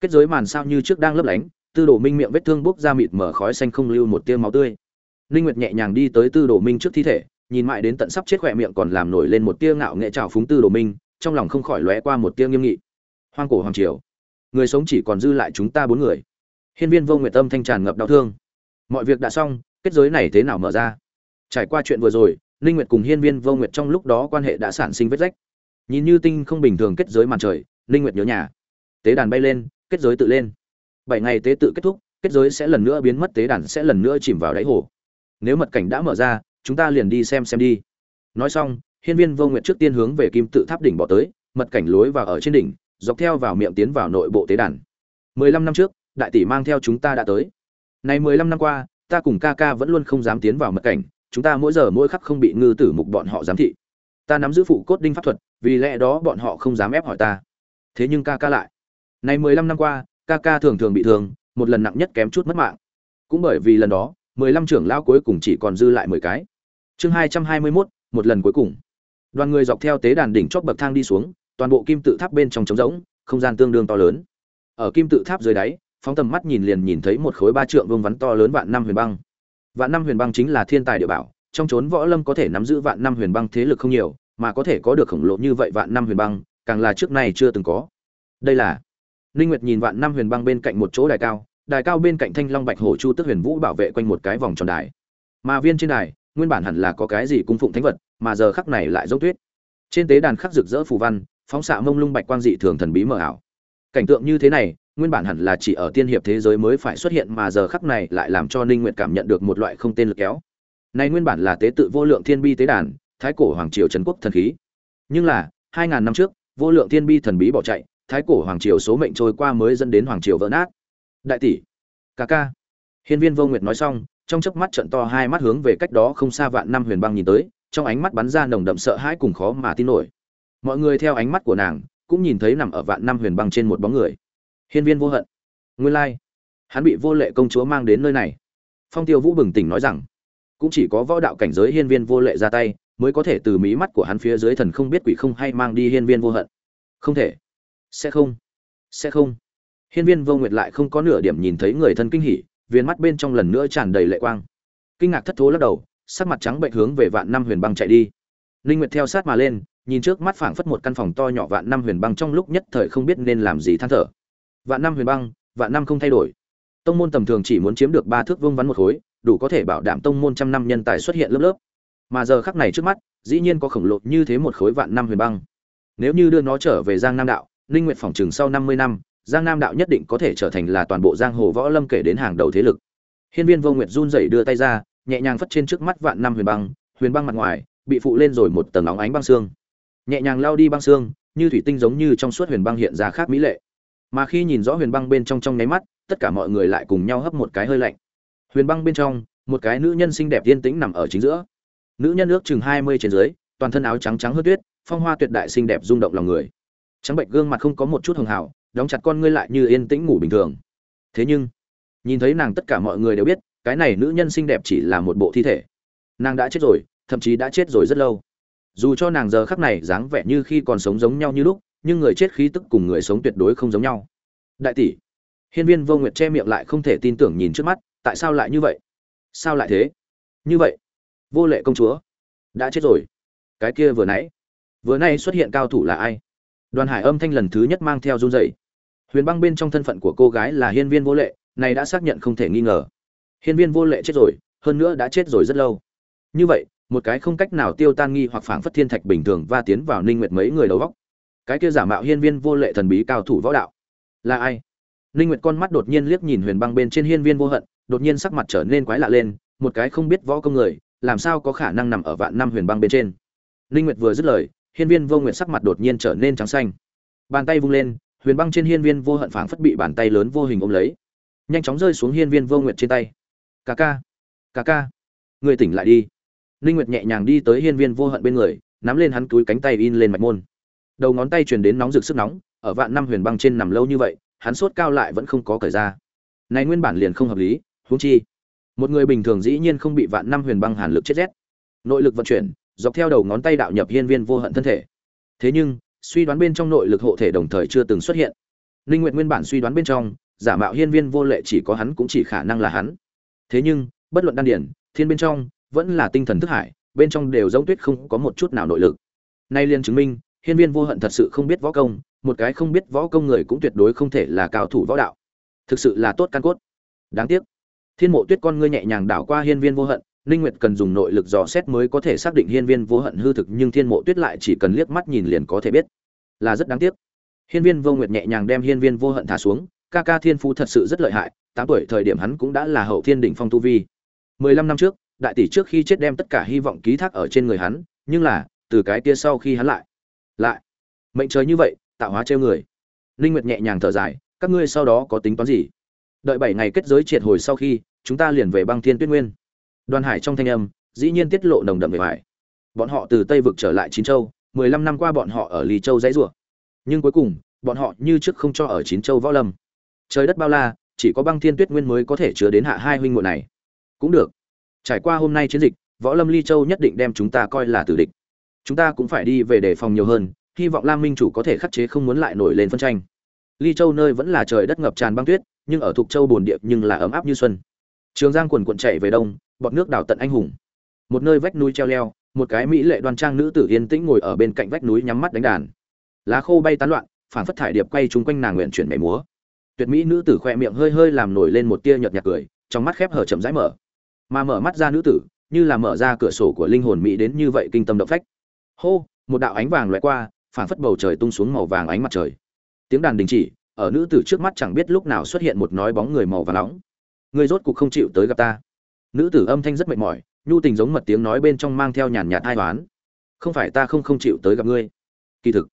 kết giới màn sao như trước đang lấp lánh, tư đồ minh miệng vết thương bốc ra mịt mở khói xanh không lưu một tia máu tươi. Ninh nguyệt nhẹ nhàng đi tới tư đồ minh trước thi thể, nhìn mãi đến tận sắp chết khỏe miệng còn làm nổi lên một tia ngạo nghệ trào phúng tư đồ minh, trong lòng không khỏi lóe qua một tia nghiêm nghị. Hoang cổ hoàng triều, người sống chỉ còn dư lại chúng ta bốn người. Hiên viên vô nguyệt tâm thanh tràn ngập đau thương. Mọi việc đã xong, kết giới này thế nào mở ra? Trải qua chuyện vừa rồi ninh nguyệt cùng hiên viên vô nguyệt trong lúc đó quan hệ đã sản sinh vết rách. Nhìn như tinh không bình thường kết giới màn trời ninh nguyệt nhớ nhà. Tế đàn bay lên kết giới tự lên. Bảy ngày tế tự kết thúc, kết giới sẽ lần nữa biến mất, tế đàn sẽ lần nữa chìm vào đáy hồ. Nếu mật cảnh đã mở ra, chúng ta liền đi xem xem đi. Nói xong, hiên viên vô nguyệt trước tiên hướng về kim tự tháp đỉnh bỏ tới, mật cảnh lối vào ở trên đỉnh, dọc theo vào miệng tiến vào nội bộ tế đàn. Mười lăm năm trước, đại tỷ mang theo chúng ta đã tới. Này mười lăm năm qua, ta cùng ca ca vẫn luôn không dám tiến vào mật cảnh, chúng ta mỗi giờ mỗi khắc không bị ngư tử mục bọn họ giám thị. Ta nắm giữ phụ cốt đinh pháp thuật, vì lẽ đó bọn họ không dám ép hỏi ta. Thế nhưng ca ca lại này mười lăm năm qua, ca ca thường thường bị thương, một lần nặng nhất kém chút mất mạng. Cũng bởi vì lần đó, mười lăm trưởng lão cuối cùng chỉ còn dư lại mười cái. Chương hai trăm hai mươi mốt, một lần cuối cùng. Đoàn người dọc theo tế đàn đỉnh chót bậc thang đi xuống, toàn bộ kim tự tháp bên trong trống rỗng, không gian tương đương to lớn. Ở kim tự tháp dưới đáy, phóng tầm mắt nhìn liền nhìn thấy một khối ba trượng vương vắn to lớn vạn năm huyền băng. Vạn năm huyền băng chính là thiên tài địa bảo, trong chốn võ lâm có thể nắm giữ vạn năm huyền băng thế lực không nhiều, mà có thể có được khổng lồ như vậy vạn năm huyền băng, càng là trước nay chưa từng có. Đây là Ninh Nguyệt nhìn vạn năm huyền băng bên cạnh một chỗ đài cao, đài cao bên cạnh thanh long bạch hổ chu tức huyền vũ bảo vệ quanh một cái vòng tròn đài. Mà viên trên đài, nguyên bản hẳn là có cái gì cung phụng thánh vật, mà giờ khắc này lại giống tuyết. Trên tế đàn khắc rực rỡ phù văn, phóng xạ mông lung bạch quang dị thường thần bí mờ ảo. Cảnh tượng như thế này, nguyên bản hẳn là chỉ ở tiên hiệp thế giới mới phải xuất hiện mà giờ khắc này lại làm cho Ninh Nguyệt cảm nhận được một loại không tên lực kéo. Này nguyên bản là tế tự vô lượng thiên bi tế đàn, thái cổ hoàng triều trấn quốc thần khí. Nhưng là, 2000 năm trước, vô lượng thiên bi thần bí bỏ chạy, thái cổ hoàng triều số mệnh trôi qua mới dẫn đến hoàng triều vỡ nát. Đại tỷ, ca ca. Hiên viên vô nguyệt nói xong, trong chớp mắt trận to hai mắt hướng về cách đó không xa vạn năm huyền băng nhìn tới, trong ánh mắt bắn ra nồng đậm sợ hãi cùng khó mà tin nổi. Mọi người theo ánh mắt của nàng, cũng nhìn thấy nằm ở vạn năm huyền băng trên một bóng người. Hiên viên vô hận, nguyên lai, hắn bị vô lệ công chúa mang đến nơi này. Phong tiêu vũ bừng tỉnh nói rằng, cũng chỉ có võ đạo cảnh giới hiên viên vô lệ ra tay, mới có thể từ mí mắt của hắn phía dưới thần không biết quỷ không hay mang đi hiên viên vô hận. Không thể sẽ không. Sẽ không. Hiên viên vô nguyệt lại không có nửa điểm nhìn thấy người thân kinh hỉ viên mắt bên trong lần nữa tràn đầy lệ quang. Kinh ngạc thất thố lắc đầu, sắc mặt trắng bệnh hướng về vạn năm huyền băng chạy đi. Linh nguyệt theo sát mà lên, nhìn trước mắt phảng phất một căn phòng to nhỏ vạn năm huyền băng trong lúc nhất thời không biết nên làm gì than thở. Vạn năm huyền băng, vạn năm không thay đổi. Tông môn tầm thường chỉ muốn chiếm được ba thước vương vắn một khối, đủ có thể bảo đảm tông môn trăm năm nhân tài xuất hiện lớp lớp. Mà giờ khắc này trước mắt, dĩ nhiên có khổng lồ như thế một khối vạn năm huyền băng. Nếu như đưa nó trở về giang nam đạo Ninh Nguyệt phỏng chừng sau 50 năm, Giang Nam đạo nhất định có thể trở thành là toàn bộ giang hồ võ lâm kể đến hàng đầu thế lực. Hiên Viên Vô Nguyệt run rẩy đưa tay ra, nhẹ nhàng phất trên trước mắt vạn năm huyền băng, huyền băng mặt ngoài bị phụ lên rồi một tầng óng ánh băng xương. Nhẹ nhàng lao đi băng xương, như thủy tinh giống như trong suốt huyền băng hiện ra khác mỹ lệ. Mà khi nhìn rõ huyền băng bên trong trong nháy mắt, tất cả mọi người lại cùng nhau hấp một cái hơi lạnh. Huyền băng bên trong, một cái nữ nhân xinh đẹp yên tĩnh nằm ở chính giữa. Nữ nhân ước chừng 20 trên dưới, toàn thân áo trắng trắng hơn tuyết, phong hoa tuyệt đại xinh đẹp rung động lòng người trắng bệnh gương mặt không có một chút hường hảo, đóng chặt con ngươi lại như yên tĩnh ngủ bình thường. Thế nhưng, nhìn thấy nàng tất cả mọi người đều biết, cái này nữ nhân xinh đẹp chỉ là một bộ thi thể. Nàng đã chết rồi, thậm chí đã chết rồi rất lâu. Dù cho nàng giờ khắc này dáng vẻ như khi còn sống giống nhau như lúc, nhưng người chết khí tức cùng người sống tuyệt đối không giống nhau. Đại tỷ, hiên viên vô nguyệt che miệng lại không thể tin tưởng nhìn trước mắt, tại sao lại như vậy? Sao lại thế? Như vậy, vô lệ công chúa, đã chết rồi. Cái kia vừa nãy, vừa nay xuất hiện cao thủ là ai? Đoàn hải âm thanh lần thứ nhất mang theo run dậy huyền băng bên trong thân phận của cô gái là hiên viên vô lệ, này đã xác nhận không thể nghi ngờ. Hiên viên vô lệ chết rồi, hơn nữa đã chết rồi rất lâu. Như vậy, một cái không cách nào tiêu tan nghi hoặc phảng phất thiên thạch bình thường va tiến vào ninh nguyệt mấy người đầu góc. Cái kia giả mạo hiên viên vô lệ thần bí cao thủ võ đạo. Là ai? Ninh nguyệt con mắt đột nhiên liếc nhìn huyền băng bên trên hiên viên vô hận, đột nhiên sắc mặt trở nên quái lạ lên, một cái không biết võ công người, làm sao có khả năng nằm ở vạn năm huyền băng bên trên? Ninh nguyệt vừa dứt lời hiên viên vô nguyện sắc mặt đột nhiên trở nên trắng xanh. Bàn tay vung lên, huyền băng trên hiên viên vô hận phảng phất bị bàn tay lớn vô hình ôm lấy. Nhanh chóng rơi xuống hiên viên vô nguyện trên tay. Ca ca ca ca, người tỉnh lại đi. Linh nguyệt nhẹ nhàng đi tới hiên viên vô hận bên người, nắm lên hắn túi cánh tay in lên mạch môn. Đầu ngón tay truyền đến nóng rực sức nóng, ở vạn năm huyền băng trên nằm lâu như vậy, hắn sốt cao lại vẫn không có cởi ra. Này nguyên bản liền không hợp lý, huống chi, một người bình thường dĩ nhiên không bị vạn năm huyền băng hàn lực chết rét. Nội lực vận chuyển dọc theo đầu ngón tay đạo nhập hiên viên vô hận thân thể. Thế nhưng, suy đoán bên trong nội lực hộ thể đồng thời chưa từng xuất hiện. Linh nguyệt nguyên bản suy đoán bên trong, giả mạo hiên viên vô lệ chỉ có hắn cũng chỉ khả năng là hắn. Thế nhưng, bất luận đan điển, thiên bên trong, vẫn là tinh thần thức hải, bên trong đều giống tuyết không có một chút nào nội lực. Nay liên chứng minh, hiên viên vô hận thật sự không biết võ công, một cái không biết võ công người cũng tuyệt đối không thể là cao thủ võ đạo. Thực sự là tốt căn cốt. Đáng tiếc, thiên mộ tuyết con ngươi nhẹ nhàng đảo qua hiên viên vô hận ninh nguyệt cần dùng nội lực dò xét mới có thể xác định hiên viên vô hận hư thực, nhưng thiên mộ tuyết lại chỉ cần liếc mắt nhìn liền có thể biết. Là rất đáng tiếc. Hiên viên vô nguyệt nhẹ nhàng đem hiên viên vô hận thả xuống, ca ca thiên phú thật sự rất lợi hại, tám tuổi thời điểm hắn cũng đã là hậu thiên đỉnh phong tu vi. Mười lăm năm trước, đại tỷ trước khi chết đem tất cả hy vọng ký thác ở trên người hắn, nhưng là, từ cái kia sau khi hắn lại lại, mệnh trời như vậy, tạo hóa treo người. Linh nguyệt nhẹ nhàng thở dài, các ngươi sau đó có tính toán gì? Đợi bảy ngày kết giới triệt hồi sau khi, chúng ta liền về băng thiên tuyết nguyên đoàn hải trong thanh âm, dĩ nhiên tiết lộ nồng đậm về hải bọn họ từ tây vực trở lại chín châu, mười lăm năm qua bọn họ ở lý châu dãy rủa. Nhưng cuối cùng, bọn họ như trước không cho ở chín châu võ lâm. Trời đất bao la, chỉ có băng thiên tuyết nguyên mới có thể chứa đến hạ hai huynh muội này. Cũng được. Trải qua hôm nay chiến dịch, võ lâm ly châu nhất định đem chúng ta coi là tử địch. Chúng ta cũng phải đi về đề phòng nhiều hơn, hy vọng lam minh chủ có thể khắc chế không muốn lại nổi lên phân tranh. Ly châu nơi vẫn là trời đất ngập tràn băng tuyết, nhưng ở thuộc châu bồn điệp nhưng là ấm áp như xuân. Trường giang quần quận chạy về đông bọt nước đảo tận anh hùng. Một nơi vách núi treo leo, một cái mỹ lệ đoan trang nữ tử yên tĩnh ngồi ở bên cạnh vách núi nhắm mắt đánh đàn. Lá khô bay tán loạn phản phất thải điệp quay chung quanh nàng nguyện chuyển mẻ múa. Tuyệt mỹ nữ tử khoe miệng hơi hơi làm nổi lên một tia nhợt nhạt cười, trong mắt khép hở chậm rãi mở. Mà mở mắt ra nữ tử, như là mở ra cửa sổ của linh hồn mỹ đến như vậy kinh tâm động phách. Hô, một đạo ánh vàng loại qua phản phất bầu trời tung xuống màu vàng ánh mặt trời. Tiếng đàn đình chỉ, ở nữ tử trước mắt chẳng biết lúc nào xuất hiện một nói bóng người màu vàng nóng. Người rốt cục không chịu tới gặp ta nữ tử âm thanh rất mệt mỏi, nhu tình giống mật tiếng nói bên trong mang theo nhàn nhạt hai toán không phải ta không không chịu tới gặp ngươi. Kỳ thực,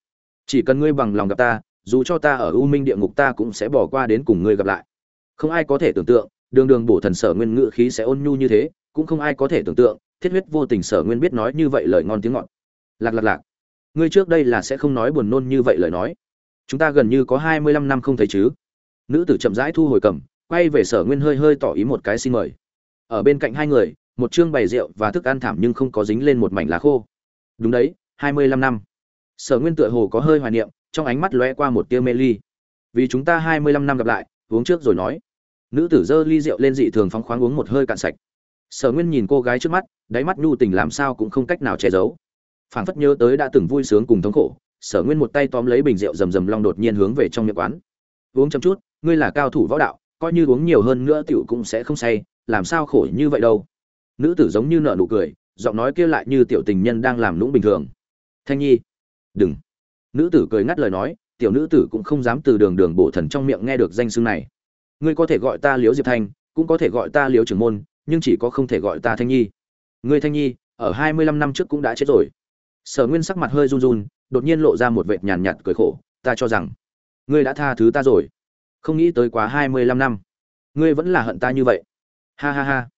chỉ cần ngươi bằng lòng gặp ta, dù cho ta ở u minh địa ngục ta cũng sẽ bỏ qua đến cùng ngươi gặp lại. Không ai có thể tưởng tượng, đường đường bổ thần sở nguyên ngự khí sẽ ôn nhu như thế, cũng không ai có thể tưởng tượng, thiết huyết vô tình sở nguyên biết nói như vậy lời ngon tiếng ngọt. Lạc lạc lạc. Ngươi trước đây là sẽ không nói buồn nôn như vậy lời nói. Chúng ta gần như có hai mươi lăm năm không thấy chứ. Nữ tử chậm rãi thu hồi cầm, quay về sở nguyên hơi hơi tỏ ý một cái xin mời ở bên cạnh hai người, một chương bày rượu và thức ăn thảm nhưng không có dính lên một mảnh lá khô. Đúng đấy, hai mươi lăm năm. Sở nguyên tựa hồ có hơi hoài niệm, trong ánh mắt lóe qua một tia mê ly. Vì chúng ta hai mươi lăm năm gặp lại, uống trước rồi nói. Nữ tử dơ ly rượu lên dị thường phóng khoáng uống một hơi cạn sạch. Sở nguyên nhìn cô gái trước mắt, đáy mắt nhu tình làm sao cũng không cách nào che giấu. Phảng phất nhớ tới đã từng vui sướng cùng thống khổ, sở nguyên một tay tóm lấy bình rượu rầm rầm long đột nhiên hướng về trong miệng quán. Uống chậm chút, ngươi là cao thủ võ đạo, coi như uống nhiều hơn nữa tiểu cũng sẽ không say làm sao khổ như vậy đâu? Nữ tử giống như nợ nụ cười, giọng nói kia lại như tiểu tình nhân đang làm lũng bình thường. Thanh nhi, đừng. Nữ tử cười ngắt lời nói, tiểu nữ tử cũng không dám từ đường đường bổ thần trong miệng nghe được danh xưng này. Ngươi có thể gọi ta liễu diệp thanh, cũng có thể gọi ta liễu trưởng môn, nhưng chỉ có không thể gọi ta thanh nhi. Ngươi thanh nhi, ở hai mươi lăm năm trước cũng đã chết rồi. Sở nguyên sắc mặt hơi run run, đột nhiên lộ ra một vệt nhàn nhạt cười khổ, ta cho rằng, ngươi đã tha thứ ta rồi. Không nghĩ tới quá hai mươi lăm năm, ngươi vẫn là hận ta như vậy ha ha ha.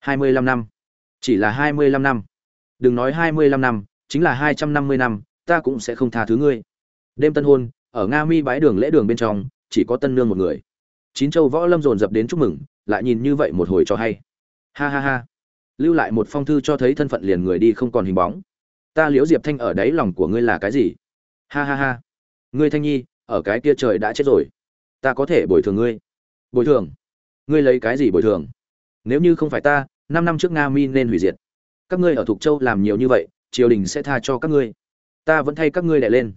Hai mươi lăm năm. Chỉ là hai mươi lăm năm. Đừng nói hai mươi lăm năm, chính là hai trăm năm mươi năm, ta cũng sẽ không tha thứ ngươi. Đêm tân hôn, ở nga mi bái đường lễ đường bên trong, chỉ có tân nương một người. Chín châu võ lâm dồn dập đến chúc mừng, lại nhìn như vậy một hồi cho hay. Ha ha ha. Lưu lại một phong thư cho thấy thân phận liền người đi không còn hình bóng. Ta liễu diệp thanh ở đáy lòng của ngươi là cái gì? Ha ha ha. Ngươi thanh nhi, ở cái kia trời đã chết rồi. Ta có thể bồi thường ngươi. Bồi thường? Ngươi lấy cái gì bồi thường? Nếu như không phải ta, năm năm trước nga mi nên hủy diệt. Các ngươi ở thục châu làm nhiều như vậy, triều đình sẽ tha cho các ngươi. Ta vẫn thay các ngươi đẻ lên.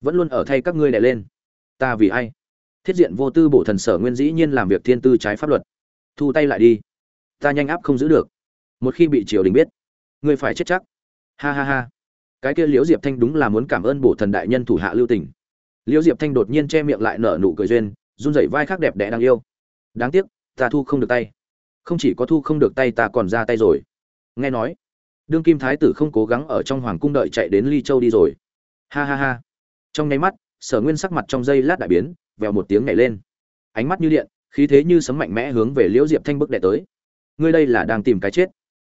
Vẫn luôn ở thay các ngươi đẻ lên. Ta vì ai? Thiết diện vô tư bổ thần sở nguyên dĩ nhiên làm việc thiên tư trái pháp luật. Thu tay lại đi. Ta nhanh áp không giữ được. Một khi bị triều đình biết, ngươi phải chết chắc. Ha ha ha. Cái kia liễu diệp thanh đúng là muốn cảm ơn bổ thần đại nhân thủ hạ lưu tình. Liễu diệp thanh đột nhiên che miệng lại nở nụ cười duyên, run rẩy vai khác đẹp đẽ đáng yêu. Đáng tiếc, ta thu không được tay không chỉ có thu không được tay ta còn ra tay rồi. Nghe nói, đương kim thái tử không cố gắng ở trong hoàng cung đợi chạy đến ly châu đi rồi. Ha ha ha. Trong nháy mắt, sở nguyên sắc mặt trong giây lát đại biến, vèo một tiếng nhảy lên. Ánh mắt như điện, khí thế như sấm mạnh mẽ hướng về liễu diệp thanh bức đệ tới. Ngươi đây là đang tìm cái chết.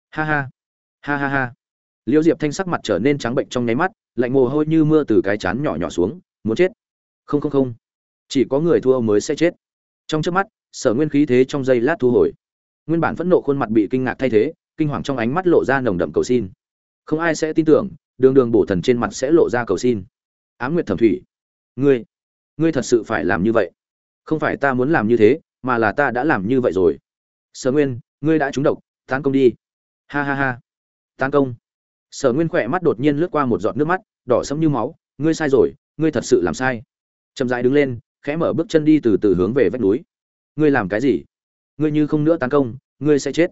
Ha ha. Ha ha ha. Liễu diệp thanh sắc mặt trở nên trắng bệnh trong nháy mắt, lạnh mồ hôi như mưa từ cái chán nhỏ nhỏ xuống. Muốn chết. Không không không. Chỉ có người thua mới sẽ chết. Trong trước mắt, sở nguyên khí thế trong giây lát thu hồi nguyên bản phẫn nộ khuôn mặt bị kinh ngạc thay thế, kinh hoàng trong ánh mắt lộ ra nồng đậm cầu xin. Không ai sẽ tin tưởng, đường đường bổ thần trên mặt sẽ lộ ra cầu xin. Á m nguyệt thẩm thủy, ngươi ngươi thật sự phải làm như vậy. Không phải ta muốn làm như thế, mà là ta đã làm như vậy rồi. Sở nguyên, ngươi đã trúng độc, tán công đi. Ha ha ha. Tán công. Sở nguyên khỏe mắt đột nhiên lướt qua một giọt nước mắt, đỏ sẫm như máu. Ngươi sai rồi, ngươi thật sự làm sai. Chậm dãi đứng lên, khẽ mở bước chân đi từ từ hướng về vách núi. Ngươi làm cái gì? Ngươi như không nữa tấn công, ngươi sẽ chết.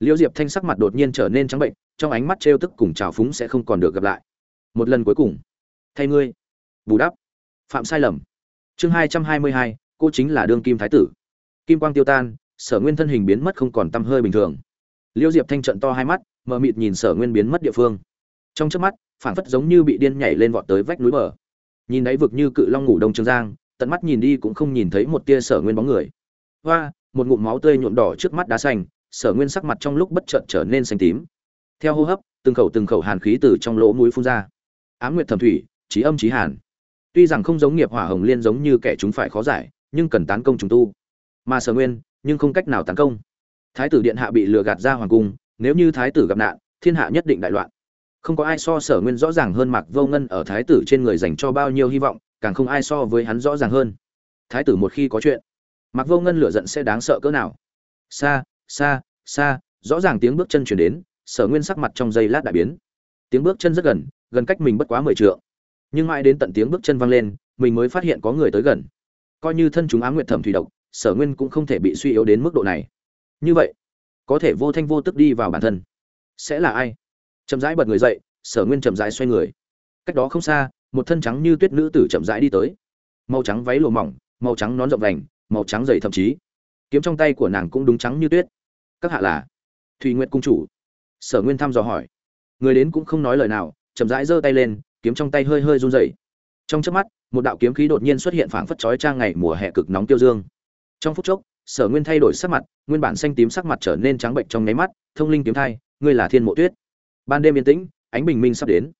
Liễu diệp thanh sắc mặt đột nhiên trở nên trắng bệnh, trong ánh mắt trêu tức cùng trào phúng sẽ không còn được gặp lại. Một lần cuối cùng. Thay ngươi. Bù đắp. Phạm sai lầm. Chương hai trăm hai mươi hai, cô chính là đương kim thái tử. Kim quang tiêu tan, sở nguyên thân hình biến mất không còn tăm hơi bình thường. Liễu diệp thanh trận to hai mắt, mờ mịt nhìn sở nguyên biến mất địa phương. Trong chớp mắt phản phất giống như bị điên nhảy lên vọt tới vách núi bờ. Nhìn đáy vực như cự long ngủ đông trường giang, tận mắt nhìn đi cũng không nhìn thấy một tia sở nguyên bóng người. Hoa một ngụm máu tươi nhuộm đỏ trước mắt đá xanh, sở nguyên sắc mặt trong lúc bất chợt trở nên xanh tím. Theo hô hấp, từng khẩu từng khẩu hàn khí từ trong lỗ mũi phun ra. Ám nguyệt thẩm thủy, trí âm trí hàn. Tuy rằng không giống nghiệp hỏa hồng liên giống như kẻ chúng phải khó giải, nhưng cần tán công trùng tu. Mà sở nguyên, nhưng không cách nào tấn công. Thái tử điện hạ bị lừa gạt ra hoàng cung, nếu như thái tử gặp nạn, thiên hạ nhất định đại loạn. Không có ai so sở nguyên rõ ràng hơn mạc vô ngân ở thái tử trên người dành cho bao nhiêu hy vọng, càng không ai so với hắn rõ ràng hơn. Thái tử một khi có chuyện mặc vô ngân lửa giận sẽ đáng sợ cỡ nào? Xa xa xa rõ ràng tiếng bước chân chuyển đến, sở nguyên sắc mặt trong giây lát đại biến. Tiếng bước chân rất gần gần cách mình bất quá mười t nhưng mãi đến tận tiếng bước chân vang lên, mình mới phát hiện có người tới gần. Coi như thân chúng á nguyện thẩm thủy độc, sở nguyên cũng không thể bị suy yếu đến mức độ này. Như vậy, có thể vô thanh vô tức đi vào bản thân. Sẽ là ai? Chậm rãi bật người dậy, sở nguyên chậm rãi xoay người. Cách đó không xa, một thân trắng như tuyết nữ tử chậm rãi đi tới. Màu trắng váy lùa mỏng, màu trắng nón rộng vành màu trắng dày thậm chí. Kiếm trong tay của nàng cũng đúng trắng như tuyết. Các hạ là thùy nguyệt cung chủ. Sở nguyên thăm dò hỏi. Người đến cũng không nói lời nào, chậm rãi giơ tay lên, kiếm trong tay hơi hơi run rẩy. Trong chớp mắt, một đạo kiếm khí đột nhiên xuất hiện phảng phất chói trang ngày mùa hè cực nóng tiêu dương. Trong phút chốc, sở nguyên thay đổi sắc mặt, nguyên bản xanh tím sắc mặt trở nên trắng bệnh trong nháy mắt, thông linh kiếm thai, ngươi là thiên mộ tuyết. Ban đêm yên tĩnh, ánh bình minh sắp đến.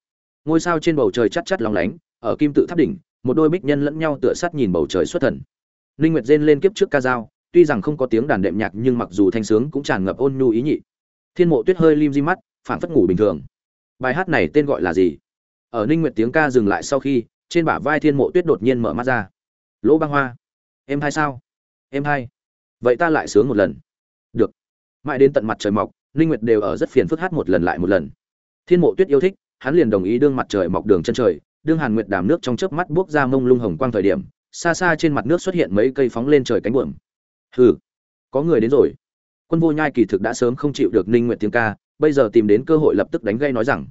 Ngôi sao trên bầu trời chắt chắt lóng lánh, ở kim tự tháp đỉnh, một đôi bích nhân lẫn nhau tựa sát nhìn bầu trời xuất thần linh nguyệt rên lên kiếp trước ca dao, tuy rằng không có tiếng đàn đệm nhạc nhưng mặc dù thanh sướng cũng tràn ngập ôn nhu ý nhị. Thiên mộ tuyết hơi lim di mắt phản phất ngủ bình thường. Bài hát này tên gọi là gì? Ở ninh nguyệt tiếng ca dừng lại sau khi, trên bả vai thiên mộ tuyết đột nhiên mở mắt ra. Lỗ băng hoa. Em hai sao? Em hai vậy ta lại sướng một lần. Được. Mãi đến tận mặt trời mọc, ninh nguyệt đều ở rất phiền phức hát một lần lại một lần. Thiên mộ tuyết yêu thích, hắn liền đồng ý đương mặt trời mọc đường chân trời, đương hàn nguyệt đàm nước trong chớp mắt bước ra mông lung hồng quang thời điểm xa xa trên mặt nước xuất hiện mấy cây phóng lên trời cánh buồm. Hừ, có người đến rồi. Quân vô nhai kỳ thực đã sớm không chịu được ninh nguyệt tiếng ca, bây giờ tìm đến cơ hội lập tức đánh gây nói rằng,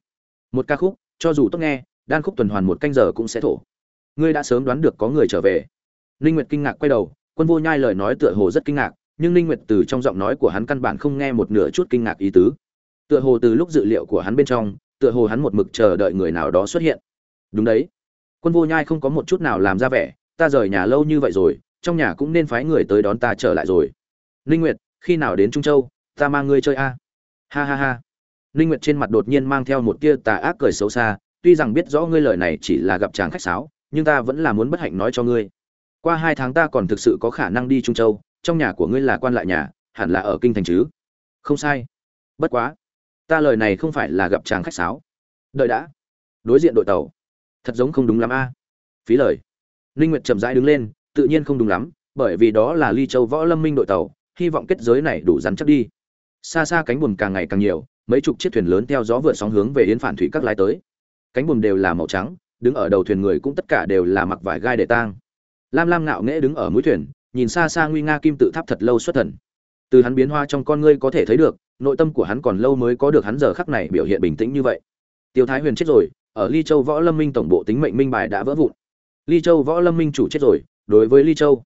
một ca khúc, cho dù tốt nghe, đan khúc tuần hoàn một canh giờ cũng sẽ thổ. Ngươi đã sớm đoán được có người trở về. Ninh nguyệt kinh ngạc quay đầu, quân vô nhai lời nói tựa hồ rất kinh ngạc, nhưng ninh nguyệt từ trong giọng nói của hắn căn bản không nghe một nửa chút kinh ngạc ý tứ. Tựa hồ từ lúc dự liệu của hắn bên trong, tựa hồ hắn một mực chờ đợi người nào đó xuất hiện. Đúng đấy. Quân vô nhai không có một chút nào làm ra vẻ ta rời nhà lâu như vậy rồi, trong nhà cũng nên phái người tới đón ta trở lại rồi. Ninh nguyệt, khi nào đến trung châu, ta mang ngươi chơi a. Ha ha ha. Ninh nguyệt trên mặt đột nhiên mang theo một tia tà ác cười xấu xa, tuy rằng biết rõ ngươi lời này chỉ là gặp chàng khách sáo, nhưng ta vẫn là muốn bất hạnh nói cho ngươi. Qua hai tháng ta còn thực sự có khả năng đi trung châu, trong nhà của ngươi là quan lại nhà, hẳn là ở kinh thành chứ? Không sai. Bất quá. Ta lời này không phải là gặp chàng khách sáo. Đợi đã. Đối diện đội tàu. Thật giống không đúng lắm a. Phí lời ninh nguyệt chậm rãi đứng lên, tự nhiên không đúng lắm, bởi vì đó là ly châu võ lâm minh đội tàu, hy vọng kết giới này đủ rắn chắc đi. Xa xa cánh buồm càng ngày càng nhiều, mấy chục chiếc thuyền lớn theo gió vượt sóng hướng về yến phản thủy các lái tới. Cánh buồm đều là màu trắng, đứng ở đầu thuyền người cũng tất cả đều là mặc vải gai để tang. Lam lam ngạo nghễ đứng ở mũi thuyền, nhìn xa xa nguy nga kim tự tháp thật lâu xuất thần. Từ hắn biến hoa trong con ngươi có thể thấy được, nội tâm của hắn còn lâu mới có được hắn giờ khắc này biểu hiện bình tĩnh như vậy. Tiêu thái huyền chết rồi, ở ly châu võ lâm minh tổng bộ tính mệnh minh bài đã vỡ vụn ly châu võ lâm minh chủ chết rồi, đối với ly châu.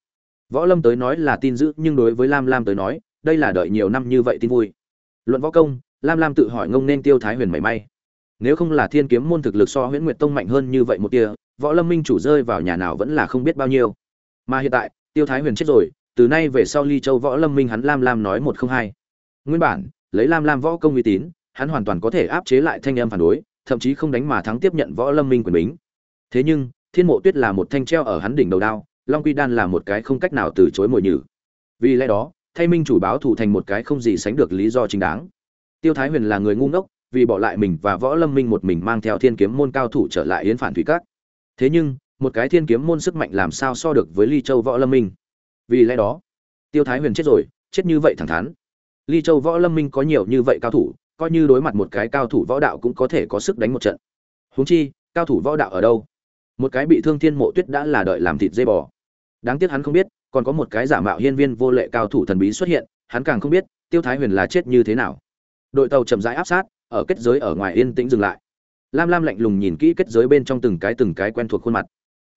Võ lâm tới nói là tin dữ, nhưng đối với lam lam tới nói, đây là đợi nhiều năm như vậy tin vui. Luận võ công, lam lam tự hỏi ngông nên tiêu thái huyền mảy may. Nếu không là thiên kiếm môn thực lực so huyễn nguyệt tông mạnh hơn như vậy một tia, võ lâm minh chủ rơi vào nhà nào vẫn là không biết bao nhiêu. Mà hiện tại, tiêu thái huyền chết rồi, từ nay về sau ly châu võ lâm minh hắn lam lam nói một không hai. Nguyên bản, lấy lam lam võ công uy tín, hắn hoàn toàn có thể áp chế lại thanh em phản đối, thậm chí không đánh mà thắng tiếp nhận võ lâm minh quyền bính. Thế nhưng thiên mộ tuyết là một thanh treo ở hắn đỉnh đầu đao, long quy đan là một cái không cách nào từ chối mồi nhử. Vì lẽ đó, thay minh chủ báo thủ thành một cái không gì sánh được lý do chính đáng. Tiêu thái huyền là người ngu ngốc, vì bỏ lại mình và võ lâm minh một mình mang theo thiên kiếm môn cao thủ trở lại yến phản thủy các. Thế nhưng, một cái thiên kiếm môn sức mạnh làm sao so được với ly châu võ lâm minh? Vì lẽ đó, tiêu thái huyền chết rồi, chết như vậy thẳng thắn. Ly châu võ lâm minh có nhiều như vậy cao thủ, coi như đối mặt một cái cao thủ võ đạo cũng có thể có sức đánh một trận. Huống chi, cao thủ võ đạo ở đâu? Một cái bị thương thiên mộ tuyết đã là đợi làm thịt dây bò. Đáng tiếc hắn không biết, còn có một cái giả mạo hiên viên vô lệ cao thủ thần bí xuất hiện, hắn càng không biết, tiêu thái huyền là chết như thế nào. Đội tàu chậm rãi áp sát, ở kết giới ở ngoài yên tĩnh dừng lại. Lam lam lạnh lùng nhìn kỹ kết giới bên trong từng cái từng cái quen thuộc khuôn mặt.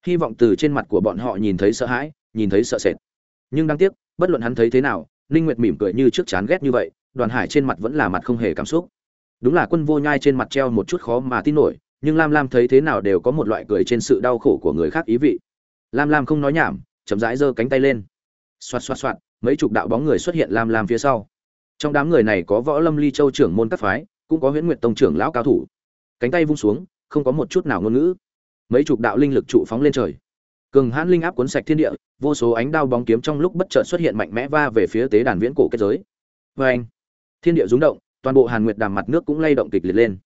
Hy vọng từ trên mặt của bọn họ nhìn thấy sợ hãi, nhìn thấy sợ sệt. Nhưng đáng tiếc, bất luận hắn thấy thế nào, ninh nguyệt mỉm cười như trước chán ghét như vậy, đoàn hải trên mặt vẫn là mặt không hề cảm xúc. Đúng là quân vô nhai trên mặt treo một chút khó mà tin nổi nhưng lam lam thấy thế nào đều có một loại cười trên sự đau khổ của người khác ý vị. Lam lam không nói nhảm, chậm rãi giơ cánh tay lên. Xoạt xoạt xoạt, mấy chục đạo bóng người xuất hiện lam lam phía sau. Trong đám người này có võ lâm ly châu trưởng môn các phái, cũng có huyễn nguyệt tông trưởng lão cao thủ. Cánh tay vung xuống, không có một chút nào ngôn ngữ. Mấy chục đạo linh lực trụ phóng lên trời. Cường hãn linh áp cuốn sạch thiên địa, vô số ánh đao bóng kiếm trong lúc bất chợt xuất hiện mạnh mẽ va về phía tế đàn viễn cổ kết giới. Vê anh thiên địa rung động, toàn bộ hàn nguyệt đàm mặt nước cũng lay động kịch liệt lên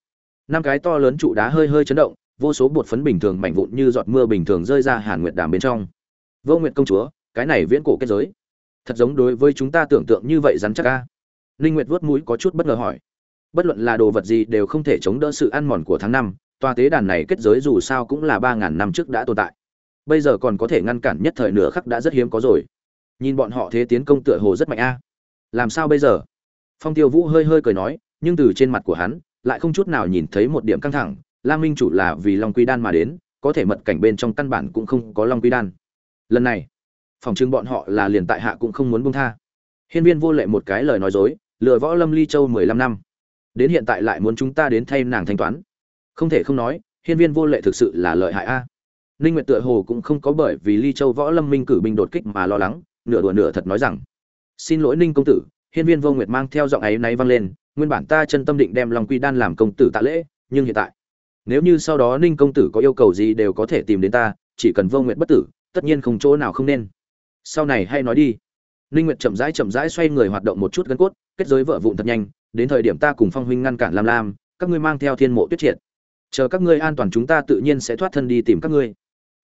năm cái to lớn trụ đá hơi hơi chấn động, vô số bột phấn bình thường mảnh vụn như giọt mưa bình thường rơi ra hàn nguyệt đàm bên trong. Vô nguyệt công chúa, cái này viễn cổ kết giới. Thật giống đối với chúng ta tưởng tượng như vậy rắn chắc ca linh nguyệt vuốt mũi có chút bất ngờ hỏi. Bất luận là đồ vật gì đều không thể chống đỡ sự ăn mòn của tháng năm, tòa tế đàn này kết giới dù sao cũng là ba ngàn năm trước đã tồn tại. Bây giờ còn có thể ngăn cản nhất thời nửa khắc đã rất hiếm có rồi. Nhìn bọn họ thế tiến công tựa hồ rất mạnh a. Làm sao bây giờ? Phong tiêu vũ hơi hơi cười nói, nhưng từ trên mặt của hắn lại không chút nào nhìn thấy một điểm căng thẳng, lam minh chủ là vì long quy đan mà đến, có thể mật cảnh bên trong căn bản cũng không có long quy đan. Lần này, phòng chứng bọn họ là liền tại hạ cũng không muốn buông tha. Hiên viên vô lệ một cái lời nói dối, lừa võ lâm ly châu mười lăm năm. Đến hiện tại lại muốn chúng ta đến thay nàng thanh toán. Không thể không nói, hiên viên vô lệ thực sự là lợi hại a. Ninh nguyệt tựa hồ cũng không có bởi vì ly châu võ lâm minh cử binh đột kích mà lo lắng, nửa đùa nửa thật nói rằng, xin lỗi ninh công tử. Hiên viên vô nguyệt mang theo giọng ấy náy vang lên nguyên bản ta chân tâm định đem Long quy đan làm công tử tạ lễ, nhưng hiện tại, nếu như sau đó ninh công tử có yêu cầu gì đều có thể tìm đến ta, chỉ cần vô nguyệt bất tử, tất nhiên không chỗ nào không nên. Sau này hay nói đi. Ninh nguyệt chậm rãi chậm rãi xoay người hoạt động một chút gân cốt, kết giới vợ vụn thật nhanh, đến thời điểm ta cùng phong huynh ngăn cản lam lam, các ngươi mang theo thiên mộ tuyết triệt. Chờ các ngươi an toàn chúng ta tự nhiên sẽ thoát thân đi tìm các ngươi.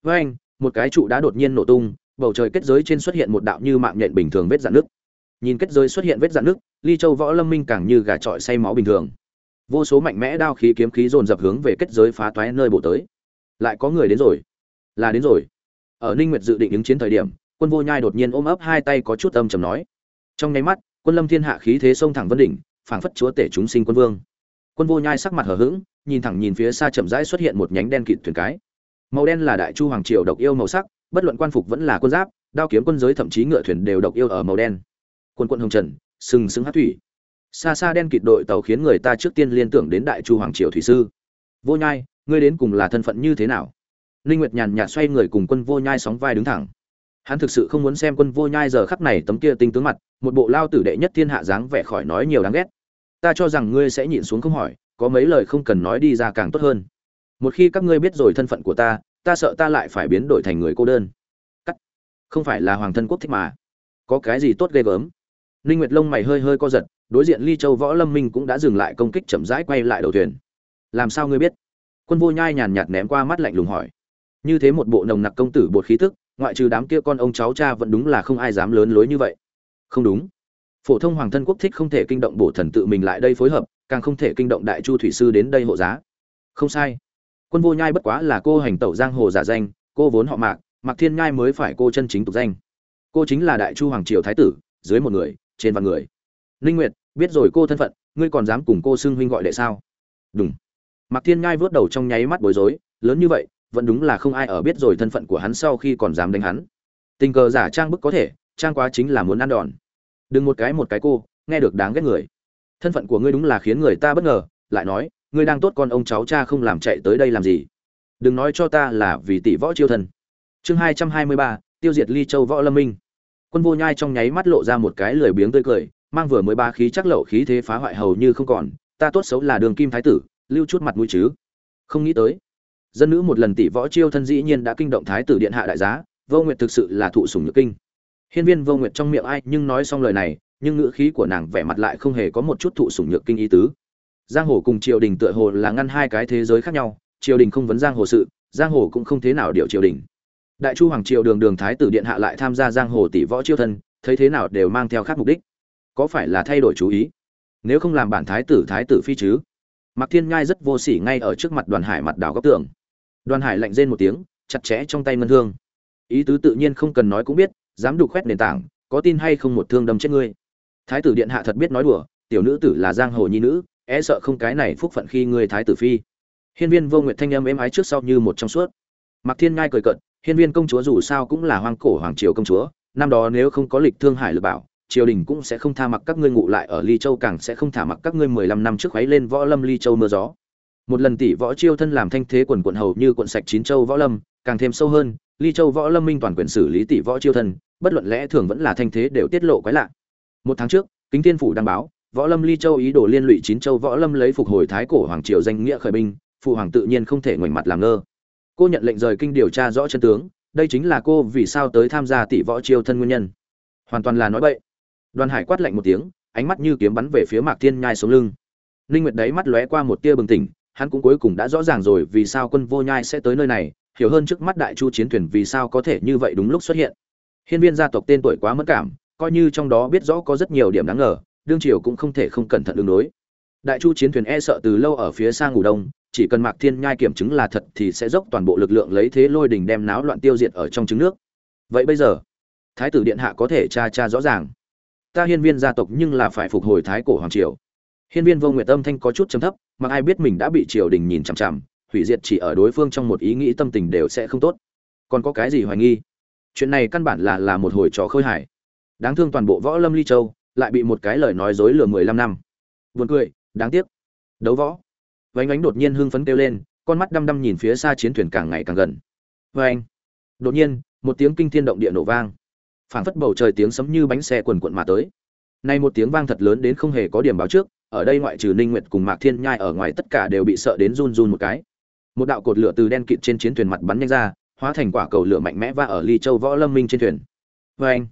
Với anh, một cái trụ đá đột nhiên nổ tung, bầu trời kết giới trên xuất hiện một đạo như mạng nhện bình thường vết dạn nước nhìn kết giới xuất hiện vết dạn nước ly châu võ lâm minh càng như gà trọi say máu bình thường. Vô số mạnh mẽ đao khí kiếm khí dồn dập hướng về kết giới phá toái nơi bộ tới. Lại có người đến rồi. Là đến rồi. Ở ninh nguyệt dự định ứng chiến thời điểm, quân vô nhai đột nhiên ôm ấp hai tay có chút âm trầm nói. Trong nháy mắt, quân lâm thiên hạ khí thế sông thẳng vân đỉnh, phảng phất chúa tể chúng sinh quân vương. Quân vô nhai sắc mặt hờ hững, nhìn thẳng nhìn phía xa chậm rãi xuất hiện một nhánh đen kịt thuyền cái. Màu đen là đại chu hoàng triều độc yêu màu sắc, bất luận quan phục vẫn là quân giáp, đao kiếm quân giới thậm chí ngựa thuyền đều độc yêu ở màu đen. Quân quân hồng trần sừng sững hát thủy. Xa xa đen kịt đội tàu khiến người ta trước tiên liên tưởng đến đại chu hoàng triều thủy sư. Vô nhai, ngươi đến cùng là thân phận như thế nào? Linh nguyệt nhàn nhạt xoay người cùng quân vô nhai sóng vai đứng thẳng. Hắn thực sự không muốn xem quân vô nhai giờ khắc này tấm kia tinh tướng mặt, một bộ lao tử đệ nhất thiên hạ dáng vẻ khỏi nói nhiều đáng ghét. Ta cho rằng ngươi sẽ nhịn xuống không hỏi, có mấy lời không cần nói đi ra càng tốt hơn. Một khi các ngươi biết rồi thân phận của ta ta sợ ta lại phải biến đổi thành người cô đơn. Cắt. Không phải là hoàng thân quốc thích mà. Có cái gì tốt ghê gớm? Ninh nguyệt lông mày hơi hơi co giật, đối diện ly châu võ lâm minh cũng đã dừng lại công kích chậm rãi quay lại đầu thuyền. Làm sao ngươi biết? Quân vô nhai nhàn nhạt ném qua mắt lạnh lùng hỏi. Như thế một bộ nồng nặc công tử bột khí tức, ngoại trừ đám kia con ông cháu cha vẫn đúng là không ai dám lớn lối như vậy. Không đúng. Phổ thông hoàng thân quốc thích không thể kinh động bổ thần tự mình lại đây phối hợp, càng không thể kinh động đại chu thủy sư đến đây hộ giá. Không sai. Quân vô nhai bất quá là cô hành tẩu giang hồ giả danh, cô vốn họ mạc mạc thiên nhai mới phải cô chân chính tục danh. Cô chính là đại chu hoàng triều thái tử, dưới một người trên vạn người. Ninh nguyệt, biết rồi cô thân phận, ngươi còn dám cùng cô xưng huynh gọi đệ sao? Đúng mạc thiên ngai vớt đầu trong nháy mắt bối rối, lớn như vậy, vẫn đúng là không ai ở biết rồi thân phận của hắn sau khi còn dám đánh hắn. Tình cờ giả trang bức có thể, trang quá chính là muốn ăn đòn. Đừng một cái một cái cô, nghe được đáng ghét người. Thân phận của ngươi đúng là khiến người ta bất ngờ, lại nói, ngươi đang tốt con ông cháu cha không làm chạy tới đây làm gì? Đừng nói cho ta là vì tỷ võ chiêu thần. Chương hai trăm hai mươi ba, tiêu diệt ly châu võ lâm minh quân vô nhai trong nháy mắt lộ ra một cái lười biếng tươi cười, mang vừa mới ba khí chắc lậu khí thế phá hoại hầu như không còn, ta tốt xấu là đường kim thái tử, lưu chút mặt mũi chứ. Không nghĩ tới, dân nữ một lần tỷ võ chiêu thân dĩ nhiên đã kinh động thái tử điện hạ đại giá, vô nguyệt thực sự là thụ sủng nhược kinh. Hiên viên vô nguyệt trong miệng ai nhưng nói xong lời này, nhưng ngữ khí của nàng vẻ mặt lại không hề có một chút thụ sủng nhược kinh ý tứ. Giang hồ cùng triều đình tựa hồ là ngăn hai cái thế giới khác nhau, triều đình không vấn giang hồ sự, giang hồ cũng không thế nào điều triều đình đại chu hoàng triều đường đường thái tử điện hạ lại tham gia giang hồ tỷ võ chiêu thân, thấy thế nào đều mang theo khác mục đích. Có phải là thay đổi chú ý? Nếu không làm bản thái tử thái tử phi chứ? Mạc thiên ngai rất vô sỉ ngay ở trước mặt đoàn hải mặt đảo góc tường. Đoàn hải lạnh rên một tiếng, chặt chẽ trong tay ngân thương ý tứ tự nhiên không cần nói cũng biết, dám đục khoét nền tảng, có tin hay không một thương đâm chết ngươi. Thái tử điện hạ thật biết nói đùa, tiểu nữ tử là giang hồ nhi nữ e sợ không cái này phúc phận khi ngươi thái tử phi. Hiên viên vô nguyệt thanh âm êm ái trước sau như một trong suốt. Mạc thiên ngai cười cận hiên viên công chúa dù sao cũng là hoang cổ hoàng triều công chúa, năm đó nếu không có lịch thương hải lực bảo, triều đình cũng sẽ không tha mặc các ngươi ngụ lại ở ly châu, càng sẽ không thả mặc các ngươi mười lăm năm trước khuấy lên võ lâm ly châu mưa gió. Một lần tỷ võ chiêu thân làm thanh thế quần quận hầu như quận sạch chín châu võ lâm, càng thêm sâu hơn, ly châu võ lâm minh toàn quyền xử lý tỷ võ chiêu thân, bất luận lẽ thường vẫn là thanh thế đều tiết lộ quái lạ. Một tháng trước, kính thiên phủ đăng báo, võ lâm ly châu ý đồ liên lụy chín châu võ lâm lấy phục hồi thái cổ hoàng triều danh nghĩa khởi binh, phụ hoàng tự nhiên không thể ngoảnh mặt làm ngơ cô nhận lệnh rời kinh điều tra rõ chân tướng, đây chính là cô vì sao tới tham gia tỷ võ chiêu thân nguyên nhân. Hoàn toàn là nói bậy. Đoàn hải quát lạnh một tiếng, ánh mắt như kiếm bắn về phía mạc thiên nhai sống lưng. Ninh nguyệt đấy mắt lóe qua một tia bừng tỉnh, hắn cũng cuối cùng đã rõ ràng rồi vì sao quân vô nhai sẽ tới nơi này, hiểu hơn trước mắt đại chu chiến thuyền vì sao có thể như vậy đúng lúc xuất hiện. Hiên viên gia tộc tên tuổi quá mất cảm, coi như trong đó biết rõ có rất nhiều điểm đáng ngờ, đương triều cũng không thể không cẩn thận đương đối. Đại chu chiến thuyền e sợ từ lâu ở phía xa ngủ đông chỉ cần mạc thiên nhai kiểm chứng là thật thì sẽ dốc toàn bộ lực lượng lấy thế lôi đình đem náo loạn tiêu diệt ở trong trứng nước. Vậy bây giờ, thái tử điện hạ có thể tra tra rõ ràng. Ta hiên viên gia tộc nhưng là phải phục hồi thái cổ hoàng triều. Hiên viên vô nguyệt âm thanh có chút trầm thấp, mà ai biết mình đã bị triều đình nhìn chằm chằm, hủy diệt chỉ ở đối phương trong một ý nghĩ tâm tình đều sẽ không tốt. Còn có cái gì hoài nghi? Chuyện này căn bản là là một hồi trò khơi hải đáng thương toàn bộ võ lâm ly châu lại bị một cái lời nói dối lừa mười lăm năm. Buồn cười, đáng tiếc. Đấu võ vánh ánh đột nhiên hưng phấn kêu lên, con mắt đăm đăm nhìn phía xa chiến thuyền càng ngày càng gần. Vê anh đột nhiên, một tiếng kinh thiên động địa nổ vang. Phảng phất bầu trời tiếng sấm như bánh xe quần quận mà tới. Nay một tiếng vang thật lớn đến không hề có điểm báo trước, ở đây ngoại trừ ninh nguyệt cùng mạc thiên nhai ở ngoài tất cả đều bị sợ đến run run một cái. Một đạo cột lửa từ đen kịt trên chiến thuyền mặt bắn nhanh ra, hóa thành quả cầu lửa mạnh mẽ và ở ly châu võ lâm minh trên thuyền. Vê anh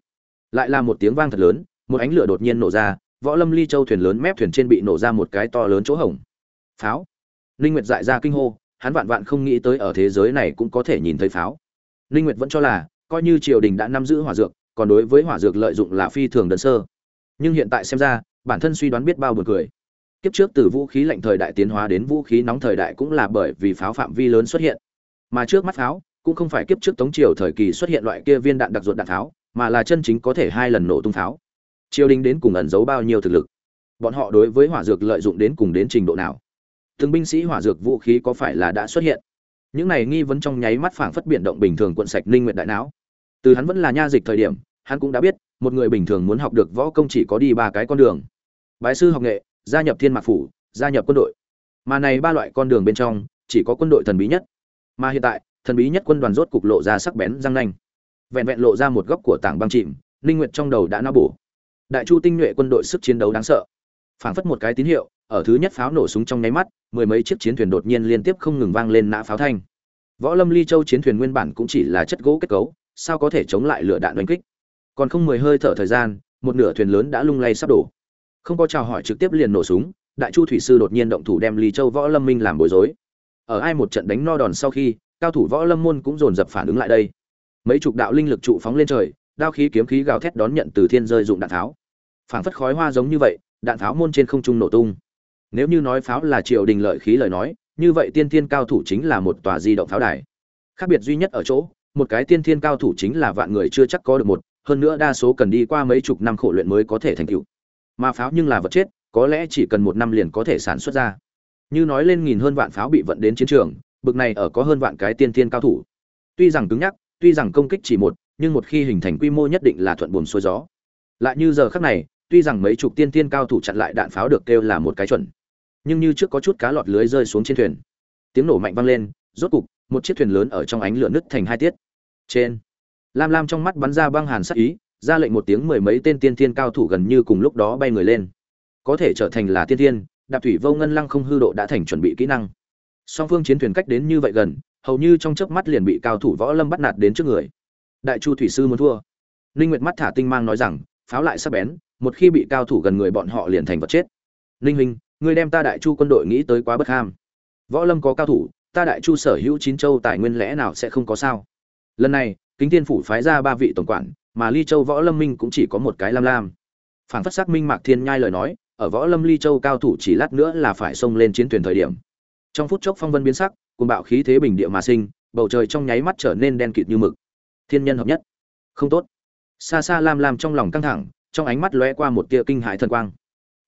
lại là một tiếng vang thật lớn, một ánh lửa đột nhiên nổ ra, võ lâm ly châu thuyền lớn mép thuyền trên bị nổ ra một cái to lớn chỗ hổng pháo. Ninh nguyệt dại ra kinh hô, hắn vạn vạn không nghĩ tới ở thế giới này cũng có thể nhìn thấy pháo. Ninh nguyệt vẫn cho là, coi như triều đình đã nắm giữ hỏa dược, còn đối với hỏa dược lợi dụng là phi thường đơn sơ. Nhưng hiện tại xem ra, bản thân suy đoán biết bao buồn cười. Kiếp trước từ vũ khí lạnh thời đại tiến hóa đến vũ khí nóng thời đại cũng là bởi vì pháo phạm vi lớn xuất hiện. Mà trước mắt pháo, cũng không phải kiếp trước tống triều thời kỳ xuất hiện loại kia viên đạn đặc ruột đạn pháo, mà là chân chính có thể hai lần nổ tung pháo. Triều đình đến cùng ẩn giấu bao nhiêu thực lực? Bọn họ đối với hỏa dược lợi dụng đến cùng đến trình độ nào? Từng binh sĩ hỏa dược vũ khí có phải là đã xuất hiện? Những này nghi vấn trong nháy mắt phảng phất biển động bình thường cuộn sạch ninh nguyện đại não. Từ hắn vẫn là nha dịch thời điểm, hắn cũng đã biết, một người bình thường muốn học được võ công chỉ có đi ba cái con đường. Bái sư học nghệ, gia nhập thiên mạc phủ, gia nhập quân đội. Mà này ba loại con đường bên trong, chỉ có quân đội thần bí nhất. Mà hiện tại, thần bí nhất quân đoàn rốt cục lộ ra sắc bén răng nanh. Vẹn vẹn lộ ra một góc của tảng băng chìm ninh nguyệt trong đầu đã nao bổ. Đại chu tinh nhuệ quân đội sức chiến đấu đáng sợ phảng phất một cái tín hiệu, ở thứ nhất pháo nổ súng trong nháy mắt, mười mấy chiếc chiến thuyền đột nhiên liên tiếp không ngừng vang lên nã pháo thanh. Võ lâm ly châu chiến thuyền nguyên bản cũng chỉ là chất gỗ kết cấu, sao có thể chống lại lửa đạn đánh kích? Còn không mười hơi thở thời gian, một nửa thuyền lớn đã lung lay sắp đổ. Không có chào hỏi trực tiếp liền nổ súng, đại chu thủy sư đột nhiên động thủ đem ly châu võ lâm minh làm bối rối. Ở ai một trận đánh no đòn sau khi, cao thủ võ lâm môn cũng dồn dập phản ứng lại đây. Mấy chục đạo linh lực trụ phóng lên trời, đao khí kiếm khí gào thét đón nhận từ thiên rơi dụng đạn tháo. Phảng phất khói hoa giống như vậy đạn pháo môn trên không trung nổ tung. Nếu như nói pháo là triều đình lợi khí lời nói, như vậy tiên thiên cao thủ chính là một tòa di động pháo đài. Khác biệt duy nhất ở chỗ, một cái tiên thiên cao thủ chính là vạn người chưa chắc có được một, hơn nữa đa số cần đi qua mấy chục năm khổ luyện mới có thể thành tựu. Mà pháo nhưng là vật chết, có lẽ chỉ cần một năm liền có thể sản xuất ra. Như nói lên nghìn hơn vạn pháo bị vận đến chiến trường, bực này ở có hơn vạn cái tiên thiên cao thủ. Tuy rằng cứng nhắc, tuy rằng công kích chỉ một, nhưng một khi hình thành quy mô nhất định là thuận buồm xuôi gió. Lại như giờ khắc này tuy rằng mấy chục tiên tiên cao thủ chặn lại đạn pháo được kêu là một cái chuẩn, nhưng như trước có chút cá lọt lưới rơi xuống trên thuyền. Tiếng nổ mạnh vang lên, rốt cục, một chiếc thuyền lớn ở trong ánh lửa nứt thành hai tiết. Trên, lam lam trong mắt bắn ra băng hàn sắc ý, ra lệnh một tiếng mười mấy tên tiên tiên cao thủ gần như cùng lúc đó bay người lên. Có thể trở thành là tiên thiên đạp thủy vô ngân lăng không hư độ đã thành chuẩn bị kỹ năng. Song phương chiến thuyền cách đến như vậy gần, hầu như trong chớp mắt liền bị cao thủ võ lâm bắt nạt đến trước người. Đại chu thủy sư muốn thua. Ninh nguyệt mắt thả tinh mang nói rằng, pháo lại sắp bén một khi bị cao thủ gần người bọn họ liền thành vật chết. Ninh huynh, ngươi đem ta đại chu quân đội nghĩ tới quá bất ham. Võ lâm có cao thủ, ta đại chu sở hữu chín châu tài nguyên lẽ nào sẽ không có sao? Lần này, kính thiên phủ phái ra ba vị tổng quản, mà ly châu võ lâm minh cũng chỉ có một cái lam lam. Phản phất xác minh mạc thiên nhai lời nói, ở võ lâm ly châu cao thủ chỉ lát nữa là phải xông lên chiến thuyền thời điểm. Trong phút chốc phong vân biến sắc cùng bạo khí thế bình địa mà sinh, bầu trời trong nháy mắt trở nên đen kịt như mực. Thiên nhân hợp nhất. Không tốt. Xa xa lam lam trong lòng căng thẳng trong ánh mắt lóe qua một tia kinh hãi thần quang.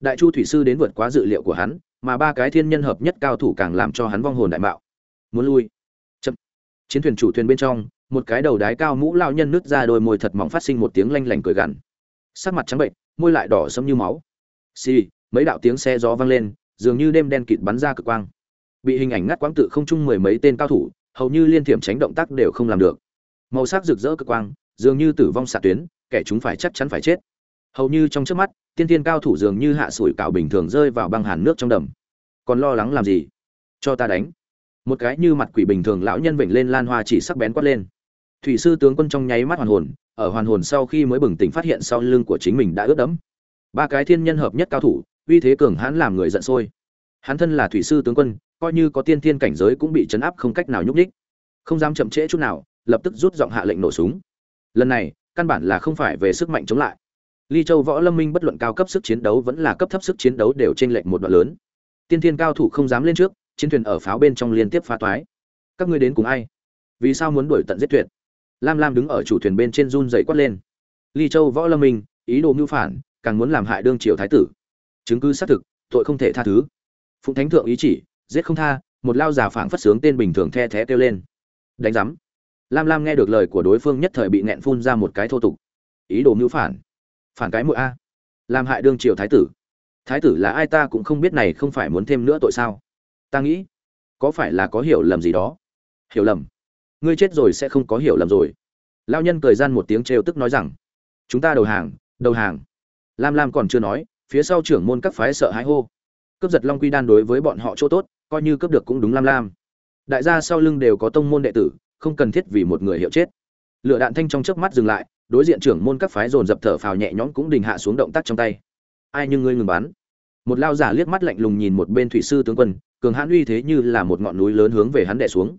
Đại chu thủy sư đến vượt quá dự liệu của hắn, mà ba cái thiên nhân hợp nhất cao thủ càng làm cho hắn vong hồn đại mạo. Muốn lui. Chậm. Chiến thuyền chủ thuyền bên trong, một cái đầu đái cao mũ lao nhân nứt ra đôi môi thật mỏng phát sinh một tiếng lanh lảnh cười gằn. Sắc mặt trắng bệnh, môi lại đỏ sẫm như máu. Xì, mấy đạo tiếng xe gió vang lên, dường như đêm đen kịt bắn ra cực quang. Bị hình ảnh ngắt quãng tự không trung mười mấy tên cao thủ, hầu như liên thiểm tránh động tác đều không làm được. Màu sắc rực rỡ cực quang, dường như tử vong xạ tuyến, kẻ chúng phải chắc chắn phải chết hầu như trong trước mắt, tiên tiên cao thủ dường như hạ sủi cạo bình thường rơi vào băng hàn nước trong đầm. Còn lo lắng làm gì? Cho ta đánh. Một cái như mặt quỷ bình thường lão nhân vểnh lên lan hoa chỉ sắc bén quát lên. Thủy sư tướng quân trong nháy mắt hoàn hồn, ở hoàn hồn sau khi mới bừng tỉnh phát hiện sau lưng của chính mình đã ướt đẫm. Ba cái thiên nhân hợp nhất cao thủ, uy thế cường hãn làm người giận sôi. Hắn thân là thủy sư tướng quân, coi như có tiên thiên cảnh giới cũng bị chấn áp không cách nào nhúc nhích. Không dám chậm trễ chút nào, lập tức rút giọng hạ lệnh nổ súng. Lần này, căn bản là không phải về sức mạnh chống lại ly châu võ lâm minh bất luận cao cấp sức chiến đấu vẫn là cấp thấp sức chiến đấu đều trên lệnh một đoạn lớn. Tiên thiên cao thủ không dám lên trước, chiến thuyền ở pháo bên trong liên tiếp phá toái. Các ngươi đến cùng ai? Vì sao muốn đuổi tận giết tuyệt? Lam lam đứng ở chủ thuyền bên trên run dậy quát lên. Ly châu võ lâm minh, ý đồ mưu phản, càng muốn làm hại đương triều thái tử. Chứng cứ xác thực, tội không thể tha thứ. Phụng thánh thượng ý chỉ, giết không tha, một lao già phảng phất sướng tên bình thường the thé kêu lên. Đánh giám. Lam lam nghe được lời của đối phương nhất thời bị nẹn phun ra một cái thô tục. Ý đồ mưu phản phản cái mũi a. Làm hại đương triều thái tử. Thái tử là ai ta cũng không biết này không phải muốn thêm nữa tội sao? Ta nghĩ, có phải là có hiểu lầm gì đó? Hiểu lầm? Ngươi chết rồi sẽ không có hiểu lầm rồi. Lao nhân cười gian một tiếng trêu tức nói rằng, chúng ta đầu hàng đầu hàng. Lam lam còn chưa nói, phía sau trưởng môn các phái sợ hãi hô. Cướp giật long quy đan đối với bọn họ chỗ tốt, coi như cướp được cũng đúng lam lam. Đại gia sau lưng đều có tông môn đệ tử, không cần thiết vì một người hiệu chết. Lựa đạn thanh trong chớp mắt dừng lại đối diện trưởng môn các phái dồn dập thở phào nhẹ nhõm cũng đình hạ xuống động tác trong tay. Ai nhưng ngươi ngừng bắn? Một lao giả liếc mắt lạnh lùng nhìn một bên thủy sư tướng quân, cường hãn uy thế như là một ngọn núi lớn hướng về hắn đè xuống.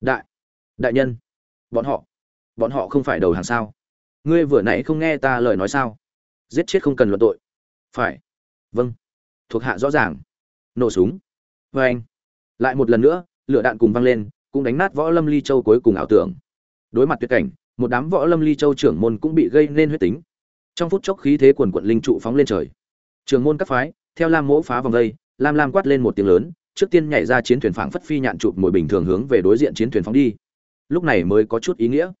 Đại đại nhân, bọn họ bọn họ không phải đầu hàng sao? Ngươi vừa nãy không nghe ta lời nói sao? Giết chết không cần luận tội. Phải. Vâng. Thuộc hạ rõ ràng. Nổ súng. Vê anh. Lại một lần nữa, lửa đạn cùng văng lên, cũng đánh nát võ lâm ly châu cuối cùng ảo tưởng. Đối mặt tuyệt cảnh một đám võ lâm ly châu trưởng môn cũng bị gây nên huyết tính. Trong phút chốc khí thế quần quận linh trụ phóng lên trời. Trường môn các phái, theo lam mỗ phá vòng dây lam lam quát lên một tiếng lớn, trước tiên nhảy ra chiến thuyền phảng phất phi nhạn chụp mồi bình thường hướng về đối diện chiến thuyền phóng đi. Lúc này mới có chút ý nghĩa.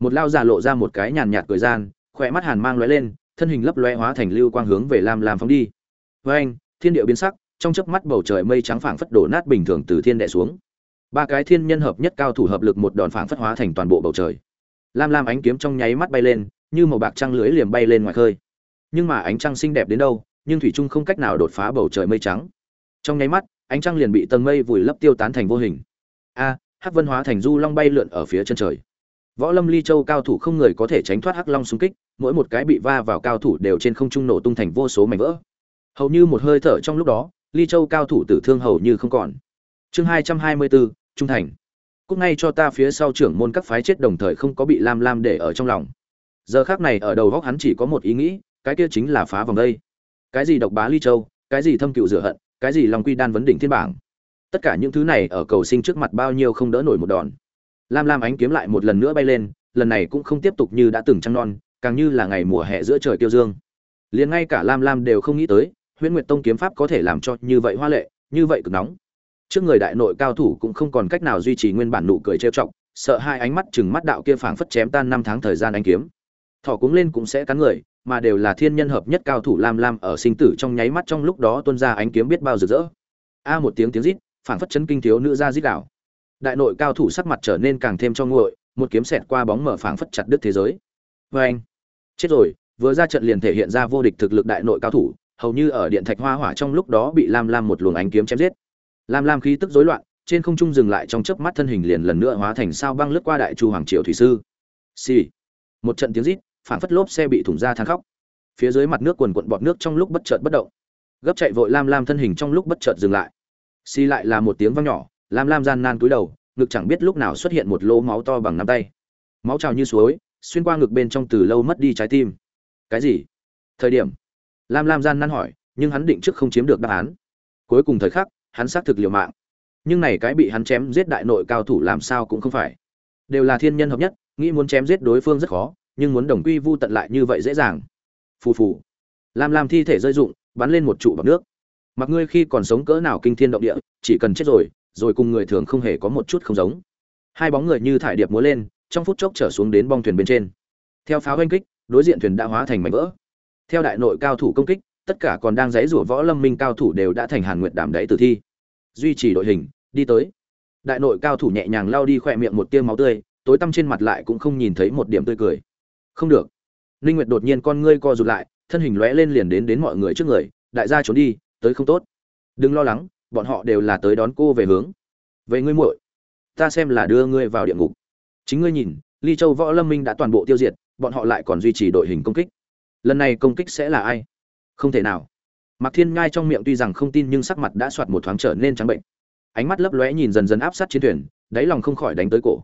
Một lao giả lộ ra một cái nhàn nhạt cười gian, khỏe mắt hàn mang lóe lên, thân hình lấp lóe hóa thành lưu quang hướng về lam lam phóng đi. Với anh, thiên địa biến sắc, trong chớp mắt bầu trời mây trắng phảng phất đổ nát bình thường từ thiên đệ xuống. Ba cái thiên nhân hợp nhất cao thủ hợp lực một đòn phảng phất hóa thành toàn bộ bầu trời lam lam ánh kiếm trong nháy mắt bay lên, như màu bạc trăng lưới liềm bay lên ngoài khơi. Nhưng mà ánh trăng xinh đẹp đến đâu, nhưng thủy trung không cách nào đột phá bầu trời mây trắng. Trong nháy mắt, ánh trăng liền bị tầng mây vùi lấp tiêu tán thành vô hình. A, hắc vân hóa thành du long bay lượn ở phía chân trời. Võ lâm ly châu cao thủ không người có thể tránh thoát hắc long xung kích, mỗi một cái bị va vào cao thủ đều trên không trung nổ tung thành vô số mảnh vỡ. Hầu như một hơi thở trong lúc đó, ly châu cao thủ tử thương hầu như không còn. Chương hai trăm hai mươi bốn, trung thành cúc ngay cho ta phía sau trưởng môn các phái chết đồng thời không có bị lam lam để ở trong lòng. Giờ khác này ở đầu góc hắn chỉ có một ý nghĩ, cái kia chính là phá vòng đây. Cái gì độc bá ly châu, cái gì thâm cựu rửa hận, cái gì long quy đan vấn đỉnh thiên bảng. Tất cả những thứ này ở cầu sinh trước mặt bao nhiêu không đỡ nổi một đòn. Lam lam ánh kiếm lại một lần nữa bay lên, lần này cũng không tiếp tục như đã từng trăng non, càng như là ngày mùa hè giữa trời tiêu dương. Liền ngay cả lam lam đều không nghĩ tới, huyễn nguyệt tông kiếm pháp có thể làm cho như vậy hoa lệ, như vậy cực nóng trước người đại nội cao thủ cũng không còn cách nào duy trì nguyên bản nụ cười trêu chọc, sợ hai ánh mắt chừng mắt đạo kia phảng phất chém tan năm tháng thời gian anh kiếm. Thỏ cuống lên cũng sẽ cắn người, mà đều là thiên nhân hợp nhất cao thủ lam lam ở sinh tử trong nháy mắt trong lúc đó tuôn ra ánh kiếm biết bao rực rỡ. A một tiếng tiếng rít, phảng phất chấn kinh thiếu nữ ra rít đảo đại nội cao thủ sắc mặt trở nên càng thêm cho nguội, một kiếm xẹt qua bóng mở phảng phất chặt đứt thế giới. Vê anh chết rồi, vừa ra trận liền thể hiện ra vô địch thực lực đại nội cao thủ, hầu như ở điện thạch hoa hỏa trong lúc đó bị lam lam một luồng ánh kiếm chém giết lam lam khí tức rối loạn, trên không trung dừng lại trong chớp mắt thân hình liền lần nữa hóa thành sao băng lướt qua đại chu hoàng triều thủy sư. Xì、sì. một trận tiếng rít phản phất lốp xe bị thủng ra than khóc. Phía dưới mặt nước quần quận bọt nước trong lúc bất chợt bất động. Gấp chạy vội lam lam thân hình trong lúc bất chợt dừng lại. Xì lại là một tiếng vang nhỏ, lam lam gian nan cúi đầu, ngực chẳng biết lúc nào xuất hiện một lỗ máu to bằng nắm tay. Máu trào như suối, xuyên qua ngực bên trong từ lâu mất đi trái tim. Cái gì? Thời điểm. Lam lam gian nan hỏi, nhưng hắn định trước không chiếm được đáp án. Cuối cùng thời khắc hắn xác thực liều mạng. Nhưng này cái bị hắn chém giết đại nội cao thủ làm sao cũng không phải. Đều là thiên nhân hợp nhất, nghĩ muốn chém giết đối phương rất khó, nhưng muốn đồng quy vu tận lại như vậy dễ dàng. Phù phù. Lam lam thi thể rơi rụng, bắn lên một trụ bọc nước. Mặc ngươi khi còn sống cỡ nào kinh thiên động địa, chỉ cần chết rồi rồi cùng người thường không hề có một chút không giống. Hai bóng người như thải điệp múa lên, trong phút chốc trở xuống đến bong thuyền bên trên. Theo pháo oanh kích, đối diện thuyền đã hóa thành mảnh vỡ. Theo đại nội cao thủ công kích tất cả còn đang dãy rủa võ lâm minh cao thủ đều đã thành hàn nguyệt đảm đáy tử thi. Duy trì đội hình, đi tới. Đại nội cao thủ nhẹ nhàng lao đi khỏe miệng một tiêu máu tươi, tối tăm trên mặt lại cũng không nhìn thấy một điểm tươi cười. Không được. Linh nguyệt đột nhiên con ngươi co rụt lại, thân hình lóe lên liền đến đến mọi người trước người, đại gia trốn đi, tới không tốt. Đừng lo lắng, bọn họ đều là tới đón cô về hướng. Về ngươi muội, ta xem là đưa ngươi vào địa ngục. Chính ngươi nhìn, ly châu võ lâm minh đã toàn bộ tiêu diệt, bọn họ lại còn duy trì đội hình công kích. Lần này công kích sẽ là ai? Không thể nào. Mạc thiên ngai trong miệng tuy rằng không tin nhưng sắc mặt đã soạt một thoáng trở nên trắng bệnh. Ánh mắt lấp lóe nhìn dần dần áp sát chiến thuyền, đáy lòng không khỏi đánh tới cổ.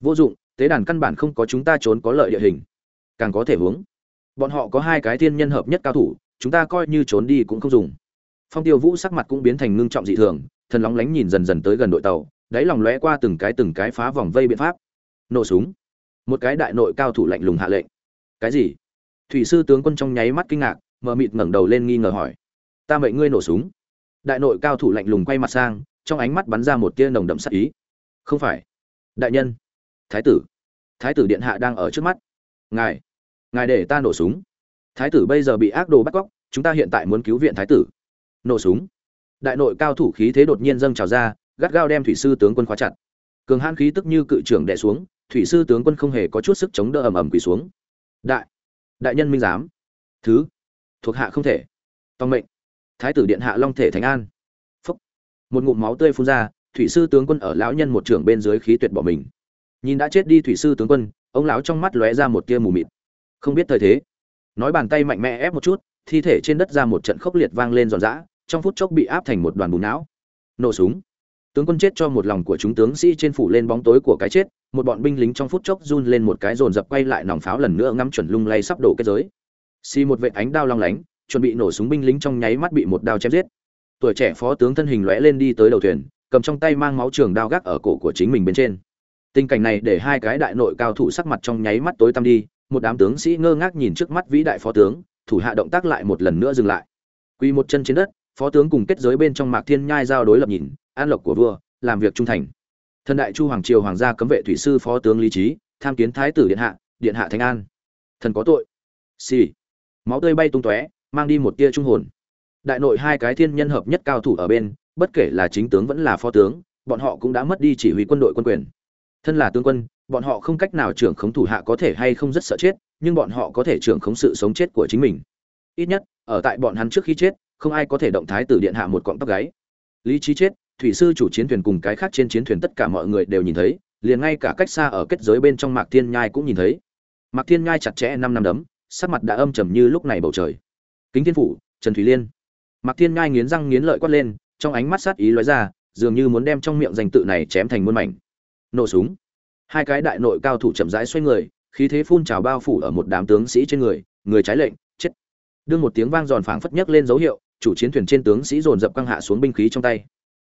Vô dụng, tế đàn căn bản không có chúng ta trốn có lợi địa hình. Càng có thể hướng. Bọn họ có hai cái thiên nhân hợp nhất cao thủ, chúng ta coi như trốn đi cũng không dùng. Phong tiêu vũ sắc mặt cũng biến thành ngưng trọng dị thường, thần lóng lánh nhìn dần dần tới gần đội tàu, đáy lòng lóe qua từng cái từng cái phá vòng vây biện pháp. Nổ súng. Một cái đại nội cao thủ lạnh lùng hạ lệnh. Cái gì? Thủy sư tướng quân trong nháy mắt kinh ngạc mờ mịt ngẩng đầu lên nghi ngờ hỏi. Ta mệnh ngươi nổ súng. Đại nội cao thủ lạnh lùng quay mặt sang, trong ánh mắt bắn ra một tia nồng đậm sắc ý. Không phải. Đại nhân. Thái tử. Thái tử điện hạ đang ở trước mắt. Ngài. Ngài để ta nổ súng. Thái tử bây giờ bị ác đồ bắt cóc, chúng ta hiện tại muốn cứu viện thái tử. Nổ súng. Đại nội cao thủ khí thế đột nhiên dâng trào ra, gắt gao đem thủy sư tướng quân khóa chặt. Cường hãn khí tức như cự trưởng đè xuống, thủy sư tướng quân không hề có chút sức chống đỡ ầm ầm quỳ xuống. Đại. Đại nhân minh giám. Thứ thuộc hạ không thể. Tòng mệnh. Thái tử điện hạ long thể thánh an. Phúc. Một ngụm máu tươi phun ra, thủy sư tướng quân ở lão nhân một trưởng bên dưới khí tuyệt bỏ mình. Nhìn đã chết đi thủy sư tướng quân, ông lão trong mắt lóe ra một tia mù mịt. Không biết thời thế. Nói bàn tay mạnh mẽ ép một chút, thi thể trên đất ra một trận khốc liệt vang lên giòn giã, trong phút chốc bị áp thành một đoàn bùn não. Nổ súng. Tướng quân chết cho một lòng của chúng tướng sĩ trên phủ lên bóng tối của cái chết, một bọn binh lính trong phút chốc run lên một cái dồn dập quay lại nòng pháo lần nữa ngắm chuẩn lung lay sắp đổ kết giới xì một vệ ánh đao long lánh, chuẩn bị nổ súng binh lính trong nháy mắt bị một đao chém giết. Tuổi trẻ phó tướng thân hình lóe lên đi tới đầu thuyền, cầm trong tay mang máu trường đao gác ở cổ của chính mình bên trên. Tình cảnh này để hai cái đại nội cao thủ sắc mặt trong nháy mắt tối tăm đi, một đám tướng sĩ ngơ ngác nhìn trước mắt vĩ đại phó tướng, thủ hạ động tác lại một lần nữa dừng lại. Quy một chân trên đất, phó tướng cùng kết giới bên trong mạc thiên nhai giao đối lập nhìn, an lộc của vua, làm việc trung thành. Thần đại chu hoàng triều hoàng gia cấm vệ thủy sư phó tướng lý trí, tham kiến thái tử điện hạ điện hạ thánh an. Thần có tội. Xì、sì máu tươi bay tung tóe, mang đi một tia trung hồn. Đại nội hai cái thiên nhân hợp nhất cao thủ ở bên, bất kể là chính tướng vẫn là phó tướng, bọn họ cũng đã mất đi chỉ huy quân đội quân quyền. Thân là tướng quân, bọn họ không cách nào trưởng khống thủ hạ có thể hay không rất sợ chết, nhưng bọn họ có thể trưởng khống sự sống chết của chính mình. Ít nhất, ở tại bọn hắn trước khi chết, không ai có thể động thái tử điện hạ một cọng tóc gáy. Lý trí chết, thủy sư chủ chiến thuyền cùng cái khác trên chiến thuyền tất cả mọi người đều nhìn thấy, liền ngay cả cách xa ở kết giới bên trong mạc thiên nhai cũng nhìn thấy. Mạc thiên nhai chặt chẽ năm năm đấm sắc mặt đã âm trầm như lúc này bầu trời. Kính thiên phủ, trần thủy liên. Mạc thiên nhai nghiến răng nghiến lợi quát lên, trong ánh mắt sát ý lóe ra, dường như muốn đem trong miệng danh tự này chém thành muôn mảnh. Nổ súng. Hai cái đại nội cao thủ chậm rãi xoay người, khí thế phun trào bao phủ ở một đám tướng sĩ trên người người trái lệnh, chết. Đương một tiếng vang giòn phảng phất nhấc lên dấu hiệu, chủ chiến thuyền trên tướng sĩ dồn dập căng hạ xuống binh khí trong tay.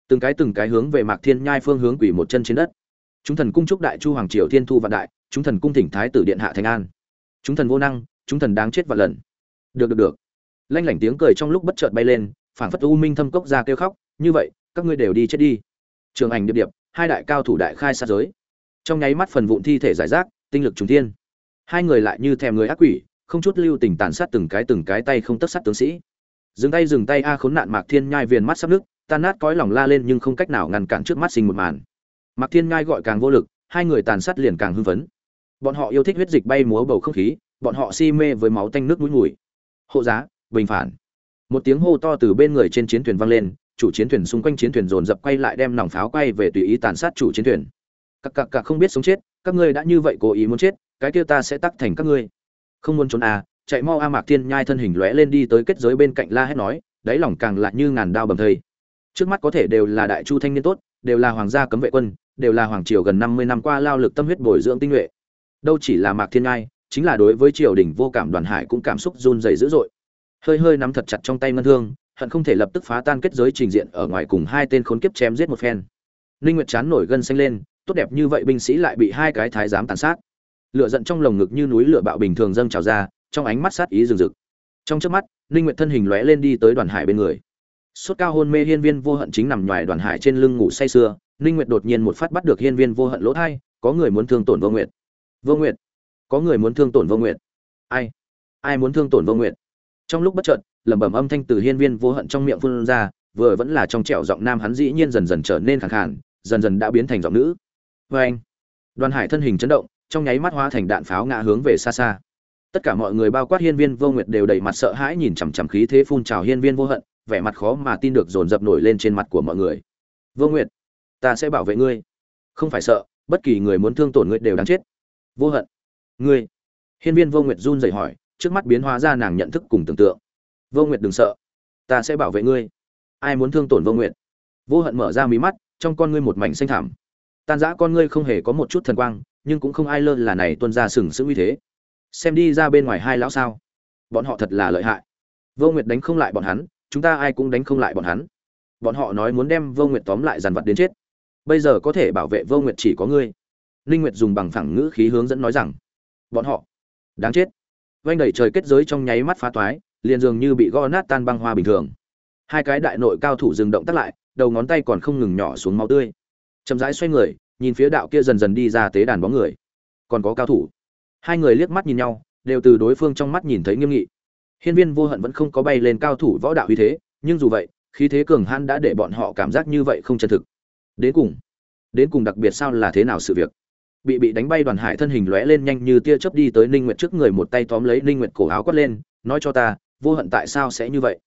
Từng cái từng cái hướng về mạc thiên nhai phương hướng quỷ một chân trên đất. Chúng thần cung chúc đại chu hoàng triều thiên thu vạn đại, chúng thần cung thỉnh thái tử điện hạ thành an. Chúng thần vô năng chúng thần đáng chết vạn lần. Được được được. Lanh lảnh tiếng cười trong lúc bất chợt bay lên, phảng phất u minh thâm cốc ra kêu khóc, như vậy, các ngươi đều đi chết đi. Trường ảnh điệp điệp, hai đại cao thủ đại khai sát giới. Trong nháy mắt phần vụn thi thể giải rác, tinh lực trùng thiên. Hai người lại như thèm người ác quỷ, không chút lưu tình tàn sát từng cái từng cái tay không tất sát tướng sĩ. Dừng tay dừng tay, a khốn nạn mạc thiên nhai viền mắt sắp nước, tan nát cõi lòng la lên nhưng không cách nào ngăn cản trước mắt sinh một màn. Mạc thiên nhai gọi càng vô lực, hai người tàn sát liền càng hưng phấn. Bọn họ yêu thích huyết dịch bay múa bầu không khí bọn họ si mê với máu tanh nước mũi mùi. Hộ giá, bình phản. Một tiếng hô to từ bên người trên chiến thuyền vang lên, chủ chiến thuyền xung quanh chiến thuyền dồn dập quay lại đem nòng pháo quay về tùy ý tàn sát chủ chiến thuyền. Cặc cặc cặc không biết sống chết, các ngươi đã như vậy cố ý muốn chết, cái kia ta sẽ tắc thành các ngươi. Không muốn trốn à chạy mau a mạc thiên nhai thân hình lóe lên đi tới kết giới bên cạnh la hét nói, đáy lòng càng lại như ngàn đao bầm thây. Trước mắt có thể đều là đại chu thanh niên tốt, đều là hoàng gia cấm vệ quân, đều là hoàng triều gần năm mươi năm qua lao lực tâm huyết bồi dưỡng tinh nhuệ. Đâu chỉ là mạc thiên nhai chính là đối với triều đình vô cảm đoàn hải cũng cảm xúc run rẩy dữ dội. Hơi hơi nắm thật chặt trong tay ngân thương hận không thể lập tức phá tan kết giới trình diện ở ngoài cùng hai tên khốn kiếp chém giết một phen. Ninh nguyệt chán nổi gân xanh lên, tốt đẹp như vậy binh sĩ lại bị hai cái thái giám tàn sát. Lửa giận trong lồng ngực như núi lửa bạo bình thường dâng trào ra, trong ánh mắt sát ý rừng rực. Trong chớp mắt, ninh nguyệt thân hình lóe lên đi tới đoàn hải bên người. Suốt cao hôn mê hiên viên vô hận chính nằm ngoài đoàn hải trên lưng ngủ say sưa, ninh nguyệt đột nhiên một phát bắt được hiên viên vô hận lỗ thay có người muốn thương tổn vô nguyệt. Vô nguyệt có người muốn thương tổn vô nguyệt. Ai? Ai muốn thương tổn vô nguyệt? Trong lúc bất chợt, lẩm bẩm âm thanh từ hiên viên vô hận trong miệng phun ra, vừa vẫn là trong trẻo giọng nam hắn dĩ nhiên dần dần trở nên khàn khàn, dần dần đã biến thành giọng nữ. Vê anh, đoàn hải thân hình chấn động, trong nháy mắt hóa thành đạn pháo ngã hướng về xa xa. Tất cả mọi người bao quát hiên viên vô nguyệt đều đầy mặt sợ hãi nhìn chằm chằm khí thế phun trào hiên viên vô hận, vẻ mặt khó mà tin được dồn dập nổi lên trên mặt của mọi người. Vô nguyệt, ta sẽ bảo vệ ngươi. Không phải sợ, bất kỳ người muốn thương tổn ngươi đều đáng chết. Vô hận ngươi. Hiên viên vô nguyệt run rẩy hỏi, trước mắt biến hóa ra nàng nhận thức cùng tưởng tượng. Vô nguyệt đừng sợ, ta sẽ bảo vệ ngươi. Ai muốn thương tổn vô nguyệt? Vô hận mở ra mí mắt, trong con ngươi một mảnh xanh thảm tan rã con ngươi không hề có một chút thần quang, nhưng cũng không ai lơ là này tuân ra sừng sững uy thế. Xem đi ra bên ngoài hai lão sao. Bọn họ thật là lợi hại. Vô nguyệt đánh không lại bọn hắn, chúng ta ai cũng đánh không lại bọn hắn. Bọn họ nói muốn đem vô nguyệt tóm lại dàn vật đến chết. Bây giờ có thể bảo vệ vô nguyệt chỉ có ngươi. Ninh nguyệt dùng bằng phẳng ngữ khí hướng dẫn nói rằng bọn họ. Đáng chết. Vanh đẩy trời kết giới trong nháy mắt phá toái, liền dường như bị gõ nát tan băng hoa bình thường. Hai cái đại nội cao thủ dừng động tác lại, đầu ngón tay còn không ngừng nhỏ xuống máu tươi. Chậm rãi xoay người, nhìn phía đạo kia dần dần đi ra tế đàn bóng người. Còn có cao thủ. Hai người liếc mắt nhìn nhau, đều từ đối phương trong mắt nhìn thấy nghiêm nghị. Hiên viên vô hận vẫn không có bay lên cao thủ võ đạo uy thế, nhưng dù vậy, khí thế cường hãn đã để bọn họ cảm giác như vậy không chân thực. Đến cùng đến cùng đặc biệt sao là thế nào sự việc? Bị bị đánh bay đoàn hải thân hình lóe lên nhanh như tia chớp đi tới ninh nguyệt trước người một tay tóm lấy ninh nguyệt cổ áo quát lên, nói cho ta, vô hận tại sao sẽ như vậy?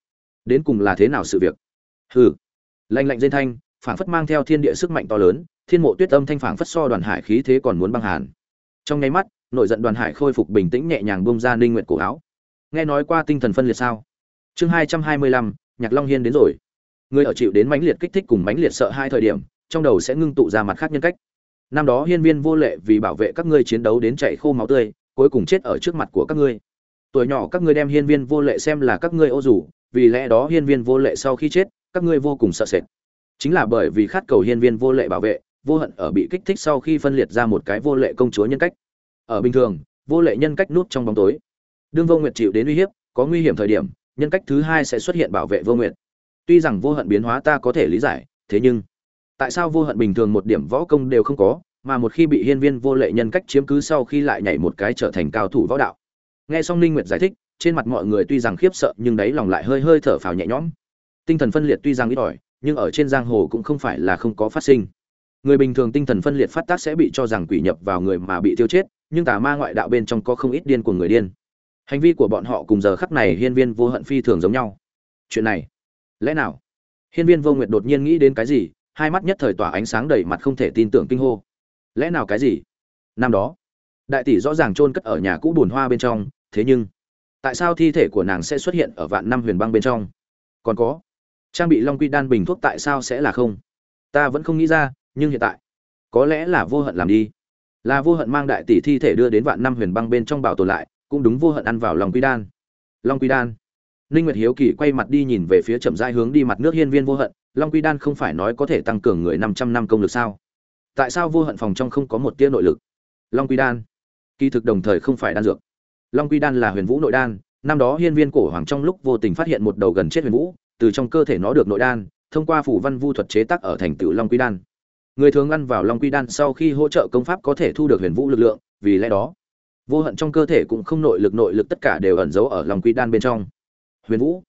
Đến cùng là thế nào sự việc? Hừ. Lạnh lạnh dên thanh, phảng phất mang theo thiên địa sức mạnh to lớn, thiên mộ tuyết âm thanh phảng phất so đoàn hải khí thế còn muốn băng hàn. Trong nháy mắt, nội giận đoàn hải khôi phục bình tĩnh nhẹ nhàng bông ra ninh nguyệt cổ áo. Nghe nói qua tinh thần phân liệt sao? Chương hai trăm hai mươi lăm, nhạc long hiên đến rồi. Người ở chịu đến mãnh liệt kích thích cùng mãnh liệt sợ hai thời điểm, trong đầu sẽ ngưng tụ ra mặt khác nhân cách năm đó hiên viên vô lệ vì bảo vệ các ngươi chiến đấu đến chảy khô máu tươi, cuối cùng chết ở trước mặt của các ngươi. Tuổi nhỏ các ngươi đem hiên viên vô lệ xem là các ngươi ô rủ, vì lẽ đó hiên viên vô lệ sau khi chết, các ngươi vô cùng sợ sệt. Chính là bởi vì khát cầu hiên viên vô lệ bảo vệ, vô hận ở bị kích thích sau khi phân liệt ra một cái vô lệ công chúa nhân cách. Ở bình thường, vô lệ nhân cách nút trong bóng tối. Đương vô nguyệt chịu đến uy hiếp, có nguy hiểm thời điểm, nhân cách thứ hai sẽ xuất hiện bảo vệ vô nguyệt. Tuy rằng vô hận biến hóa ta có thể lý giải, thế nhưng tại sao vô hận bình thường một điểm võ công đều không có, mà một khi bị hiên viên vô lệ nhân cách chiếm cứ sau khi lại nhảy một cái trở thành cao thủ võ đạo? Nghe xong ninh nguyệt giải thích, trên mặt mọi người tuy rằng khiếp sợ nhưng đáy lòng lại hơi hơi thở phào nhẹ nhõm. Tinh thần phân liệt tuy rằng ít ỏi, nhưng ở trên giang hồ cũng không phải là không có phát sinh. Người bình thường tinh thần phân liệt phát tác sẽ bị cho rằng quỷ nhập vào người mà bị tiêu chết, nhưng tà ma ngoại đạo bên trong có không ít điên của người điên. Hành vi của bọn họ cùng giờ khắc này hiên viên vô hận phi thường giống nhau. Chuyện này, lẽ nào? Hiên viên vô nguyệt đột nhiên nghĩ đến cái gì hai mắt nhất thời tỏa ánh sáng đầy mặt không thể tin tưởng kinh hô. Lẽ nào cái gì? Năm đó, đại tỷ rõ ràng chôn cất ở nhà cũ bùn hoa bên trong, thế nhưng, tại sao thi thể của nàng sẽ xuất hiện ở vạn năm huyền băng bên trong? Còn có, trang bị long quy đan bình thuốc tại sao sẽ là không? Ta vẫn không nghĩ ra, nhưng hiện tại, có lẽ là vô hận làm đi. Là vô hận mang đại tỷ thi thể đưa đến vạn năm huyền băng bên trong bảo tồn lại, cũng đúng vô hận ăn vào lòng quy đan. Long quy đan. Ninh nguyệt hiếu kỳ quay mặt đi nhìn về phía chậm rãi hướng đi mặt nước hiên viên vô hận long quy đan không phải nói có thể tăng cường người 500 năm công lực sao? Tại sao vô hận phòng trong không có một tia nội lực? Long quy đan. Kỳ thực đồng thời không phải đan dược. Long quy đan là huyền vũ nội đan, năm đó hiên viên cổ hoàng trong lúc vô tình phát hiện một đầu gần chết huyền vũ, từ trong cơ thể nó được nội đan, thông qua phủ văn vu thuật chế tác ở thành tựu long quy đan. Người thường ăn vào long quy đan sau khi hỗ trợ công pháp có thể thu được huyền vũ lực lượng, vì lẽ đó, vô hận trong cơ thể cũng không nội lực nội lực tất cả đều ẩn giấu ở long quy đan bên trong. Huyền vũ.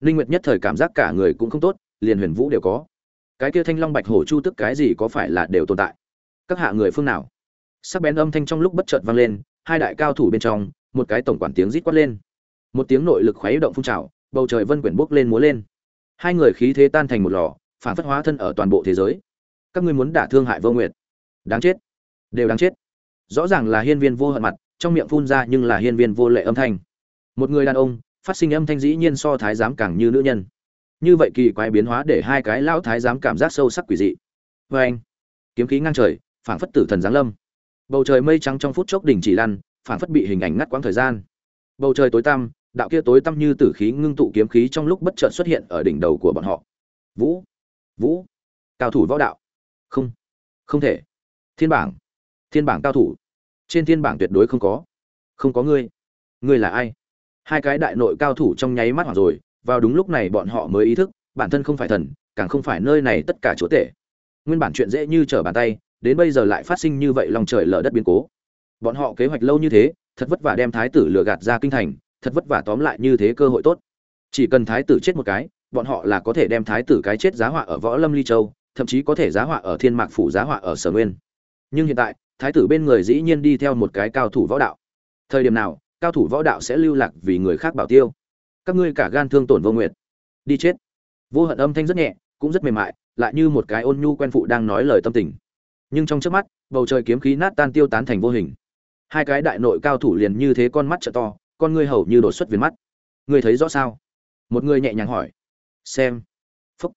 Linh nguyệt nhất thời cảm giác cả người cũng không tốt liền huyền vũ đều có. Cái kia thanh long bạch hổ chu tức cái gì có phải là đều tồn tại? Các hạ người phương nào? Sắc bén âm thanh trong lúc bất chợt vang lên, hai đại cao thủ bên trong, một cái tổng quản tiếng rít quát lên. Một tiếng nội lực khuấy động phun trào, bầu trời vân quyển bốc lên múa lên. Hai người khí thế tan thành một lò, phản phất hóa thân ở toàn bộ thế giới. Các ngươi muốn đả thương hại vô nguyệt. Đáng chết. Đều đáng chết. Rõ ràng là hiên viên vô hận mặt, trong miệng phun ra nhưng là hiên viên vô lệ âm thanh. Một người đàn ông, phát sinh âm thanh dĩ nhiên so thái giám càng như nữ nhân như vậy kỳ quái biến hóa để hai cái lão thái giám cảm giác sâu sắc quỷ dị. Vê anh, kiếm khí ngang trời, phảng phất tử thần giáng lâm. Bầu trời mây trắng trong phút chốc đỉnh chỉ lăn phản phất bị hình ảnh ngắt quãng thời gian. Bầu trời tối tăm, đạo kia tối tăm như tử khí ngưng tụ kiếm khí trong lúc bất chợt xuất hiện ở đỉnh đầu của bọn họ. Vũ vũ, cao thủ võ đạo. Không không thể. Thiên bảng thiên bảng cao thủ. Trên thiên bảng tuyệt đối không có. Không có ngươi. Ngươi là ai? Hai cái đại nội cao thủ trong nháy mắt hoảng rồi vào đúng lúc này bọn họ mới ý thức, bản thân không phải thần, càng không phải nơi này tất cả chúa tể. Nguyên bản chuyện dễ như trở bàn tay, đến bây giờ lại phát sinh như vậy lòng trời lở đất biến cố. Bọn họ kế hoạch lâu như thế, thật vất vả đem thái tử lừa gạt ra kinh thành, thật vất vả tóm lại như thế cơ hội tốt. Chỉ cần thái tử chết một cái, bọn họ là có thể đem thái tử cái chết giá họa ở võ lâm ly châu, thậm chí có thể giá họa ở thiên mạc phủ, giá họa ở sở nguyên. Nhưng hiện tại, thái tử bên người dĩ nhiên đi theo một cái cao thủ võ đạo. Thời điểm nào, cao thủ võ đạo sẽ lưu lạc vì người khác bảo tiêu? Các ngươi cả gan thương tổn vô nguyện đi chết. Vô hận âm thanh rất nhẹ, cũng rất mềm mại, lại như một cái ôn nhu quen phụ đang nói lời tâm tình. Nhưng trong trước mắt, bầu trời kiếm khí nát tan tiêu tán thành vô hình. Hai cái đại nội cao thủ liền như thế con mắt trợ to, con ngươi hầu như đột xuất viền mắt. Ngươi thấy rõ sao? Một người nhẹ nhàng hỏi. Xem. Phúc.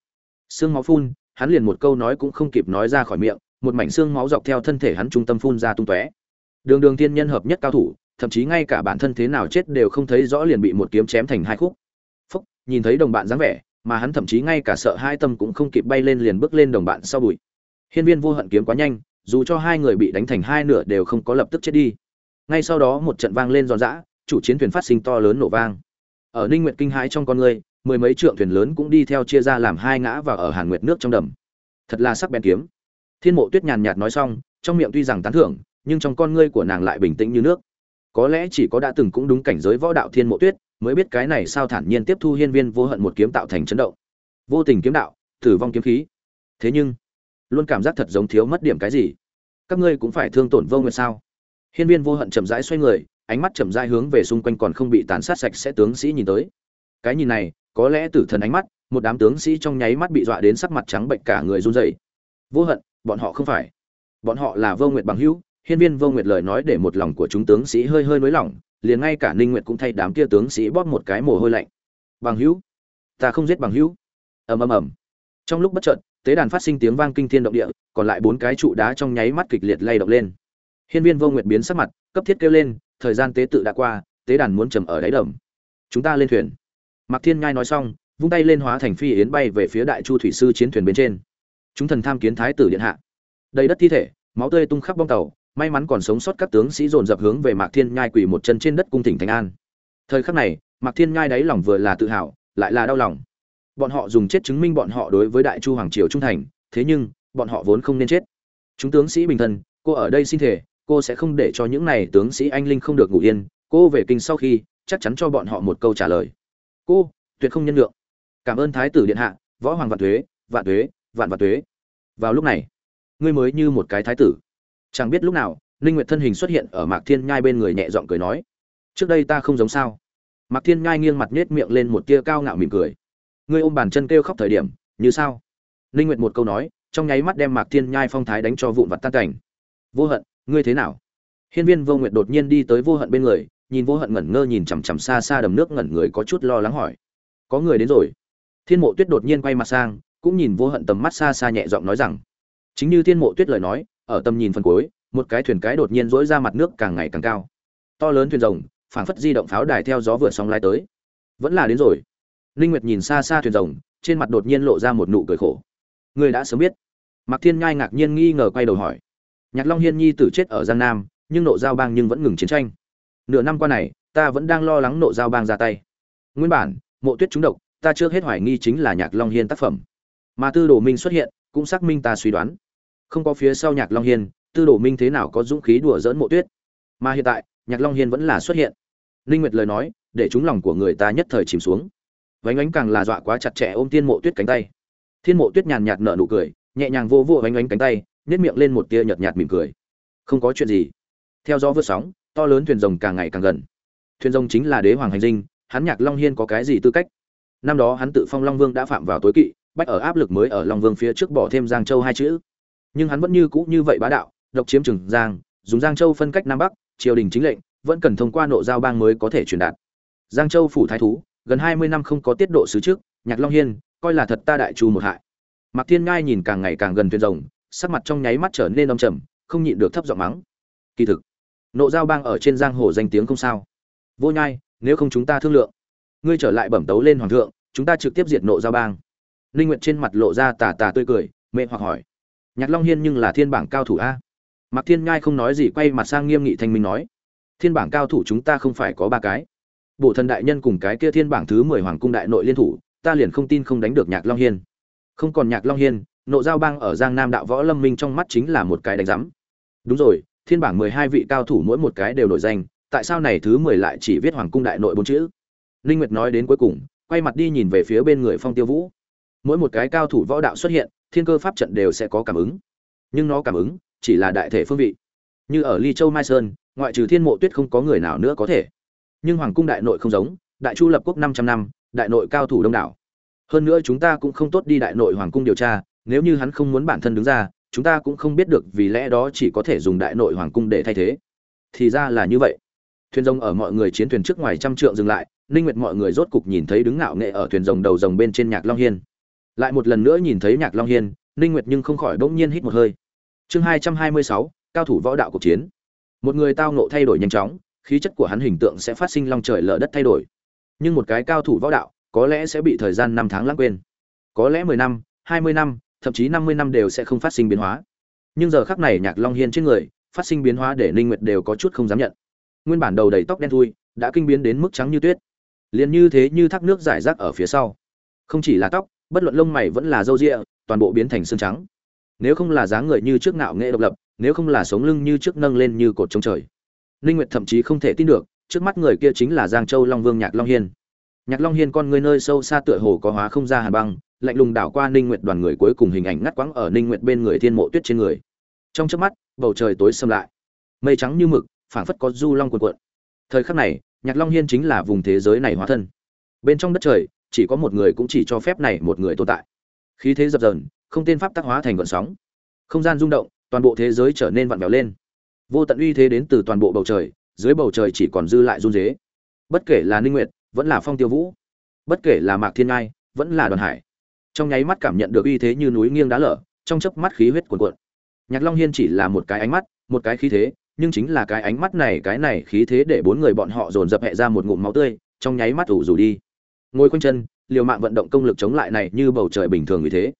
Xương máu phun, hắn liền một câu nói cũng không kịp nói ra khỏi miệng, một mảnh xương máu dọc theo thân thể hắn trung tâm phun ra tung tóe. Đường đường thiên nhân hợp nhất cao thủ thậm chí ngay cả bản thân thế nào chết đều không thấy rõ liền bị một kiếm chém thành hai khúc. Phúc, nhìn thấy đồng bạn dáng vẻ, mà hắn thậm chí ngay cả sợ hai tâm cũng không kịp bay lên liền bước lên đồng bạn sau bụi. Hiên viên vô hận kiếm quá nhanh, dù cho hai người bị đánh thành hai nửa đều không có lập tức chết đi. Ngay sau đó một trận vang lên giòn giã, chủ chiến thuyền phát sinh to lớn nổ vang. Ở ninh nguyệt kinh hãi trong con người, mười mấy trượng thuyền lớn cũng đi theo chia ra làm hai ngã và ở hàn nguyệt nước trong đầm. Thật là sắc bén kiếm. Thiên mộ tuyết nhàn nhạt nói xong, trong miệng tuy rằng tán thưởng, nhưng trong con ngươi của nàng lại bình tĩnh như nước có lẽ chỉ có đã từng cũng đúng cảnh giới võ đạo thiên mộ tuyết, mới biết cái này sao thản nhiên tiếp thu hiên viên vô hận một kiếm tạo thành chấn động. Vô tình kiếm đạo, tử vong kiếm khí. Thế nhưng, luôn cảm giác thật giống thiếu mất điểm cái gì. Các ngươi cũng phải thương tổn vô nguyệt sao? Hiên viên vô hận chậm rãi xoay người, ánh mắt chậm rãi hướng về xung quanh còn không bị tàn sát sạch sẽ tướng sĩ nhìn tới. Cái nhìn này, có lẽ tử thần ánh mắt, một đám tướng sĩ trong nháy mắt bị dọa đến sắc mặt trắng bệnh cả người run rẩy. Vô hận, bọn họ không phải. Bọn họ là vô nguyệt bằng hữu hiên viên vô nguyệt lời nói để một lòng của chúng tướng sĩ hơi hơi nới lỏng, liền ngay cả ninh nguyệt cũng thay đám kia tướng sĩ bóp một cái mồ hôi lạnh. Bằng hữu, ta không giết bằng hữu. Ầm ầm ầm. Trong lúc bất chợt, tế đàn phát sinh tiếng vang kinh thiên động địa, còn lại bốn cái trụ đá trong nháy mắt kịch liệt lay động lên. Hiên viên vô nguyệt biến sắc mặt, cấp thiết kêu lên, thời gian tế tự đã qua, tế đàn muốn trầm ở đáy đầm. Chúng ta lên thuyền. Mạc thiên nhai nói xong, vung tay lên hóa thành phi yến bay về phía đại chu thủy sư chiến thuyền bên trên. Chúng thần tham kiến thái tử điện hạ. Đầy đất thi thể, máu tươi tung khắp bong tàu may mắn còn sống sót các tướng sĩ dồn dập hướng về mạc thiên nhai quỳ một chân trên đất cung thỉnh thành an. Thời khắc này, mạc thiên nhai đáy lòng vừa là tự hào, lại là đau lòng. Bọn họ dùng chết chứng minh bọn họ đối với đại chu hoàng triều trung thành, thế nhưng, bọn họ vốn không nên chết. Chúng tướng sĩ bình thân, cô ở đây xin thể cô sẽ không để cho những này tướng sĩ anh linh không được ngủ yên, cô về kinh sau khi, chắc chắn cho bọn họ một câu trả lời. Cô, tuyệt không nhân lượng cảm ơn thái tử điện hạ, võ hoàng vạn tuế vạn tuế vạn vạn tuế vào lúc này, ngươi mới như một cái thái tử chẳng biết lúc nào, ninh nguyệt thân hình xuất hiện ở mạc thiên nhai bên người nhẹ giọng cười nói, trước đây ta không giống sao? Mạc thiên nhai nghiêng mặt nết miệng lên một tia cao ngạo mỉm cười. Ngươi ôm bàn chân kêu khóc thời điểm, như sao? Ninh nguyệt một câu nói, trong nháy mắt đem mạc thiên nhai phong thái đánh cho vụn vặt tan cảnh. Vô hận, ngươi thế nào? Hiên viên vô nguyệt đột nhiên đi tới vô hận bên người, nhìn vô hận ngẩn ngơ nhìn chằm chằm xa xa đầm nước ngẩn người có chút lo lắng hỏi, có người đến rồi? Thiên mộ tuyết đột nhiên quay mặt sang, cũng nhìn vô hận tầm mắt xa xa nhẹ giọng nói rằng, chính như thiên mộ tuyết lời nói ở tầm nhìn phần cuối, một cái thuyền cái đột nhiên dỗi ra mặt nước càng ngày càng cao. To lớn thuyền rồng, phảng phất di động pháo đài theo gió vừa sóng lai tới. Vẫn là đến rồi. Linh nguyệt nhìn xa xa thuyền rồng, trên mặt đột nhiên lộ ra một nụ cười khổ. Người đã sớm biết. Mạc thiên nhai ngạc nhiên nghi ngờ quay đầu hỏi. Nhạc long hiên nhi tử chết ở giang nam, nhưng nộ giao bang nhưng vẫn ngừng chiến tranh. Nửa năm qua này, ta vẫn đang lo lắng nộ giao bang ra tay. Nguyên bản, mộ tuyết trúng độc, ta chưa hết hoài nghi chính là nhạc long hiên tác phẩm. Mà tư đồ minh xuất hiện, cũng xác minh ta suy đoán không có phía sau nhạc long hiên, tư đồ minh thế nào có dũng khí đùa dỡn mộ tuyết. Mà hiện tại, nhạc long hiên vẫn là xuất hiện. Linh nguyệt lời nói, để chúng lòng của người ta nhất thời chìm xuống. Vánh ánh càng là dọa quá chặt chẽ ôm thiên mộ tuyết cánh tay. Thiên mộ tuyết nhàn nhạt nở nụ cười, nhẹ nhàng vô vô vánh ánh cánh tay nhét miệng lên một tia nhợt nhạt mỉm cười. Không có chuyện gì. Theo gió vượt sóng, to lớn thuyền rồng càng ngày càng gần. Thuyền rồng chính là đế hoàng hành dinh, hắn nhạc long hiên có cái gì tư cách? Năm đó hắn tự phong long vương đã phạm vào tối kỵ, bách ở áp lực mới ở long vương phía trước bỏ thêm giang châu hai chữ nhưng hắn vẫn như cũ như vậy bá đạo, độc chiếm trường giang, dùng giang châu phân cách nam bắc, triều đình chính lệnh, vẫn cần thông qua nộ giao bang mới có thể truyền đạt. Giang châu phủ thái thú, gần hai mươi năm không có tiết độ sứ trước, nhạc long hiên, coi là thật ta đại chu một hại. Mạc thiên ngai nhìn càng ngày càng gần thuyền rồng, sắc mặt trong nháy mắt trở nên đông trầm, không nhịn được thấp giọng mắng. Kỳ thực, nộ giao bang ở trên giang hồ danh tiếng không sao. Vô nhai, nếu không chúng ta thương lượng. Ngươi trở lại bẩm tấu lên hoàng thượng, chúng ta trực tiếp diệt nộ giao bang. Linh nguyện trên mặt lộ ra tà tà tươi cười mẹ hoặc hỏi nhạc long hiên nhưng là thiên bảng cao thủ a. Mạc thiên nhai không nói gì quay mặt sang nghiêm nghị thanh minh nói, thiên bảng cao thủ chúng ta không phải có ba cái. Bộ thần đại nhân cùng cái kia thiên bảng thứ mười hoàng cung đại nội liên thủ, ta liền không tin không đánh được nhạc long hiên. Không còn nhạc long hiên, nộ giao bang ở giang nam đạo võ lâm minh trong mắt chính là một cái đánh giám đúng rồi, thiên bảng mười hai vị cao thủ mỗi một cái đều nổi danh, tại sao này thứ mười lại chỉ viết hoàng cung đại nội bốn chữ? Linh nguyệt nói đến cuối cùng, quay mặt đi nhìn về phía bên người phong tiêu vũ. Mỗi một cái cao thủ võ đạo xuất hiện thiên cơ pháp trận đều sẽ có cảm ứng. Nhưng nó cảm ứng chỉ là đại thể phương vị. Như ở ly châu mai sơn, ngoại trừ thiên mộ tuyết không có người nào nữa có thể. Nhưng hoàng cung đại nội không giống, đại chu lập quốc 500 năm, đại nội cao thủ đông đảo. Hơn nữa chúng ta cũng không tốt đi đại nội hoàng cung điều tra, nếu như hắn không muốn bản thân đứng ra, chúng ta cũng không biết được vì lẽ đó chỉ có thể dùng đại nội hoàng cung để thay thế. Thì ra là như vậy. Thuyền rồng ở mọi người chiến thuyền trước ngoài trăm trượng dừng lại, ninh nguyệt mọi người rốt cục nhìn thấy đứng ngạo nghệ ở thuyền rồng đầu rồng bên trên nhạc long hiên lại một lần nữa nhìn thấy nhạc long hiên ninh nguyệt nhưng không khỏi bỗng nhiên hít một hơi. Chương 226, cao thủ võ đạo cuộc chiến. Một người tao ngộ thay đổi nhanh chóng khí chất của hắn hình tượng sẽ phát sinh long trời lở đất thay đổi. Nhưng một cái cao thủ võ đạo có lẽ sẽ bị thời gian năm tháng lãng quên. Có lẽ 10 năm 20 năm thậm chí 50 năm đều sẽ không phát sinh biến hóa. Nhưng giờ khắc này nhạc long hiên trên người phát sinh biến hóa để ninh nguyệt đều có chút không dám nhận. Nguyên bản đầu đầy tóc đen thui đã kinh biến đến mức trắng như tuyết. Liền như thế như thác nước giải rác ở phía sau. Không chỉ là tóc bất luận lông mày vẫn là râu ria toàn bộ biến thành xương trắng. Nếu không là dáng người như trước ngạo nghệ độc lập, nếu không là sống lưng như trước nâng lên như cột trống trời. Ninh nguyệt thậm chí không thể tin được, trước mắt người kia chính là giang châu long vương nhạc long hiên. Nhạc long hiên con người nơi sâu xa tựa hồ có hóa không ra hàn băng, lạnh lùng đảo qua ninh nguyệt đoàn người cuối cùng hình ảnh ngắt quãng ở ninh nguyệt bên người thiên mộ tuyết trên người. Trong chớp mắt, bầu trời tối sầm lại. Mây trắng như mực, phảng phất có du long cuộn cuộn. Thời khắc này, nhạc long hiên chính là vùng thế giới này hóa thân. Bên trong đất trời chỉ có một người cũng chỉ cho phép này một người tồn tại. Khí thế dập dờn, không tên pháp tác hóa thành gợn sóng. Không gian rung động, toàn bộ thế giới trở nên vặn vẹo lên. Vô tận uy thế đến từ toàn bộ bầu trời, dưới bầu trời chỉ còn dư lại run dế bất kể là ninh nguyệt, vẫn là phong tiêu vũ, bất kể là mạc thiên ngai, vẫn là đoàn hải. Trong nháy mắt cảm nhận được uy thế như núi nghiêng đá lở, trong chớp mắt khí huyết cuồn cuộn. Nhạc long hiên chỉ là một cái ánh mắt, một cái khí thế, nhưng chính là cái ánh mắt này, cái này khí thế để bốn người bọn họ dồn dập hẹ ra một ngụm máu tươi, trong nháy mắt ủ rủ đi ngồi quanh chân, liều mạng vận động công lực chống lại này như bầu trời bình thường như thế.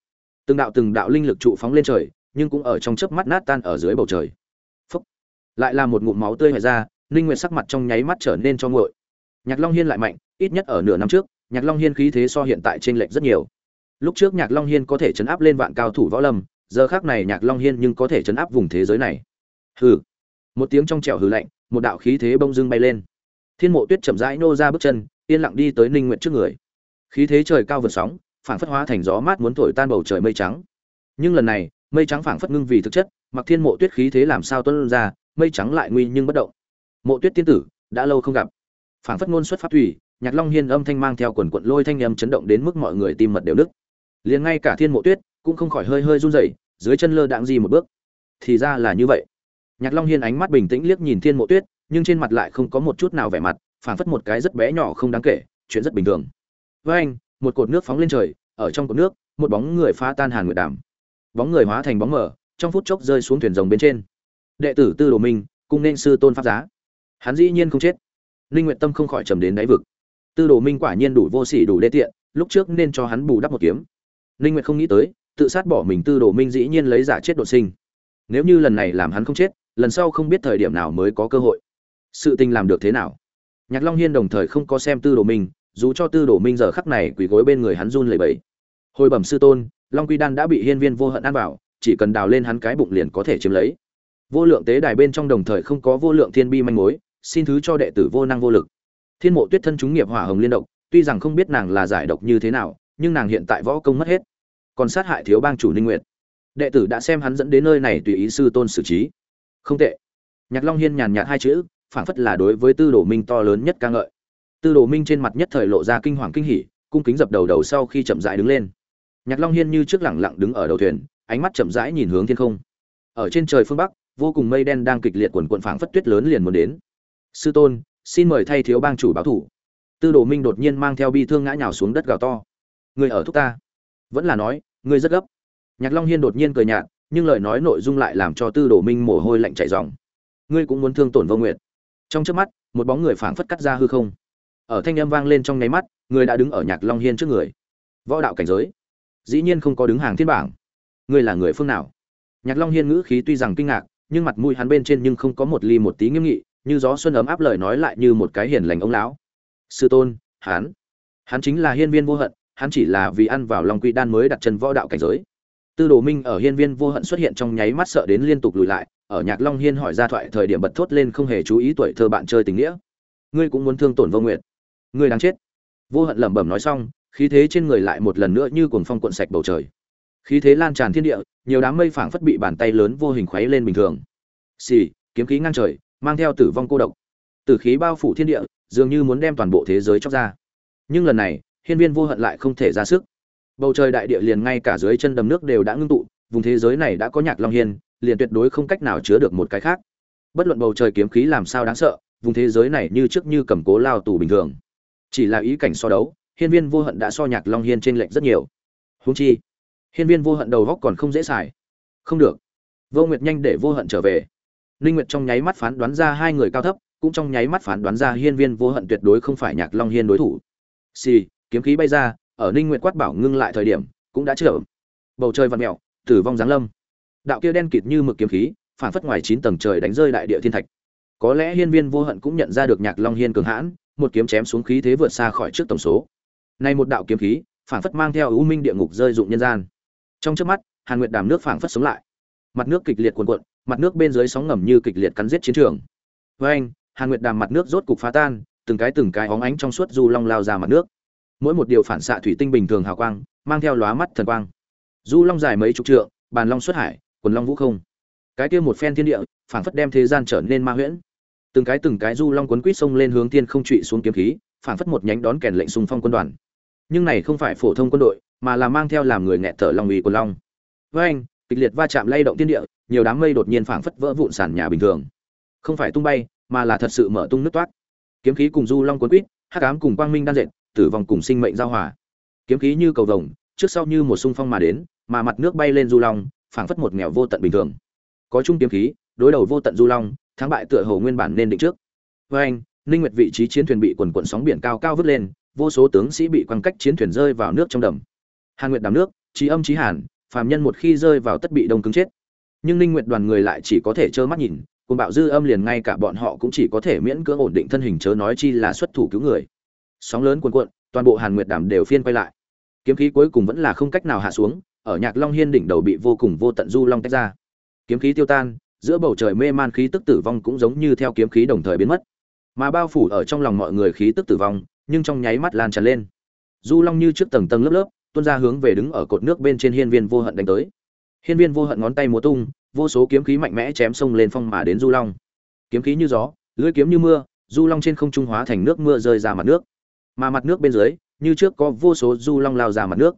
Từng đạo từng đạo linh lực trụ phóng lên trời, nhưng cũng ở trong chớp mắt nát tan ở dưới bầu trời. Phúc. lại là một ngụm máu tươi ngoài ra linh nguyệt sắc mặt trong nháy mắt trở nên cho nguội. Nhạc long hiên lại mạnh, ít nhất ở nửa năm trước, nhạc long hiên khí thế so hiện tại trên lệch rất nhiều. Lúc trước nhạc long hiên có thể chấn áp lên vạn cao thủ võ lâm, giờ khác này nhạc long hiên nhưng có thể chấn áp vùng thế giới này. Hừ. Một tiếng trong trẻo hừ lạnh, một đạo khí thế bông dưng bay lên. Thiên mộ tuyết chậm rãi nô ra bước chân yên lặng đi tới ninh nguyện trước người. Khí thế trời cao vượt sóng, phảng phất hóa thành gió mát muốn thổi tan bầu trời mây trắng. Nhưng lần này, mây trắng phảng phất ngưng vì thực chất, mặc thiên mộ tuyết khí thế làm sao tuân ra, mây trắng lại nguy nhưng bất động. Mộ tuyết tiên tử, đã lâu không gặp. Phảng phất ngôn xuất pháp thủy, nhạc long hiên âm thanh mang theo quần quận lôi thanh âm chấn động đến mức mọi người tim mật đều nức liền ngay cả thiên mộ tuyết, cũng không khỏi hơi hơi run rẩy, dưới chân lơ đãng gì một bước. Thì ra là như vậy. Nhạc long hiên ánh mắt bình tĩnh liếc nhìn thiên mộ tuyết, nhưng trên mặt lại không có một chút nào vẻ mặt phảng phất một cái rất bé nhỏ không đáng kể, chuyện rất bình thường. Với anh, một cột nước phóng lên trời, ở trong cột nước, một bóng người phá tan hàn nguyệt đàm. Bóng người hóa thành bóng mờ, trong phút chốc rơi xuống thuyền rồng bên trên. Đệ tử tư đồ minh cung nên sư tôn pháp giá. Hắn dĩ nhiên không chết. Linh nguyện tâm không khỏi trầm đến đáy vực. Tư đồ minh quả nhiên đủ vô sỉ, đủ đê tiện, lúc trước nên cho hắn bù đắp một kiếm. Linh nguyện không nghĩ tới, tự sát bỏ mình tư đồ minh dĩ nhiên lấy giả chết độ sinh. Nếu như lần này làm hắn không chết, lần sau không biết thời điểm nào mới có cơ hội. Sự tình làm được thế nào? Nhạc long hiên đồng thời không có xem tư đồ minh, dù cho tư đồ minh giờ khắc này quỳ gối bên người hắn run lẩy bẩy. Hồi bẩm sư tôn, long quy đan đã bị hiên viên vô hận ăn vào, chỉ cần đào lên hắn cái bụng liền có thể chiếm lấy. Vô lượng tế đài bên trong đồng thời không có vô lượng thiên bi manh mối, xin thứ cho đệ tử vô năng vô lực. Thiên mộ tuyết thân chúng nghiệp hỏa hồng liên độc, tuy rằng không biết nàng là giải độc như thế nào, nhưng nàng hiện tại võ công mất hết. Còn sát hại thiếu bang chủ ninh nguyệt. Đệ tử đã xem hắn dẫn đến nơi này tùy ý sư tôn xử trí. Không tệ. Nhạc long hiên nhàn nhạt hai chữ phảng phất là đối với tư đồ minh to lớn nhất ca ngợi. Tư đồ minh trên mặt nhất thời lộ ra kinh hoàng kinh hỉ, cung kính dập đầu đầu sau khi chậm rãi đứng lên. Nhạc long hiên như trước lẳng lặng đứng ở đầu thuyền, ánh mắt chậm rãi nhìn hướng thiên không. Ở trên trời phương bắc, vô cùng mây đen đang kịch liệt quần quận phảng phất tuyết lớn liền muốn đến. Sư tôn, xin mời thay thiếu bang chủ báo thủ. Tư đồ minh đột nhiên mang theo bi thương ngã nhào xuống đất gào to. Người ở thúc ta. Vẫn là nói, ngươi rất gấp. Nhạc long hiên đột nhiên cười nhạt, nhưng lời nói nội dung lại làm cho tư đồ minh mồ hôi lạnh chảy ròng. Ngươi cũng muốn thương tổn vô nguyệt trong trước mắt, một bóng người phảng phất cắt ra hư không. Ở thanh âm vang lên trong nháy mắt, người đã đứng ở nhạc long hiên trước người. Võ đạo cảnh giới. Dĩ nhiên không có đứng hàng thiên bảng. Ngươi là người phương nào? Nhạc long hiên ngữ khí tuy rằng kinh ngạc, nhưng mặt mũi hắn bên trên nhưng không có một ly một tí nghiêm nghị, như gió xuân ấm áp lời nói lại như một cái hiền lành ông lão. Sư tôn, hắn. Hắn chính là hiên viên vô hận, hắn chỉ là vì ăn vào long quy đan mới đặt chân võ đạo cảnh giới tư đồ minh ở hiên viên vô hận xuất hiện trong nháy mắt sợ đến liên tục lùi lại, ở nhạc long hiên hỏi ra thoại thời điểm bật thốt lên không hề chú ý tuổi thơ bạn chơi tình nghĩa. Ngươi cũng muốn thương tổn vô nguyện ngươi đáng chết. Vô hận lẩm bẩm nói xong, khí thế trên người lại một lần nữa như cuồng phong cuộn sạch bầu trời. Khí thế lan tràn thiên địa, nhiều đám mây phảng phất bị bàn tay lớn vô hình khuấy lên bình thường. Xì, kiếm khí ngang trời, mang theo tử vong cô độc. Tử khí bao phủ thiên địa, dường như muốn đem toàn bộ thế giới chọc ra. Nhưng lần này, hiên viên vô hận lại không thể ra sức bầu trời đại địa liền ngay cả dưới chân đầm nước đều đã ngưng tụ, vùng thế giới này đã có nhạc long hiên, liền tuyệt đối không cách nào chứa được một cái khác. Bất luận bầu trời kiếm khí làm sao đáng sợ, vùng thế giới này như trước như cầm cố lao tù bình thường. Chỉ là ý cảnh so đấu, hiên viên vô hận đã so nhạc long hiên trên lệnh rất nhiều. Húng chi, hiên viên vô hận đầu góc còn không dễ xài. Không được. Vô nguyệt nhanh để vô hận trở về. Ninh nguyệt trong nháy mắt phán đoán ra hai người cao thấp, cũng trong nháy mắt phán đoán ra hiên viên vô hận tuyệt đối không phải nhạc long hiên đối thủ. Xì, kiếm khí bay ra ở ninh nguyệt quát bảo ngưng lại thời điểm, cũng đã trở bầu trời vặn mèo, tử vong giáng lâm. Đạo kia đen kịt như mực kiếm khí, phản phất ngoài chín tầng trời đánh rơi đại địa thiên thạch. Có lẽ hiên viên vô hận cũng nhận ra được nhạc long hiên cường hãn, một kiếm chém xuống khí thế vượt xa khỏi trước tổng số. Nay một đạo kiếm khí, phản phất mang theo ưu minh địa ngục rơi dụng nhân gian. Trong chớp mắt, hàn nguyệt đàm nước phản phất sống lại. Mặt nước kịch liệt cuồn cuộn, mặt nước bên dưới sóng ngầm như kịch liệt cắn giết chiến trường. Với anh hàn nguyệt đàm mặt nước rốt cục phá tan, từng cái từng cái óng ánh trong suốt du long lao ra mặt nước mỗi một điều phản xạ thủy tinh bình thường hào quang, mang theo lóa mắt thần quang. Du long dài mấy chục trượng, bàn long xuất hải, quần long vũ không. Cái kia một phen thiên địa, phảng phất đem thế gian trở nên ma huyễn. Từng cái từng cái du long quấn quýt sông lên hướng tiên không trụy xuống kiếm khí, phảng phất một nhánh đón kèn lệnh xung phong quân đoàn. Nhưng này không phải phổ thông quân đội, mà là mang theo làm người nghẹt thở long uy của long. Với anh, kịch liệt va chạm lay động thiên địa, nhiều đám mây đột nhiên phảng phất vỡ vụn sàn nhà bình thường. Không phải tung bay, mà là thật sự mở tung nước toát kiếm khí cùng du long cuốn quýt, hắc ám cùng quang minh đan dệt tử vong cùng sinh mệnh giao hòa. Kiếm khí như cầu vồng, trước sau như một xung phong mà đến, mà mặt nước bay lên du long, phảng phất một nghèo vô tận bình thường. Có chung kiếm khí, đối đầu vô tận du long, thắng bại tựa hồ nguyên bản nên định trước. Với anh, ninh nguyệt vị trí chiến thuyền bị quần quần sóng biển cao cao vứt lên, vô số tướng sĩ bị quăng cách chiến thuyền rơi vào nước trong đầm. Hàn nguyệt đàm nước, trí âm trí hàn, phàm nhân một khi rơi vào tất bị đông cứng chết. Nhưng ninh nguyệt đoàn người lại chỉ có thể trơ mắt nhìn, cùng bạo dư âm liền ngay cả bọn họ cũng chỉ có thể miễn cưỡng ổn định thân hình chớ nói chi là xuất thủ cứu người sóng lớn cuồn cuộn, toàn bộ hàn nguyệt đàm đều phiên quay lại. Kiếm khí cuối cùng vẫn là không cách nào hạ xuống, ở nhạc long hiên đỉnh đầu bị vô cùng vô tận du long tách ra. Kiếm khí tiêu tan, giữa bầu trời mê man khí tức tử vong cũng giống như theo kiếm khí đồng thời biến mất. Mà bao phủ ở trong lòng mọi người khí tức tử vong, nhưng trong nháy mắt lan tràn lên. Du long như trước tầng tầng lớp lớp, tuôn ra hướng về đứng ở cột nước bên trên hiên viên vô hận đánh tới. Hiên viên vô hận ngón tay múa tung, vô số kiếm khí mạnh mẽ chém sông lên phong mà đến du long. Kiếm khí như gió, lưỡi kiếm như mưa, du long trên không trung hóa thành nước mưa rơi ra mặt nước mà mặt nước bên dưới, như trước có vô số du long lao ra mặt nước.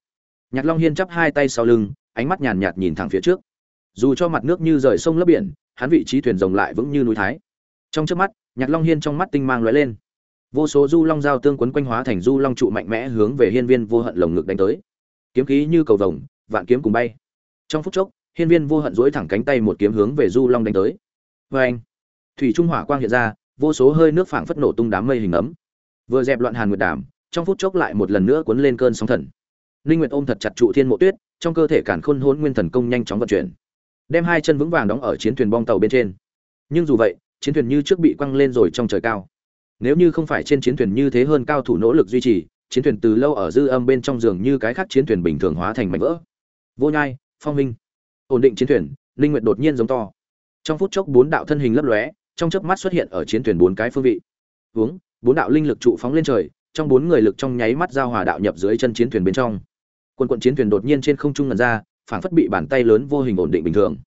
Nhạc long hiên chắp hai tay sau lưng, ánh mắt nhàn nhạt nhìn thẳng phía trước. Dù cho mặt nước như rời sông lấp biển, hắn vị trí thuyền rồng lại vững như núi thái. Trong trước mắt, nhạc long hiên trong mắt tinh mang lóe lên. Vô số du long giao tương quấn quanh hóa thành du long trụ mạnh mẽ hướng về hiên viên vô hận lồng ngực đánh tới. Kiếm khí như cầu vồng, vạn kiếm cùng bay. Trong phút chốc, hiên viên vô hận dỗi thẳng cánh tay một kiếm hướng về du long đánh tới. Vê anh thủy trung hỏa quang hiện ra, vô số hơi nước phảng phất nổ tung đám mây hình ấm vừa dẹp loạn hàn nguyệt đàm, trong phút chốc lại một lần nữa cuốn lên cơn sóng thần. Linh nguyệt ôm thật chặt trụ thiên mộ tuyết, trong cơ thể cản khôn hỗn nguyên thần công nhanh chóng vận chuyển, đem hai chân vững vàng đóng ở chiến thuyền bong tàu bên trên. Nhưng dù vậy, chiến thuyền như trước bị quăng lên rồi trong trời cao. Nếu như không phải trên chiến thuyền như thế hơn cao thủ nỗ lực duy trì, chiến thuyền từ lâu ở dư âm bên trong giường như cái khác chiến thuyền bình thường hóa thành mảnh vỡ. Vô nhai, phong minh, ổn định chiến thuyền linh nguyệt đột nhiên giống to. Trong phút chốc bốn đạo thân hình lấp lóe, trong chớp mắt xuất hiện ở chiến thuyền bốn cái phương vị. Uống bốn đạo linh lực trụ phóng lên trời, trong bốn người lực trong nháy mắt giao hòa đạo nhập dưới chân chiến thuyền bên trong. Quân quận chiến thuyền đột nhiên trên không trung ngần ra, phảng phất bị bàn tay lớn vô hình ổn định bình thường.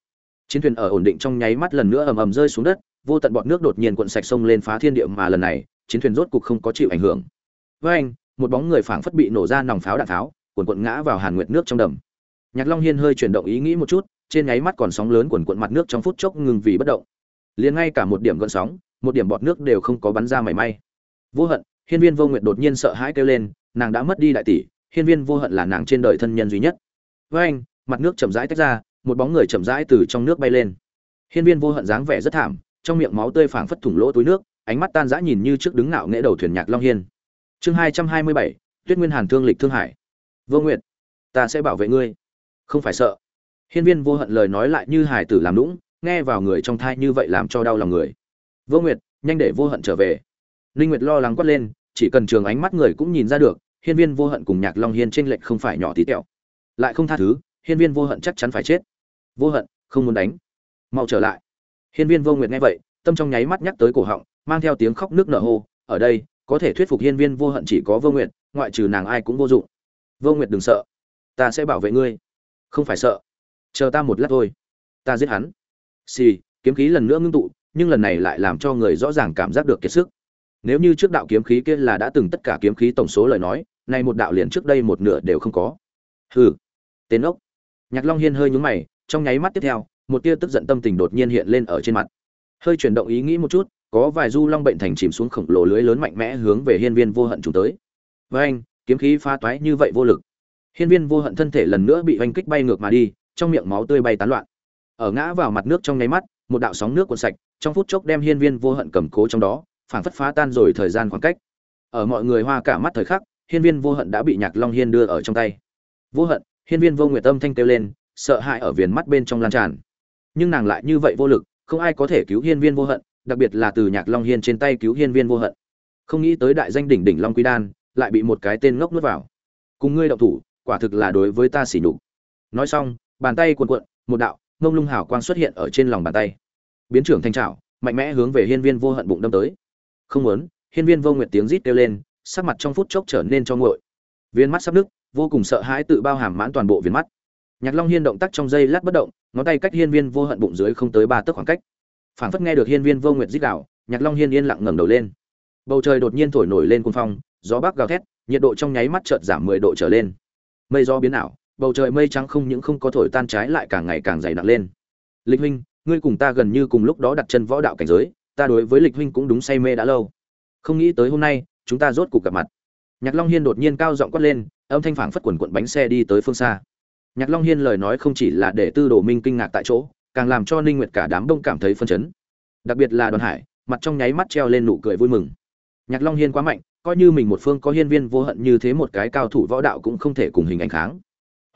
Chiến thuyền ở ổn định trong nháy mắt lần nữa ầm ầm rơi xuống đất, vô tận bọt nước đột nhiên cuộn sạch sông lên phá thiên địa mà lần này, chiến thuyền rốt cục không có chịu ảnh hưởng. Với anh, một bóng người phảng phất bị nổ ra nòng pháo đạn tháo, cuộn cuộn ngã vào hàn nguyệt nước trong đầm. Nhạc long hiên hơi chuyển động ý nghĩ một chút, trên nháy mắt còn sóng lớn cuộn cuộn mặt nước trong phút chốc ngừng vì bất động. Liền ngay cả một điểm gợn sóng, một điểm bọt nước đều không có bắn ra mảy may vô hận hiên viên vô nguyệt đột nhiên sợ hãi kêu lên nàng đã mất đi đại tỷ hiên viên vô hận là nàng trên đời thân nhân duy nhất. Với anh mặt nước chậm rãi tách ra một bóng người chậm rãi từ trong nước bay lên. Hiên viên vô hận dáng vẻ rất thảm trong miệng máu tươi phảng phất thủng lỗ túi nước ánh mắt tan rã nhìn như trước đứng ngạo nghễ đầu thuyền nhạc long hiên. Chương hai trăm hai mươi bảy tuyết nguyên hàn thương lịch thương hải. Vô Nguyệt, ta sẽ bảo vệ ngươi. Không phải sợ. Hiên viên vô hận lời nói lại như hài tử làm lũng nghe vào người trong thai như vậy làm cho đau lòng người. Vô nguyệt nhanh để vô hận trở về linh nguyệt lo lắng quát lên, chỉ cần trường ánh mắt người cũng nhìn ra được, hiên viên vô hận cùng nhạc long hiên trên lệnh không phải nhỏ tí tẹo. Lại không tha thứ, hiên viên vô hận chắc chắn phải chết. Vô hận, không muốn đánh. Mau trở lại. Hiên viên vô nguyệt nghe vậy, tâm trong nháy mắt nhắc tới cổ họng, mang theo tiếng khóc nước nở hô, ở đây, có thể thuyết phục hiên viên vô hận chỉ có vô nguyệt, ngoại trừ nàng ai cũng vô dụng. Vô nguyệt đừng sợ, ta sẽ bảo vệ ngươi. Không phải sợ, chờ ta một lát thôi, ta giết hắn. Xì, kiếm khí lần nữa ngưng tụ, nhưng lần này lại làm cho người rõ ràng cảm giác được kiệt sức nếu như trước đạo kiếm khí kia là đã từng tất cả kiếm khí tổng số lời nói, nay một đạo liền trước đây một nửa đều không có. Hừ. Tên ốc. Nhạc long hiên hơi nhúng mày, trong nháy mắt tiếp theo, một tia tức giận tâm tình đột nhiên hiện lên ở trên mặt. Hơi chuyển động ý nghĩ một chút, có vài du long bệnh thành chìm xuống khổng lồ lưới lớn mạnh mẽ hướng về hiên viên vô hận chúng tới. Với anh kiếm khí pha toái như vậy vô lực. Hiên viên vô hận thân thể lần nữa bị oanh kích bay ngược mà đi, trong miệng máu tươi bay tán loạn. Ở ngã vào mặt nước trong nháy mắt, một đạo sóng nước cuộn sạch, trong phút chốc đem hiên viên vô hận cầm cố trong đó phảng phất phá tan rồi thời gian khoảng cách. Ở mọi người hoa cả mắt thời khắc, hiên viên vô hận đã bị nhạc long hiên đưa ở trong tay. Vô hận, hiên viên vô nguyệt tâm thanh kêu lên, sợ hãi ở viền mắt bên trong lan tràn. Nhưng nàng lại như vậy vô lực, không ai có thể cứu hiên viên vô hận, đặc biệt là từ nhạc long hiên trên tay cứu hiên viên vô hận. Không nghĩ tới đại danh đỉnh đỉnh long quy đan, lại bị một cái tên ngốc nuốt vào. Cùng ngươi động thủ, quả thực là đối với ta xỉ nhục. Nói xong, bàn tay cuộn cuộn, một đạo, ngông lung hào quang xuất hiện ở trên lòng bàn tay. Biến trưởng thanh trảo, mạnh mẽ hướng về hiên viên vô hận bụng đâm tới không muốn, hiên viên vô Nguyệt tiếng rít kêu lên, sắc mặt trong phút chốc trở nên cho nguội. Viên mắt sắp nứt, vô cùng sợ hãi tự bao hàm mãn toàn bộ viên mắt. Nhạc long hiên động tác trong giây lát bất động, ngón tay cách hiên viên vô hận bụng dưới không tới ba tấc khoảng cách. Phảng phất nghe được hiên viên vô Nguyệt rít đảo nhạc long hiên yên lặng ngẩng đầu lên. Bầu trời đột nhiên thổi nổi lên cung phong, gió bắc gào thét, nhiệt độ trong nháy mắt chợt giảm mười độ trở lên. Mây gió biến ảo, bầu trời mây trắng không những không có thổi tan trái lại càng ngày càng dày nặng lên. Lịch huynh, ngươi cùng ta gần như cùng lúc đó đặt chân võ đạo cảnh giới ta đối với lịch huynh cũng đúng say mê đã lâu. Không nghĩ tới hôm nay, chúng ta rốt cuộc gặp mặt. Nhạc long hiên đột nhiên cao giọng quát lên, âm thanh phảng phất quần quận bánh xe đi tới phương xa. Nhạc long hiên lời nói không chỉ là để tư đồ minh kinh ngạc tại chỗ, càng làm cho ninh nguyệt cả đám đông cảm thấy phân chấn. Đặc biệt là đoàn hải, mặt trong nháy mắt treo lên nụ cười vui mừng. Nhạc long hiên quá mạnh, coi như mình một phương có hiên viên vô hận như thế một cái cao thủ võ đạo cũng không thể cùng hình ảnh kháng.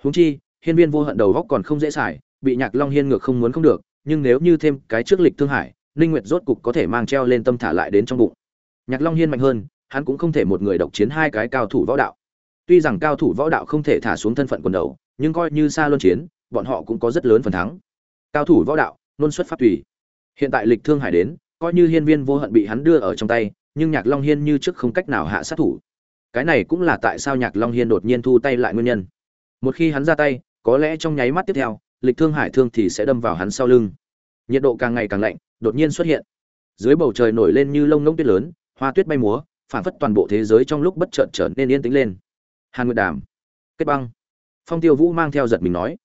Huống chi, hiên viên vô hận đầu góc còn không dễ xài, bị nhạc long hiên ngược không muốn không được, nhưng nếu như thêm cái trước lịch thương hải ninh nguyệt rốt cục có thể mang treo lên tâm thả lại đến trong bụng. Nhạc long hiên mạnh hơn, hắn cũng không thể một người độc chiến hai cái cao thủ võ đạo. Tuy rằng cao thủ võ đạo không thể thả xuống thân phận quần đầu, nhưng coi như xa luân chiến, bọn họ cũng có rất lớn phần thắng. Cao thủ võ đạo luôn xuất phát tùy. Hiện tại lịch thương hải đến, coi như hiên viên vô hận bị hắn đưa ở trong tay, nhưng nhạc long hiên như trước không cách nào hạ sát thủ. Cái này cũng là tại sao nhạc long hiên đột nhiên thu tay lại nguyên nhân. Một khi hắn ra tay, có lẽ trong nháy mắt tiếp theo, lịch thương hải thương thì sẽ đâm vào hắn sau lưng. Nhiệt độ càng ngày càng lạnh đột nhiên xuất hiện. Dưới bầu trời nổi lên như lông ngỗng tuyết lớn, hoa tuyết bay múa phản phất toàn bộ thế giới trong lúc bất chợt trở nên yên tĩnh lên. Hàn nguyệt đàm, kết băng. Phong tiêu vũ mang theo giật mình nói.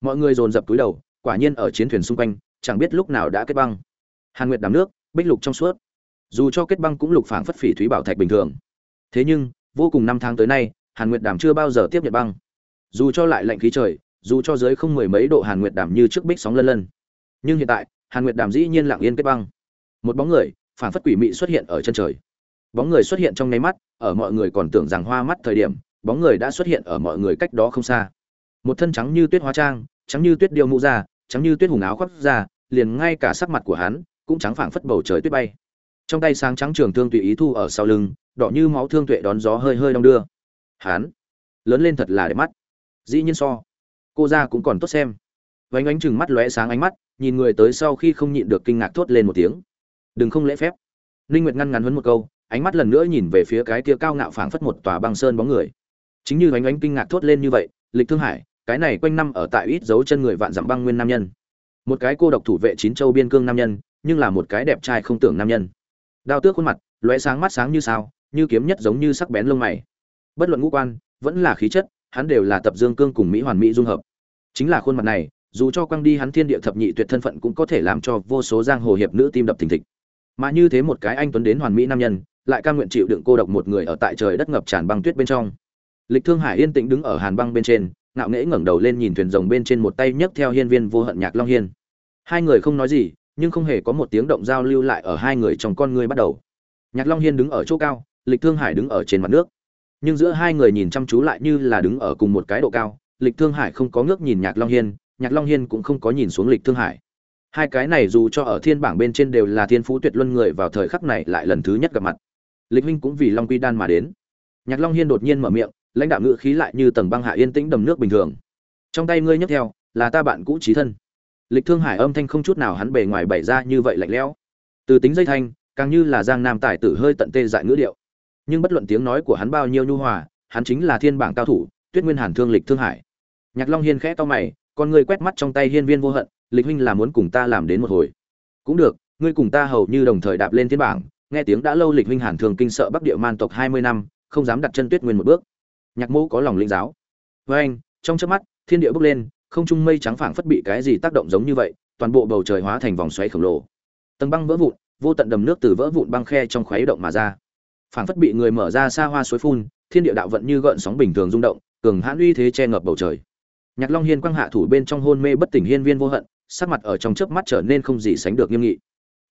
Mọi người dồn dập túi đầu, quả nhiên ở chiến thuyền xung quanh, chẳng biết lúc nào đã kết băng. Hàn nguyệt đàm nước, bích lục trong suốt. Dù cho kết băng cũng lục phảng phất phỉ thúy bảo thạch bình thường. Thế nhưng, vô cùng năm tháng tới nay, hàn nguyệt đàm chưa bao giờ tiếp nhận băng. Dù cho lại lạnh khí trời, dù cho dưới không mười mấy độ hàn nguyệt đàm như trước bích sóng lân lân. Nhưng hiện tại hàn nguyệt đàm dĩ nhiên lặng yên kết băng. Một bóng người phản phất quỷ mị xuất hiện ở chân trời. Bóng người xuất hiện trong nháy mắt, ở mọi người còn tưởng rằng hoa mắt thời điểm, bóng người đã xuất hiện ở mọi người cách đó không xa. Một thân trắng như tuyết hóa trang, trắng như tuyết điêu mũ ra, trắng như tuyết hùng áo khoác ra, liền ngay cả sắc mặt của hắn cũng trắng phảng phất bầu trời tuyết bay. Trong tay sáng trắng trường thương tùy ý thu ở sau lưng, đỏ như máu thương tuệ đón gió hơi hơi đong đưa. Hắn lớn lên thật là đẹp mắt. Dĩ nhiên so, cô ra cũng còn tốt xem. Vánh ánh chừng mắt lóe sáng ánh mắt nhìn người tới sau khi không nhịn được kinh ngạc thốt lên một tiếng. Đừng không lễ phép. Ninh nguyệt ngăn ngắn huấn một câu, ánh mắt lần nữa nhìn về phía cái kia cao ngạo phảng phất một tòa băng sơn bóng người. Chính như ánh ánh kinh ngạc thốt lên như vậy, lịch thương hải, cái này quanh năm ở tại ít dấu chân người vạn dặm băng nguyên nam nhân. Một cái cô độc thủ vệ chín châu biên cương nam nhân, nhưng là một cái đẹp trai không tưởng nam nhân. Đao tước khuôn mặt, lóe sáng mắt sáng như sao, như kiếm nhất giống như sắc bén lông mày. Bất luận ngũ quan, vẫn là khí chất, hắn đều là tập dương cương cùng mỹ hoàn mỹ dung hợp. Chính là khuôn mặt này dù cho quăng đi hắn thiên địa thập nhị tuyệt thân phận cũng có thể làm cho vô số giang hồ hiệp nữ tim đập thình thịch. Mà như thế một cái anh tuấn đến hoàn mỹ nam nhân, lại cam nguyện chịu đựng cô độc một người ở tại trời đất ngập tràn băng tuyết bên trong. Lịch thương hải yên tĩnh đứng ở hàn băng bên trên, ngạo nghễ ngẩng đầu lên nhìn thuyền rồng bên trên một tay nhấc theo hiên viên vô hận nhạc long hiên. Hai người không nói gì, nhưng không hề có một tiếng động giao lưu lại ở hai người trong con người bắt đầu. Nhạc long hiên đứng ở chỗ cao, lịch thương hải đứng ở trên mặt nước. Nhưng giữa hai người nhìn chăm chú lại như là đứng ở cùng một cái độ cao, lịch thương hải không có ngước nhìn nhạc long hiên nhạc long hiên cũng không có nhìn xuống lịch thương hải. Hai cái này dù cho ở thiên bảng bên trên đều là thiên phú tuyệt luân người vào thời khắc này lại lần thứ nhất gặp mặt. Lịch huynh cũng vì long quy đan mà đến. Nhạc long hiên đột nhiên mở miệng, lãnh đạo ngữ khí lại như tầng băng hạ yên tĩnh đầm nước bình thường. Trong tay ngươi nhấc theo, là ta bạn cũ trí thân. Lịch thương hải âm thanh không chút nào hắn bề ngoài bày ra như vậy lạnh lẽo. Từ tính dây thanh, càng như là giang nam tài tử hơi tận tê dại ngữ điệu. Nhưng bất luận tiếng nói của hắn bao nhiêu nhu hòa, hắn chính là thiên bảng cao thủ, tuyết nguyên hàn thương lịch thương hải. Nhạc long hiên khẽ to mày con ngươi quét mắt trong tay hiên viên vô hận, lịch huynh là muốn cùng ta làm đến một hồi. Cũng được, ngươi cùng ta hầu như đồng thời đạp lên thiên bảng. Nghe tiếng đã lâu, lịch huynh hàn thường kinh sợ bắc địa man tộc hai mươi năm, không dám đặt chân tuyết nguyên một bước. Nhạc mẫu có lòng linh giáo. Với anh. Trong chớp mắt, thiên địa bốc lên, không trung mây trắng phảng phất bị cái gì tác động giống như vậy, toàn bộ bầu trời hóa thành vòng xoáy khổng lồ. Tầng băng vỡ vụn, vô tận đầm nước từ vỡ vụn băng khe trong khuấy động mà ra. Phảng phất bị người mở ra xa hoa suối phun, thiên địa đạo vận như gợn sóng bình thường rung động, cường hãn uy thế che ngập bầu trời nhạc long hiên quang hạ thủ bên trong hôn mê bất tỉnh hiên viên vô hận, sắc mặt ở trong chớp mắt trở nên không gì sánh được nghiêm nghị.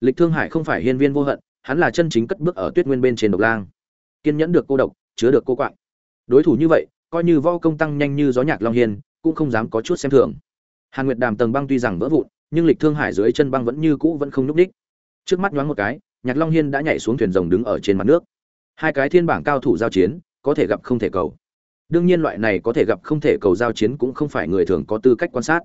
Lịch thương hải không phải hiên viên vô hận, hắn là chân chính cất bước ở tuyết nguyên bên trên độc lang. Kiên nhẫn được cô độc, chứa được cô quạng. Đối thủ như vậy, coi như võ công tăng nhanh như gió nhạc long hiên, cũng không dám có chút xem thường. Hàn nguyệt đàm tầng băng tuy rằng vỡ vụn, nhưng lịch thương hải dưới chân băng vẫn như cũ vẫn không nhúc ních trước mắt nhoáng một cái, nhạc long hiên đã nhảy xuống thuyền rồng đứng ở trên mặt nước. Hai cái thiên bảng cao thủ giao chiến, có thể gặp không thể cầu đương nhiên loại này có thể gặp không thể cầu giao chiến cũng không phải người thường có tư cách quan sát.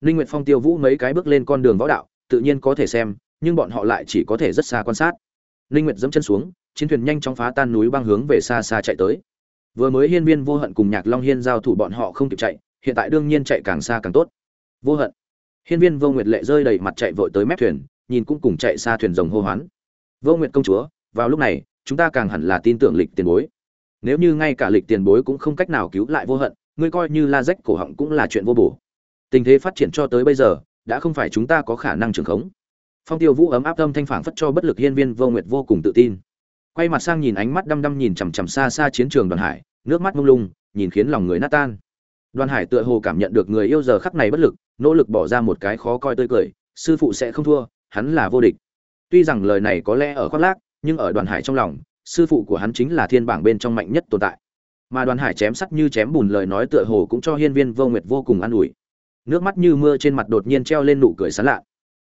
Ninh nguyệt phong tiêu vũ mấy cái bước lên con đường võ đạo, tự nhiên có thể xem, nhưng bọn họ lại chỉ có thể rất xa quan sát. Ninh nguyệt dẫm chân xuống, chiến thuyền nhanh chóng phá tan núi băng hướng về xa xa chạy tới. Vừa mới hiên viên vô hận cùng nhạc long hiên giao thủ bọn họ không kịp chạy, hiện tại đương nhiên chạy càng xa càng tốt. Vô hận. Hiên viên vô nguyệt lệ rơi đầy mặt chạy vội tới mép thuyền, nhìn cũng cùng chạy xa thuyền rồng hô hoán. Vô nguyệt công chúa, vào lúc này, chúng ta càng hẳn là tin tưởng lịch tiền bối nếu như ngay cả lịch tiền bối cũng không cách nào cứu lại vô hận, ngươi coi như la rách cổ họng cũng là chuyện vô bổ. Tình thế phát triển cho tới bây giờ, đã không phải chúng ta có khả năng trường khống. Phong tiêu vũ ấm áp tâm thanh phản phất cho bất lực hiên viên vô nguyệt vô cùng tự tin. Quay mặt sang nhìn ánh mắt đăm đăm nhìn chằm chằm xa xa chiến trường đoàn hải, nước mắt mông lung, nhìn khiến lòng người nát tan. Đoàn hải tựa hồ cảm nhận được người yêu giờ khắc này bất lực, nỗ lực bỏ ra một cái khó coi tươi cười, sư phụ sẽ không thua, hắn là vô địch. Tuy rằng lời này có lẽ ở khoác lác, nhưng ở đoàn hải trong lòng sư phụ của hắn chính là thiên bảng bên trong mạnh nhất tồn tại. Mà đoàn hải chém sắt như chém bùn lời nói tựa hồ cũng cho hiên viên vô nguyệt vô cùng an ủi. Nước mắt như mưa trên mặt đột nhiên treo lên nụ cười sán lạ.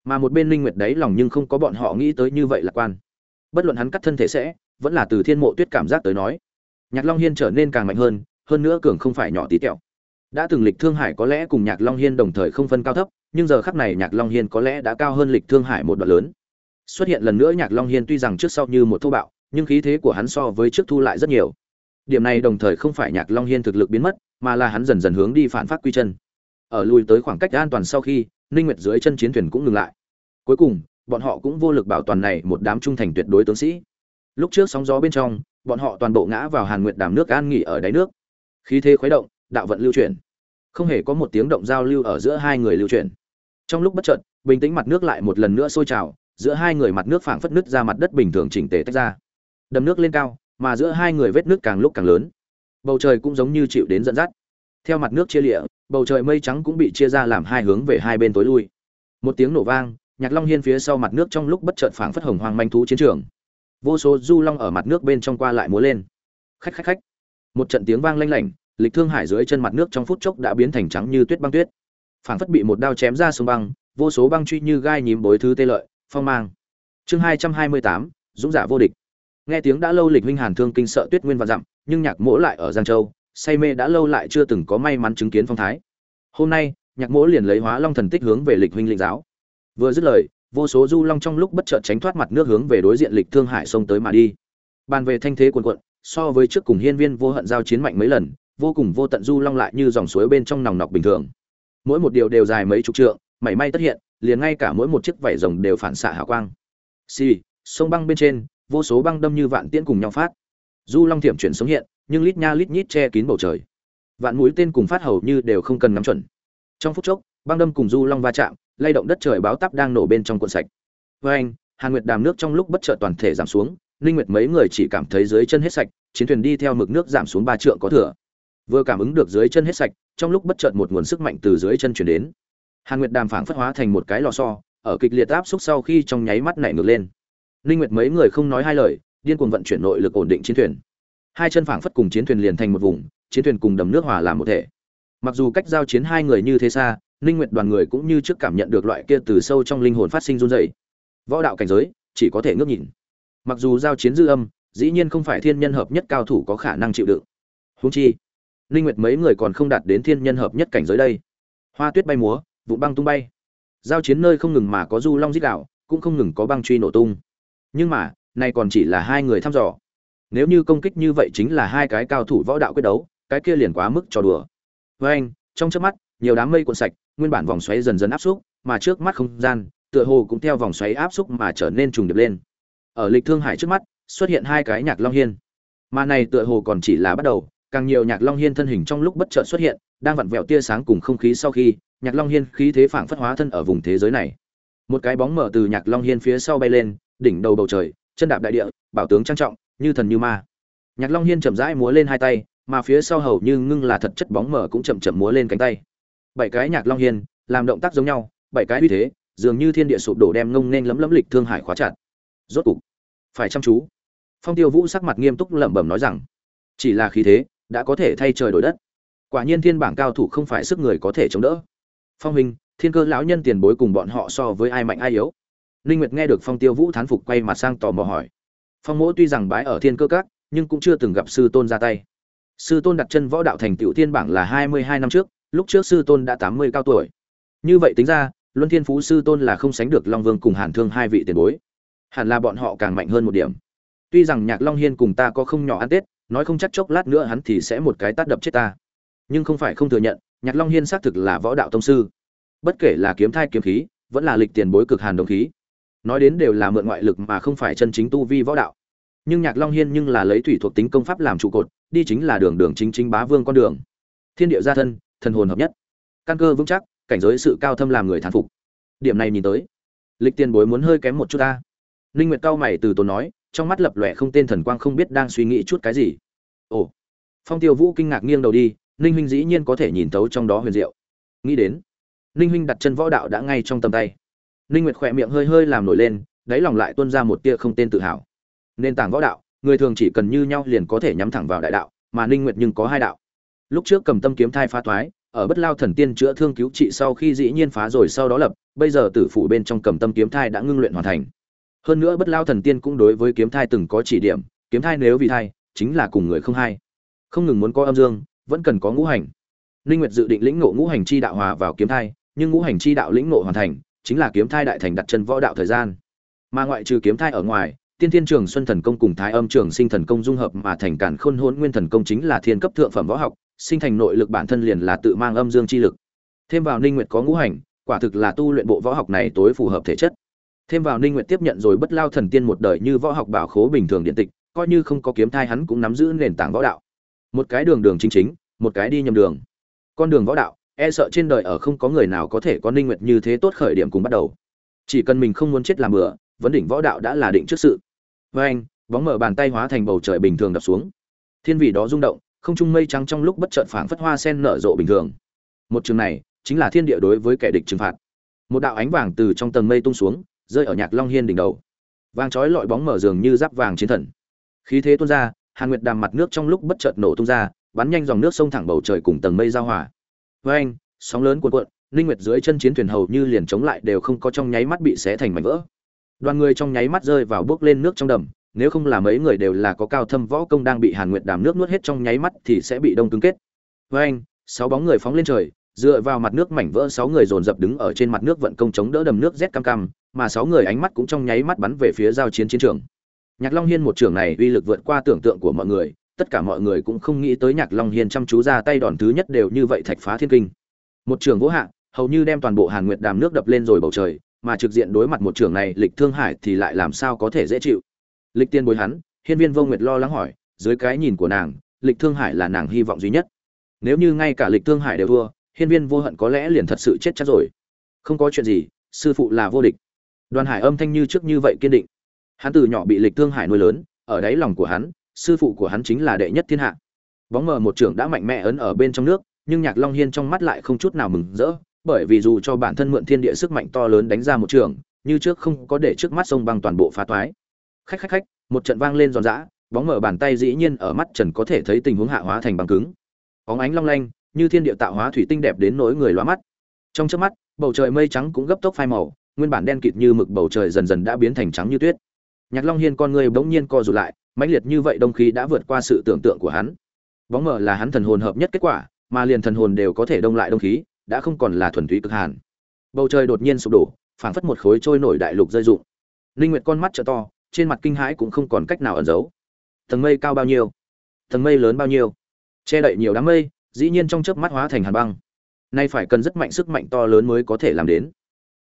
Mà một bên linh nguyệt đấy lòng nhưng không có bọn họ nghĩ tới như vậy lạc quan. Bất luận hắn cắt thân thể sẽ, vẫn là từ thiên mộ tuyết cảm giác tới nói, nhạc long hiên trở nên càng mạnh hơn hơn nữa cường không phải nhỏ tí tẹo. Đã từng lịch thương hải có lẽ cùng nhạc long hiên đồng thời không phân cao thấp, nhưng giờ khắc này nhạc long hiên có lẽ đã cao hơn lịch thương hải một đoạn lớn. Xuất hiện lần nữa nhạc long hiên tuy rằng trước sau như một thô bạo nhưng khí thế của hắn so với trước thu lại rất nhiều. Điểm này đồng thời không phải nhạc long hiên thực lực biến mất, mà là hắn dần dần hướng đi phản phát quy chân. Ở lùi tới khoảng cách an toàn sau khi, ninh nguyệt dưới chân chiến thuyền cũng ngừng lại. Cuối cùng, bọn họ cũng vô lực bảo toàn này một đám trung thành tuyệt đối tướng sĩ. Lúc trước sóng gió bên trong, bọn họ toàn bộ ngã vào hàn nguyệt đàm nước an nghỉ ở đáy nước. Khí thế khuấy động, đạo vận lưu chuyển. Không hề có một tiếng động giao lưu ở giữa hai người lưu chuyển. Trong lúc bất chợt, bình tĩnh mặt nước lại một lần nữa sôi trào, giữa hai người mặt nước phảng phất nứt ra mặt đất bình thường chỉnh tề tách ra đầm nước lên cao, mà giữa hai người vết nước càng lúc càng lớn. Bầu trời cũng giống như chịu đến dẫn dắt. Theo mặt nước chia lịa, bầu trời mây trắng cũng bị chia ra làm hai hướng về hai bên tối lui. Một tiếng nổ vang, nhạc long hiên phía sau mặt nước trong lúc bất chợt phảng phất hồng hoang manh thú chiến trường. Vô số du long ở mặt nước bên trong qua lại múa lên. Khách khách khách. Một trận tiếng vang lanh lảnh, lịch thương hải dưới chân mặt nước trong phút chốc đã biến thành trắng như tuyết băng tuyết. Phảng phất bị một đao chém ra sông băng, vô số băng truy như gai nhím bối thứ tê lợi, phong mang. Chương hai trăm hai mươi tám, dũng giả vô địch nghe tiếng đã lâu lịch huynh hàn thương kinh sợ tuyết nguyên và dặm nhưng nhạc mỗ lại ở giang châu say mê đã lâu lại chưa từng có may mắn chứng kiến phong thái. Hôm nay nhạc mỗ liền lấy hóa long thần tích hướng về lịch huynh linh giáo. Vừa dứt lời vô số du long trong lúc bất chợt tránh thoát mặt nước hướng về đối diện lịch thương hải sông tới mà đi. Bàn về thanh thế cuồn cuộn so với trước cùng hiên viên vô hận giao chiến mạnh mấy lần vô cùng vô tận du long lại như dòng suối bên trong nòng nọc bình thường. Mỗi một điều đều dài mấy chục trượng mảy may tất hiện liền ngay cả mỗi một chiếc vảy rồng đều phản xạ hào quang. Xì、sì, sông băng bên trên vô số băng đâm như vạn tiễn cùng nhau phát. Du long thiểm chuyển sống hiện, nhưng lít nha lít nhít che kín bầu trời. Vạn mũi tên cùng phát hầu như đều không cần nắm chuẩn. Trong phút chốc, băng đâm cùng du long va chạm, lay động đất trời báo tắp đang nổ bên trong cuộn sạch. Với anh, hàn nguyệt đàm nước trong lúc bất chợt toàn thể giảm xuống linh nguyệt mấy người chỉ cảm thấy dưới chân hết sạch, chiến thuyền đi theo mực nước giảm xuống ba trượng có thừa. Vừa cảm ứng được dưới chân hết sạch, trong lúc bất chợt một nguồn sức mạnh từ dưới chân chuyển đến. Hàn nguyệt đàm phảng phất hóa thành một cái lò xo, ở kịch liệt áp xúc sau khi trong nháy mắt nảy ngược lên ninh nguyệt mấy người không nói hai lời, điên cuồng vận chuyển nội lực ổn định chiến thuyền. Hai chân phảng phất cùng chiến thuyền liền thành một vùng, chiến thuyền cùng đầm nước hòa làm một thể. Mặc dù cách giao chiến hai người như thế xa ninh nguyệt đoàn người cũng như trước cảm nhận được loại kia từ sâu trong linh hồn phát sinh run rẩy. Võ đạo cảnh giới, chỉ có thể ngước nhìn. Mặc dù giao chiến dư âm, dĩ nhiên không phải thiên nhân hợp nhất cao thủ có khả năng chịu đựng. Huống chi ninh nguyệt mấy người còn không đạt đến thiên nhân hợp nhất cảnh giới đây. Hoa tuyết bay múa vụ băng tung bay. Giao chiến nơi không ngừng mà có du long rít đạo, cũng không ngừng có băng truy nổ tung nhưng mà nay còn chỉ là hai người thăm dò. Nếu như công kích như vậy chính là hai cái cao thủ võ đạo quyết đấu, cái kia liền quá mức trò đùa. Với anh, trong trước mắt, nhiều đám mây cuộn sạch, nguyên bản vòng xoáy dần dần áp xúc, mà trước mắt không gian, tựa hồ cũng theo vòng xoáy áp xúc mà trở nên trùng điệp lên. Ở lịch thương hải trước mắt, xuất hiện hai cái nhạc long hiên. Mà này tựa hồ còn chỉ là bắt đầu, càng nhiều nhạc long hiên thân hình trong lúc bất chợt xuất hiện, đang vặn vẹo tia sáng cùng không khí sau khi, nhạc long hiên khí thế phảng phất hóa thân ở vùng thế giới này. Một cái bóng mở từ nhạc long hiên phía sau bay lên đỉnh đầu bầu trời, chân đạp đại địa, bảo tướng trang trọng, như thần như ma. Nhạc long hiên chậm rãi múa lên hai tay, mà phía sau hầu như ngưng là thật chất bóng mở cũng chậm chậm múa lên cánh tay. Bảy cái nhạc long hiên, làm động tác giống nhau, bảy cái uy thế, dường như thiên địa sụp đổ đem ngông nên lấm lấm lịch thương hải khóa chặt. Rốt cục, phải chăm chú. Phong tiêu vũ sắc mặt nghiêm túc lẩm bẩm nói rằng, chỉ là khí thế, đã có thể thay trời đổi đất. Quả nhiên thiên bảng cao thủ không phải sức người có thể chống đỡ. Phong huynh, thiên cơ lão nhân tiền bối cùng bọn họ so với ai mạnh ai yếu? Ninh nguyệt nghe được phong tiêu vũ thán phục quay mặt sang tò mò hỏi. Phong mỗ tuy rằng bái ở thiên cơ các, nhưng cũng chưa từng gặp sư tôn ra tay. Sư tôn đặt chân võ đạo thành tiểu thiên bảng là 22 năm trước, lúc trước sư tôn đã 80 cao tuổi. Như vậy tính ra, luân thiên phú sư tôn là không sánh được long vương cùng hàn thương hai vị tiền bối. Hẳn là bọn họ càng mạnh hơn một điểm. Tuy rằng nhạc long hiên cùng ta có không nhỏ ăn tết, nói không chắc chốc lát nữa hắn thì sẽ một cái tát đập chết ta. Nhưng không phải không thừa nhận, nhạc long hiên xác thực là võ đạo tông sư. Bất kể là kiếm thai kiếm khí, vẫn là lịch tiền bối cực hàn đồng khí nói đến đều là mượn ngoại lực mà không phải chân chính tu vi võ đạo. Nhưng nhạc long hiên nhưng là lấy thủy thuộc tính công pháp làm trụ cột, đi chính là đường đường chính chính bá vương con đường. Thiên địa gia thân, thần hồn hợp nhất. Căn cơ vững chắc, cảnh giới sự cao thâm làm người thán phục. Điểm này nhìn tới, lịch tiền bối muốn hơi kém một chút ta. Ninh nguyệt cao mày từ tốn nói, trong mắt lập lòe không tên thần quang không biết đang suy nghĩ chút cái gì. Ồ, phong tiêu vũ kinh ngạc nghiêng đầu đi, ninh huynh dĩ nhiên có thể nhìn thấu trong đó huyền diệu. Nghĩ đến, ninh huynh đặt chân võ đạo đã ngay trong tầm tay ninh nguyệt khỏe miệng hơi hơi làm nổi lên, đáy lòng lại tuôn ra một tia không tên tự hào. Nền tảng võ đạo, người thường chỉ cần như nhau liền có thể nhắm thẳng vào đại đạo, mà ninh nguyệt nhưng có hai đạo. Lúc trước cầm tâm kiếm thai phá thoái ở bất lao thần tiên chữa thương cứu trị sau khi dĩ nhiên phá rồi sau đó lập, bây giờ tử phủ bên trong cầm tâm kiếm thai đã ngưng luyện hoàn thành. Hơn nữa bất lao thần tiên cũng đối với kiếm thai từng có chỉ điểm, kiếm thai nếu vì thai, chính là cùng người không hai. Không ngừng muốn có âm dương, vẫn cần có ngũ hành. Ninh nguyệt dự định lĩnh ngộ ngũ hành chi đạo hòa vào kiếm thai, nhưng ngũ hành chi đạo lĩnh ngộ hoàn thành chính là kiếm thai đại thành đặt chân võ đạo thời gian. Mà ngoại trừ kiếm thai ở ngoài, tiên thiên trường xuân thần công cùng thái âm trường sinh thần công dung hợp mà thành cản khôn hôn nguyên thần công chính là thiên cấp thượng phẩm võ học, sinh thành nội lực bản thân liền là tự mang âm dương chi lực. Thêm vào ninh nguyệt có ngũ hành, quả thực là tu luyện bộ võ học này tối phù hợp thể chất. Thêm vào ninh nguyệt tiếp nhận rồi bất lao thần tiên một đời như võ học bảo khố bình thường điện tịch, coi như không có kiếm thai hắn cũng nắm giữ nền tảng võ đạo. Một cái đường đường chính chính, một cái đi nhầm đường. Con đường võ đạo e sợ trên đời ở không có người nào có thể có ninh nguyệt như thế tốt khởi điểm cùng bắt đầu. Chỉ cần mình không muốn chết làm bừa, vấn đỉnh võ đạo đã là định trước sự. Với anh, bóng mở bàn tay hóa thành bầu trời bình thường đập xuống. Thiên vị đó rung động, không trung mây trắng trong lúc bất chợt phảng phất hoa sen nở rộ bình thường. Một trường này, chính là thiên địa đối với kẻ địch trừng phạt. Một đạo ánh vàng từ trong tầng mây tung xuống, rơi ở nhạc long hiên đỉnh đầu. Vàng chói lọi bóng mở dường như giáp vàng chiến thần. Khí thế tuôn ra, hàn nguyệt đàm mặt nước trong lúc bất chợt nổ tung ra, bắn nhanh dòng nước sông thẳng bầu trời cùng tầng mây giao hòa với anh, sóng lớn cuộn cuộn linh nguyệt dưới chân chiến thuyền hầu như liền chống lại đều không có trong nháy mắt bị xé thành mảnh vỡ. Đoàn người trong nháy mắt rơi vào bước lên nước trong đầm, nếu không là mấy người đều là có cao thâm võ công đang bị hàn nguyệt đàm nước nuốt hết trong nháy mắt thì sẽ bị đông cứng kết. Với anh, sáu bóng người phóng lên trời, dựa vào mặt nước mảnh vỡ sáu người dồn dập đứng ở trên mặt nước vận công chống đỡ đầm nước rét cam cam, mà sáu người ánh mắt cũng trong nháy mắt bắn về phía giao chiến chiến trường. Nhạc long hiên một trường này uy lực vượt qua tưởng tượng của mọi người tất cả mọi người cũng không nghĩ tới nhạc long hiên chăm chú ra tay đòn thứ nhất đều như vậy thạch phá thiên kinh. Một trường vỗ hạ, hầu như đem toàn bộ hàn nguyệt đàm nước đập lên rồi bầu trời, mà trực diện đối mặt một trường này, lịch thương hải thì lại làm sao có thể dễ chịu? Lịch tiên bối hắn, hiên viên vô nguyệt lo lắng hỏi, dưới cái nhìn của nàng, lịch thương hải là nàng hy vọng duy nhất. Nếu như ngay cả lịch thương hải đều thua, hiên viên vô hận có lẽ liền thật sự chết chắc rồi. Không có chuyện gì, sư phụ là vô địch. Đoàn hải âm thanh như trước như vậy kiên định. Hắn từ nhỏ bị lịch thương hải nuôi lớn, ở đáy lòng của hắn sư phụ của hắn chính là đệ nhất thiên hạ. Bóng mờ một trưởng đã mạnh mẽ ấn ở bên trong nước, nhưng nhạc long hiên trong mắt lại không chút nào mừng rỡ, bởi vì dù cho bản thân mượn thiên địa sức mạnh to lớn đánh ra một trường như trước không có để trước mắt sông băng toàn bộ phá toái. Khách khách khách, một trận vang lên giòn giã, bóng mở bàn tay dĩ nhiên ở mắt trần có thể thấy tình huống hạ hóa thành băng cứng. Bóng ánh long lanh, như thiên địa tạo hóa thủy tinh đẹp đến nỗi người lóa mắt. Trong chớp mắt, bầu trời mây trắng cũng gấp tốc phai màu, nguyên bản đen kịt như mực bầu trời dần dần đã biến thành trắng như tuyết. Nhạc long hiên con người bỗng nhiên co rụt lại mãnh liệt như vậy đông khí đã vượt qua sự tưởng tượng của hắn. Bóng mờ là hắn thần hồn hợp nhất kết quả, mà liền thần hồn đều có thể đông lại đông khí, đã không còn là thuần túy cực hàn. Bầu trời đột nhiên sụp đổ, phảng phất một khối trôi nổi đại lục rơi rụng. Linh nguyệt con mắt trợ to, trên mặt kinh hãi cũng không còn cách nào ẩn giấu. Tầng mây cao bao nhiêu? Tầng mây lớn bao nhiêu? Che đậy nhiều đám mây, dĩ nhiên trong chớp mắt hóa thành hàn băng. Nay phải cần rất mạnh sức mạnh to lớn mới có thể làm đến.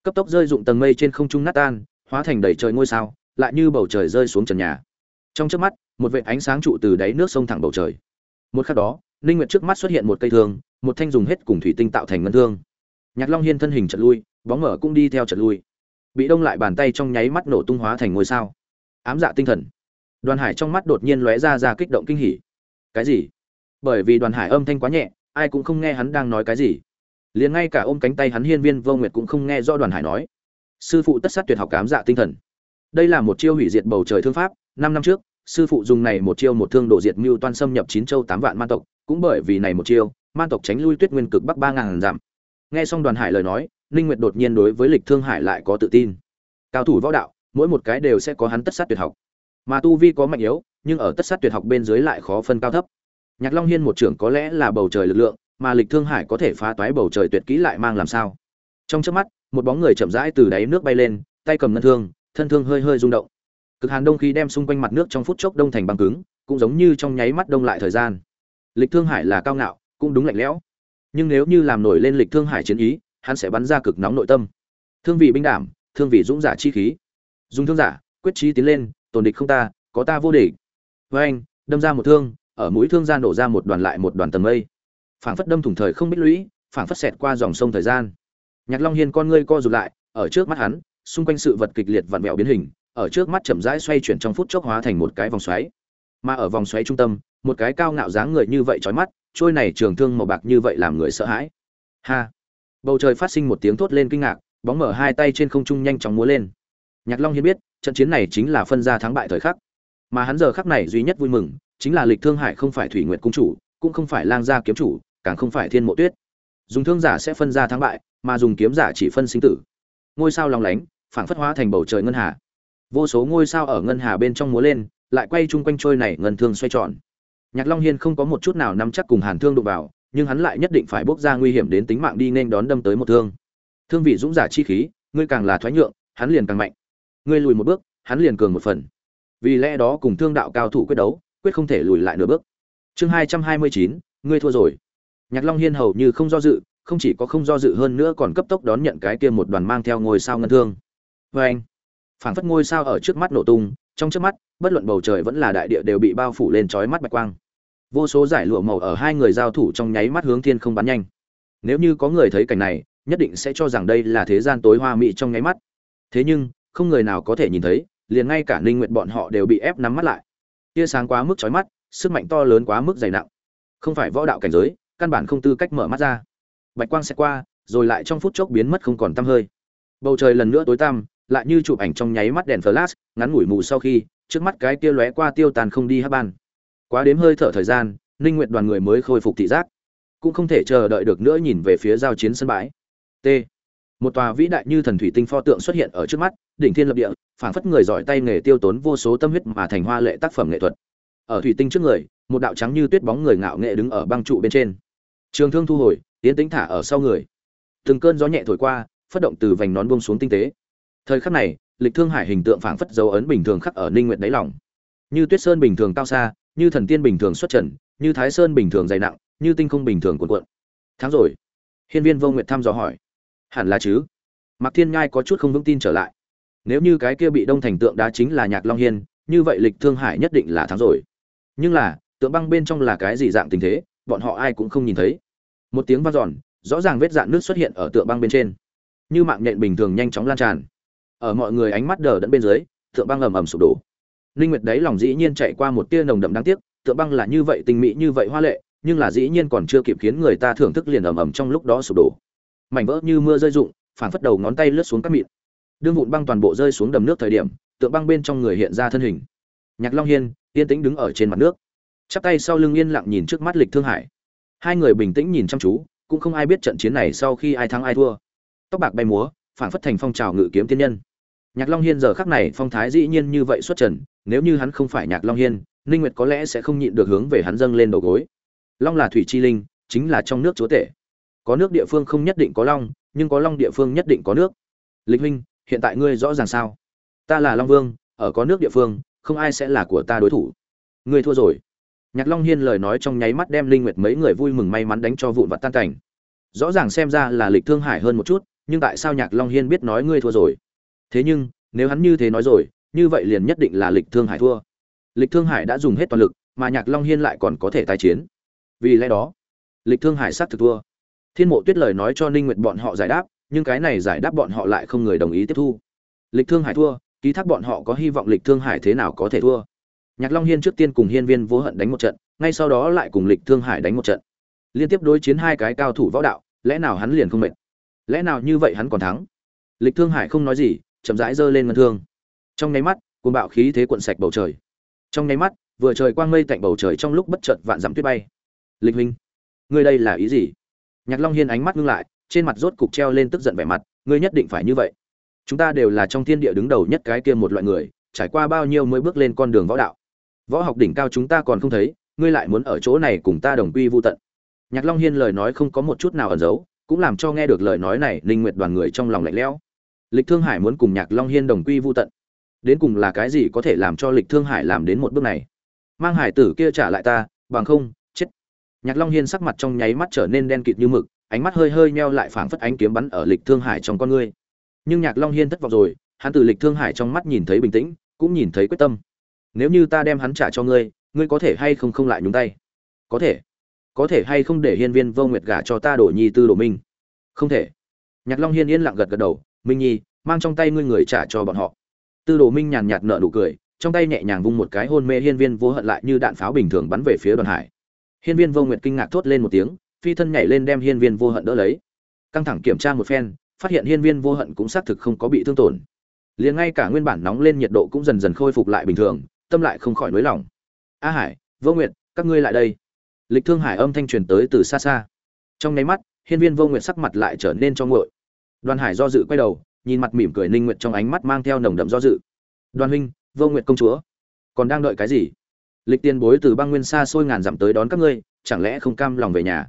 Cấp tốc rơi dụng tầng mây trên không trung nát tan, hóa thành đầy trời ngôi sao, lại như bầu trời rơi xuống trần nhà trong trước mắt, một vệt ánh sáng trụ từ đáy nước sông thẳng bầu trời. Một khắc đó, ninh nguyệt trước mắt xuất hiện một cây thương, một thanh dùng hết cùng thủy tinh tạo thành ngân thương. Nhạc long hiên thân hình chợt lui, bóng mở cũng đi theo chợt lui. Bị đông lại bàn tay trong nháy mắt nổ tung hóa thành ngôi sao. Ám dạ tinh thần. Đoàn hải trong mắt đột nhiên lóe ra ra kích động kinh hỉ. Cái gì? Bởi vì đoàn hải âm thanh quá nhẹ, ai cũng không nghe hắn đang nói cái gì. Liền ngay cả ôm cánh tay hắn hiên viên vô nguyệt cũng không nghe do đoàn hải nói. Sư phụ tất sát tuyệt học cám dạ tinh thần. Đây là một chiêu hủy diệt bầu trời thương pháp năm năm trước, sư phụ dùng này một chiêu một thương độ diệt mưu toan xâm nhập chín châu tám vạn man tộc, cũng bởi vì này một chiêu man tộc tránh lui tuyết nguyên cực bắc ba ngàn dặm. Nghe xong đoàn hải lời nói, ninh nguyệt đột nhiên đối với lịch thương hải lại có tự tin. Cao thủ võ đạo, mỗi một cái đều sẽ có hắn tất sát tuyệt học. Mà tu vi có mạnh yếu, nhưng ở tất sát tuyệt học bên dưới lại khó phân cao thấp. Nhạc long hiên một trưởng có lẽ là bầu trời lực lượng, mà lịch thương hải có thể phá toái bầu trời tuyệt kỹ lại mang làm sao? Trong chớp mắt, một bóng người chậm rãi từ đáy nước bay lên, tay cầm ngân thương, thân thương hơi hơi rung động cực hàn đông khí đem xung quanh mặt nước trong phút chốc đông thành băng cứng, cũng giống như trong nháy mắt đông lại thời gian. Lịch thương hải là cao ngạo, cũng đúng lạnh lẽo. Nhưng nếu như làm nổi lên lịch thương hải chiến ý, hắn sẽ bắn ra cực nóng nội tâm. Thương vị binh đảm, thương vị dũng giả chi khí. Dùng thương giả, quyết trí tiến lên, tồn địch không ta, có ta vô địch. Với anh, đâm ra một thương, ở mũi thương gian nổ ra một đoàn lại một đoàn tầng mây. Phảng phất đâm thủng thời không biết lũy, phảng phất xẹt qua dòng sông thời gian. Nhạc long hiên con ngươi co rụt lại, ở trước mắt hắn, xung quanh sự vật kịch liệt vặn vẹo biến hình ở trước mắt chậm rãi xoay chuyển trong phút chốc hóa thành một cái vòng xoáy. Mà ở vòng xoáy trung tâm, một cái cao ngạo dáng người như vậy chói mắt, trôi này trường thương màu bạc như vậy làm người sợ hãi. Ha! Bầu trời phát sinh một tiếng thốt lên kinh ngạc, bóng mở hai tay trên không trung nhanh chóng múa lên. Nhạc long hiên biết, trận chiến này chính là phân ra thắng bại thời khắc. Mà hắn giờ khắc này duy nhất vui mừng, chính là lịch thương hải không phải thủy nguyệt cung chủ, cũng không phải lang gia kiếm chủ, càng không phải thiên mộ tuyết. Dùng thương giả sẽ phân ra thắng bại, mà dùng kiếm giả chỉ phân sinh tử. Ngôi sao long lánh, phảng phất hóa thành bầu trời ngân hà vô số ngôi sao ở ngân hà bên trong múa lên, lại quay chung quanh trôi này ngân thương xoay tròn. Nhạc long hiên không có một chút nào nắm chắc cùng hàn thương đụng vào, nhưng hắn lại nhất định phải bốc ra nguy hiểm đến tính mạng đi nên đón đâm tới một thương. Thương vị dũng giả chi khí, ngươi càng là thoái nhượng, hắn liền càng mạnh. Ngươi lùi một bước, hắn liền cường một phần. Vì lẽ đó cùng thương đạo cao thủ quyết đấu, quyết không thể lùi lại nửa bước. Chương hai trăm hai mươi chín, ngươi thua rồi. Nhạc long hiên hầu như không do dự, không chỉ có không do dự hơn nữa còn cấp tốc đón nhận cái kia một đoàn mang theo ngôi sao ngân thương. Vê anh phảng phất ngôi sao ở trước mắt nổ tung, trong trước mắt, bất luận bầu trời vẫn là đại địa đều bị bao phủ lên trói mắt bạch quang. Vô số giải lụa màu ở hai người giao thủ trong nháy mắt hướng thiên không bắn nhanh. Nếu như có người thấy cảnh này, nhất định sẽ cho rằng đây là thế gian tối hoa mỹ trong nháy mắt. Thế nhưng, không người nào có thể nhìn thấy, liền ngay cả ninh nguyện bọn họ đều bị ép nắm mắt lại. Tia sáng quá mức chói mắt, sức mạnh to lớn quá mức dày nặng. Không phải võ đạo cảnh giới, căn bản không tư cách mở mắt ra. Bạch quang sẽ qua, rồi lại trong phút chốc biến mất không còn tăm hơi. Bầu trời lần nữa tối tăm lại như chụp ảnh trong nháy mắt đèn flash, ngắn ngủi mù sau khi, trước mắt cái kia lóe qua tiêu tàn không đi hấp ban. Quá đếm hơi thở thời gian, ninh Nguyệt đoàn người mới khôi phục thị giác. Cũng không thể chờ đợi được nữa nhìn về phía giao chiến sân bãi. T. Một tòa vĩ đại như thần thủy tinh pho tượng xuất hiện ở trước mắt, đỉnh thiên lập địa, phảng phất người giỏi tay nghề tiêu tốn vô số tâm huyết mà thành hoa lệ tác phẩm nghệ thuật. Ở thủy tinh trước người, một đạo trắng như tuyết bóng người ngạo nghệ đứng ở băng trụ bên trên. Trường thương thu hồi, tiến tính thả ở sau người. Từng cơn gió nhẹ thổi qua, phất động từ vành nón buông xuống tinh tế thời khắc này, lịch thương hải hình tượng phảng phất dấu ấn bình thường khắc ở ninh nguyện đáy lòng. Như tuyết sơn bình thường cao xa, như thần tiên bình thường xuất trần, như thái sơn bình thường dày nặng, như tinh không bình thường cuộn cuộn. Tháng rồi. Hiên viên vô nguyệt thăm dò hỏi. Hẳn là chứ. Mạc thiên ngai có chút không vững tin trở lại. Nếu như cái kia bị đông thành tượng đá chính là nhạc long hiên, như vậy lịch thương hải nhất định là thắng rồi. Nhưng là, tượng băng bên trong là cái gì dạng tình thế, bọn họ ai cũng không nhìn thấy. Một tiếng vang giòn rõ ràng vết dạn nước xuất hiện ở tượng băng bên trên. Như mạng nhện bình thường nhanh chóng lan tràn ở mọi người ánh mắt đờ đẫn bên dưới tượng băng ầm ầm sụp đổ. Linh nguyệt đấy lòng dĩ nhiên chạy qua một tia nồng đậm đáng tiếc tượng băng là như vậy tình mỹ, như vậy hoa lệ, nhưng là dĩ nhiên còn chưa kịp khiến người ta thưởng thức liền ầm ầm trong lúc đó sụp đổ. Mảnh vỡ như mưa rơi rụng, phảng phất đầu ngón tay lướt xuống các mịn. Đương vụn băng toàn bộ rơi xuống đầm nước thời điểm tượng băng bên trong người hiện ra thân hình. Nhạc long hiên, yên tĩnh đứng ở trên mặt nước. Chắp tay sau lưng yên lặng nhìn trước mắt lịch thương hải. Hai người bình tĩnh nhìn chăm chú, cũng không ai biết trận chiến này sau khi ai thắng ai thua. Tóc bạc bay múa, phảng phất thành phong trào ngự kiếm tiên nhân nhạc long hiên giờ khắc này phong thái dĩ nhiên như vậy xuất trần, nếu như hắn không phải nhạc long hiên, ninh nguyệt có lẽ sẽ không nhịn được hướng về hắn dâng lên đầu gối. Long là thủy chi linh, chính là trong nước chúa tể. Có nước địa phương không nhất định có long, nhưng có long địa phương nhất định có nước. Lịch huynh, hiện tại ngươi rõ ràng sao? Ta là long vương, ở có nước địa phương, không ai sẽ là của ta đối thủ. Ngươi thua rồi. Nhạc long hiên lời nói trong nháy mắt đem linh nguyệt mấy người vui mừng may mắn đánh cho vụn vặt tan cảnh. Rõ ràng xem ra là lịch thương hải hơn một chút, nhưng tại sao nhạc long hiên biết nói ngươi thua rồi? Thế nhưng, nếu hắn như thế nói rồi, như vậy liền nhất định là lịch thương hải thua. Lịch thương hải đã dùng hết toàn lực, mà nhạc long hiên lại còn có thể tái chiến. Vì lẽ đó, lịch thương hải sát thực thua. Thiên mộ tuyết lời nói cho ninh nguyệt bọn họ giải đáp, nhưng cái này giải đáp bọn họ lại không người đồng ý tiếp thu. Lịch thương hải thua, ký thác bọn họ có hy vọng lịch thương hải thế nào có thể thua. Nhạc long hiên trước tiên cùng hiên viên vô hận đánh một trận, ngay sau đó lại cùng lịch thương hải đánh một trận. Liên tiếp đối chiến hai cái cao thủ võ đạo, lẽ nào hắn liền không mệt? Lẽ nào như vậy hắn còn thắng? Lịch thương hải không nói gì chậm rãi giơ lên ngân thương. Trong nháy mắt, cuồng bạo khí thế cuộn sạch bầu trời. Trong nháy mắt, vừa trời quang mây tạnh bầu trời trong lúc bất chợt vạn dặm tuyết bay. Lịch huynh, ngươi đây là ý gì? Nhạc long hiên ánh mắt ngưng lại, trên mặt rốt cục treo lên tức giận vẻ mặt, ngươi nhất định phải như vậy. Chúng ta đều là trong thiên địa đứng đầu nhất cái kia một loại người, trải qua bao nhiêu mới bước lên con đường võ đạo. Võ học đỉnh cao chúng ta còn không thấy, ngươi lại muốn ở chỗ này cùng ta đồng quy vu tận. Nhạc long hiên lời nói không có một chút nào ẩn giấu, cũng làm cho nghe được lời nói này linh nguyệt đoàn người trong lòng lạnh lẽo lịch thương hải muốn cùng nhạc long hiên đồng quy vô tận. Đến cùng là cái gì có thể làm cho lịch thương hải làm đến một bước này? Mang hải tử kia trả lại ta, bằng không, chết. Nhạc long hiên sắc mặt trong nháy mắt trở nên đen kịt như mực, ánh mắt hơi hơi meo lại phảng phất ánh kiếm bắn ở lịch thương hải trong con ngươi. Nhưng nhạc long hiên thất vọng rồi, hắn từ lịch thương hải trong mắt nhìn thấy bình tĩnh, cũng nhìn thấy quyết tâm. Nếu như ta đem hắn trả cho ngươi ngươi có thể hay không không lại nhúng tay? Có thể. Có thể hay không để hiên viên vô nguyệt gả cho ta đổ nhi tư đồ minh không thể. Nhạc long hiên yên lặng gật gật đầu minh nhi, mang trong tay ngươi người trả cho bọn họ. Tư đồ minh nhàn nhạt nợ nụ cười, trong tay nhẹ nhàng vung một cái hôn mê hiên viên vô hận lại như đạn pháo bình thường bắn về phía đoàn hải. Hiên viên vô nguyệt kinh ngạc thốt lên một tiếng, phi thân nhảy lên đem hiên viên vô hận đỡ lấy. Căng thẳng kiểm tra một phen, phát hiện hiên viên vô hận cũng xác thực không có bị thương tổn. Liền ngay cả nguyên bản nóng lên nhiệt độ cũng dần dần khôi phục lại bình thường, tâm lại không khỏi nới lỏng a hải, vô nguyệt, các ngươi lại đây. Lịch thương hải âm thanh truyền tới từ xa xa. Trong nháy mắt, hiên viên vô nguyệt sắc mặt lại trở nên cho ngội đoàn hải do dự quay đầu, nhìn mặt mỉm cười ninh nguyệt trong ánh mắt mang theo nồng đậm do dự. Đoàn huynh, vô nguyệt công chúa, còn đang đợi cái gì? Lịch tiền bối từ băng nguyên xa xôi ngàn dặm tới đón các ngươi, chẳng lẽ không cam lòng về nhà?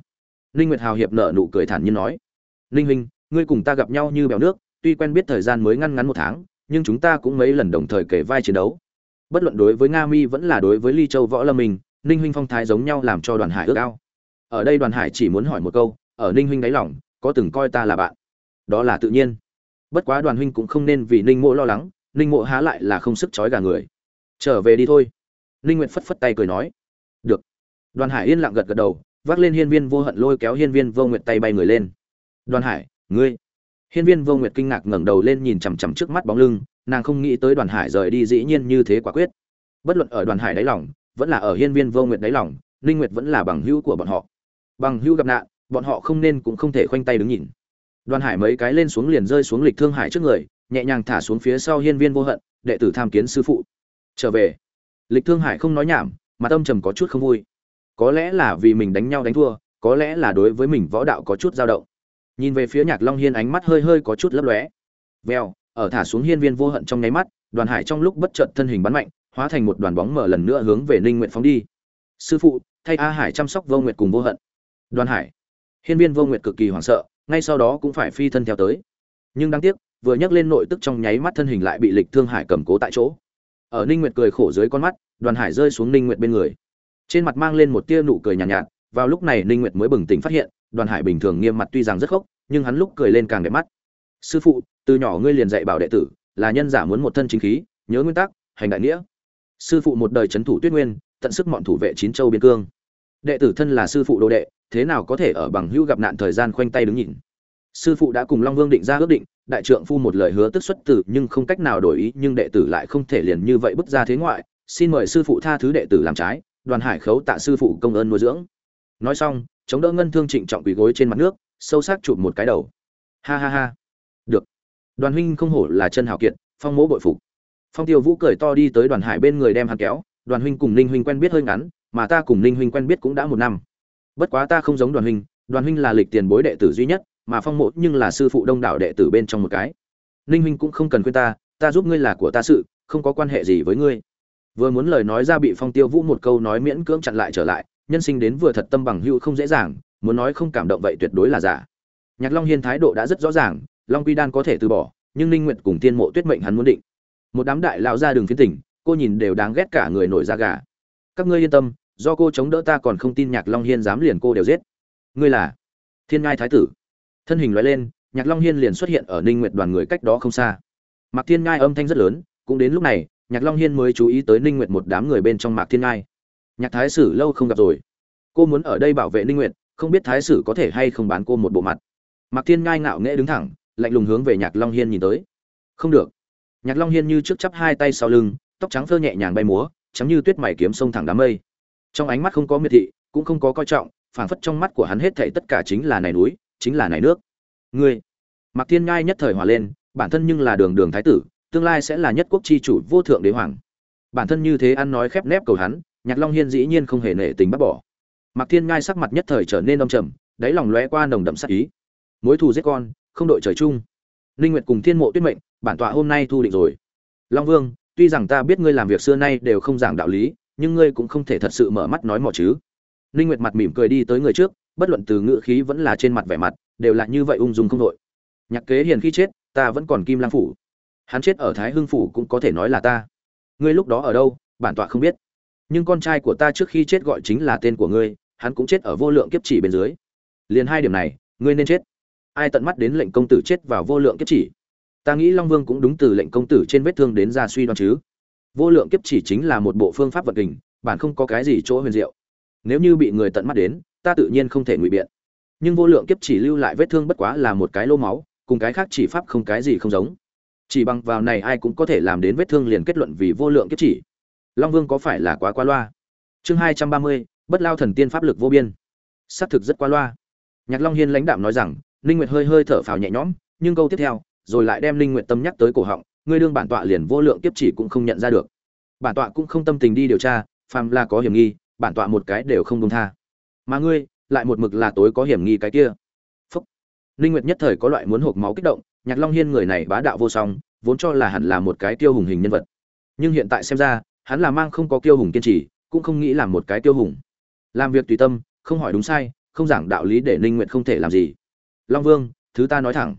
Ninh nguyệt hào hiệp nở nụ cười thản nhiên nói. Ninh huynh, ngươi cùng ta gặp nhau như bèo nước, tuy quen biết thời gian mới ngăn ngắn một tháng, nhưng chúng ta cũng mấy lần đồng thời kể vai chiến đấu. Bất luận đối với nga mi vẫn là đối với ly châu võ lâm mình, ninh huynh phong thái giống nhau làm cho đoàn hải ước ao. Ở đây đoàn hải chỉ muốn hỏi một câu, ở ninh huynh đáy lòng, có từng coi ta là bạn? Đó là tự nhiên. Bất quá đoàn huynh cũng không nên vì ninh mộ lo lắng, ninh mộ há lại là không sức trói gà người. Trở về đi thôi. Ninh nguyện phất phất tay cười nói. Được. Đoàn hải yên lặng gật gật đầu, vác lên hiên viên vô hận lôi kéo hiên viên vô nguyệt tay bay người lên. Đoàn hải, ngươi. Hiên viên vô nguyệt kinh ngạc ngẩng đầu lên nhìn chằm chằm trước mắt bóng lưng, nàng không nghĩ tới đoàn hải rời đi dĩ nhiên như thế quả quyết. Bất luận ở đoàn hải đáy lòng, vẫn là ở hiên viên vô nguyệt đáy lòng, ninh nguyệt vẫn là bằng hữu của bọn họ. Bằng hữu gặp nạn, bọn họ không nên cũng không thể khoanh tay đứng nhìn đoàn hải mấy cái lên xuống liền rơi xuống lịch thương hải trước người, nhẹ nhàng thả xuống phía sau hiên viên vô hận, đệ tử tham kiến sư phụ. Trở về. Lịch thương hải không nói nhảm mà tâm trầm có chút không vui. Có lẽ là vì mình đánh nhau đánh thua, có lẽ là đối với mình võ đạo có chút dao động. Nhìn về phía nhạc long hiên ánh mắt hơi hơi có chút lấp lóe. Vèo, ở thả xuống hiên viên vô hận trong nháy mắt, đoàn hải trong lúc bất chợt thân hình bắn mạnh, hóa thành một đoàn bóng mở lần nữa hướng về ninh nguyện phóng đi. Sư phụ, thay a hải chăm sóc vô nguyệt cùng vô hận. Đoàn hải. Hiên viên vô nguyệt cực kỳ hoảng sợ ngay sau đó cũng phải phi thân theo tới. Nhưng đáng tiếc vừa nhấc lên nội tức trong nháy mắt thân hình lại bị lịch thương hải cầm cố tại chỗ. Ở ninh nguyệt cười khổ dưới con mắt đoàn hải rơi xuống ninh nguyệt bên người. Trên mặt mang lên một tia nụ cười nhàn nhạt, nhạt. Vào lúc này ninh nguyệt mới bừng tỉnh phát hiện đoàn hải bình thường nghiêm mặt tuy rằng rất khốc nhưng hắn lúc cười lên càng đẹp mắt. Sư phụ từ nhỏ ngươi liền dạy bảo đệ tử là nhân giả muốn một thân chính khí nhớ nguyên tắc hành đại nghĩa. Sư phụ một đời chấn thủ tuyết nguyên tận sức mọn thủ vệ chín châu biên cương đệ tử thân là sư phụ đồ đệ, thế nào có thể ở bằng hữu gặp nạn thời gian khoanh tay đứng nhìn? Sư phụ đã cùng long vương định ra ước định, đại trượng phu một lời hứa tức xuất tử nhưng không cách nào đổi ý, nhưng đệ tử lại không thể liền như vậy bước ra thế ngoại. Xin mời sư phụ tha thứ đệ tử làm trái, đoàn hải khấu tạ sư phụ công ơn nuôi dưỡng. Nói xong, chống đỡ ngân thương trịnh trọng quỳ gối trên mặt nước, sâu sắc chụp một cái đầu. Ha ha ha. Được. Đoàn huynh không hổ là chân hào kiệt, phong mỗ bội phục. Phong tiêu vũ cười to đi tới đoàn hải bên người đem hắn kéo. Đoàn huynh cùng ninh huynh quen biết hơi ngắn mà ta cùng ninh huynh quen biết cũng đã một năm. Bất quá ta không giống đoàn huynh đoàn huynh là lịch tiền bối đệ tử duy nhất, mà phong mộ nhưng là sư phụ đông đảo đệ tử bên trong một cái. Ninh huynh cũng không cần khuyên ta ta giúp ngươi là của ta sự, không có quan hệ gì với ngươi. Vừa muốn lời nói ra bị phong tiêu vũ một câu nói miễn cưỡng chặn lại trở lại, nhân sinh đến vừa thật tâm bằng hữu không dễ dàng, muốn nói không cảm động vậy tuyệt đối là giả. Nhạc long hiên thái độ đã rất rõ ràng, long quy đan có thể từ bỏ, nhưng ninh nguyệt cùng tiên mộ tuyết mệnh hắn muốn định. Một đám đại lão ra đường phiến tỉnh, cô nhìn đều đáng ghét cả người nổi da gà. Các ngươi yên tâm do cô chống đỡ ta còn không tin nhạc long hiên dám liền cô đều giết. Ngươi là thiên ngai thái tử. Thân hình loại lên, nhạc long hiên liền xuất hiện ở ninh nguyệt đoàn người cách đó không xa. Mạc thiên ngai âm thanh rất lớn, cũng đến lúc này, nhạc long hiên mới chú ý tới ninh nguyệt một đám người bên trong mạc thiên ngai. Nhạc thái sử lâu không gặp rồi. Cô muốn ở đây bảo vệ ninh nguyệt, không biết thái sử có thể hay không bán cô một bộ mặt. Mạc thiên ngai ngạo nghễ đứng thẳng, lạnh lùng hướng về nhạc long hiên nhìn tới. Không được. Nhạc long hiên như trước chắp hai tay sau lưng, tóc trắng phơ nhẹ nhàng bay múa chấm như tuyết mày kiếm sông thẳng đám mây trong ánh mắt không có miệt thị, cũng không có coi trọng, phảng phất trong mắt của hắn hết thảy tất cả chính là này núi, chính là này nước. Ngươi, mạc thiên ngai nhất thời hòa lên, bản thân nhưng là đường đường thái tử, tương lai sẽ là nhất quốc chi chủ vô thượng đế hoàng. Bản thân như thế ăn nói khép nép cầu hắn, nhạc long hiên dĩ nhiên không hề nể tình bắt bỏ. Mạc thiên ngai sắc mặt nhất thời trở nên đông trầm, đáy lòng lóe qua nồng đậm sắc ý. Mối thù giết con, không đội trời chung. Linh nguyệt cùng thiên mộ tuyết mệnh, bản tọa hôm nay thu định rồi. Long vương, tuy rằng ta biết ngươi làm việc xưa nay đều không giảng đạo lý nhưng ngươi cũng không thể thật sự mở mắt nói mò chứ. Linh nguyệt mặt mỉm cười đi tới người trước, bất luận từ ngữ khí vẫn là trên mặt vẻ mặt, đều là như vậy ung dung không đội. Nhạc kế hiền khi chết, ta vẫn còn kim lang phủ. Hắn chết ở thái hưng phủ cũng có thể nói là ta. Ngươi lúc đó ở đâu, bản tọa không biết. Nhưng con trai của ta trước khi chết gọi chính là tên của ngươi, hắn cũng chết ở vô lượng kiếp chỉ bên dưới. Liền hai điểm này, ngươi nên chết. Ai tận mắt đến lệnh công tử chết vào vô lượng kiếp chỉ? Ta nghĩ long vương cũng đúng từ lệnh công tử trên vết thương đến ra suy đoán chứ vô lượng kiếp chỉ chính là một bộ phương pháp vật hình bản không có cái gì chỗ huyền diệu. Nếu như bị người tận mắt đến, ta tự nhiên không thể ngụy biện. Nhưng vô lượng kiếp chỉ lưu lại vết thương bất quá là một cái lô máu, cùng cái khác chỉ pháp không cái gì không giống. Chỉ bằng vào này ai cũng có thể làm đến vết thương liền kết luận vì vô lượng kiếp chỉ. Long vương có phải là quá qua loa? Chương hai trăm ba mươi, bất lao thần tiên pháp lực vô biên. Xác thực rất qua loa. Nhạc long hiên lãnh đạm nói rằng, ninh nguyệt hơi hơi thở phào nhẹ nhõm, nhưng câu tiếp theo, rồi lại đem ninh nguyệt tâm nhắc tới cổ họng ngươi đương bản tọa liền vô lượng kiếp chỉ cũng không nhận ra được. Bản tọa cũng không tâm tình đi điều tra, phàm là có hiểm nghi, bản tọa một cái đều không dung tha. Mà ngươi, lại một mực là tối có hiểm nghi cái kia. Phúc. Linh nguyệt nhất thời có loại muốn hộp máu kích động, nhạc long hiên người này bá đạo vô song, vốn cho là hẳn là một cái tiêu hùng hình nhân vật. Nhưng hiện tại xem ra, hắn là mang không có tiêu hùng kiên trì, cũng không nghĩ làm một cái tiêu hùng. Làm việc tùy tâm, không hỏi đúng sai, không giảng đạo lý để ninh nguyện không thể làm gì. Long vương, thứ ta nói thẳng.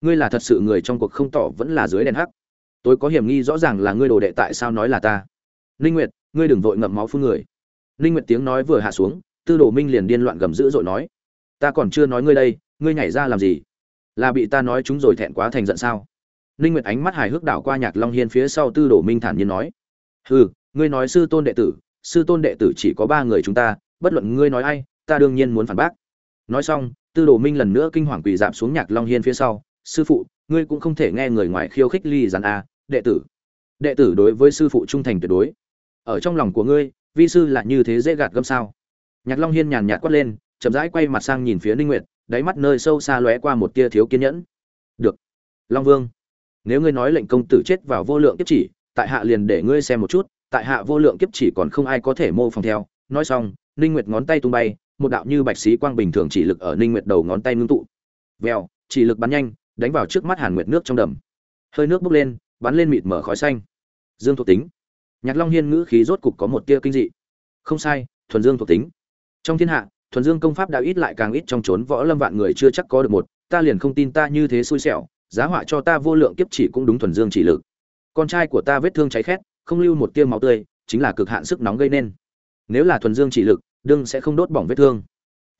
Ngươi là thật sự người trong cuộc không tỏ vẫn là dưới đèn hắc tôi có hiểm nghi rõ ràng là ngươi đồ đệ tại sao nói là ta. Ninh nguyệt, ngươi đừng vội ngậm máu phun người. Ninh nguyệt tiếng nói vừa hạ xuống, tư đồ minh liền điên loạn gầm dữ dội nói. Ta còn chưa nói ngươi đây, ngươi nhảy ra làm gì? Là bị ta nói chúng rồi thẹn quá thành giận sao? Ninh nguyệt ánh mắt hài hước đảo qua nhạc long hiên phía sau tư đồ minh thản nhiên nói. Hừ, ngươi nói sư tôn đệ tử, sư tôn đệ tử chỉ có ba người chúng ta, bất luận ngươi nói ai, ta đương nhiên muốn phản bác. Nói xong, tư đồ minh lần nữa kinh hoàng quỳ dạp xuống nhạc long hiên phía sau. Sư phụ, ngươi cũng không thể nghe người ngoài khiêu khích ly giàn a đệ tử. Đệ tử đối với sư phụ trung thành tuyệt đối. Ở trong lòng của ngươi, vi sư là như thế dễ gạt gâm sao? Nhạc long hiên nhàn nhạt quát lên, chậm rãi quay mặt sang nhìn phía ninh nguyệt, đáy mắt nơi sâu xa lóe qua một tia thiếu kiên nhẫn. Được. Long vương, nếu ngươi nói lệnh công tử chết vào vô lượng kiếp chỉ, tại hạ liền để ngươi xem một chút, tại hạ vô lượng kiếp chỉ còn không ai có thể mô phỏng theo. Nói xong, ninh nguyệt ngón tay tung bay, một đạo như bạch sĩ quang bình thường chỉ lực ở ninh nguyệt đầu ngón tay ngưng tụ. Vèo, chỉ lực bắn nhanh, đánh vào trước mắt hàn nguyệt nước trong đầm. Hơi nước bốc lên bắn lên mịt mở khói xanh. Dương thuộc tính. Nhạc long hiên ngữ khí rốt cục có một tia kinh dị. Không sai, thuần dương thuộc tính. Trong thiên hạ, thuần dương công pháp đã ít lại càng ít trong chốn võ lâm vạn người chưa chắc có được một, ta liền không tin ta như thế xui xẻo, giá họa cho ta vô lượng kiếp chỉ cũng đúng thuần dương chỉ lực. Con trai của ta vết thương cháy khét, không lưu một tia máu tươi, chính là cực hạn sức nóng gây nên. Nếu là thuần dương chỉ lực, đương sẽ không đốt bỏng vết thương.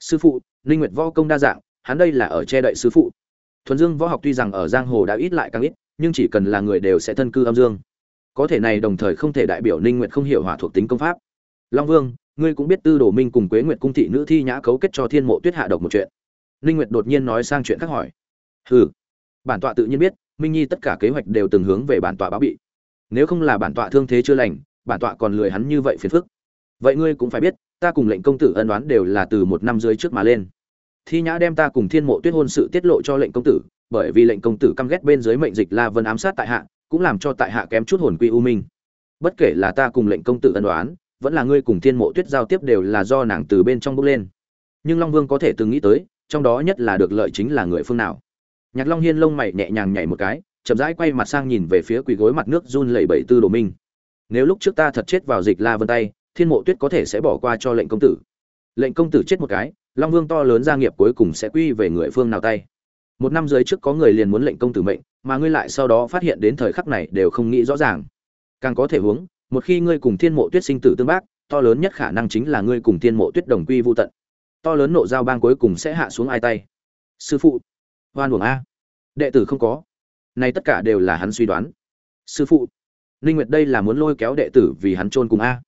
Sư phụ linh nguyệt võ công đa dạng, hắn đây là ở che đậy sư phụ thuần dương võ học tuy rằng ở giang hồ đã ít lại càng ít, nhưng chỉ cần là người đều sẽ thân cư âm dương. Có thể này đồng thời không thể đại biểu linh nguyệt không hiểu hỏa thuộc tính công pháp. Long vương, ngươi cũng biết tư đồ minh cùng quế nguyệt cung thị nữ thi nhã cấu kết cho thiên mộ tuyết hạ độc một chuyện. Linh nguyệt đột nhiên nói sang chuyện khác hỏi. Hừ, bản tọa tự nhiên biết, minh nhi tất cả kế hoạch đều từng hướng về bản tọa báo bị. Nếu không là bản tọa thương thế chưa lành, bản tọa còn lười hắn như vậy phiền phức. Vậy ngươi cũng phải biết, ta cùng lệnh công tử ân đoán đều là từ một năm dưới trước mà lên thi nhã đem ta cùng thiên mộ tuyết hôn sự tiết lộ cho lệnh công tử, bởi vì lệnh công tử căm ghét bên dưới mệnh dịch la vân ám sát tại hạ, cũng làm cho tại hạ kém chút hồn quy u minh. Bất kể là ta cùng lệnh công tử ân đoán vẫn là ngươi cùng thiên mộ tuyết giao tiếp đều là do nàng từ bên trong bước lên. Nhưng long vương có thể từng nghĩ tới, trong đó nhất là được lợi chính là người phương nào. Nhạc long hiên lông mày nhẹ nhàng nhảy một cái, chậm rãi quay mặt sang nhìn về phía quỳ gối mặt nước run lẩy bẩy tư đồ minh. Nếu lúc trước ta thật chết vào dịch la vân tay, thiên mộ tuyết có thể sẽ bỏ qua cho lệnh công tử. Lệnh công tử chết một cái long vương to lớn gia nghiệp cuối cùng sẽ quy về người phương nào tay? Một năm dưới trước có người liền muốn lệnh công tử mệnh, mà ngươi lại sau đó phát hiện đến thời khắc này đều không nghĩ rõ ràng. Càng có thể huống, một khi ngươi cùng thiên mộ tuyết sinh tử tương bác, to lớn nhất khả năng chính là ngươi cùng thiên mộ tuyết đồng quy vô tận. To lớn nộ giao bang cuối cùng sẽ hạ xuống ai tay? Sư phụ. Hoan uổng a. Đệ tử không có. Này tất cả đều là hắn suy đoán. Sư phụ. Ninh nguyệt đây là muốn lôi kéo đệ tử vì hắn chôn cùng a.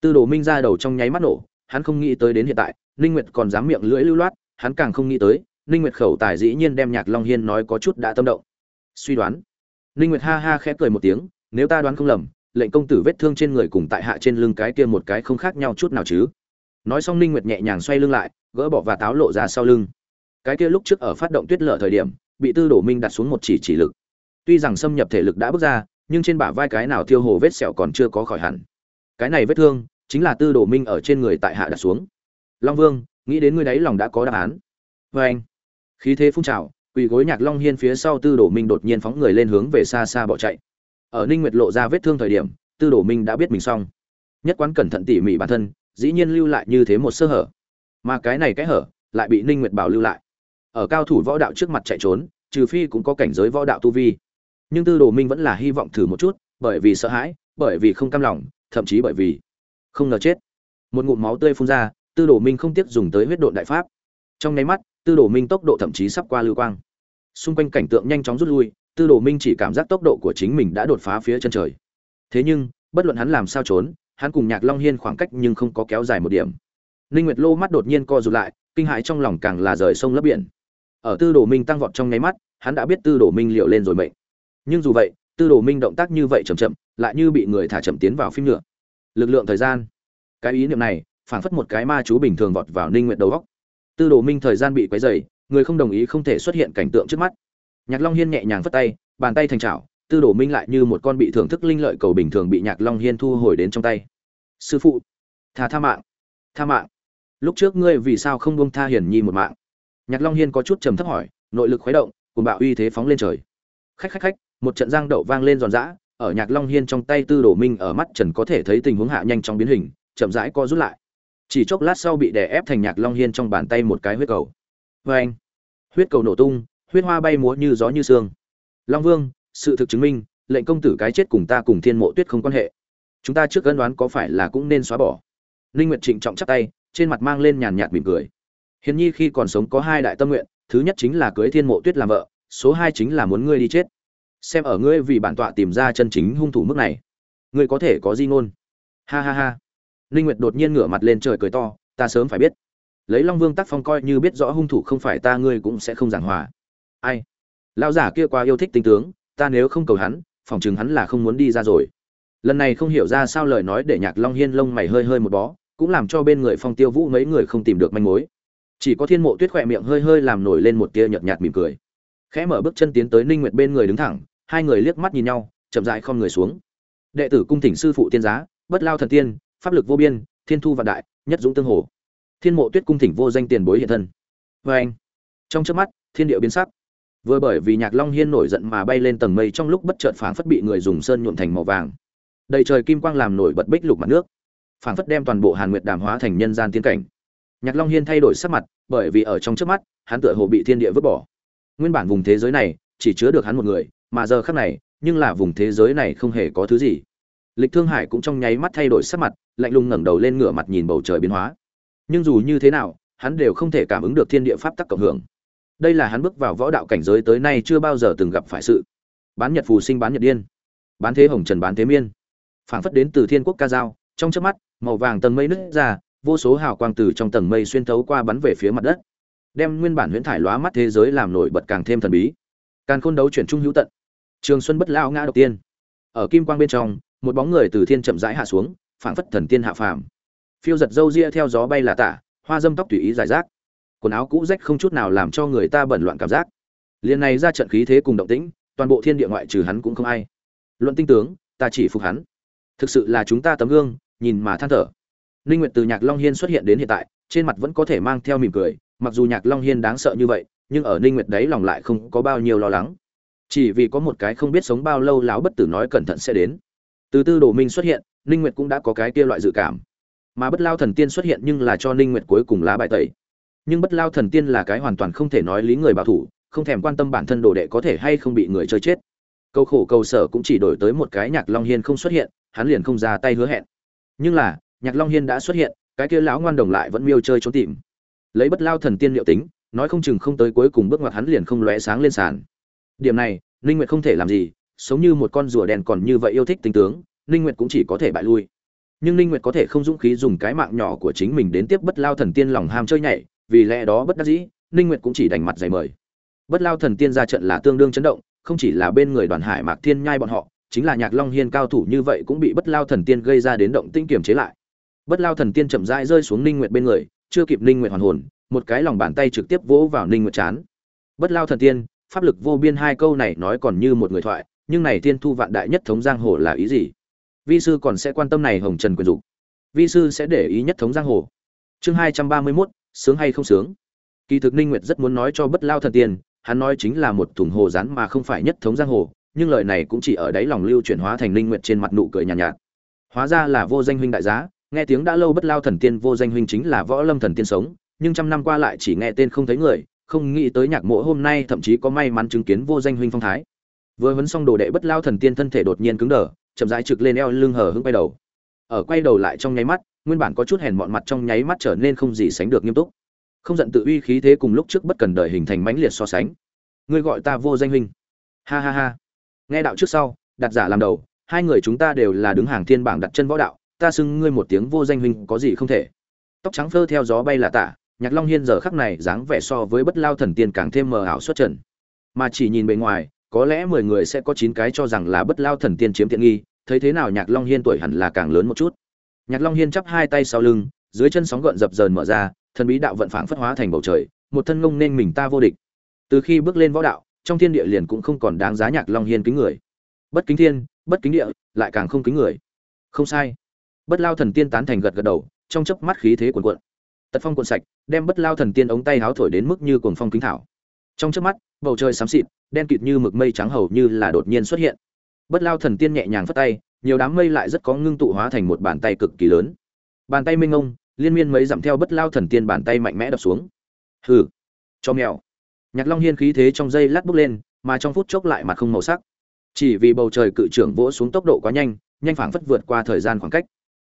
Tư đồ minh ra đầu trong nháy mắt nổ, hắn không nghĩ tới đến hiện tại ninh nguyệt còn dám miệng lưỡi lưu loát, hắn càng không nghĩ tới, ninh nguyệt khẩu tài dĩ nhiên đem nhạc long hiên nói có chút đã tâm động. Suy đoán. Ninh nguyệt ha ha khẽ cười một tiếng, nếu ta đoán không lầm, lệnh công tử vết thương trên người cùng tại hạ trên lưng cái kia một cái không khác nhau chút nào chứ. Nói xong ninh nguyệt nhẹ nhàng xoay lưng lại, gỡ bỏ và táo lộ ra sau lưng. Cái kia lúc trước ở phát động tuyết lở thời điểm, bị tư đổ minh đặt xuống một chỉ chỉ lực. Tuy rằng xâm nhập thể lực đã bước ra, nhưng trên bả vai cái nào thiêu hồ vết sẹo còn chưa có khỏi hẳn. Cái này vết thương, chính là tư đổ minh ở trên người tại hạ đặt xuống long vương, nghĩ đến ngươi đấy lòng đã có đáp án. Vê anh. Khí thế phun trào, quỳ gối nhạc long hiên phía sau tư Đồ minh đột nhiên phóng người lên hướng về xa xa bỏ chạy. Ở ninh nguyệt lộ ra vết thương thời điểm, tư Đồ minh đã biết mình xong. Nhất quán cẩn thận tỉ mỉ bản thân, dĩ nhiên lưu lại như thế một sơ hở. Mà cái này cái hở, lại bị ninh nguyệt bảo lưu lại. Ở cao thủ võ đạo trước mặt chạy trốn, trừ phi cũng có cảnh giới võ đạo tu vi. Nhưng tư đồ minh vẫn là hy vọng thử một chút, bởi vì sợ hãi, bởi vì không cam lòng, thậm chí bởi vì không ngờ chết. Một ngụm máu tươi phun ra tư đồ minh không tiếc dùng tới huyết độn đại pháp. Trong nháy mắt, tư đồ minh tốc độ thậm chí sắp qua lưu quang. Xung quanh cảnh tượng nhanh chóng rút lui, tư đồ minh chỉ cảm giác tốc độ của chính mình đã đột phá phía chân trời. Thế nhưng, bất luận hắn làm sao trốn, hắn cùng nhạc long hiên khoảng cách nhưng không có kéo dài một điểm. Ninh nguyệt lô mắt đột nhiên co rụt lại, kinh hãi trong lòng càng là rời sông lấp biển. Ở tư đồ minh tăng vọt trong nháy mắt, hắn đã biết tư đồ minh liệu lên rồi mệnh. Nhưng dù vậy, tư đồ minh động tác như vậy chậm chậm, lại như bị người thả chậm tiến vào phim nữa. Lực lượng thời gian. Cái ý niệm này phảng phất một cái ma chú bình thường vọt vào ninh nguyệt đầu góc tư đồ minh thời gian bị quấy rầy, người không đồng ý không thể xuất hiện cảnh tượng trước mắt. Nhạc long hiên nhẹ nhàng phất tay, bàn tay thành chảo, tư đồ minh lại như một con bị thưởng thức linh lợi cầu bình thường bị nhạc long hiên thu hồi đến trong tay. Sư phụ, tha tha mạng tha mạng. Lúc trước ngươi vì sao không buông tha hiển nhi một mạng? Nhạc long hiên có chút trầm thấp hỏi, nội lực khuấy động cùng bạo uy thế phóng lên trời. Khách khách khách, một trận giang đậu vang lên giòn giã, ở nhạc long hiên trong tay tư đồ minh ở mắt trần có thể thấy tình huống hạ nhanh chóng biến hình, chậm rãi co rút lại chỉ chốc lát sau bị đè ép thành nhạc long hiên trong bàn tay một cái huyết cầu. Vê anh, huyết cầu nổ tung, huyết hoa bay múa như gió như sương. Long vương, sự thực chứng minh, lệnh công tử cái chết cùng ta cùng thiên mộ tuyết không quan hệ. Chúng ta trước gân đoán có phải là cũng nên xóa bỏ. Linh nguyệt trịnh trọng chắp tay, trên mặt mang lên nhàn nhạt mỉm cười. Hiền nhi khi còn sống có hai đại tâm nguyện, thứ nhất chính là cưới thiên mộ tuyết làm vợ, số hai chính là muốn ngươi đi chết. Xem ở ngươi vì bản tọa tìm ra chân chính hung thủ mức này, ngươi có thể có di ngôn. Ha ha ha linh nguyệt đột nhiên ngửa mặt lên trời cười to, ta sớm phải biết. Lấy long vương tác phong coi như biết rõ hung thủ không phải ta, ngươi cũng sẽ không giảng hòa. Ai? Lão giả kia quá yêu thích tinh tướng, ta nếu không cầu hắn, phòng chừng hắn là không muốn đi ra rồi. Lần này không hiểu ra sao lời nói để nhạc long hiên lông mày hơi hơi một bó, cũng làm cho bên người phong tiêu vũ mấy người không tìm được manh mối. Chỉ có thiên mộ tuyết khỏe miệng hơi hơi làm nổi lên một tia nhợt nhạt mỉm cười. Khẽ mở bước chân tiến tới ninh nguyệt bên người đứng thẳng, hai người liếc mắt nhìn nhau, chậm rãi khom người xuống. Đệ tử cung thỉnh sư phụ tiên giá, bất lao thần tiên pháp lực vô biên, thiên thu vạn đại, nhất dũng tương hồ. Thiên mộ tuyết cung thỉnh vô danh tiền bối hiện thân. Vê anh, trong chớp mắt, thiên địa biến sắc. Vừa bởi vì nhạc long hiên nổi giận mà bay lên tầng mây trong lúc bất chợt phảng phất bị người dùng sơn nhuộm thành màu vàng. Đầy trời kim quang làm nổi bật bích lục mặt nước. Phảng phất đem toàn bộ hàn nguyệt đàm hóa thành nhân gian tiên cảnh. Nhạc long hiên thay đổi sắc mặt, bởi vì ở trong trước mắt, hắn tựa hồ bị thiên địa vứt bỏ. Nguyên bản vùng thế giới này, chỉ chứa được hắn một người, mà giờ khác này, nhưng là vùng thế giới này không hề có thứ gì lịch thương hải cũng trong nháy mắt thay đổi sắc mặt lạnh lùng ngẩng đầu lên ngửa mặt nhìn bầu trời biến hóa. Nhưng dù như thế nào hắn đều không thể cảm ứng được thiên địa pháp tắc cộng hưởng. Đây là hắn bước vào võ đạo cảnh giới tới nay chưa bao giờ từng gặp phải sự. Bán nhật phù sinh bán nhật điên. Bán thế hồng trần bán thế miên. Phảng phất đến từ thiên quốc ca dao, trong chớp mắt màu vàng tầng mây nứt ra vô số hào quang từ trong tầng mây xuyên thấu qua bắn về phía mặt đất. Đem nguyên bản huyễn thải lóa mắt thế giới làm nổi bật càng thêm thần bí. Càn khôn đấu chuyển trung hữu tận. Trường xuân bất lao ngã đầu tiên. Ở kim quang bên trong một bóng người từ thiên chậm rãi hạ xuống phảng phất thần tiên hạ phàm phiêu giật râu ria theo gió bay là tả hoa dâm tóc tùy ý giải rác quần áo cũ rách không chút nào làm cho người ta bẩn loạn cảm giác liền này ra trận khí thế cùng động tĩnh, toàn bộ thiên địa ngoại trừ hắn cũng không ai. Luận tinh tướng, ta chỉ phục hắn. Thực sự là chúng ta tấm gương, nhìn mà than thở. ninh Nguyệt từ Nhạc Long Hiên xuất hiện đến hiện tại, trên mặt vẫn có thể mang theo mỉm cười, mặc dù Nhạc Long Hiên đáng sợ như vậy, nhưng ở Ninh Nguyệt đấy lòng lại không có bao nhiêu lo lắng. Chỉ vì có một cái không biết sống bao lâu láo bất tử nói cẩn thận sẽ đến. Từ Tư Đồ Minh xuất hiện, Ninh Nguyệt cũng đã có cái kia loại dự cảm. Mà Bất Lao Thần Tiên xuất hiện nhưng là cho Ninh Nguyệt cuối cùng lá bài tẩy. Nhưng Bất Lao Thần Tiên là cái hoàn toàn không thể nói lý người bảo thủ, không thèm quan tâm bản thân đồ đệ có thể hay không bị người chơi chết. Câu khổ cầu sở cũng chỉ đổi tới một cái Nhạc Long Hiên không xuất hiện, hắn liền không ra tay hứa hẹn. Nhưng là, Nhạc Long Hiên đã xuất hiện, cái kia lão ngoan đồng lại vẫn miêu chơi trốn tìm. Lấy Bất Lao Thần Tiên liệu tính, nói không chừng không tới cuối cùng bước ngoặt hắn liền không lóe sáng lên sàn. Điểm này, Ninh Nguyệt không thể làm gì, sống như một con rùa đen còn như vậy yêu thích tinh tướng, Ninh Nguyệt cũng chỉ có thể bại lui. Nhưng Ninh Nguyệt có thể không dũng khí dùng cái mạng nhỏ của chính mình đến tiếp Bất Lao Thần Tiên lòng ham chơi nhảy, vì lẽ đó bất đắc dĩ, Ninh Nguyệt cũng chỉ đành mặt dày mời. Bất Lao Thần Tiên ra trận là tương đương chấn động, không chỉ là bên người Đoàn Hải Mạc Thiên nhai bọn họ, chính là Nhạc Long Hiên cao thủ như vậy cũng bị Bất Lao Thần Tiên gây ra đến động tinh kiềm chế lại. Bất Lao Thần Tiên chậm rãi rơi xuống Ninh Nguyệt bên người, chưa kịp Ninh Nguyệt hoàn hồn, một cái lòng bàn tay trực tiếp vỗ vào Ninh Nguyệt chán. Bất Lao Thần Tiên, pháp lực vô biên hai câu này nói còn như một người thoại, nhưng này tiên thu vạn đại nhất thống giang hồ là ý gì? Vi sư còn sẽ quan tâm này Hồng Trần quyền dục. Vi sư sẽ để ý nhất thống giang hồ. Chương hai trăm ba mươi 231, sướng hay không sướng? Kỳ thực Ninh Nguyệt rất muốn nói cho Bất Lao Thần Tiên, hắn nói chính là một thùng hồ rán mà không phải nhất thống giang hồ, nhưng lời này cũng chỉ ở đáy lòng lưu chuyển hóa thành Ninh Nguyệt trên mặt nụ cười nhàn nhạt, nhạt. Hóa ra là vô danh huynh đại giá, nghe tiếng đã lâu Bất Lao Thần Tiên vô danh huynh chính là võ lâm thần tiên sống, nhưng trăm năm qua lại chỉ nghe tên không thấy người, không nghĩ tới nhạc mộ hôm nay thậm chí có may mắn chứng kiến vô danh huynh phong thái vừa vấn xong đồ đệ bất lao thần tiên thân thể đột nhiên cứng đờ, chậm rãi trực lên eo lưng hờ hững quay đầu. Ở quay đầu lại trong nháy mắt, nguyên bản có chút hèn mọn mặt trong nháy mắt trở nên không gì sánh được nghiêm túc. Không giận tự uy khí thế cùng lúc trước bất cần đời hình thành mãnh liệt so sánh. Ngươi gọi ta vô danh huynh. Ha ha ha. Nghe đạo trước sau, đặt giả làm đầu, hai người chúng ta đều là đứng hàng thiên bảng đặt chân võ đạo, ta xưng ngươi một tiếng vô danh huynh có gì không thể. Tóc trắng phơ theo gió bay là tả, nhạc long hiên giờ khắc này dáng vẻ so với bất lao thần tiên càng thêm mờ ảo xuất trần. Mà chỉ nhìn bề ngoài có lẽ mười người sẽ có chín cái cho rằng là bất lao thần tiên chiếm tiện nghi, thấy thế nào nhạc long hiên tuổi hẳn là càng lớn một chút. Nhạc long hiên chắp hai tay sau lưng, dưới chân sóng gợn dập dờn mở ra, thần bí đạo vận phảng phất hóa thành bầu trời, một thân ngông nên mình ta vô địch. Từ khi bước lên võ đạo, trong thiên địa liền cũng không còn đáng giá nhạc long hiên kính người. Bất kính thiên, bất kính địa, lại càng không kính người. Không sai. Bất lao thần tiên tán thành gật gật đầu, trong chớp mắt khí thế cuồn cuộn. Tật phong cuộn sạch, đem bất lao thần tiên ống tay háo thổi đến mức như cuồng phong kính thảo. Trong chớp mắt bầu trời xám xịt, đen kịt như mực mây trắng hầu như là đột nhiên xuất hiện. Bất lao thần tiên nhẹ nhàng phất tay, nhiều đám mây lại rất có ngưng tụ hóa thành một bàn tay cực kỳ lớn. Bàn tay minh ngông liên miên mấy dặm theo bất lao thần tiên bàn tay mạnh mẽ đập xuống. Hừ, cho mèo. Nhạc long hiên khí thế trong dây lát bốc lên, mà trong phút chốc lại mặt không màu sắc. Chỉ vì bầu trời cự trưởng vỗ xuống tốc độ quá nhanh nhanh phảng phất vượt qua thời gian khoảng cách.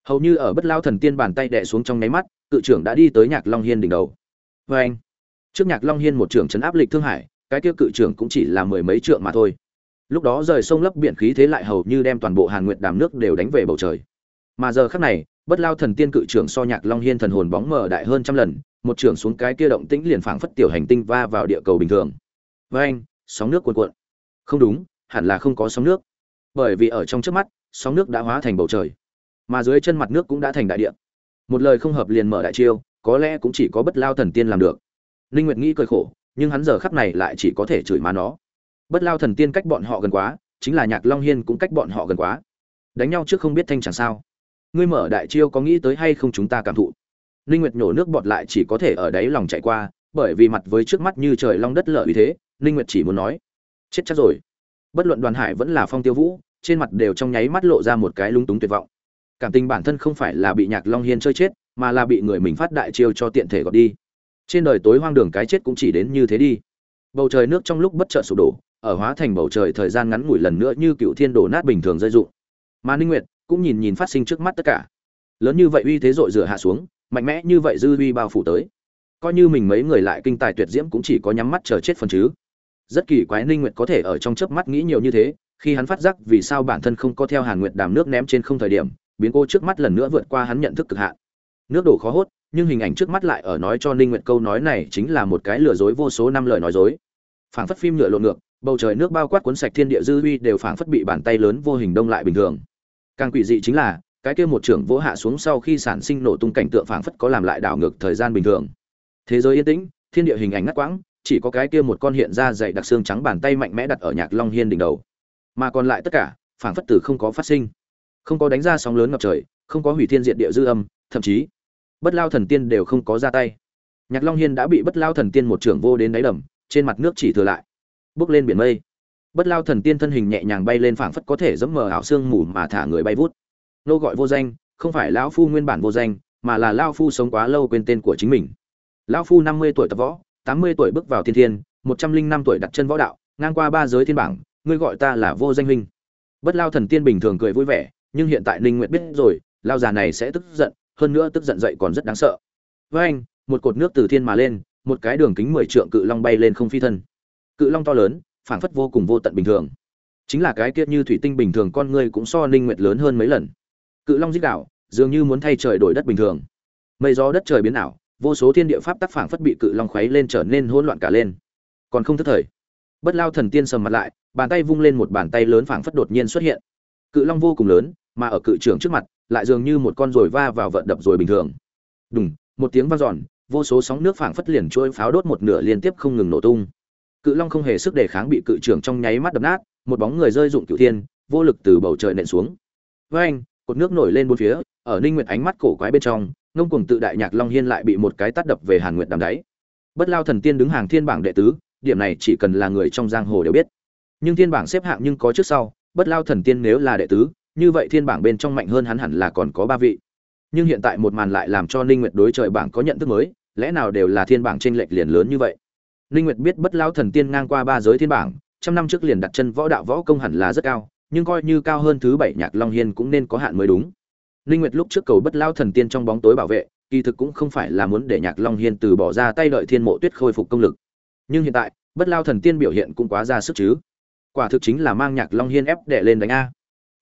Hầu như ở bất lao thần tiên bàn tay đè xuống trong nháy mắt, cự trưởng đã đi tới nhạc long hiên đỉnh đầu. Vê anh trước nhạc long hiên một trưởng chấn áp lịch thương hải cái kia cự trưởng cũng chỉ là mười mấy trượng mà thôi. Lúc đó rời sông lấp biển khí thế lại hầu như đem toàn bộ hàn nguyệt đàm nước đều đánh về bầu trời. Mà giờ khắc này, bất lao thần tiên cự trưởng so nhạc long hiên thần hồn bóng mở đại hơn trăm lần, một trưởng xuống cái kia động tĩnh liền phảng phất tiểu hành tinh va vào địa cầu bình thường. Với anh, sóng nước cuồn cuộn. Không đúng, hẳn là không có sóng nước. Bởi vì ở trong trước mắt, sóng nước đã hóa thành bầu trời. Mà dưới chân mặt nước cũng đã thành đại địa. Một lời không hợp liền mở đại chiêu, có lẽ cũng chỉ có bất lao thần tiên làm được. Linh nguyệt nghĩ cười khổ nhưng hắn giờ khắc này lại chỉ có thể chửi má nó. Bất lao thần tiên cách bọn họ gần quá, chính là nhạc long hiên cũng cách bọn họ gần quá. Đánh nhau trước không biết thanh chẳng sao. Ngươi mở đại chiêu có nghĩ tới hay không chúng ta cảm thụ? Ninh nguyệt nhổ nước bọt lại chỉ có thể ở đáy lòng chạy qua, bởi vì mặt với trước mắt như trời long đất lở uy thế ninh nguyệt chỉ muốn nói, chết chắc rồi. Bất luận đoàn hải vẫn là phong tiêu vũ, trên mặt đều trong nháy mắt lộ ra một cái lung túng tuyệt vọng. Cảm tình bản thân không phải là bị nhạc long hiên chơi chết, mà là bị người mình phát đại chiêu cho tiện thể gọt đi trên đời tối hoang đường cái chết cũng chỉ đến như thế đi. Bầu trời nước trong lúc bất chợt sụp đổ, ở hóa thành bầu trời thời gian ngắn ngủi lần nữa như cựu thiên đổ nát bình thường rơi rụng. Mà ninh nguyệt cũng nhìn nhìn phát sinh trước mắt tất cả. Lớn như vậy uy thế dội rửa hạ xuống, mạnh mẽ như vậy dư uy bao phủ tới. Coi như mình mấy người lại kinh tài tuyệt diễm cũng chỉ có nhắm mắt chờ chết phần chứ. Rất kỳ quái ninh nguyệt có thể ở trong chớp mắt nghĩ nhiều như thế, khi hắn phát giác vì sao bản thân không có theo hàn nguyệt đàm nước ném trên không thời điểm, biến cô trước mắt lần nữa vượt qua hắn nhận thức cực hạn nước đổ khó hốt, nhưng hình ảnh trước mắt lại ở nói cho ninh nguyệt câu nói này chính là một cái lừa dối vô số năm lời nói dối. Phảng phất phim nhựa lộn ngược, bầu trời nước bao quát cuốn sạch thiên địa dư uy đều phảng phất bị bàn tay lớn vô hình đông lại bình thường. Càng quỷ dị chính là, cái kia một trưởng vỗ hạ xuống sau khi sản sinh nổ tung cảnh tượng phảng phất có làm lại đảo ngược thời gian bình thường. Thế giới yên tĩnh, thiên địa hình ảnh ngắt quãng, chỉ có cái kia một con hiện ra dày đặc xương trắng bàn tay mạnh mẽ đặt ở nhạc long hiên đỉnh đầu. Mà còn lại tất cả, phảng phất từ không có phát sinh. Không có đánh ra sóng lớn ngập trời, không có hủy thiên diệt địa dư âm, thậm chí bất lao thần tiên đều không có ra tay. Nhạc long hiên đã bị bất lao thần tiên một trưởng vô đến đáy đầm, trên mặt nước chỉ thừa lại. Bước lên biển mây. Bất lao thần tiên thân hình nhẹ nhàng bay lên phảng phất có thể dẫm mờ ảo xương mù mà thả người bay vút. Nô gọi vô danh, không phải lão phu nguyên bản vô danh, mà là lao phu sống quá lâu quên tên của chính mình. Lão phu năm mươi tuổi tập võ, tám mươi tuổi bước vào thiên thiên, một trăm linh năm tuổi đặt chân võ đạo, ngang qua ba giới thiên bảng, ngươi gọi ta là vô danh huynh. Bất lao thần tiên bình thường cười vui vẻ, nhưng hiện tại ninh nguyệt biết rồi lao già này sẽ tức giận hơn nữa tức giận dậy còn rất đáng sợ. Với anh, một cột nước từ thiên mà lên, một cái đường kính mười trượng cự long bay lên không phi thân. Cự long to lớn, phảng phất vô cùng vô tận bình thường. Chính là cái kia như thủy tinh bình thường con người cũng so ninh nguyệt lớn hơn mấy lần. Cự long dích đạo, dường như muốn thay trời đổi đất bình thường. Mây gió đất trời biến ảo, vô số thiên địa pháp tác phảng phất bị cự long khuấy lên trở nên hỗn loạn cả lên. Còn không thất thời, bất lao thần tiên sầm mặt lại, bàn tay vung lên một bàn tay lớn phảng phất đột nhiên xuất hiện. Cự long vô cùng lớn, mà ở cự trưởng trước mặt lại dường như một con rồi va vào vận đập rồi bình thường. Đùng, một tiếng vang dọn, vô số sóng nước phảng phất liền trôi pháo đốt một nửa liên tiếp không ngừng nổ tung. Cự long không hề sức đề kháng bị cự trưởng trong nháy mắt đập nát, một bóng người rơi dụng cựu thiên, vô lực từ bầu trời nện xuống. Với anh, cột nước nổi lên bốn phía, ở ninh nguyệt ánh mắt cổ quái bên trong, ngông cuồng tự đại nhạc long hiên lại bị một cái tát đập về hàn nguyệt đàm đáy. Bất lao thần tiên đứng hàng thiên bảng đệ tứ, điểm này chỉ cần là người trong giang hồ đều biết. Nhưng thiên bảng xếp hạng nhưng có trước sau, bất lao thần tiên nếu là đệ tứ như vậy thiên bảng bên trong mạnh hơn hắn hẳn là còn có ba vị. Nhưng hiện tại một màn lại làm cho ninh nguyệt đối trời bảng có nhận thức mới, lẽ nào đều là thiên bảng tranh lệch liền lớn như vậy? Ninh nguyệt biết bất lao thần tiên ngang qua ba giới thiên bảng, trăm năm trước liền đặt chân võ đạo võ công hẳn là rất cao, nhưng coi như cao hơn thứ bảy nhạc long hiên cũng nên có hạn mới đúng. Ninh nguyệt lúc trước cầu bất lao thần tiên trong bóng tối bảo vệ, kỳ thực cũng không phải là muốn để nhạc long hiên từ bỏ ra tay đợi thiên mộ tuyết khôi phục công lực. Nhưng hiện tại, bất lao thần tiên biểu hiện cũng quá ra sức chứ. Quả thực chính là mang nhạc long hiên ép đệ lên đánh a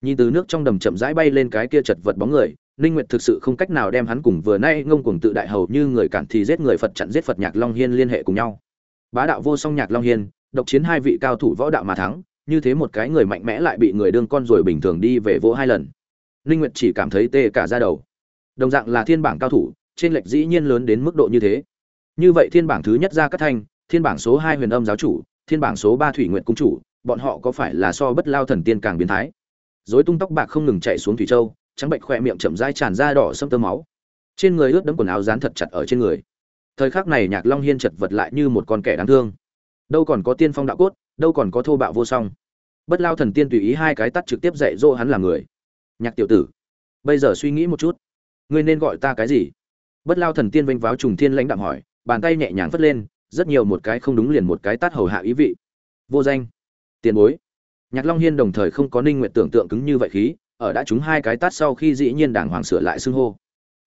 nhìn từ nước trong đầm chậm rãi bay lên cái kia chật vật bóng người, ninh nguyệt thực sự không cách nào đem hắn cùng vừa nay ngông cuồng tự đại hầu như người cản thì giết người phật chặn giết phật nhạc long hiên liên hệ cùng nhau. Bá đạo vô song nhạc long hiên, độc chiến hai vị cao thủ võ đạo mà thắng, như thế một cái người mạnh mẽ lại bị người đương con rồi bình thường đi về vỗ hai lần. Ninh nguyệt chỉ cảm thấy tê cả da đầu. Đồng dạng là thiên bảng cao thủ, trên lệch dĩ nhiên lớn đến mức độ như thế. Như vậy thiên bảng thứ nhất ra cát thanh, thiên bảng số hai huyền âm giáo chủ, thiên bảng số ba thủy nguyện cung chủ, bọn họ có phải là so bất lao thần tiên càng biến thái? Dối tung tóc bạc không ngừng chạy xuống thủy châu, trắng bệnh khỏe miệng chậm dai tràn ra đỏ sâm tơ máu. Trên người ướt đẫm quần áo dán thật chặt ở trên người. Thời khắc này nhạc long hiên chật vật lại như một con kẻ đáng thương. Đâu còn có tiên phong đạo cốt, đâu còn có thô bạo vô song. Bất lao thần tiên tùy ý hai cái tắt trực tiếp dạy dỗ hắn là người. Nhạc tiểu tử, bây giờ suy nghĩ một chút. Ngươi nên gọi ta cái gì? Bất lao thần tiên vênh váo trùng thiên lãnh đạm hỏi, bàn tay nhẹ nhàng phất lên, rất nhiều một cái không đúng liền một cái tát hầu hạ ý vị. Vô danh. Tiền bối nhạc long hiên đồng thời không có ninh nguyện tưởng tượng cứng như vậy khí, ở đã chúng hai cái tát sau khi dĩ nhiên đàng hoàng sửa lại xưng hô.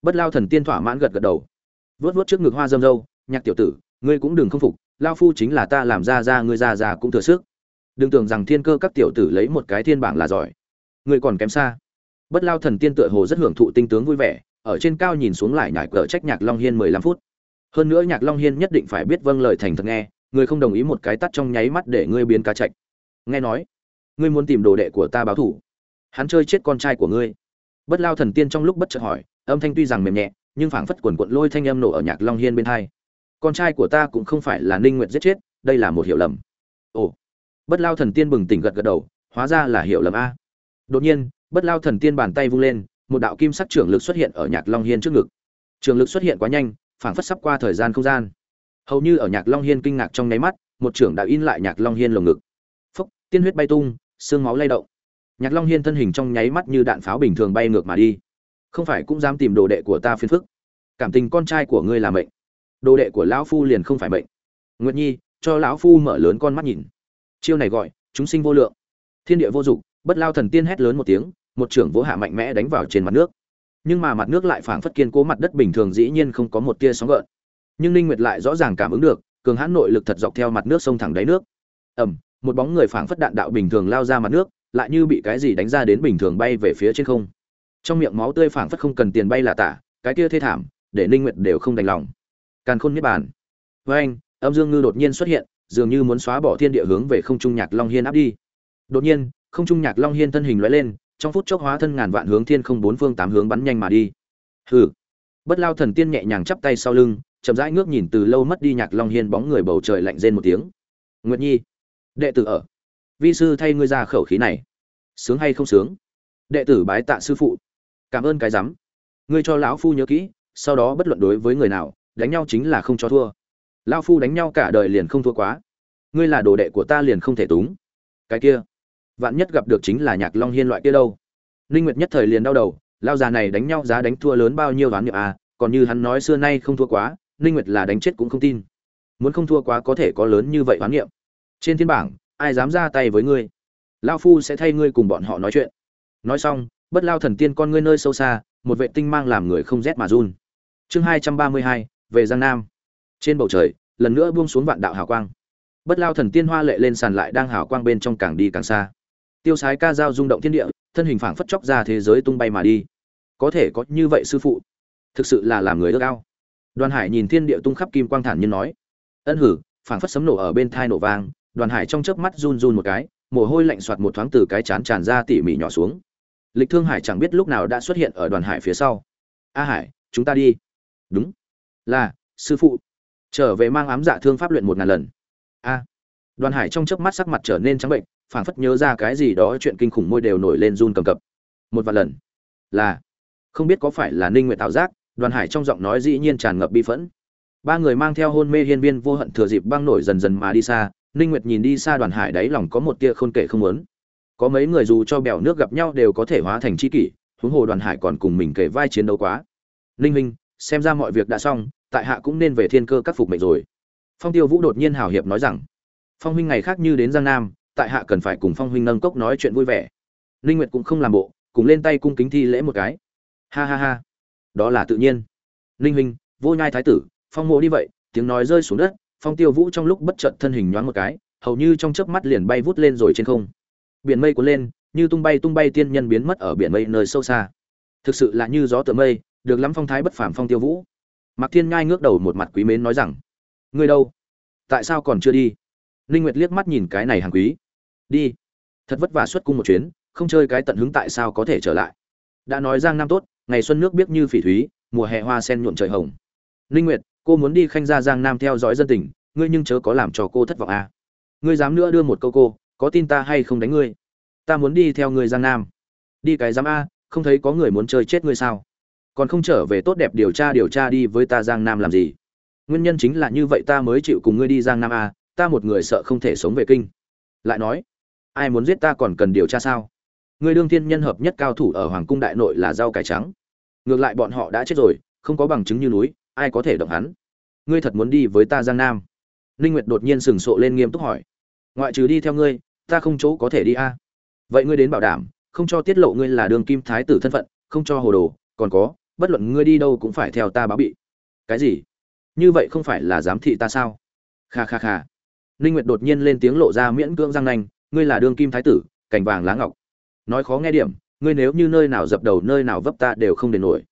Bất lao thần tiên thỏa mãn gật gật đầu. Vướt vướt trước ngực hoa dâm dâu, nhạc tiểu tử, ngươi cũng đừng không phục, lao phu chính là ta làm ra ra, ngươi ra ra cũng thừa sức. Đừng tưởng rằng thiên cơ các tiểu tử lấy một cái thiên bảng là giỏi. Ngươi còn kém xa. Bất lao thần tiên tựa hồ rất hưởng thụ tinh tướng vui vẻ, ở trên cao nhìn xuống lại nhải cờ trách nhạc long hiên mười lăm phút. Hơn nữa nhạc long hiên nhất định phải biết vâng lời thành thật nghe ngươi không đồng ý một cái tát trong nháy mắt để ngươi biến cá trạch. nghe nói ngươi muốn tìm đồ đệ của ta báo thủ hắn chơi chết con trai của ngươi. Bất lao thần tiên trong lúc bất chợt hỏi, âm thanh tuy rằng mềm nhẹ, nhưng phảng phất quần quận lôi thanh âm nổ ở nhạc long hiên bên hai. Con trai của ta cũng không phải là ninh nguyệt giết chết, đây là một hiểu lầm. Ồ. Bất lao thần tiên bừng tỉnh gật gật đầu, hóa ra là hiểu lầm a. Đột nhiên, bất lao thần tiên bàn tay vung lên, một đạo kim sắc trưởng lực xuất hiện ở nhạc long hiên trước ngực. Trường lực xuất hiện quá nhanh, phảng phất sắp qua thời gian không gian. Hầu như ở nhạc long hiên kinh ngạc trong nháy mắt, một trưởng đã in lại nhạc long hiên lồng ngực. Phúc, tiên huyết bay tung xương máu lay động. Nhạc long hiên thân hình trong nháy mắt như đạn pháo bình thường bay ngược mà đi. Không phải cũng dám tìm đồ đệ của ta phiền phức? Cảm tình con trai của ngươi là mệnh. Đồ đệ của lão phu liền không phải mệnh. Nguyệt nhi, cho lão phu mở lớn con mắt nhìn. Chiêu này gọi, chúng sinh vô lượng. Thiên địa vô dụng bất lao thần tiên hét lớn một tiếng, một trưởng vỗ hạ mạnh mẽ đánh vào trên mặt nước. Nhưng mà mặt nước lại phảng phất kiên cố mặt đất bình thường dĩ nhiên không có một tia sóng gợn. Nhưng ninh nguyệt lại rõ ràng cảm ứng được, cường hãn nội lực thật dọc theo mặt nước sông thẳng đáy nước. Ầm một bóng người phảng phất đạn đạo bình thường lao ra mặt nước, lại như bị cái gì đánh ra đến bình thường bay về phía trên không. Trong miệng máu tươi phảng phất không cần tiền bay là tả, cái kia thê thảm, để ninh nguyệt đều không đành lòng. Càn khôn niết bàn. Với anh, âm dương ngư đột nhiên xuất hiện, dường như muốn xóa bỏ thiên địa hướng về không trung nhạc long hiên áp đi. Đột nhiên, không trung nhạc long hiên thân hình lóe lên, trong phút chốc hóa thân ngàn vạn hướng thiên không bốn phương tám hướng bắn nhanh mà đi. Hừ. Bất lao thần tiên nhẹ nhàng chắp tay sau lưng, chậm rãi ngước nhìn từ lâu mất đi nhạc long hiên bóng người bầu trời lạnh rên một tiếng. Nguyệt nhi đệ tử ở. Vi sư thay ngươi ra khẩu khí này. Sướng hay không sướng? Đệ tử bái tạ sư phụ. Cảm ơn cái rắm ngươi cho lão phu nhớ kỹ, sau đó bất luận đối với người nào, đánh nhau chính là không cho thua. Lão phu đánh nhau cả đời liền không thua quá. Ngươi là đồ đệ của ta liền không thể túng. Cái kia, vạn nhất gặp được chính là nhạc long hiên loại kia đâu. Ninh nguyệt nhất thời liền đau đầu lao già này đánh nhau giá đánh thua lớn bao nhiêu đoán niệm à còn như hắn nói xưa nay không thua quá, ninh nguyệt là đánh chết cũng không tin. Muốn không thua quá có thể có lớn như vậy đoán niệm trên thiên bảng, ai dám ra tay với ngươi? Lao phu sẽ thay ngươi cùng bọn họ nói chuyện. Nói xong, bất lao thần tiên con ngươi nơi sâu xa, một vệ tinh mang làm người không rét mà run. Chương hai trăm ba mươi hai, về giang nam. Trên bầu trời, lần nữa buông xuống vạn đạo hào quang. Bất lao thần tiên hoa lệ lên sàn lại đang hào quang bên trong càng đi càng xa. Tiêu sái ca dao rung động thiên địa, thân hình phảng phất chóc ra thế giới tung bay mà đi. Có thể có như vậy sư phụ, thực sự là làm người ước ao. Đoàn hải nhìn thiên địa tung khắp kim quang thản nhiên nói, ân hử, phảng phất sấm nổ ở bên thai nổ vang đoàn hải trong chớp mắt run run một cái, mồ hôi lạnh soạt một thoáng từ cái chán tràn ra tỉ mỉ nhỏ xuống. Lịch thương hải chẳng biết lúc nào đã xuất hiện ở đoàn hải phía sau. A hải, chúng ta đi. Đúng. Là, sư phụ. Trở về mang ám dạ thương pháp luyện một ngàn lần. A. Đoàn hải trong chớp mắt sắc mặt trở nên trắng bệnh, phảng phất nhớ ra cái gì đó chuyện kinh khủng môi đều nổi lên run cầm cập. Một vài lần. Là. Không biết có phải là ninh nguyệt tạo giác? Đoàn hải trong giọng nói dĩ nhiên tràn ngập bi phẫn. Ba người mang theo hôn mê hiên viên vô hận thừa dịp băng nổi dần dần mà đi xa ninh nguyệt nhìn đi xa đoàn hải đáy lòng có một tia khôn kể không muốn. Có mấy người dù cho bèo nước gặp nhau đều có thể hóa thành tri kỷ, huống hồ đoàn hải còn cùng mình kể vai chiến đấu quá. Ninh minh, xem ra mọi việc đã xong, tại hạ cũng nên về thiên cơ các phục mệnh rồi. Phong tiêu vũ đột nhiên hào hiệp nói rằng, phong huynh ngày khác như đến giang nam, tại hạ cần phải cùng phong huynh nâng cốc nói chuyện vui vẻ. Ninh nguyệt cũng không làm bộ, cùng lên tay cung kính thi lễ một cái. Ha ha ha. Đó là tự nhiên. Ninh huynh vô nhai thái tử, phong mộ đi vậy, tiếng nói rơi xuống đất phong tiêu vũ trong lúc bất chợt thân hình nhoáng một cái, hầu như trong chớp mắt liền bay vút lên rồi trên không. Biển mây cuốn lên, như tung bay tung bay tiên nhân biến mất ở biển mây nơi sâu xa. Thực sự là như gió tựa mây, được lắm phong thái bất phàm phong tiêu vũ. Mạc thiên ngai ngước đầu một mặt quý mến nói rằng, ngươi đâu? Tại sao còn chưa đi? Linh nguyệt liếc mắt nhìn cái này hàng quý. Đi. Thật vất vả xuất cung một chuyến, không chơi cái tận hứng tại sao có thể trở lại? Đã nói giang nam tốt, ngày xuân nước biết như phỉ thúy, mùa hè hoa sen nhuộm trời hồng. Linh nguyệt cô muốn đi khanh gia giang nam theo dõi dân tình, ngươi nhưng chớ có làm cho cô thất vọng à. ngươi dám nữa đưa một câu cô, có tin ta hay không đánh ngươi? Ta muốn đi theo ngươi giang nam. Đi cái dám a, không thấy có người muốn chơi chết ngươi sao? Còn không trở về tốt đẹp điều tra điều tra đi với ta giang nam làm gì? Nguyên nhân chính là như vậy ta mới chịu cùng ngươi đi giang nam a, ta một người sợ không thể sống về kinh. Lại nói, ai muốn giết ta còn cần điều tra sao? Ngươi đương thiên nhân hợp nhất cao thủ ở hoàng cung đại nội là rau cải trắng. Ngược lại bọn họ đã chết rồi, không có bằng chứng như núi ai có thể động hắn? Ngươi thật muốn đi với ta giang nam? Ninh nguyệt đột nhiên sừng sộ lên nghiêm túc hỏi. Ngoại trừ đi theo ngươi, ta không chỗ có thể đi a. Vậy ngươi đến bảo đảm, không cho tiết lộ ngươi là đường kim thái tử thân phận, không cho hồ đồ, còn có, bất luận ngươi đi đâu cũng phải theo ta báo bị. Cái gì? Như vậy không phải là giám thị ta sao? Kha kha kha. Ninh nguyệt đột nhiên lên tiếng lộ ra miễn cưỡng răng nanh, ngươi là đường kim thái tử cảnh vàng lá ngọc. Nói khó nghe điểm, ngươi nếu như nơi nào dập đầu, nơi nào vấp ta đều không đền nổi.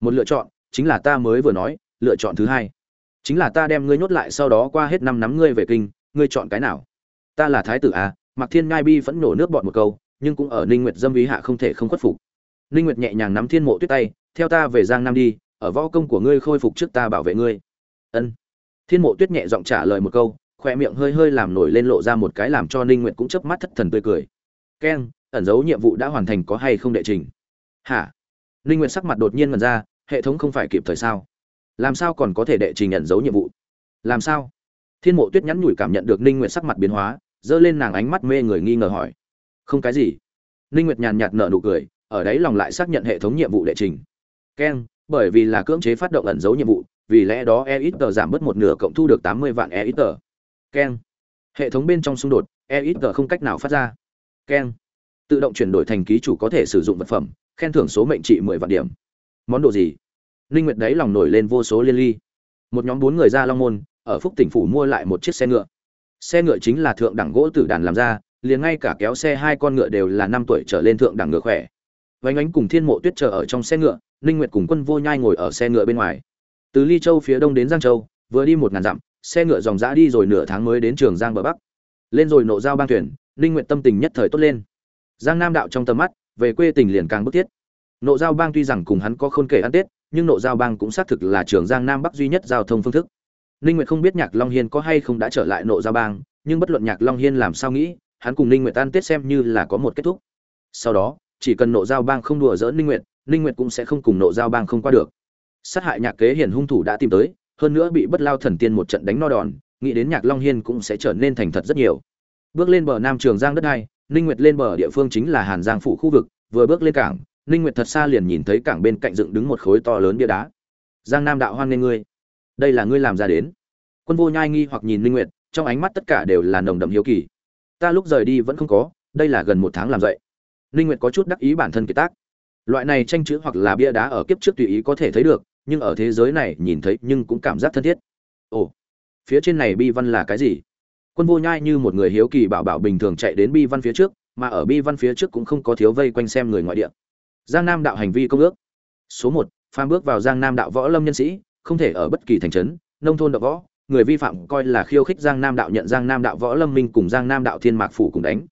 Một lựa chọn, chính là ta mới vừa nói lựa chọn thứ hai chính là ta đem ngươi nhốt lại sau đó qua hết năm nắm ngươi về kinh ngươi chọn cái nào ta là thái tử à Mạc Thiên Ngai bi vẫn nổ nước bọt một câu, nhưng cũng ở Ninh Nguyệt dâm ý hạ không thể không khuất phục. Ninh Nguyệt nhẹ nhàng nắm Thiên Mộ Tuyết tay, theo ta về Giang Nam đi, ở võ công của ngươi khôi phục trước ta bảo vệ ngươi. Ân. Thiên Mộ Tuyết nhẹ giọng trả lời một câu, khoe miệng hơi hơi làm nổi lên lộ ra một cái làm cho Ninh Nguyệt cũng chớp mắt thất thần tươi cười. Ken, ẩn dấu nhiệm vụ đã hoàn thành có hay không đệ trình? Hả? Ninh Nguyệt sắc mặt đột nhiên ngẩn ra, hệ thống không phải kịp thời sao? Làm sao còn có thể đệ trình nhận dấu nhiệm vụ? Làm sao? Thiên Mộ Tuyết nhắn nhủi cảm nhận được Ninh Nguyệt sắc mặt biến hóa, dơ lên nàng ánh mắt mê người nghi ngờ hỏi. Không cái gì. Ninh nguyệt nhàn nhạt nở nụ cười ở đấy lòng lại xác nhận hệ thống nhiệm vụ đệ trình. Keng bởi vì là cưỡng chế phát động ẩn dấu nhiệm vụ vì lẽ đó e ít tờ giảm bớt một nửa cộng thu được 80 vạn e ít tờ keng. Hệ thống bên trong xung đột e ít tờ không cách nào phát ra. Keng. Tự động chuyển đổi thành ký chủ có thể sử dụng vật phẩm khen thưởng số mệnh trị 10 vạn điểm. Món đồ gì? Ninh nguyệt đấy lòng nổi lên vô số liên ly. Một nhóm bốn người ra long môn, ở phúc tỉnh phủ mua lại một chiếc xe ngựa. Xe ngựa chính là thượng đẳng gỗ tử đàn làm ra, liền ngay cả kéo xe hai con ngựa đều là năm tuổi trở lên thượng đẳng ngựa khỏe. Vánh ánh cùng thiên mộ tuyết chờ ở trong xe ngựa ninh nguyệt cùng quân vô nhai ngồi ở xe ngựa bên ngoài. Từ ly châu phía đông đến giang châu, vừa đi một ngàn dặm, xe ngựa dòng dã đi rồi nửa tháng mới đến trường giang bờ bắc. Lên rồi nộ giao bang thuyền ninh nguyệt tâm tình nhất thời tốt lên. Giang nam đạo trong tầm mắt, về quê tình liền càng bức thiết. Nộ giao bang tuy rằng cùng hắn có khôn kể ăn tết nhưng nộ giao bang cũng xác thực là trường giang nam bắc duy nhất giao thông phương thức. Ninh nguyệt không biết nhạc long hiên có hay không đã trở lại nộ giao bang, nhưng bất luận nhạc long hiên làm sao nghĩ, hắn cùng ninh nguyệt tan tết xem như là có một kết thúc. Sau đó, chỉ cần nộ giao bang không đùa dỡ ninh nguyệt ninh nguyệt cũng sẽ không cùng nộ giao bang không qua được. Sát hại nhạc kế hiển hung thủ đã tìm tới, hơn nữa bị bất lao thần tiên một trận đánh no đòn, nghĩ đến nhạc long hiên cũng sẽ trở nên thành thật rất nhiều. Bước lên bờ nam trường giang đất hai, ninh nguyệt lên bờ địa phương chính là hàn giang phủ khu vực, vừa bước lên cảng ninh nguyệt thật xa liền nhìn thấy cảng bên cạnh dựng đứng một khối to lớn bia đá. Giang nam đạo hoan nghênh ngươi. Đây là ngươi làm ra đến. Quân vô nhai nghi hoặc nhìn ninh nguyệt, trong ánh mắt tất cả đều là nồng đậm hiếu kỳ. Ta lúc rời đi vẫn không có, đây là gần một tháng làm dậy. ninh nguyệt có chút đắc ý bản thân kiệt tác. Loại này tranh chữ hoặc là bia đá ở kiếp trước tùy ý có thể thấy được, nhưng ở thế giới này nhìn thấy nhưng cũng cảm giác thân thiết. Ồ, phía trên này bi văn là cái gì? Quân vô nhai như một người hiếu kỳ bảo bảo bình thường chạy đến bi văn phía trước, mà ở bi văn phía trước cũng không có thiếu vây quanh xem người ngoại địa giang nam đạo hành vi công ước. Số một, phàm bước vào giang nam đạo võ lâm nhân sĩ, không thể ở bất kỳ thành trấn, nông thôn đạo võ, người vi phạm coi là khiêu khích giang nam đạo nhận giang nam đạo võ lâm minh cùng giang nam đạo thiên mạc phủ cùng đánh.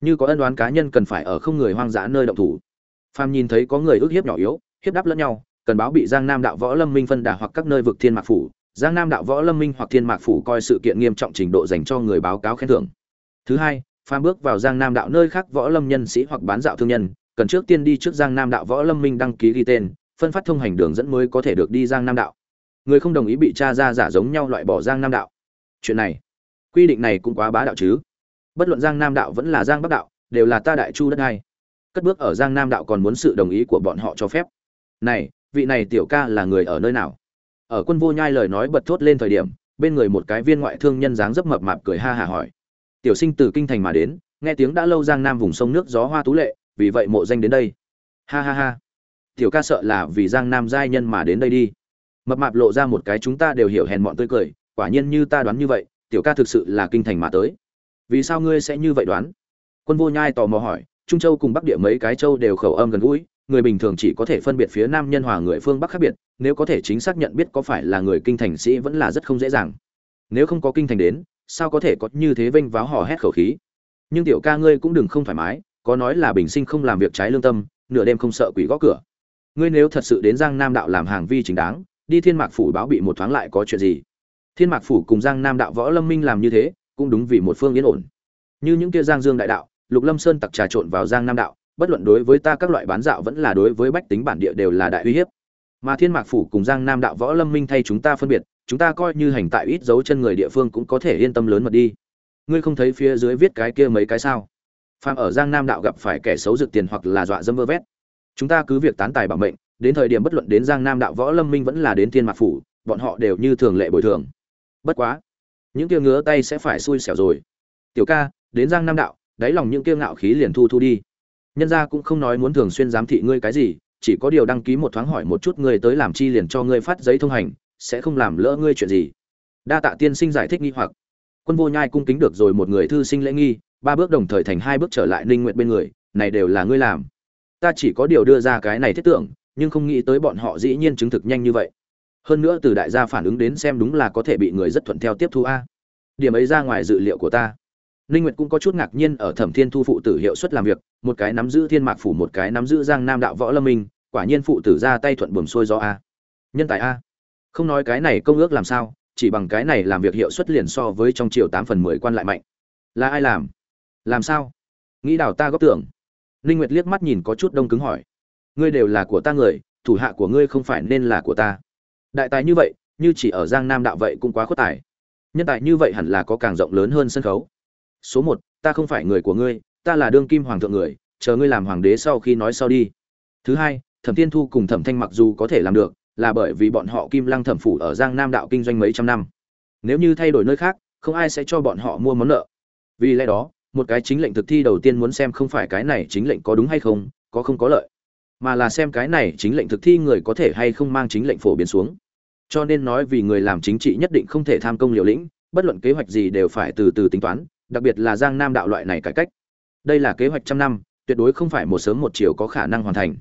Như có ân đoán cá nhân cần phải ở không người hoang dã nơi động thủ. Phàm nhìn thấy có người ước hiếp nhỏ yếu, hiếp đáp lẫn nhau, cần báo bị giang nam đạo võ lâm minh phân đà hoặc các nơi vực thiên mạc phủ. Giang nam đạo võ lâm minh hoặc thiên mạc phủ coi sự kiện nghiêm trọng trình độ dành cho người báo cáo khen thưởng. Thứ hai, phàm bước vào giang nam đạo nơi khác võ lâm nhân sĩ hoặc bán dạo thương nhân cần trước tiên đi trước giang nam đạo võ lâm minh đăng ký ghi tên, phân phát thông hành đường dẫn mới có thể được đi giang nam đạo. Người không đồng ý bị cha ra giả giống nhau loại bỏ giang nam đạo. Chuyện này, quy định này cũng quá bá đạo chứ. Bất luận giang nam đạo vẫn là giang bắc đạo, đều là ta đại chu đất này. cất bước ở giang nam đạo còn muốn sự đồng ý của bọn họ cho phép. Này, vị này tiểu ca là người ở nơi nào? Ở quân vô nhai lời nói bật thốt lên thời điểm, bên người một cái viên ngoại thương nhân dáng dấp mập mạp cười ha hả hỏi. Tiểu sinh từ kinh thành mà đến, nghe tiếng đã lâu giang nam vùng sông nước gió hoa tú lệ vì vậy mộ danh đến đây. Ha ha ha. Tiểu ca sợ là vì giang nam giai nhân mà đến đây đi. Mập mạp lộ ra một cái chúng ta đều hiểu hèn mọn tươi cười, quả nhiên như ta đoán như vậy, tiểu ca thực sự là kinh thành mà tới. Vì sao ngươi sẽ như vậy đoán? Quân vô nhai tò mò hỏi, trung châu cùng bắc địa mấy cái châu đều khẩu âm gần gũi, người bình thường chỉ có thể phân biệt phía nam nhân hòa người phương bắc khác biệt, nếu có thể chính xác nhận biết có phải là người kinh thành sĩ vẫn là rất không dễ dàng. Nếu không có kinh thành đến, sao có thể có như thế vênh váo hò hét khẩu khí? Nhưng tiểu ca ngươi cũng đừng không thoải mái có nói là bình sinh không làm việc trái lương tâm, nửa đêm không sợ quỷ gõ cửa. Ngươi nếu thật sự đến giang nam đạo làm hàng vi chính đáng, đi thiên mạc phủ báo bị một thoáng lại có chuyện gì? Thiên mạc phủ cùng giang nam đạo võ lâm minh làm như thế, cũng đúng vì một phương yên ổn. Như những kia giang dương đại đạo, lục lâm sơn tặc trà trộn vào giang nam đạo, bất luận đối với ta các loại bán dạo vẫn là đối với bách tính bản địa đều là đại uy hiếp. Mà thiên mạc phủ cùng giang nam đạo võ lâm minh thay chúng ta phân biệt, chúng ta coi như hành tại ít dấu chân người địa phương cũng có thể yên tâm lớn mật đi. Ngươi không thấy phía dưới viết cái kia mấy cái sao? Phàm ở giang nam đạo gặp phải kẻ xấu rực tiền hoặc là dọa dâm vơ vét. Chúng ta cứ việc tán tài bảo mệnh, đến thời điểm bất luận đến giang nam đạo võ lâm minh vẫn là đến thiên mạc phủ, bọn họ đều như thường lệ bồi thường. Bất quá, những kia ngứa tay sẽ phải xui xẻo rồi. Tiểu ca, đến giang nam đạo, đáy lòng những kia ngạo khí liền thu thu đi. Nhân gia cũng không nói muốn thường xuyên giám thị ngươi cái gì, chỉ có điều đăng ký một thoáng hỏi một chút ngươi tới làm chi liền cho ngươi phát giấy thông hành, sẽ không làm lỡ ngươi chuyện gì. Đa tạ tiên sinh giải thích nghi hoặc. Quân vô nhai cung kính được rồi một người thư sinh lễ nghi ba bước đồng thời thành hai bước trở lại ninh Nguyệt bên người này đều là ngươi làm ta chỉ có điều đưa ra cái này thiết tưởng nhưng không nghĩ tới bọn họ dĩ nhiên chứng thực nhanh như vậy hơn nữa từ đại gia phản ứng đến xem đúng là có thể bị người rất thuận theo tiếp thu a điểm ấy ra ngoài dự liệu của ta Ninh Nguyệt cũng có chút ngạc nhiên ở Thẩm Thiên Thu phụ tử hiệu suất làm việc, một cái nắm giữ Thiên Mạc phủ, một cái nắm giữ Giang Nam đạo võ lâm minh, quả nhiên phụ tử ra tay thuận buồm xuôi gió a. Nhân tài a. Không nói cái này công ước làm sao, chỉ bằng cái này làm việc hiệu suất liền so với trong triều 8 phần 10 quan lại mạnh. Là ai làm? Làm sao? Nghĩ đảo ta góp tưởng. Ninh Nguyệt liếc mắt nhìn có chút đông cứng hỏi. Ngươi đều là của ta người, thủ hạ của ngươi không phải nên là của ta. Đại tài như vậy, như chỉ ở Giang Nam đạo vậy cũng quá khuất tài. Nhân tài như vậy hẳn là có càng rộng lớn hơn sân khấu số một ta không phải người của ngươi ta là đương kim hoàng thượng người chờ ngươi làm hoàng đế sau khi nói sau đi thứ hai thẩm thiên thu cùng thẩm thanh mặc dù có thể làm được là bởi vì bọn họ kim lăng thẩm phủ ở giang nam đạo kinh doanh mấy trăm năm nếu như thay đổi nơi khác không ai sẽ cho bọn họ mua món nợ vì lẽ đó một cái chính lệnh thực thi đầu tiên muốn xem không phải cái này chính lệnh có đúng hay không, có không có lợi, mà là xem cái này chính lệnh thực thi người có thể hay không mang chính lệnh phổ biến xuống. Cho nên nói vì người làm chính trị nhất định không thể tham công liều lĩnh, bất luận kế hoạch gì đều phải từ từ tính toán, đặc biệt là giang nam đạo loại này cải cách. Đây là kế hoạch trăm năm, tuyệt đối không phải một sớm một chiều có khả năng hoàn thành.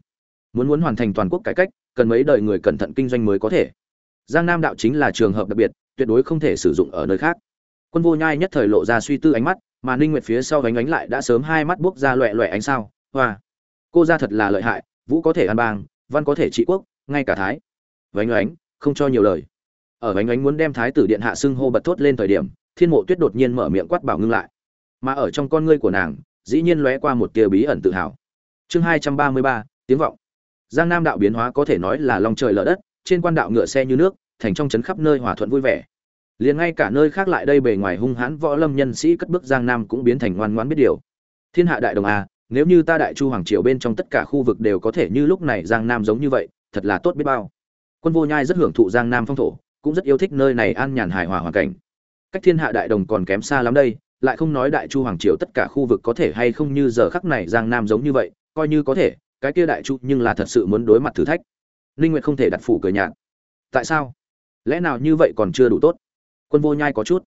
Muốn muốn hoàn thành toàn quốc cải cách, cần mấy đời người cẩn thận kinh doanh mới có thể. Giang nam đạo chính là trường hợp đặc biệt, tuyệt đối không thể sử dụng ở nơi khác. Quân vô nhai nhất thời lộ ra suy tư ánh mắt mà ninh nguyệt phía sau gánh ánh lại đã sớm hai mắt buốc ra loẹ loẹ ánh sao. Hoa cô ra thật là lợi hại vũ có thể an bang văn có thể trị quốc ngay cả thái. Vánh ánh, không cho nhiều lời. Ở vánh ánh muốn đem thái tử điện hạ xưng hô bật thốt lên thời điểm thiên mộ tuyết đột nhiên mở miệng quát bảo ngưng lại. Mà ở trong con ngươi của nàng dĩ nhiên lóe qua một tia bí ẩn tự hào. Chương hai trăm ba mươi ba tiếng vọng. Giang nam đạo biến hóa có thể nói là lòng trời lở đất trên quan đạo ngựa xe như nước thành trong trấn khắp nơi hòa thuận vui vẻ liền ngay cả nơi khác lại đây bề ngoài hung hãn võ lâm nhân sĩ cất bước giang nam cũng biến thành ngoan ngoãn biết điều. Thiên hạ đại đồng a nếu như ta đại chu hoàng triều bên trong tất cả khu vực đều có thể như lúc này giang nam giống như vậy, thật là tốt biết bao. Quân vô nhai rất hưởng thụ giang nam phong thổ, cũng rất yêu thích nơi này an nhàn hài hòa hoàn cảnh. Cách thiên hạ đại đồng còn kém xa lắm đây, lại không nói đại chu hoàng triều tất cả khu vực có thể hay không như giờ khắc này giang nam giống như vậy, coi như có thể, cái kia đại chu nhưng là thật sự muốn đối mặt thử thách. Ninh nguyệt không thể đặt phủ cười nhạt. Tại sao? Lẽ nào như vậy còn chưa đủ tốt? Quân vô nhai có chút.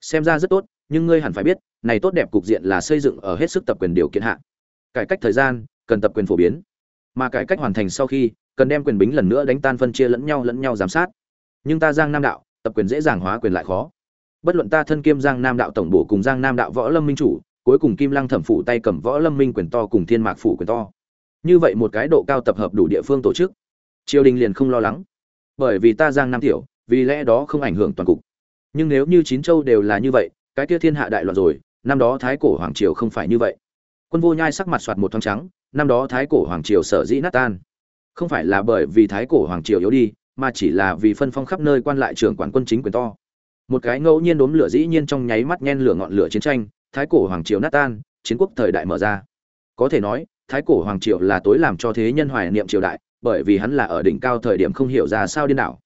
Xem ra rất tốt, nhưng ngươi hẳn phải biết, này tốt đẹp cục diện là xây dựng ở hết sức tập quyền điều kiện hạ. Cải cách thời gian, cần tập quyền phổ biến. Mà cải cách hoàn thành sau khi, cần đem quyền bính lần nữa đánh tan phân chia lẫn nhau lẫn nhau giám sát. Nhưng ta giang nam đạo, tập quyền dễ dàng hóa quyền lại khó. Bất luận ta thân kiêm giang nam đạo tổng bộ cùng giang nam đạo võ lâm minh chủ, cuối cùng kim lăng thẩm phủ tay cầm võ lâm minh quyền to cùng thiên mạc phủ quyền to. Như vậy một cái độ cao tập hợp đủ địa phương tổ chức, triều đình liền không lo lắng. Bởi vì ta giang nam tiểu, vì lẽ đó không ảnh hưởng toàn cục nhưng nếu như chín châu đều là như vậy, cái kia thiên hạ đại loạn rồi, năm đó thái cổ hoàng triều không phải như vậy. Quân vô nhai sắc mặt soạt một thoáng trắng, năm đó thái cổ hoàng triều sở dĩ nát tan. Không phải là bởi vì thái cổ hoàng triều yếu đi, mà chỉ là vì phân phong khắp nơi quan lại trưởng quản quân chính quyền to. Một cái ngẫu nhiên đốm lửa dĩ nhiên trong nháy mắt nhen lửa ngọn lửa chiến tranh, thái cổ hoàng triều nát tan, chiến quốc thời đại mở ra. Có thể nói, thái cổ hoàng triều là tối làm cho thế nhân hoài niệm triều đại, bởi vì hắn là ở đỉnh cao thời điểm không hiểu ra sao điên đảo.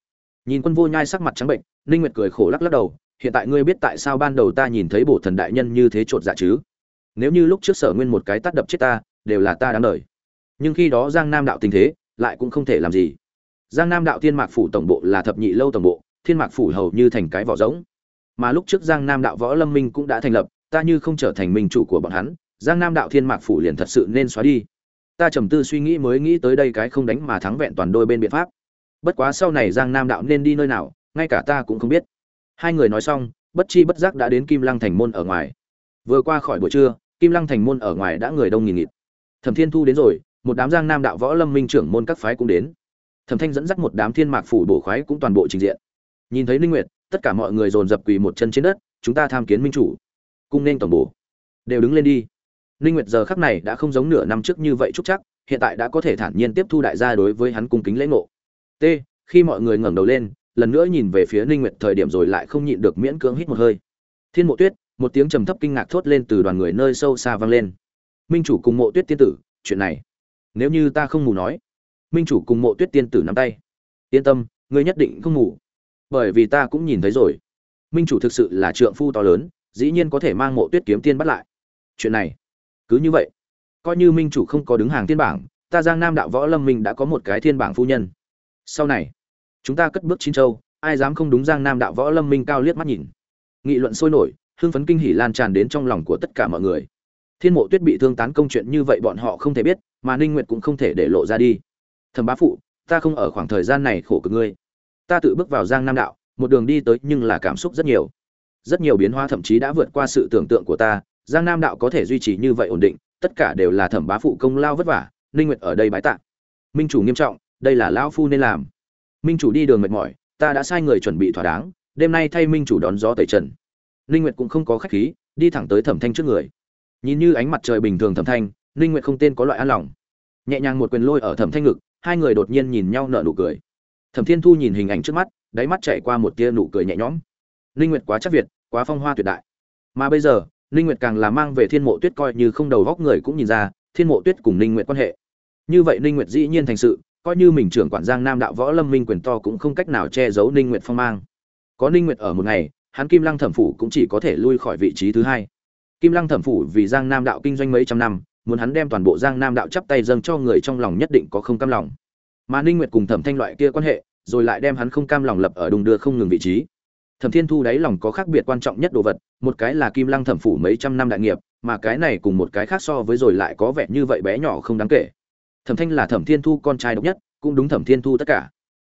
Nhìn quân vô nhai sắc mặt trắng bệnh ninh nguyệt cười khổ lắc lắc đầu, hiện tại ngươi biết tại sao ban đầu ta nhìn thấy bổ thần đại nhân như thế trột dạ chứ? Nếu như lúc trước sở nguyên một cái tát đập chết ta, đều là ta đáng đời. Nhưng khi đó giang nam đạo tình thế, lại cũng không thể làm gì. Giang nam đạo thiên mạc phủ tổng bộ là thập nhị lâu tổng bộ, thiên mạc phủ hầu như thành cái vỏ rỗng. Mà lúc trước giang nam đạo võ lâm minh cũng đã thành lập, ta như không trở thành minh chủ của bọn hắn, giang nam đạo thiên mạc phủ liền thật sự nên xóa đi. Ta trầm tư suy nghĩ mới nghĩ tới đây cái không đánh mà thắng vẹn toàn đôi bên biện pháp. Bất quá sau này giang nam đạo nên đi nơi nào ngay cả ta cũng không biết. Hai người nói xong, bất chi bất giác đã đến kim lăng thành môn ở ngoài. Vừa qua khỏi buổi trưa, kim lăng thành môn ở ngoài đã người đông nghìn nghịt. Thẩm thiên thu đến rồi, một đám giang nam đạo võ lâm minh trưởng môn các phái cũng đến. Thẩm thanh dẫn dắt một đám thiên mạc phủ bổ khoái cũng toàn bộ trình diện. Nhìn thấy ninh nguyệt, tất cả mọi người dồn dập quỳ một chân trên đất, chúng ta tham kiến minh chủ. Cung nên tổng bổ. Đều đứng lên đi. Ninh nguyệt giờ khắc này đã không giống nửa năm trước như vậy chúc chắc, hiện tại đã có thể thản nhiên tiếp thu đại gia đối với hắn cung kính lễ ngộ. T, khi mọi người ngẩng đầu lên lần nữa nhìn về phía ninh nguyệt thời điểm rồi lại không nhịn được miễn cưỡng hít một hơi. Thiên mộ tuyết, một tiếng trầm thấp kinh ngạc thốt lên từ đoàn người nơi sâu xa vang lên. Minh chủ cùng mộ tuyết tiên tử, chuyện này, nếu như ta không ngủ nói, minh chủ cùng mộ tuyết tiên tử nắm tay. Yên tâm, ngươi nhất định không ngủ. Bởi vì ta cũng nhìn thấy rồi. Minh chủ thực sự là trượng phu to lớn, dĩ nhiên có thể mang mộ tuyết kiếm tiên bắt lại. Chuyện này, cứ như vậy. Coi như minh chủ không có đứng hàng thiên bảng, ta giang nam đạo võ lâm minh đã có một cái thiên bảng phu nhân. Sau này chúng ta cất bước chín châu, ai dám không đúng giang nam đạo võ lâm minh cao liếc mắt nhìn. Nghị luận sôi nổi, hưng phấn kinh hỉ lan tràn đến trong lòng của tất cả mọi người. Thiên mộ tuyết bị thương tán công chuyện như vậy bọn họ không thể biết, mà ninh nguyệt cũng không thể để lộ ra đi. Thầm bá phụ, ta không ở khoảng thời gian này khổ cực ngươi. Ta tự bước vào giang nam đạo, một đường đi tới nhưng là cảm xúc rất nhiều. Rất nhiều biến hóa thậm chí đã vượt qua sự tưởng tượng của ta, giang nam đạo có thể duy trì như vậy ổn định, tất cả đều là thẩm bá phụ công lao vất vả, ninh nguyệt ở đây bái tạ. Minh chủ nghiêm trọng, đây là lão phu nên làm minh chủ đi đường mệt mỏi, ta đã sai người chuẩn bị thỏa đáng, đêm nay thay minh chủ đón gió tẩy trần. Ninh nguyệt cũng không có khách khí, đi thẳng tới thẩm thanh trước người. Nhìn như ánh mặt trời bình thường thẩm thanh, ninh nguyệt không tên có loại an lòng. Nhẹ nhàng một quyền lôi ở thẩm thanh ngực, hai người đột nhiên nhìn nhau nở nụ cười. Thẩm thiên thu nhìn hình ảnh trước mắt, đáy mắt chạy qua một tia nụ cười nhẹ nhõm. Ninh nguyệt quá chắc việt, quá phong hoa tuyệt đại. Mà bây giờ, ninh nguyệt càng là mang về thiên mộ tuyết coi như không đầu góc người cũng nhìn ra, thiên mộ tuyết cùng ninh nguyệt quan hệ. Như vậy ninh nguyệt dĩ nhiên thành sự coi như mình trưởng quản giang nam đạo võ lâm minh quyền to cũng không cách nào che giấu ninh nguyệt phong mang. Có ninh nguyệt ở một ngày, hắn kim lăng thẩm phủ cũng chỉ có thể lui khỏi vị trí thứ hai. Kim lăng thẩm phủ vì giang nam đạo kinh doanh mấy trăm năm, muốn hắn đem toàn bộ giang nam đạo chắp tay dâng cho người trong lòng nhất định có không cam lòng. Mà ninh nguyệt cùng thẩm thanh loại kia quan hệ, rồi lại đem hắn không cam lòng lập ở đùng đưa không ngừng vị trí. Thẩm thiên thu đáy lòng có khác biệt quan trọng nhất đồ vật, một cái là kim lăng thẩm phủ mấy trăm năm đại nghiệp, mà cái này cùng một cái khác so với rồi lại có vẻ như vậy bé nhỏ không đáng kể thẩm thanh là thẩm thiên thu con trai độc nhất, cũng đúng thẩm thiên thu tất cả.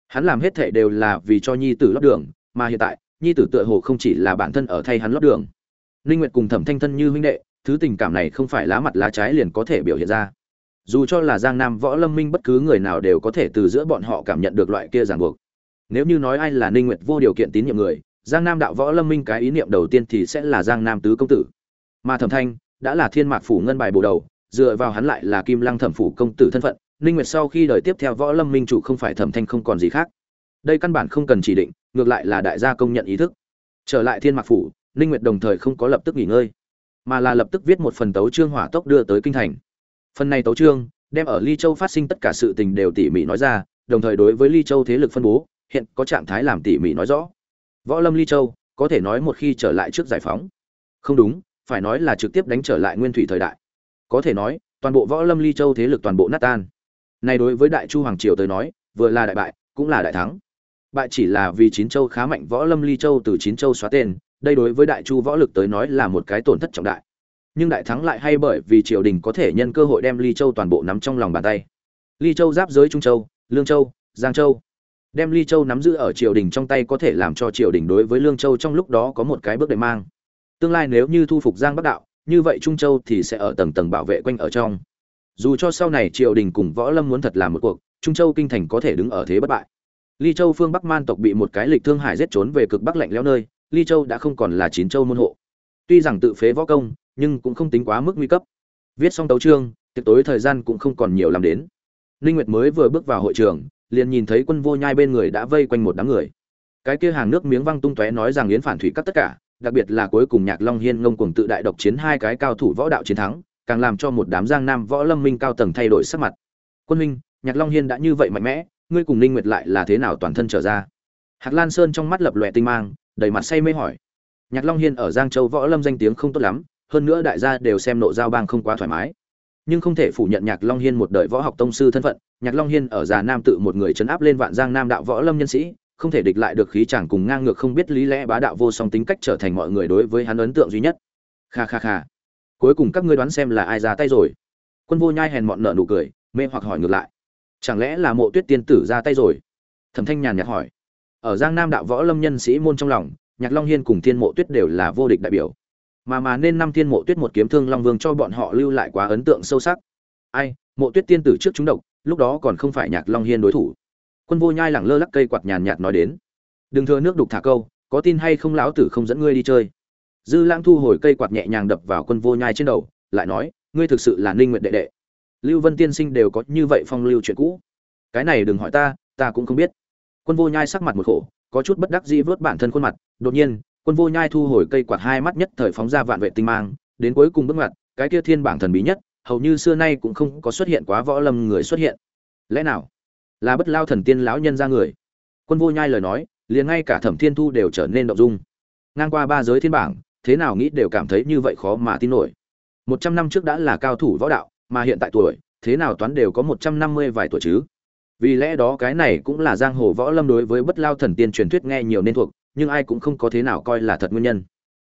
Hắn làm hết thệ đều là vì cho nhi tử lót đường, mà hiện tại, nhi tử tựa hồ không chỉ là bản thân ở thay hắn lót đường. Linh nguyệt cùng thẩm thanh thân như huynh đệ, thứ tình cảm này không phải lá mặt lá trái liền có thể biểu hiện ra. Dù cho là giang nam võ lâm minh bất cứ người nào đều có thể từ giữa bọn họ cảm nhận được loại kia ràng buộc. Nếu như nói ai là ninh nguyệt vô điều kiện tín nhiệm người, giang nam đạo võ lâm minh cái ý niệm đầu tiên thì sẽ là giang nam tứ công tử. Mà thẩm thanh đã là thiên mạc phủ ngân bài bổ đầu dựa vào hắn lại là kim lăng thẩm phủ công tử thân phận, ninh nguyệt sau khi đời tiếp theo võ lâm minh chủ không phải thẩm thanh không còn gì khác. Đây căn bản không cần chỉ định, ngược lại là đại gia công nhận ý thức. Trở lại thiên mạc phủ, ninh nguyệt đồng thời không có lập tức nghỉ ngơi, mà là lập tức viết một phần tấu chương hỏa tốc đưa tới kinh thành. Phần này tấu chương đem ở ly châu phát sinh tất cả sự tình đều tỉ mỉ nói ra, đồng thời đối với ly châu thế lực phân bố, hiện có trạng thái làm tỉ mỉ nói rõ. Võ lâm ly châu có thể nói một khi trở lại trước giải phóng. Không đúng, phải nói là trực tiếp đánh trở lại nguyên thủy thời đại có thể nói, toàn bộ võ lâm ly châu thế lực toàn bộ nát tan. Này đối với đại chu hoàng triều tới nói, vừa là đại bại, cũng là đại thắng. Bại chỉ là vì chín châu khá mạnh võ lâm ly châu từ chín châu xóa tên, đây đối với đại chu võ lực tới nói là một cái tổn thất trọng đại. Nhưng đại thắng lại hay bởi vì triều đình có thể nhân cơ hội đem ly châu toàn bộ nắm trong lòng bàn tay. Ly châu giáp giới trung châu, lương châu, giang châu. Đem ly châu nắm giữ ở triều đình trong tay có thể làm cho triều đình đối với lương châu trong lúc đó có một cái bước đệm mang. Tương lai nếu như thu phục giang bắc đạo như vậy trung châu thì sẽ ở tầng tầng bảo vệ quanh ở trong. Dù cho sau này triều đình cùng võ lâm muốn thật làm một cuộc, trung châu kinh thành có thể đứng ở thế bất bại. Ly châu phương bắc man tộc bị một cái lịch thương hải giết trốn về cực bắc lạnh lẽo nơi, ly châu đã không còn là chín châu môn hộ. Tuy rằng tự phế võ công, nhưng cũng không tính quá mức nguy cấp. Viết xong tấu chương, tiệc tối thời gian cũng không còn nhiều làm đến. Ninh nguyệt mới vừa bước vào hội trường, liền nhìn thấy quân vô nhai bên người đã vây quanh một đám người. Cái kia hàng nước miếng văng tung tóe nói rằng yến phản thủy cắt tất cả đặc biệt là cuối cùng nhạc long hiên ngông cuồng tự đại độc chiến hai cái cao thủ võ đạo chiến thắng, càng làm cho một đám giang nam võ lâm minh cao tầng thay đổi sắc mặt. Quân minh, nhạc long hiên đã như vậy mạnh mẽ, ngươi cùng ninh nguyệt lại là thế nào toàn thân trở ra? Hạc lan sơn trong mắt lập lòe tinh mang, đầy mặt say mê hỏi. Nhạc long hiên ở giang châu võ lâm danh tiếng không tốt lắm, hơn nữa đại gia đều xem nộ giao bang không quá thoải mái. Nhưng không thể phủ nhận nhạc long hiên một đời võ học tông sư thân phận, nhạc long hiên ở già nam tự một người chấn áp lên vạn giang nam đạo võ lâm nhân sĩ không thể địch lại được khí chàng cùng ngang ngược không biết lý lẽ bá đạo vô song tính cách trở thành mọi người đối với hắn ấn tượng duy nhất. Kha kha kha. Cuối cùng các ngươi đoán xem là ai ra tay rồi. Quân vô nhai hèn mọn nở nụ cười, mê hoặc hỏi ngược lại. Chẳng lẽ là mộ tuyết tiên tử ra tay rồi? Thẩm thanh nhàn nhạt hỏi. Ở giang nam đạo võ lâm nhân sĩ môn trong lòng, nhạc long hiên cùng thiên mộ tuyết đều là vô địch đại biểu. Mà mà nên năm thiên mộ tuyết một kiếm thương long vương cho bọn họ lưu lại quá ấn tượng sâu sắc. Ai, mộ tuyết tiên tử trước chúng độc, lúc đó còn không phải nhạc long hiên đối thủ quân vô nhai lẳng lơ lắc cây quạt nhàn nhạt nói đến. Đừng thừa nước đục thả câu, có tin hay không lão tử không dẫn ngươi đi chơi. Dư lãng thu hồi cây quạt nhẹ nhàng đập vào quân vô nhai trên đầu, lại nói, ngươi thực sự là ninh nguyện đệ đệ. Lưu vân tiên sinh đều có như vậy phong lưu chuyện cũ. Cái này đừng hỏi ta ta cũng không biết. Quân vô nhai sắc mặt một khổ, có chút bất đắc dĩ vớt bản thân khuôn mặt. Đột nhiên, quân vô nhai thu hồi cây quạt hai mắt nhất thời phóng ra vạn vệ tinh mang, đến cuối cùng bước ngoặt, cái kia thiên bảng thần bí nhất, hầu như xưa nay cũng không có xuất hiện quá võ lâm người xuất hiện. Lẽ nào? Là bất lao thần tiên lão nhân ra người. Quân vô nhai lời nói, liền ngay cả thẩm thiên thu đều trở nên động dung. Ngang qua ba giới thiên bảng, thế nào nghĩ đều cảm thấy như vậy khó mà tin nổi. Một trăm năm trước đã là cao thủ võ đạo, mà hiện tại tuổi, thế nào toán đều có một trăm năm mươi vài tuổi chứ. Vì lẽ đó cái này cũng là giang hồ võ lâm đối với bất lao thần tiên truyền thuyết nghe nhiều nên thuộc, nhưng ai cũng không có thế nào coi là thật nguyên nhân.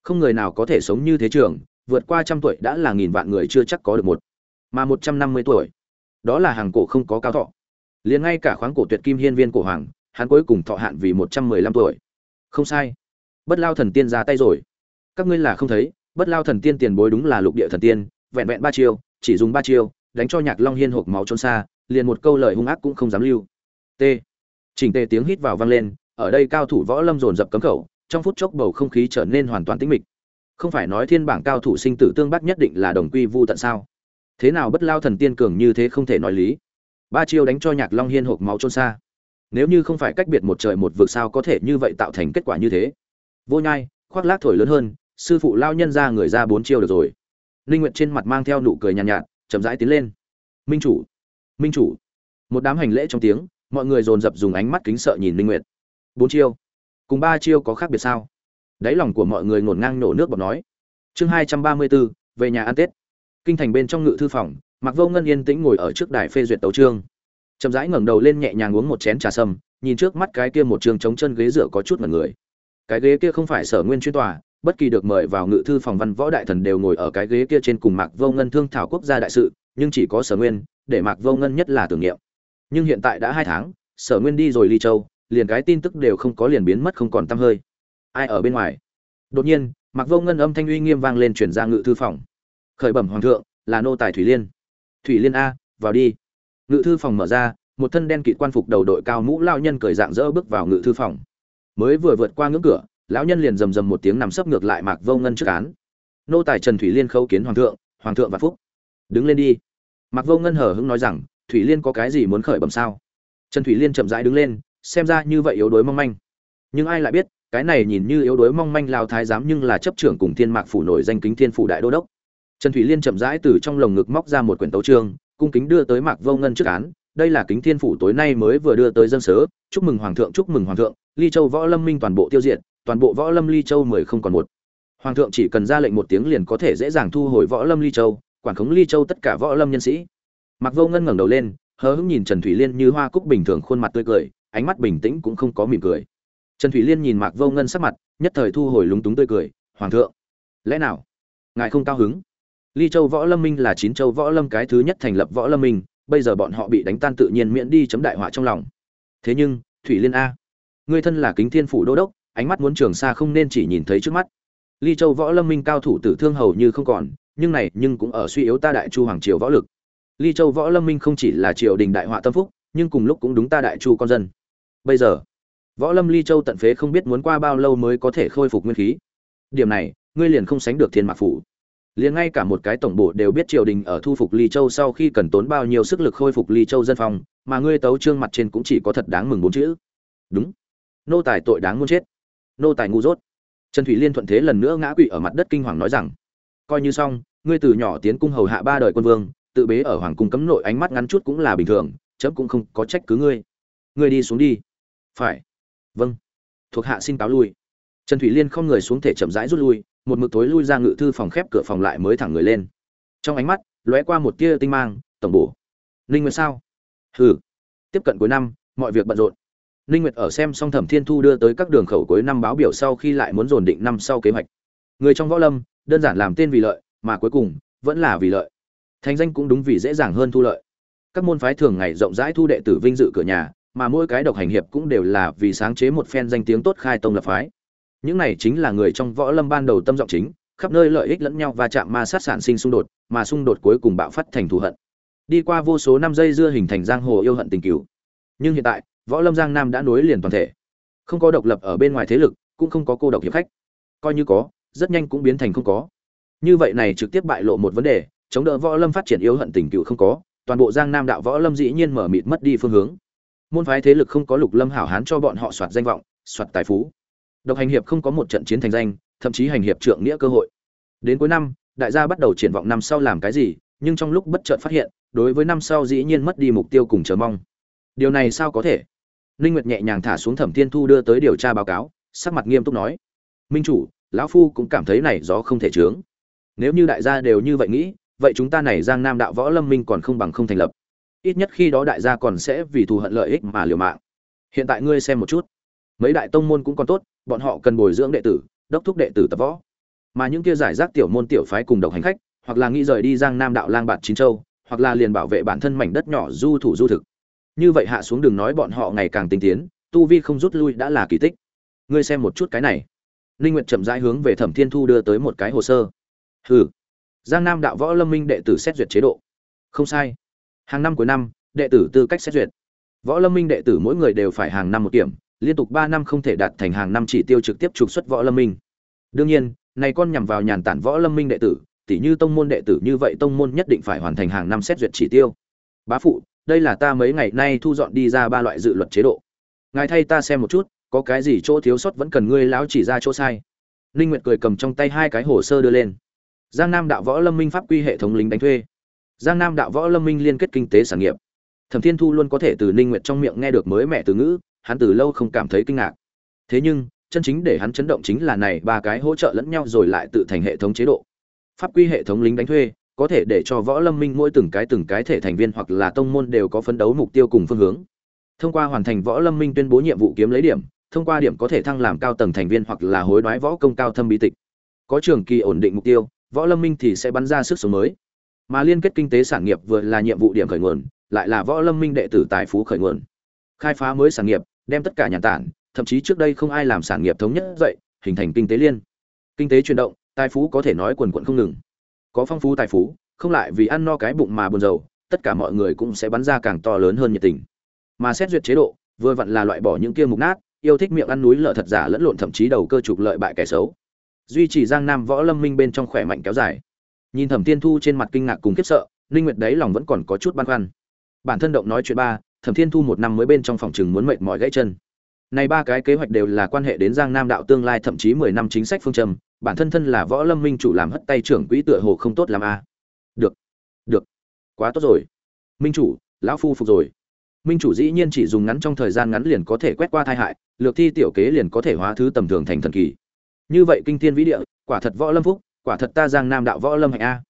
Không người nào có thể sống như thế trường, vượt qua trăm tuổi đã là nghìn vạn người chưa chắc có được một, mà một trăm năm mươi tuổi, đó là hàng cổ không có cao thọ liền ngay cả khoáng cổ tuyệt kim hiên viên cổ hoàng, hắn cuối cùng thọ hạn vì một trăm mười lăm tuổi. Không sai. Bất lao thần tiên ra tay rồi. Các ngươi là không thấy, bất lao thần tiên tiền bối đúng là lục địa thần tiên, vẹn vẹn ba chiêu, chỉ dùng ba chiêu, đánh cho nhạc long hiên hộp máu trôn xa, liền một câu lời hung ác cũng không dám lưu. T. Chỉnh tề tiếng hít vào vang lên, ở đây cao thủ võ lâm dồn dập cấm khẩu, trong phút chốc bầu không khí trở nên hoàn toàn tĩnh mịch. Không phải nói thiên bảng cao thủ sinh tử tương bắc nhất định là đồng quy vu tận sao? Thế nào bất lao thần tiên cường như thế không thể nói lý? Ba chiêu đánh cho nhạc long hiên hộp máu trôn xa. Nếu như không phải cách biệt một trời một vực sao có thể như vậy tạo thành kết quả như thế? Vô nhai khoác lác thổi lớn hơn sư phụ lao nhân ra người ra bốn chiêu được rồi. Linh nguyệt trên mặt mang theo nụ cười nhàn nhạt, nhạt chậm rãi tiến lên. Minh chủ minh chủ. Một đám hành lễ trong tiếng mọi người dồn dập dùng ánh mắt kính sợ nhìn Linh nguyệt. Bốn chiêu cùng ba chiêu có khác biệt sao? Đáy lòng của mọi người ngổn ngang nổ nước bọt nói. Chương hai trăm ba mươi bốn về nhà ăn tết. Kinh thành bên trong ngự thư phòng mặc vô ngân yên tĩnh ngồi ở trước đài phê duyệt tấu trương chậm rãi ngẩng đầu lên nhẹ nhàng uống một chén trà sâm, nhìn trước mắt cái kia một trường chống chân ghế dựa có chút mật người. Cái ghế kia không phải sở nguyên chuyên tòa, bất kỳ được mời vào ngự thư phòng văn võ đại thần đều ngồi ở cái ghế kia trên cùng mạc vô ngân thương thảo quốc gia đại sự, nhưng chỉ có sở nguyên, để mạc vô ngân nhất là tưởng niệm. Nhưng hiện tại đã hai tháng, sở nguyên đi rồi ly châu, liền cái tin tức đều không có liền biến mất không còn tăm hơi. Ai ở bên ngoài? Đột nhiên, mạc vô ngân âm thanh uy nghiêm vang lên chuyển ra ngự thư phòng. Khởi bẩm hoàng thượng, là nô tài thủy liên thủy liên a, vào đi. Ngự thư phòng mở ra, một thân đen kịt quan phục đầu đội cao mũ lao nhân cởi dạng dỡ bước vào ngự thư phòng. Mới vừa vượt qua ngưỡng cửa, lão nhân liền rầm rầm một tiếng nằm sấp ngược lại mạc vô ngân trước án. Nô tài trần thủy liên khâu kiến hoàng thượng hoàng thượng và phúc. Đứng lên đi. Mạc vô ngân hờ hững nói rằng, thủy liên có cái gì muốn khởi bẩm sao? Trần thủy liên chậm rãi đứng lên, xem ra như vậy yếu đuối mong manh. Nhưng ai lại biết, cái này nhìn như yếu đuối mong manh lao thái giám nhưng là chấp trưởng cùng thiên mạc phủ nổi danh kính thiên phủ đại đô đốc trần thủy liên chậm rãi từ trong lồng ngực móc ra một quyển tấu chương, cung kính đưa tới mạc vô ngân trước án đây là kính thiên phủ tối nay mới vừa đưa tới dân sớ chúc mừng hoàng thượng chúc mừng hoàng thượng ly châu võ lâm minh toàn bộ tiêu diệt toàn bộ võ lâm ly châu mười không còn một. Hoàng thượng chỉ cần ra lệnh một tiếng liền có thể dễ dàng thu hồi võ lâm ly châu quản khống ly châu tất cả võ lâm nhân sĩ. Mặc vô ngân ngẩng đầu lên hờ hững nhìn trần thủy liên như hoa cúc bình thường khuôn mặt tươi cười ánh mắt bình tĩnh cũng không có mỉm cười. Trần thủy liên nhìn mạc vô ngân sắc mặt nhất thời thu hồi lúng túng tươi cười hoàng thượng lẽ nào ngài không cao hứng? Ly châu võ lâm minh là chín châu võ lâm cái thứ nhất thành lập võ lâm minh, bây giờ bọn họ bị đánh tan tự nhiên miễn đi chấm đại họa trong lòng. Thế nhưng, thủy liên a, người thân là kính thiên phủ đô đốc, ánh mắt muốn trường xa không nên chỉ nhìn thấy trước mắt. Ly châu võ lâm minh cao thủ tử thương hầu như không còn, nhưng này nhưng cũng ở suy yếu ta đại chu hoàng triều võ lực. Ly châu võ lâm minh không chỉ là triều đình đại họa tâm phúc, nhưng cùng lúc cũng đúng ta đại chu con dân. Bây giờ, võ lâm ly châu tận phế không biết muốn qua bao lâu mới có thể khôi phục nguyên khí. Điểm này, ngươi liền không sánh được thiên mạc phủ liền ngay cả một cái tổng bộ đều biết triều đình ở thu phục ly châu sau khi cần tốn bao nhiêu sức lực khôi phục ly châu dân phòng mà ngươi tấu trương mặt trên cũng chỉ có thật đáng mừng bốn chữ. Đúng. Nô tài tội đáng muốn chết. Nô tài ngu dốt. Trần thủy liên thuận thế lần nữa ngã quỵ ở mặt đất kinh hoàng nói rằng, coi như xong, ngươi từ nhỏ tiến cung hầu hạ ba đời quân vương, tự bế ở hoàng cung cấm nội ánh mắt ngắn chút cũng là bình thường, chấm cũng không có trách cứ ngươi. Ngươi đi xuống đi. Phải. Vâng. Thuộc hạ xin cáo lui. Trần thủy liên không người xuống thể chậm rãi rút lui một mực tối lui ra ngự thư phòng khép cửa phòng lại mới thẳng người lên. Trong ánh mắt, lóe qua một tia tinh mang, tổng bổ. Ninh nguyệt sao? Hừ. Tiếp cận cuối năm, mọi việc bận rộn. Ninh nguyệt ở xem xong thẩm thiên thu đưa tới các đường khẩu cuối năm báo biểu sau khi lại muốn dồn định năm sau kế hoạch. Người trong võ lâm, đơn giản làm tên vì lợi, mà cuối cùng, vẫn là vì lợi. Thành danh cũng đúng vì dễ dàng hơn thu lợi. Các môn phái thường ngày rộng rãi thu đệ tử vinh dự cửa nhà, mà mỗi cái độc hành hiệp cũng đều là vì sáng chế một phen danh tiếng tốt khai tông lập phái những này chính là người trong võ lâm ban đầu tâm giọng chính, khắp nơi lợi ích lẫn nhau và chạm ma sát sản sinh xung đột, mà xung đột cuối cùng bạo phát thành thù hận. Đi qua vô số năm giây dưa hình thành giang hồ yêu hận tình cứu nhưng hiện tại, võ lâm giang nam đã nối liền toàn thể. Không có độc lập ở bên ngoài thế lực, cũng không có cô độc hiệp khách. Coi như có, rất nhanh cũng biến thành không có. Như vậy này trực tiếp bại lộ một vấn đề, chống đỡ võ lâm phát triển yếu hận tình cựu không có, toàn bộ giang nam đạo võ lâm dĩ nhiên mở mịt mất đi phương hướng. Môn phái thế lực không có lục lâm hảo hán cho bọn họ soạt danh vọng, soạt tài phú độc hành hiệp không có một trận chiến thành danh, thậm chí hành hiệp trượng nghĩa cơ hội. Đến cuối năm, đại gia bắt đầu triển vọng năm sau làm cái gì, nhưng trong lúc bất chợt phát hiện, đối với năm sau dĩ nhiên mất đi mục tiêu cùng chờ mong. Điều này sao có thể? Ninh nguyệt nhẹ nhàng thả xuống thẩm thiên thu đưa tới điều tra báo cáo, sắc mặt nghiêm túc nói. Minh chủ, lão phu cũng cảm thấy này gió không thể chướng. Nếu như đại gia đều như vậy nghĩ, vậy chúng ta này giang nam đạo võ lâm minh còn không bằng không thành lập. Ít nhất khi đó đại gia còn sẽ vì thù hận lợi ích mà liều mạng. Hiện tại ngươi xem một chút. Mấy đại tông môn cũng còn tốt bọn họ cần bồi dưỡng đệ tử, đốc thúc đệ tử tập võ. Mà những kia giải rác tiểu môn tiểu phái cùng độc hành khách, hoặc là nghĩ rời đi giang nam đạo lang bạt chín châu, hoặc là liền bảo vệ bản thân mảnh đất nhỏ du thủ du thực. Như vậy hạ xuống đường nói bọn họ ngày càng tinh tiến, tu vi không rút lui đã là kỳ tích. Ngươi xem một chút cái này. Linh nguyện chậm rãi hướng về thẩm thiên thu đưa tới một cái hồ sơ. Hừ. Giang nam đạo võ lâm minh đệ tử xét duyệt chế độ. Không sai. Hàng năm cuối năm, đệ tử tư cách xét duyệt. Võ lâm minh đệ tử mỗi người đều phải hàng năm một kiểm liên tục ba năm không thể đạt thành hàng năm chỉ tiêu trực tiếp trục xuất võ lâm minh. Đương nhiên, này con nhằm vào nhàn tản võ lâm minh đệ tử tỷ như tông môn đệ tử như vậy tông môn nhất định phải hoàn thành hàng năm xét duyệt chỉ tiêu. Bá phụ, đây là ta mấy ngày nay thu dọn đi ra ba loại dự luật chế độ. Ngài thay ta xem một chút, có cái gì chỗ thiếu sót vẫn cần ngươi lão chỉ ra chỗ sai. Ninh nguyệt cười cầm trong tay hai cái hồ sơ đưa lên. Giang nam đạo võ lâm minh pháp quy hệ thống lính đánh thuê. Giang nam đạo võ lâm minh liên kết kinh tế sản nghiệp. Thẩm thiên thu luôn có thể từ ninh nguyệt trong miệng nghe được mới mẹ từ ngữ hắn từ lâu không cảm thấy kinh ngạc. Thế nhưng, chân chính để hắn chấn động chính là này ba cái hỗ trợ lẫn nhau rồi lại tự thành hệ thống chế độ. Pháp quy hệ thống lính đánh thuê, có thể để cho võ lâm minh mỗi từng cái từng cái thể thành viên hoặc là tông môn đều có phấn đấu mục tiêu cùng phương hướng. Thông qua hoàn thành võ lâm minh tuyên bố nhiệm vụ kiếm lấy điểm, thông qua điểm có thể thăng làm cao tầng thành viên hoặc là hối đoái võ công cao thâm bí tịch. Có trường kỳ ổn định mục tiêu, võ lâm minh thì sẽ bắn ra sức sống mới. Mà liên kết kinh tế sản nghiệp vừa là nhiệm vụ điểm khởi nguồn, lại là võ lâm minh đệ tử tài phú khởi nguồn. Khai phá mới sản nghiệp đem tất cả nhà tản, thậm chí trước đây không ai làm sản nghiệp thống nhất dậy, hình thành kinh tế liên. Kinh tế chuyển động, tài phú có thể nói quần quận không ngừng. Có phong phú tài phú, không lại vì ăn no cái bụng mà buồn rầu, tất cả mọi người cũng sẽ bắn ra càng to lớn hơn nhiệt tình. Mà xét duyệt chế độ, vừa vặn là loại bỏ những kia mục nát, yêu thích miệng ăn núi lở thật giả lẫn lộn thậm chí đầu cơ trục lợi bại kẻ xấu. Duy trì giang nam võ lâm minh bên trong khỏe mạnh kéo dài. Nhìn thẩm thiên thu trên mặt kinh ngạc cùng khiếp sợ, ninh nguyệt đấy lòng vẫn còn có chút băn khoăn. Bản thân động nói chuyện ba thẩm thiên thu một năm mới bên trong phòng chừng muốn mệt mỏi gãy chân. Này ba cái kế hoạch đều là quan hệ đến giang nam đạo tương lai, thậm chí 10 năm chính sách phương châm, bản thân thân là võ lâm minh chủ làm hất tay trưởng quỹ tựa hồ không tốt làm a à. được được, quá tốt rồi. Minh chủ, lão phu phục rồi. Minh chủ dĩ nhiên chỉ dùng ngắn trong thời gian ngắn liền có thể quét qua thai hại, lược thi tiểu kế liền có thể hóa thứ tầm thường thành thần kỳ. Như vậy kinh thiên vĩ địa, quả thật võ lâm phúc, quả thật ta giang nam đạo võ lâm hạnh a.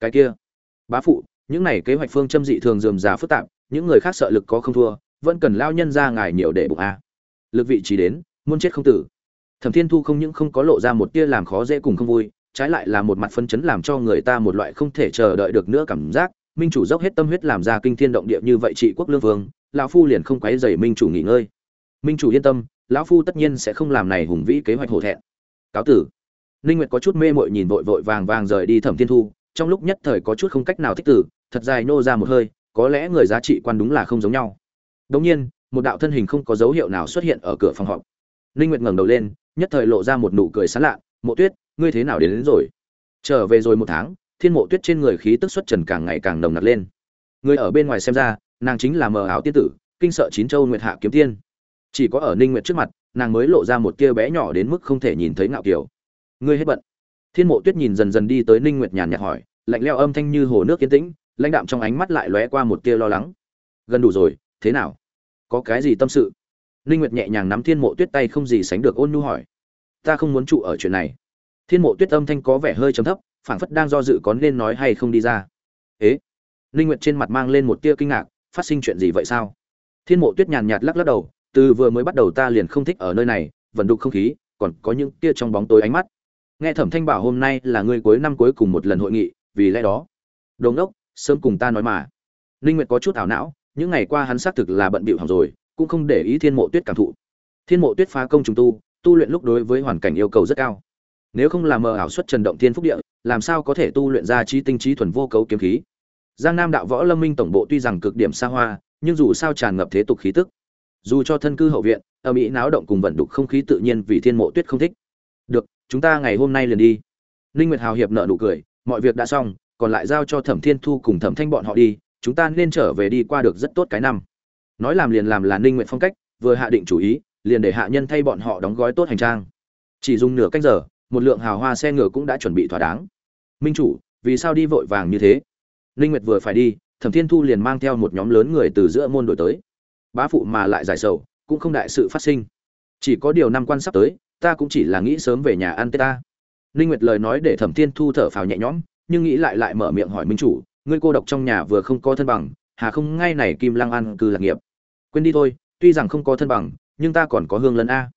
Cái kia, bá phụ, những này kế hoạch phương châm dị thường dườm già phức tạp những người khác sợ lực có không thua, vẫn cần lao nhân ra ngài nhiều để bụng a lực vị trí đến muôn chết không tử. Thẩm thiên thu không những không có lộ ra một tia làm khó dễ cùng không vui, trái lại là một mặt phân chấn làm cho người ta một loại không thể chờ đợi được nữa cảm giác. Minh chủ dốc hết tâm huyết làm ra kinh thiên động địa như vậy trị quốc lương vương, lão phu liền không quấy dày minh chủ nghỉ ngơi. Minh chủ yên tâm, lão phu tất nhiên sẽ không làm này hùng vĩ kế hoạch hổ thẹn. Cáo tử. Ninh nguyệt có chút mê mội nhìn vội vội vàng vàng rời đi thẩm thiên thu, trong lúc nhất thời có chút không cách nào thích tử, thật dài nô ra một hơi có lẽ người giá trị quan đúng là không giống nhau. Đống nhiên một đạo thân hình không có dấu hiệu nào xuất hiện ở cửa phòng họp. Ninh nguyệt ngẩng đầu lên nhất thời lộ ra một nụ cười sán lạ mộ tuyết ngươi thế nào đến, đến rồi? Trở về rồi một tháng thiên mộ tuyết trên người khí tức xuất trần càng ngày càng nồng nặc lên. Người ở bên ngoài xem ra nàng chính là mờ áo tiên tử kinh sợ chín châu nguyệt hạ kiếm tiên. Chỉ có ở ninh nguyệt trước mặt nàng mới lộ ra một tia bé nhỏ đến mức không thể nhìn thấy ngạo kiều. Ngươi hết bận. Thiên mộ tuyết nhìn dần dần đi tới ninh nguyệt nhàn nhạt hỏi lạnh lẽo âm thanh như hồ nước yên tĩnh lãnh đạm trong ánh mắt lại lóe qua một tia lo lắng. Gần đủ rồi, thế nào? Có cái gì tâm sự? Ninh nguyệt nhẹ nhàng nắm thiên mộ tuyết tay không gì sánh được ôn nhu hỏi. Ta không muốn trụ ở chuyện này. Thiên mộ tuyết âm thanh có vẻ hơi trầm thấp, phảng phất đang do dự có nên nói hay không đi ra. Ế? Ninh nguyệt trên mặt mang lên một tia kinh ngạc, phát sinh chuyện gì vậy sao? Thiên mộ tuyết nhàn nhạt lắc lắc đầu, từ vừa mới bắt đầu ta liền không thích ở nơi này vận đục không khí, còn có những tia trong bóng tối ánh mắt. Nghe thẩm thanh bảo hôm nay là ngươi cuối năm cuối cùng một lần hội nghị, vì lẽ đó. Đồn đốc sớm cùng ta nói mà. Ninh nguyệt có chút ảo não, những ngày qua hắn xác thực là bận bịu hỏng rồi, cũng không để ý thiên mộ tuyết cảm thụ. Thiên mộ tuyết phá công trùng tu tu luyện lúc đối với hoàn cảnh yêu cầu rất cao. Nếu không làm mờ ảo xuất trần động thiên phúc địa, làm sao có thể tu luyện ra trí tinh trí thuần vô cấu kiếm khí? Giang nam đạo võ lâm minh tổng bộ tuy rằng cực điểm xa hoa, nhưng dù sao tràn ngập thế tục khí tức. Dù cho thân cư hậu viện ở mỹ náo động cùng vận đục không khí tự nhiên vì thiên mộ tuyết không thích. Được, chúng ta ngày hôm nay liền đi. Ninh nguyệt hào hiệp nợ nụ cười, mọi việc đã xong còn lại giao cho thẩm thiên thu cùng thẩm thanh bọn họ đi, chúng ta nên trở về đi qua được rất tốt cái năm. Nói làm liền làm là ninh nguyệt phong cách, vừa hạ định chủ ý, liền để hạ nhân thay bọn họ đóng gói tốt hành trang. Chỉ dùng nửa canh giờ, một lượng hào hoa xe ngựa cũng đã chuẩn bị thỏa đáng. Minh chủ, vì sao đi vội vàng như thế? Ninh nguyệt vừa phải đi, thẩm thiên thu liền mang theo một nhóm lớn người từ giữa môn đổi tới. Bá phụ mà lại giải sầu, cũng không đại sự phát sinh. Chỉ có điều năm quan sắp tới, ta cũng chỉ là nghĩ sớm về nhà ăn tết ta. Ninh nguyệt lời nói để thẩm thiên thu thở phào nhẹ nhõm nhưng nghĩ lại lại mở miệng hỏi minh chủ, ngươi cô độc trong nhà vừa không có thân bằng, hà không ngay này kim lăng ăn cư lạc nghiệp. Quên đi thôi, tuy rằng không có thân bằng, nhưng ta còn có hương lân a.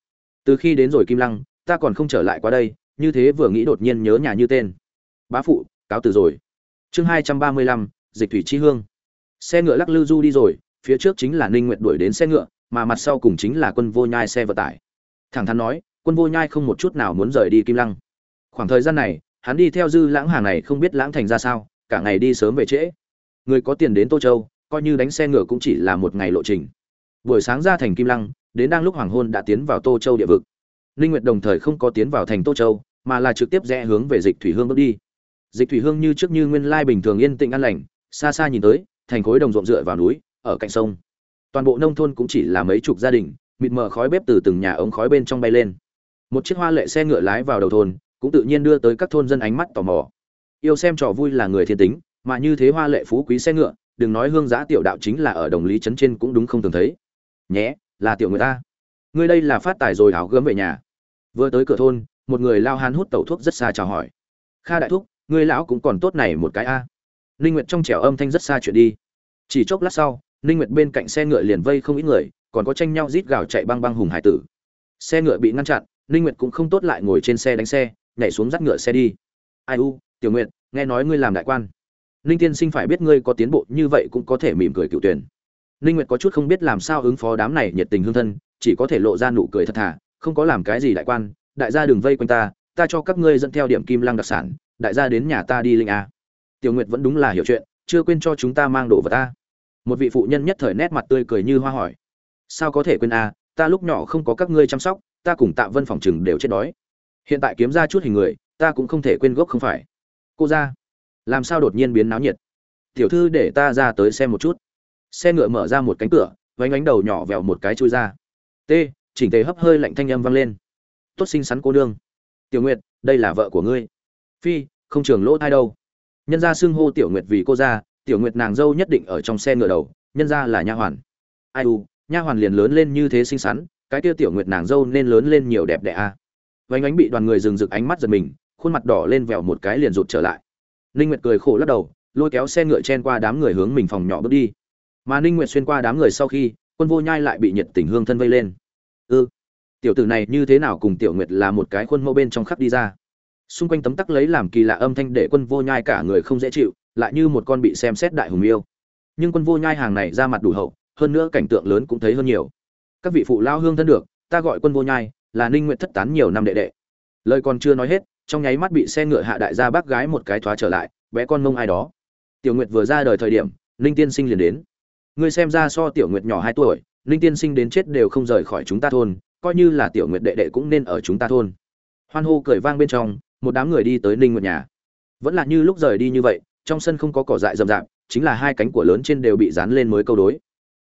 Từ khi đến rồi kim lăng, ta còn không trở lại qua đây, như thế vừa nghĩ đột nhiên nhớ nhà như tên. Bá phụ, cáo từ rồi. Chương hai trăm ba mươi lăm, dịch thủy chi hương. Xe ngựa lắc lư du đi rồi, phía trước chính là ninh nguyệt đuổi đến xe ngựa, mà mặt sau cùng chính là quân vô nhai xe vận tải. Thẳng thắn nói, quân vô nhai không một chút nào muốn rời đi kim lăng. Khoảng thời gian này hắn đi theo dư lãng hàng này không biết lãng thành ra sao cả ngày đi sớm về trễ người có tiền đến tô châu coi như đánh xe ngựa cũng chỉ là một ngày lộ trình buổi sáng ra thành kim lăng đến đang lúc hoàng hôn đã tiến vào tô châu địa vực Linh Nguyệt đồng thời không có tiến vào thành Tô Châu, mà là trực tiếp rẽ hướng về Dịch Thủy Hương bước đi. Dịch Thủy Hương như trước như nguyên lai bình thường yên tĩnh an lành, xa xa nhìn tới, thành khối đồng ruộng dựa vào núi, ở cạnh sông. Toàn bộ nông thôn cũng chỉ là mấy chục gia đình, mịt mờ khói bếp từ từng nhà ống khói bên trong bay lên. Một chiếc hoa lệ xe ngựa lái vào đầu thôn, cũng tự nhiên đưa tới các thôn dân ánh mắt tò mò. Yêu xem trò vui là người thiên tính, mà như thế hoa lệ phú quý xe ngựa, đừng nói hương giá tiểu đạo chính là ở đồng lý trấn trên cũng đúng không thường thấy. Nhé, là tiểu người ta. Ngươi đây là phát tài rồi áo gớm về nhà vừa tới cửa thôn một người lao hán hút tẩu thuốc rất xa chào hỏi kha đại thúc người lão cũng còn tốt này một cái a ninh nguyệt trong trẻo âm thanh rất xa chuyện đi chỉ chốc lát sau ninh nguyệt bên cạnh xe ngựa liền vây không ít người còn có tranh nhau rít gào chạy băng băng hùng hải tử xe ngựa bị ngăn chặn ninh nguyệt cũng không tốt lại ngồi trên xe đánh xe nhảy xuống dắt ngựa xe đi. Ai u, tiểu nguyệt, nghe nói ngươi làm đại quan. Ninh tiên sinh phải biết ngươi có tiến bộ như vậy cũng có thể mỉm cười cựu tuyển. Ninh nguyệt có chút không biết làm sao ứng phó đám này nhiệt tình hương thân, chỉ có thể lộ ra nụ cười thật thà, không có làm cái gì đại quan. Đại gia đừng vây quanh ta ta cho các ngươi dẫn theo điểm kim lăng đặc sản, đại gia đến nhà ta đi linh a. Tiểu nguyệt vẫn đúng là hiểu chuyện, chưa quên cho chúng ta mang đồ vào ta. Một vị phụ nhân nhất thời nét mặt tươi cười như hoa hỏi. Sao có thể quên a, ta lúc nhỏ không có các ngươi chăm sóc, ta cùng tạ vân phòng chừng đều chết đói hiện tại kiếm ra chút hình người, ta cũng không thể quên gốc không phải. Cô ra, làm sao đột nhiên biến náo nhiệt? Tiểu thư để ta ra tới xem một chút. Xe ngựa mở ra một cánh cửa, vánh ánh đầu nhỏ vẹo một cái chui ra. T, chỉnh tề hấp hơi lạnh thanh âm vang lên. Tốt xinh xắn cô nương. Tiểu nguyệt, đây là vợ của ngươi. Phi, không trường lỗ thai đâu. Nhân ra xưng hô tiểu nguyệt vì cô ra, tiểu nguyệt nàng dâu nhất định ở trong xe ngựa đầu, nhân ra là nha hoàn. Ai u, nha hoàn liền lớn lên như thế xinh xắn, cái kia tiểu nguyệt nàng dâu nên lớn lên nhiều đẹp đẽ a à vánh ánh bị đoàn người dừng rực ánh mắt giật mình khuôn mặt đỏ lên vẹo một cái liền rụt trở lại. Ninh nguyệt cười khổ lắc đầu lôi kéo xe ngựa chen qua đám người hướng mình phòng nhỏ bước đi. Mà ninh nguyệt xuyên qua đám người sau khi quân vô nhai lại bị nhiệt tình hương thân vây lên. Ư ừ, tiểu tử này như thế nào cùng tiểu nguyệt là một cái khuôn mẫu bên trong khắp đi ra? Xung quanh tấm tắc lấy làm kỳ lạ âm thanh để quân vô nhai cả người không dễ chịu lại như một con bị xem xét đại hùng yêu. Nhưng quân vô nhai hàng này ra mặt đủ hậu hơn nữa cảnh tượng lớn cũng thấy hơn nhiều. Các vị phụ lao hương thân được ta gọi quân vô nhai là ninh nguyện thất tán nhiều năm đệ đệ. Lời còn chưa nói hết trong nháy mắt bị xe ngựa hạ đại gia bác gái một cái thoá trở lại bé con mông ai đó. Tiểu nguyệt vừa ra đời thời điểm ninh tiên sinh liền đến. Ngươi xem ra so tiểu nguyệt nhỏ hai tuổi ninh tiên sinh đến chết đều không rời khỏi chúng ta thôn coi như là tiểu nguyệt đệ đệ cũng nên ở chúng ta thôn. Hoan hô cười vang bên trong một đám người đi tới ninh nguyệt nhà. Vẫn là như lúc rời đi như vậy trong sân không có cỏ dại rậm rạp chính là hai cánh của lớn trên đều bị dán lên mới câu đối.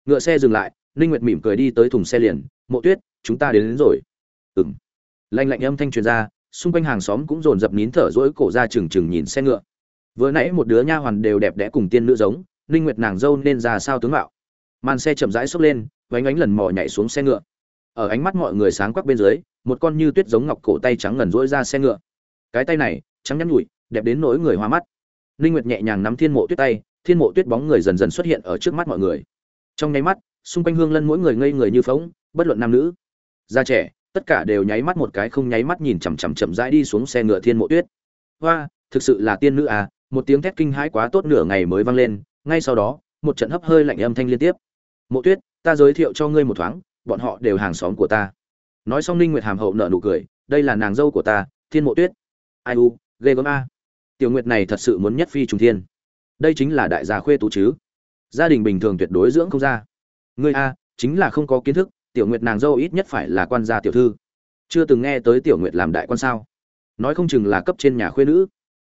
Ngựa xe dừng lại ninh nguyệt mỉm cười đi tới thùng xe liền mộ tuyết chúng ta đến, đến rồi ừm. Lạnh lạnh âm thanh truyền ra, xung quanh hàng xóm cũng dồn dập nín thở rỗi cổ ra chừng chừng nhìn xe ngựa. Vừa nãy một đứa nha hoàn đều đẹp đẽ cùng tiên nữ giống, ninh nguyệt nàng dâu nên ra sao tướng mạo. Màn xe chậm rãi xốc lên, vánh ánh lần mò nhảy xuống xe ngựa. Ở ánh mắt mọi người sáng quắc bên dưới, một con như tuyết giống ngọc cổ tay trắng ngần rỗi ra xe ngựa. Cái tay này, trắng nhắn nhủi, đẹp đến nỗi người hoa mắt. Ninh nguyệt nhẹ nhàng nắm thiên mộ tuyết tay, thiên mộ tuyết bóng người dần dần xuất hiện ở trước mắt mọi người. Trong nháy mắt, xung quanh hương lân mỗi người ngây người như phóng bất luận nam nữ già trẻ tất cả đều nháy mắt một cái không nháy mắt nhìn chằm chằm chậm rãi đi xuống xe ngựa thiên mộ tuyết. Hoa, thực sự là tiên nữ à một tiếng thét kinh hãi quá tốt nửa ngày mới vang lên, ngay sau đó, một trận hấp hơi lạnh âm thanh liên tiếp. Mộ tuyết, ta giới thiệu cho ngươi một thoáng, bọn họ đều hàng xóm của ta. Nói xong ninh nguyệt hàm hậu nở nụ cười, đây là nàng dâu của ta, thiên mộ tuyết. Ai u, ghê gớm a. Tiểu nguyệt này thật sự muốn nhất phi trùng thiên. Đây chính là đại gia khuê tú chứ. Gia đình bình thường tuyệt đối dưỡng không ra. Ngươi a, chính là không có kiến thức tiểu nguyệt nàng dâu ít nhất phải là quan gia tiểu thư. Chưa từng nghe tới tiểu nguyệt làm đại quan sao? Nói không chừng là cấp trên nhà khuê nữ.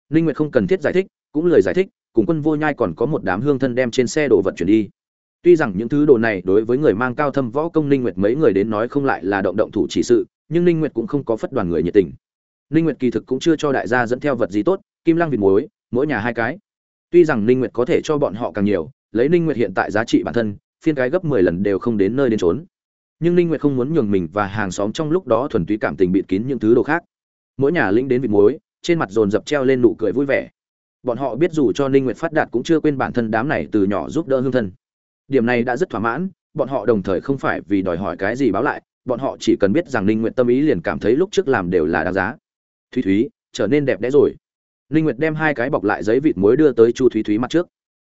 Ninh nguyệt không cần thiết giải thích, cũng lời giải thích, cùng quân vô nhai còn có một đám hương thân đem trên xe đồ vật chuyển đi. Tuy rằng những thứ đồ này đối với người mang cao thâm võ công ninh nguyệt mấy người đến nói không lại là động động thủ chỉ sự, nhưng ninh nguyệt cũng không có phất đoàn người nhiệt tình. Ninh nguyệt kỳ thực cũng chưa cho đại gia dẫn theo vật gì tốt, kim lăng vịt muối, mỗi nhà hai cái. Tuy rằng ninh nguyệt có thể cho bọn họ càng nhiều, lấy ninh nguyệt hiện tại giá trị bản thân, phiên cái gấp 10 lần đều không đến nơi đến trốn nhưng ninh nguyệt không muốn nhường mình và hàng xóm trong lúc đó thuần túy cảm tình bịt kín những thứ đồ khác. Mỗi nhà lĩnh đến vịt muối, trên mặt dồn dập treo lên nụ cười vui vẻ. Bọn họ biết dù cho ninh nguyệt phát đạt cũng chưa quên bản thân đám này từ nhỏ giúp đỡ hương thân. Điểm này đã rất thỏa mãn, bọn họ đồng thời không phải vì đòi hỏi cái gì báo lại, bọn họ chỉ cần biết rằng ninh nguyệt tâm ý liền cảm thấy lúc trước làm đều là đáng giá. Thúy thúy, trở nên đẹp đẽ rồi. Ninh nguyệt đem hai cái bọc lại giấy vịt muối đưa tới chu thúy thúy mặt trước.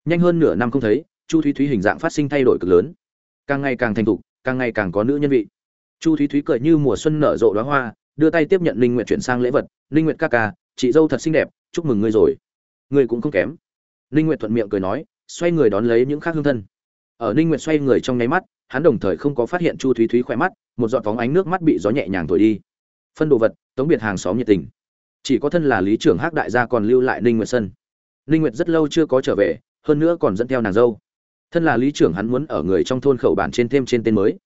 Nhanh hơn nửa năm không thấy, chu thúy thúy hình dạng phát sinh thay đổi cực lớn. Càng ngày càng thành thục càng ngày càng có nữ nhân vị. Chu thúy thúy cười như mùa xuân nở rộ đóa hoa, đưa tay tiếp nhận linh nguyện chuyển sang lễ vật. Linh nguyện ca ca, chị dâu thật xinh đẹp, chúc mừng ngươi rồi. Ngươi cũng không kém. Linh nguyện thuận miệng cười nói, xoay người đón lấy những khác hương thân. Ở linh nguyện xoay người trong nháy mắt, hắn đồng thời không có phát hiện chu thúy thúy khỏe mắt, một giọt phóng ánh nước mắt bị gió nhẹ nhàng thổi đi. Phân đồ vật, tống biệt hàng xóm nhiệt tình. Chỉ có thân là lý trưởng hắc đại gia còn lưu lại ninh nguyệt sân. Ninh nguyệt rất lâu chưa có trở về, hơn nữa còn dẫn theo nàng dâu thân là lý trưởng hắn muốn ở người trong thôn khẩu bản trên thêm trên tên mới.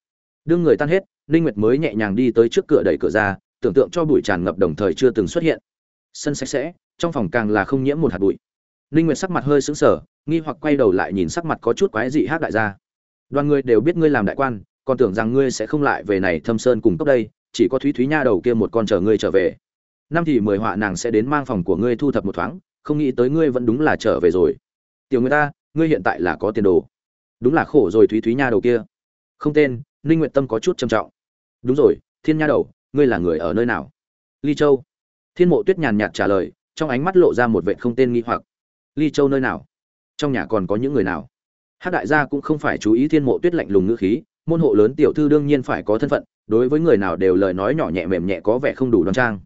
Đương người tan hết, ninh nguyệt mới nhẹ nhàng đi tới trước cửa đẩy cửa ra, tưởng tượng cho bụi tràn ngập đồng thời chưa từng xuất hiện. Sân sạch sẽ, trong phòng càng là không nhiễm một hạt bụi. Ninh nguyệt sắc mặt hơi sững sờ, nghi hoặc quay đầu lại nhìn sắc mặt có chút quái dị hát đại gia. Đoàn người đều biết ngươi làm đại quan, còn tưởng rằng ngươi sẽ không lại về này thâm sơn cùng cấp đây, chỉ có thúy thúy nha đầu kia một con chờ ngươi trở về. Năm thì mười họa nàng sẽ đến mang phòng của ngươi thu thập một thoáng, không nghĩ tới ngươi vẫn đúng là trở về rồi. Tiểu người ta, ngươi hiện tại là có tiền đồ đúng là khổ rồi thúy thúy nha đầu kia. Không tên, ninh nguyện tâm có chút trầm trọng. Đúng rồi, thiên nha đầu, ngươi là người ở nơi nào? Ly châu. Thiên mộ tuyết nhàn nhạt trả lời, trong ánh mắt lộ ra một vệ không tên nghi hoặc. Ly châu nơi nào? Trong nhà còn có những người nào? Hát đại gia cũng không phải chú ý thiên mộ tuyết lạnh lùng ngữ khí, môn hộ lớn tiểu thư đương nhiên phải có thân phận, đối với người nào đều lời nói nhỏ nhẹ mềm nhẹ có vẻ không đủ đoan trang.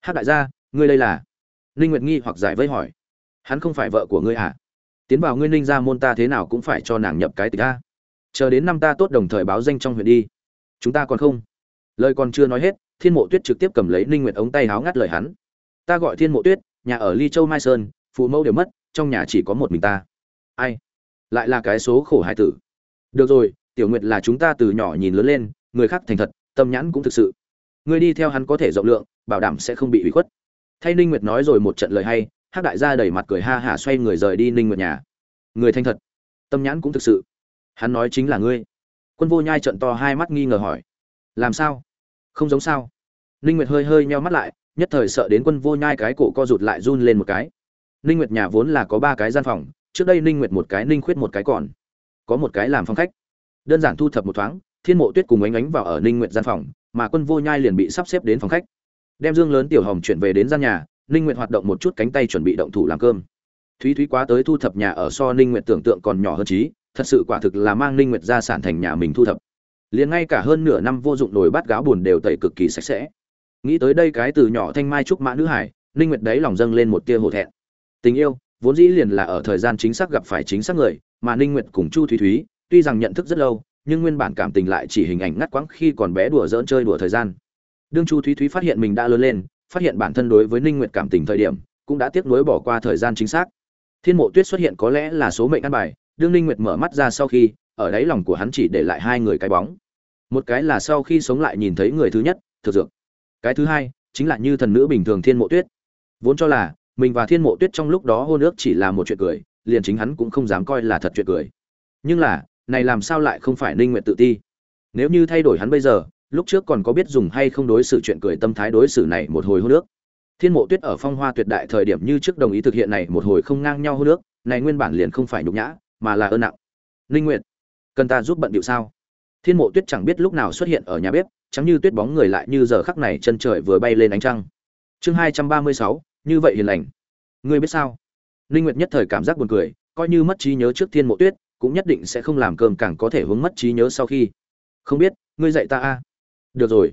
Hát đại gia, ngươi đây là? Ninh nguyệt nghi hoặc giải vây hỏi. Hắn không phải vợ của ngươi à? Tiến vào nguyên ninh gia môn ta thế nào cũng phải cho nàng nhập cái tịch a. Chờ đến năm ta tốt đồng thời báo danh trong huyện đi. Chúng ta còn không? Lời còn chưa nói hết, thiên mộ tuyết trực tiếp cầm lấy ninh nguyệt ống tay háo ngắt lời hắn. Ta gọi thiên mộ tuyết, nhà ở ly châu mai sơn, phụ mẫu đều mất, trong nhà chỉ có một mình ta. Ai? Lại là cái số khổ hại tử. Được rồi, tiểu nguyệt là chúng ta từ nhỏ nhìn lớn lên, người khác thành thật, tâm nhãn cũng thực sự. Ngươi đi theo hắn có thể rộng lượng, bảo đảm sẽ không bị hủy khuất. Thay ninh nguyệt nói rồi một trận lời hay hắc đại gia đầy mặt cười ha hả xoay người rời đi ninh nguyệt nhà. Người thanh thật. Tâm nhãn cũng thực sự. Hắn nói chính là ngươi. Quân vô nhai trận to hai mắt nghi ngờ hỏi. Làm sao? Không giống sao? Ninh nguyệt hơi hơi nheo mắt lại, nhất thời sợ đến quân vô nhai cái cổ co rụt lại run lên một cái. Ninh nguyệt nhà vốn là có ba cái gian phòng, trước đây ninh nguyệt một cái, ninh khuyết một cái còn. Có một cái làm phòng khách. Đơn giản thu thập một thoáng, thiên mộ tuyết cùng ánh ánh vào ở ninh nguyệt gian phòng, mà quân vô nhai liền bị sắp xếp đến phòng khách. Đem dương lớn tiểu hồng chuyển về đến gian nhà ninh nguyệt hoạt động một chút cánh tay chuẩn bị động thủ làm cơm. Thúy thúy quá tới thu thập nhà ở so ninh nguyệt tưởng tượng còn nhỏ hơn trí thật sự quả thực là mang ninh nguyệt ra sản thành nhà mình thu thập. Liền ngay cả hơn nửa năm vô dụng nồi bát gáo buồn đều tẩy cực kỳ sạch sẽ. Nghĩ tới đây cái từ nhỏ thanh mai trúc mã nữ hải, ninh nguyệt đấy lòng dâng lên một tia hổ thẹn. Tình yêu, vốn dĩ liền là ở thời gian chính xác gặp phải chính xác người, mà ninh nguyệt cùng chu thúy thúy, tuy rằng nhận thức rất lâu, nhưng nguyên bản cảm tình lại chỉ hình ảnh ngắt quãng khi còn bé đùa dỡn chơi đùa thời gian. Đương chu thúy thúy phát hiện mình đã lớn lên phát hiện bản thân đối với ninh nguyệt cảm tình thời điểm, cũng đã tiếc nuối bỏ qua thời gian chính xác. Thiên mộ tuyết xuất hiện có lẽ là số mệnh ăn bài, đương ninh nguyệt mở mắt ra sau khi, ở đáy lòng của hắn chỉ để lại hai người cái bóng. Một cái là sau khi sống lại nhìn thấy người thứ nhất, thực dược. Cái thứ hai, chính là như thần nữ bình thường thiên mộ tuyết. Vốn cho là, mình và thiên mộ tuyết trong lúc đó hôn ước chỉ là một chuyện cười, liền chính hắn cũng không dám coi là thật chuyện cười. Nhưng là, này làm sao lại không phải ninh nguyệt tự ti? Nếu như thay đổi hắn bây giờ lúc trước còn có biết dùng hay không đối xử chuyện cười tâm thái đối xử này một hồi hô nước thiên mộ tuyết ở phong hoa tuyệt đại thời điểm như trước đồng ý thực hiện này một hồi không ngang nhau hô nước này nguyên bản liền không phải nhục nhã, mà là ơn nặng. Linh nguyện cần ta giúp bận điệu sao? Thiên mộ tuyết chẳng biết lúc nào xuất hiện ở nhà bếp, chẳng như tuyết bóng người lại như giờ khắc này chân trời vừa bay lên ánh trăng. Chương hai trăm ba mươi sáu, như vậy hiền lành. Ngươi biết sao? Linh nguyệt nhất thời cảm giác buồn cười, coi như mất trí nhớ trước thiên mộ tuyết, cũng nhất định sẽ không làm cơm càng có thể hướng mất trí nhớ sau khi. Không biết, ngươi dạy ta a được rồi.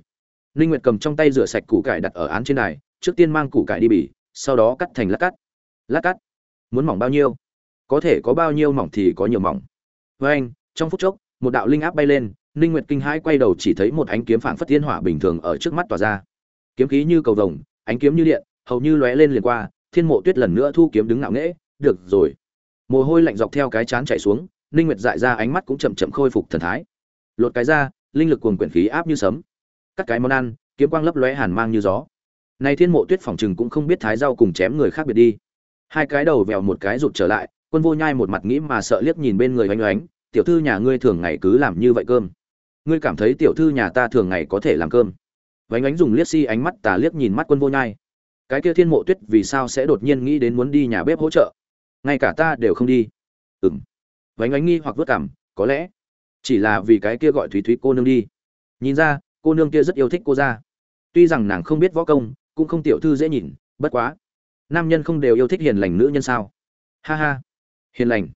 Ninh nguyệt cầm trong tay rửa sạch củ cải đặt ở án trên đài, trước tiên mang củ cải đi bỉ, sau đó cắt thành lát cắt. Lát cắt? Muốn mỏng bao nhiêu? Có thể có bao nhiêu mỏng thì có nhiều mỏng. Với anh, trong phút chốc, một đạo linh áp bay lên, ninh nguyệt kinh hãi quay đầu chỉ thấy một ánh kiếm phảng phất thiên hỏa bình thường ở trước mắt tỏa ra. Kiếm khí như cầu vồng, ánh kiếm như điện, hầu như lóe lên liền qua, thiên mộ tuyết lần nữa thu kiếm đứng ngạo nghễ, được rồi. Mồ hôi lạnh dọc theo cái chán chảy xuống, ninh nguyệt dại ra ánh mắt cũng chậm chậm khôi phục thần thái. Lột cái ra, linh lực cuồng quyển khí áp như sấm cắt cái món ăn, kiếm quang lấp lóe hàn mang như gió. Nay thiên mộ tuyết phòng chừng cũng không biết thái rau cùng chém người khác biệt đi. Hai cái đầu vèo một cái rụt trở lại, quân vô nhai một mặt nghĩ mà sợ liếc nhìn bên người oanh oánh, tiểu thư nhà ngươi thường ngày cứ làm như vậy cơm. Ngươi cảm thấy tiểu thư nhà ta thường ngày có thể làm cơm? Oanh oánh dùng liếc si ánh mắt tà liếc nhìn mắt quân vô nhai. Cái kia thiên mộ tuyết vì sao sẽ đột nhiên nghĩ đến muốn đi nhà bếp hỗ trợ? Ngay cả ta đều không đi. Ừm. Oanh oánh nghi hoặc vớt cảm, có lẽ chỉ là vì cái kia gọi thúy thúy cô nương đi. Nhìn ra cô nương kia rất yêu thích cô ra. Tuy rằng nàng không biết võ công, cũng không tiểu thư dễ nhìn, bất quá. Nam nhân không đều yêu thích hiền lành nữ nhân sao? Ha ha. Hiền lành.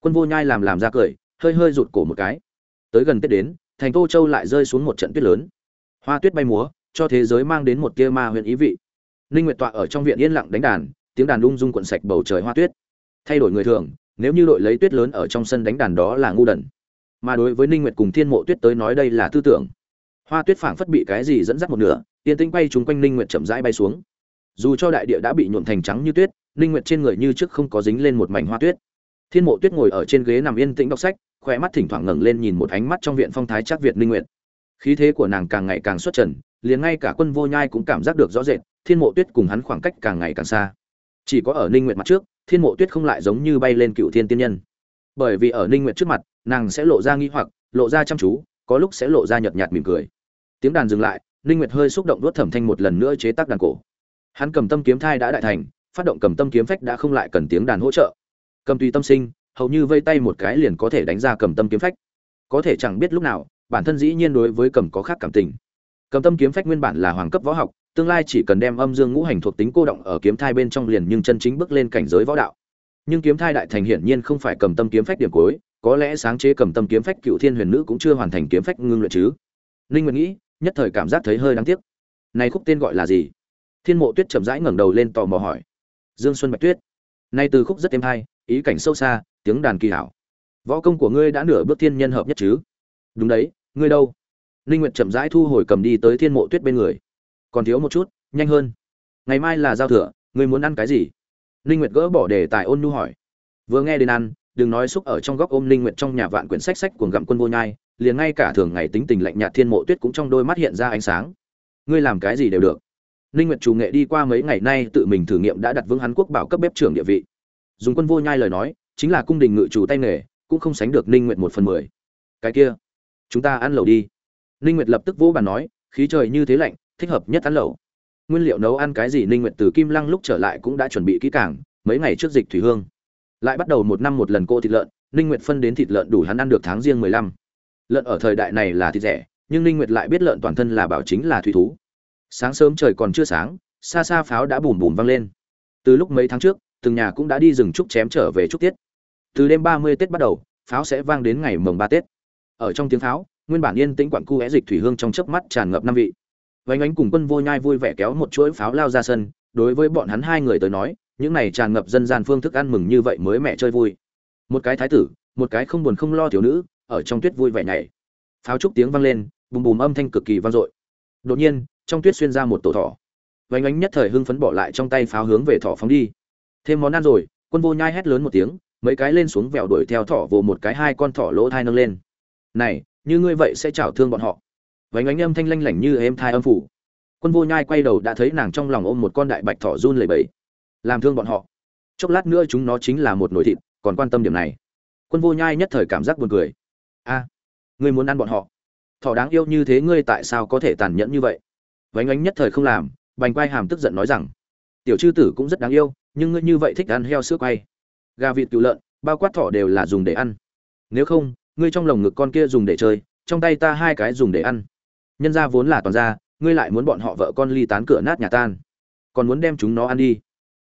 Quân vô nhai làm làm ra cười, hơi hơi rụt cổ một cái. Tới gần tết đến, thành tô châu lại rơi xuống một trận tuyết lớn. Hoa tuyết bay múa, cho thế giới mang đến một tia ma huyền ý vị. Ninh nguyệt tọa ở trong viện yên lặng đánh đàn, tiếng đàn lung dung cuộn sạch bầu trời hoa tuyết. Thay đổi người thường, nếu như đội lấy tuyết lớn ở trong sân đánh đàn đó là ngu đần. Mà đối với ninh nguyệt cùng thiên mộ tuyết tới nói đây là tư tưởng hoa tuyết phảng phất bị cái gì dẫn dắt một nửa, tiên tinh bay chúng quanh ninh nguyệt chậm rãi bay xuống. Dù cho đại địa đã bị nhuộm thành trắng như tuyết, ninh nguyệt trên người như trước không có dính lên một mảnh hoa tuyết. Thiên mộ tuyết ngồi ở trên ghế nằm yên tĩnh đọc sách khỏe mắt thỉnh thoảng ngẩng lên nhìn một ánh mắt trong viện phong thái chắc việt ninh nguyệt. Khí thế của nàng càng ngày càng xuất trần, liền ngay cả quân vô nhai cũng cảm giác được rõ rệt, thiên mộ tuyết cùng hắn khoảng cách càng ngày càng xa. Chỉ có ở ninh nguyệt mặt trước, thiên mộ tuyết không lại giống như bay lên cựu thiên tiên nhân. Bởi vì ở ninh nguyệt trước mặt, nàng sẽ lộ ra nghi hoặc, lộ ra chăm chú, có lúc sẽ lộ ra nhợt nhạt mỉm cười tiếng đàn dừng lại, ninh nguyệt hơi xúc động đuốt thẩm thanh một lần nữa chế tác đàn cổ. Hắn cầm tâm kiếm thai đã đại thành, phát động cầm tâm kiếm phách đã không lại cần tiếng đàn hỗ trợ. Cầm tùy tâm sinh, hầu như vây tay một cái liền có thể đánh ra cầm tâm kiếm phách. Có thể chẳng biết lúc nào, bản thân dĩ nhiên đối với cầm có khác cảm tình. Cầm tâm kiếm phách nguyên bản là hoàng cấp võ học, tương lai chỉ cần đem âm dương ngũ hành thuộc tính cô động ở kiếm thai bên trong liền nhưng chân chính bước lên cảnh giới võ đạo. Nhưng kiếm thai đại thành hiển nhiên không phải cầm tâm kiếm phách điểm cuối, có lẽ sáng chế cầm tâm kiếm phách cựu thiên huyền nữ cũng chưa hoàn thành kiếm phách ngưng luyện chứ. Ninh nguyện nghĩ nhất thời cảm giác thấy hơi đáng tiếc. Này khúc tên gọi là gì? Thiên mộ tuyết chậm rãi ngẩng đầu lên tò mò hỏi. Dương xuân bạch tuyết. Nay từ khúc rất êm hay, ý cảnh sâu xa, tiếng đàn kỳ hảo. Võ công của ngươi đã nửa bước thiên nhân hợp nhất chứ? Đúng đấy, ngươi đâu? Ninh nguyệt chậm rãi thu hồi cầm đi tới thiên mộ tuyết bên người. Còn thiếu một chút, nhanh hơn. Ngày mai là giao thừa, ngươi muốn ăn cái gì? Ninh nguyệt gỡ bỏ đề tài ôn nhu hỏi. Vừa nghe đến ăn, đừng nói xúc ở trong góc ôm ninh nguyệt trong nhà vạn quyển sách sách cuồng gặm quân vô nhai liền ngay cả thường ngày tính tình lạnh nhạt thiên mộ tuyết cũng trong đôi mắt hiện ra ánh sáng. Ngươi làm cái gì đều được. Ninh nguyệt chủ nghệ đi qua mấy ngày nay tự mình thử nghiệm đã đặt vững hắn quốc bảo cấp bếp trưởng địa vị. Dùng quân vô nhai lời nói, chính là cung đình ngự chủ tay nghề, cũng không sánh được ninh nguyệt một phần mười. Cái kia, chúng ta ăn lẩu đi. Ninh nguyệt lập tức vỗ bàn nói, khí trời như thế lạnh, thích hợp nhất ăn lẩu. Nguyên liệu nấu ăn cái gì ninh nguyệt từ kim lăng lúc trở lại cũng đã chuẩn bị kỹ càng, mấy ngày trước dịch thủy hương. Lại bắt đầu một năm một lần cô thịt lợn, ninh nguyệt phân đến thịt lợn đủ hắn ăn được tháng riêng 15 lợn ở thời đại này là thịt rẻ, nhưng ninh nguyệt lại biết lợn toàn thân là bảo chính là thủy thú. Sáng sớm trời còn chưa sáng, xa xa pháo đã bùm bùm vang lên. Từ lúc mấy tháng trước, từng nhà cũng đã đi rừng trúc chém trở về trúc tiết. Từ đêm 30 tết bắt đầu, pháo sẽ vang đến ngày mồng ba tết. Ở trong tiếng pháo, nguyên bản yên tĩnh quặng cu é dịch thủy hương trong chớp mắt tràn ngập năm vị. Vánh ánh cùng quân vô nhai vui vẻ kéo một chuỗi pháo lao ra sân, đối với bọn hắn hai người tới nói, những này tràn ngập dân gian phương thức ăn mừng như vậy mới mẹ chơi vui. Một cái thái tử, một cái không buồn không lo thiếu nữ ở trong tuyết vui vẻ nhảy. Pháo trúc tiếng vang lên, bùm bùm âm thanh cực kỳ vang dội. Đột nhiên, trong tuyết xuyên ra một tổ thỏ. Vánh ánh nhất thời hưng phấn bỏ lại trong tay pháo hướng về thỏ phóng đi. Thêm món ăn rồi, quân vô nhai hét lớn một tiếng, mấy cái lên xuống vèo đuổi theo thỏ vồ một cái hai con thỏ lỗ thai nâng lên. Này, như ngươi vậy sẽ chảo thương bọn họ. Vánh ánh âm thanh lanh lảnh như êm thai âm phủ. Quân vô nhai quay đầu đã thấy nàng trong lòng ôm một con đại bạch thỏ run lẩy bẩy. Làm thương bọn họ. Chốc lát nữa chúng nó chính là một nồi thịt, còn quan tâm điểm này. Quân vô nhai nhất thời cảm giác buồn cười a, ngươi muốn ăn bọn họ. Thỏ đáng yêu như thế ngươi tại sao có thể tàn nhẫn như vậy? Vánh ánh nhất thời không làm, bành quay hàm tức giận nói rằng, tiểu chư tử cũng rất đáng yêu, nhưng ngươi như vậy thích ăn heo sữa quay. Gà vịt cừu lợn, bao quát thỏ đều là dùng để ăn. Nếu không, ngươi trong lồng ngực con kia dùng để chơi, trong tay ta hai cái dùng để ăn. Nhân ra vốn là toàn ra ngươi lại muốn bọn họ vợ con ly tán cửa nát nhà tan. Còn muốn đem chúng nó ăn đi.